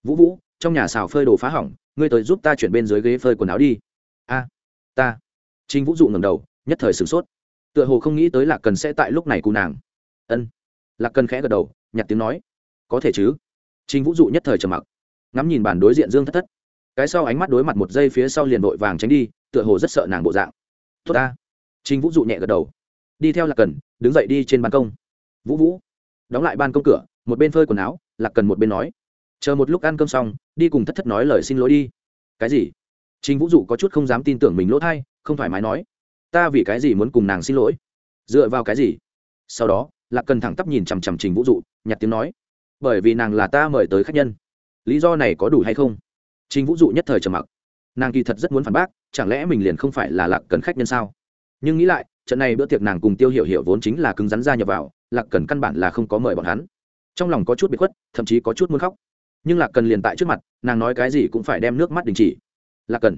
Vũ vũ, trong nhà xào phơi đồ phá hỏng ngươi tới giúp ta chuyển bên dưới ghế phơi quần áo đi. A, ta. Trình vũ dụ ngầm đầu, nhất thời sửng sốt. Tựa hồ không nghĩ tới lạc cần sẽ tại lúc này cù nàng. Ân. Lạc cần khẽ gật đầu, nhặt tiếng nói. Có thể chứ. Trình vũ dụ nhất thời trầm mặc. Ngắm nhìn bản đối diện dương thất thất. Cái sau ánh mắt đối mặt một giây phía sau liền vội vàng tránh đi, tựa hồ rất sợ nàng bộ dạng. Tốt ta. Trình vũ dụ nhẹ gật đầu. Đi theo lạc cần, đứng dậy đi trên ban công. Vũ vũ. Đóng lại ban công cửa, một bên phơi quần áo, lạc cần một bên nói chờ một lúc ăn cơm xong, đi cùng thất thất nói lời xin lỗi đi. Cái gì? Trình vũ dụ có chút không dám tin tưởng mình lỗ thay không thoải mái nói. Ta vì cái gì muốn cùng nàng xin lỗi? Dựa vào cái gì? Sau đó, lạc cần thẳng tắp nhìn chằm chằm trình vũ dụ, nhặt tiếng nói. Bởi vì nàng là ta mời tới khách nhân. Lý do này có đủ hay không? Trình vũ dụ nhất thời trầm mặc. Nàng kỳ thật rất muốn phản bác, chẳng lẽ mình liền không phải là lạc cần khách nhân sao? Nhưng nghĩ lại, trận này bữa tiệc nàng cùng tiêu hiểu hiểu vốn chính là cứng rắn ra nhập vào, lạc cần căn bản là không có mời bọn hắn. Trong lòng có chút bị khuất, thậm chí có chút muốn khóc nhưng lạc cần liền tại trước mặt nàng nói cái gì cũng phải đem nước mắt đình chỉ lạc cần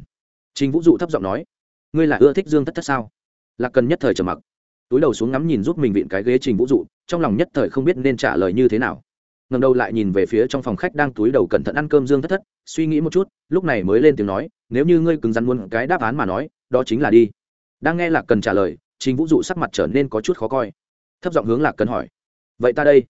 trình vũ dụ thấp giọng nói ngươi là ưa thích dương thất thất sao lạc cần nhất thời trầm mặc túi đầu xuống ngắm nhìn giúp mình vịn cái ghế trình vũ dụ trong lòng nhất thời không biết nên trả lời như thế nào ngầm đầu lại nhìn về phía trong phòng khách đang túi đầu cẩn thận ăn cơm dương thất thất suy nghĩ một chút lúc này mới lên tiếng nói nếu như ngươi cứng rắn muốn cái đáp án mà nói đó chính là đi đang nghe lạc cần trả lời trình vũ dụ sắc mặt trở nên có chút khó coi thấp giọng hướng lạc cần hỏi vậy ta đây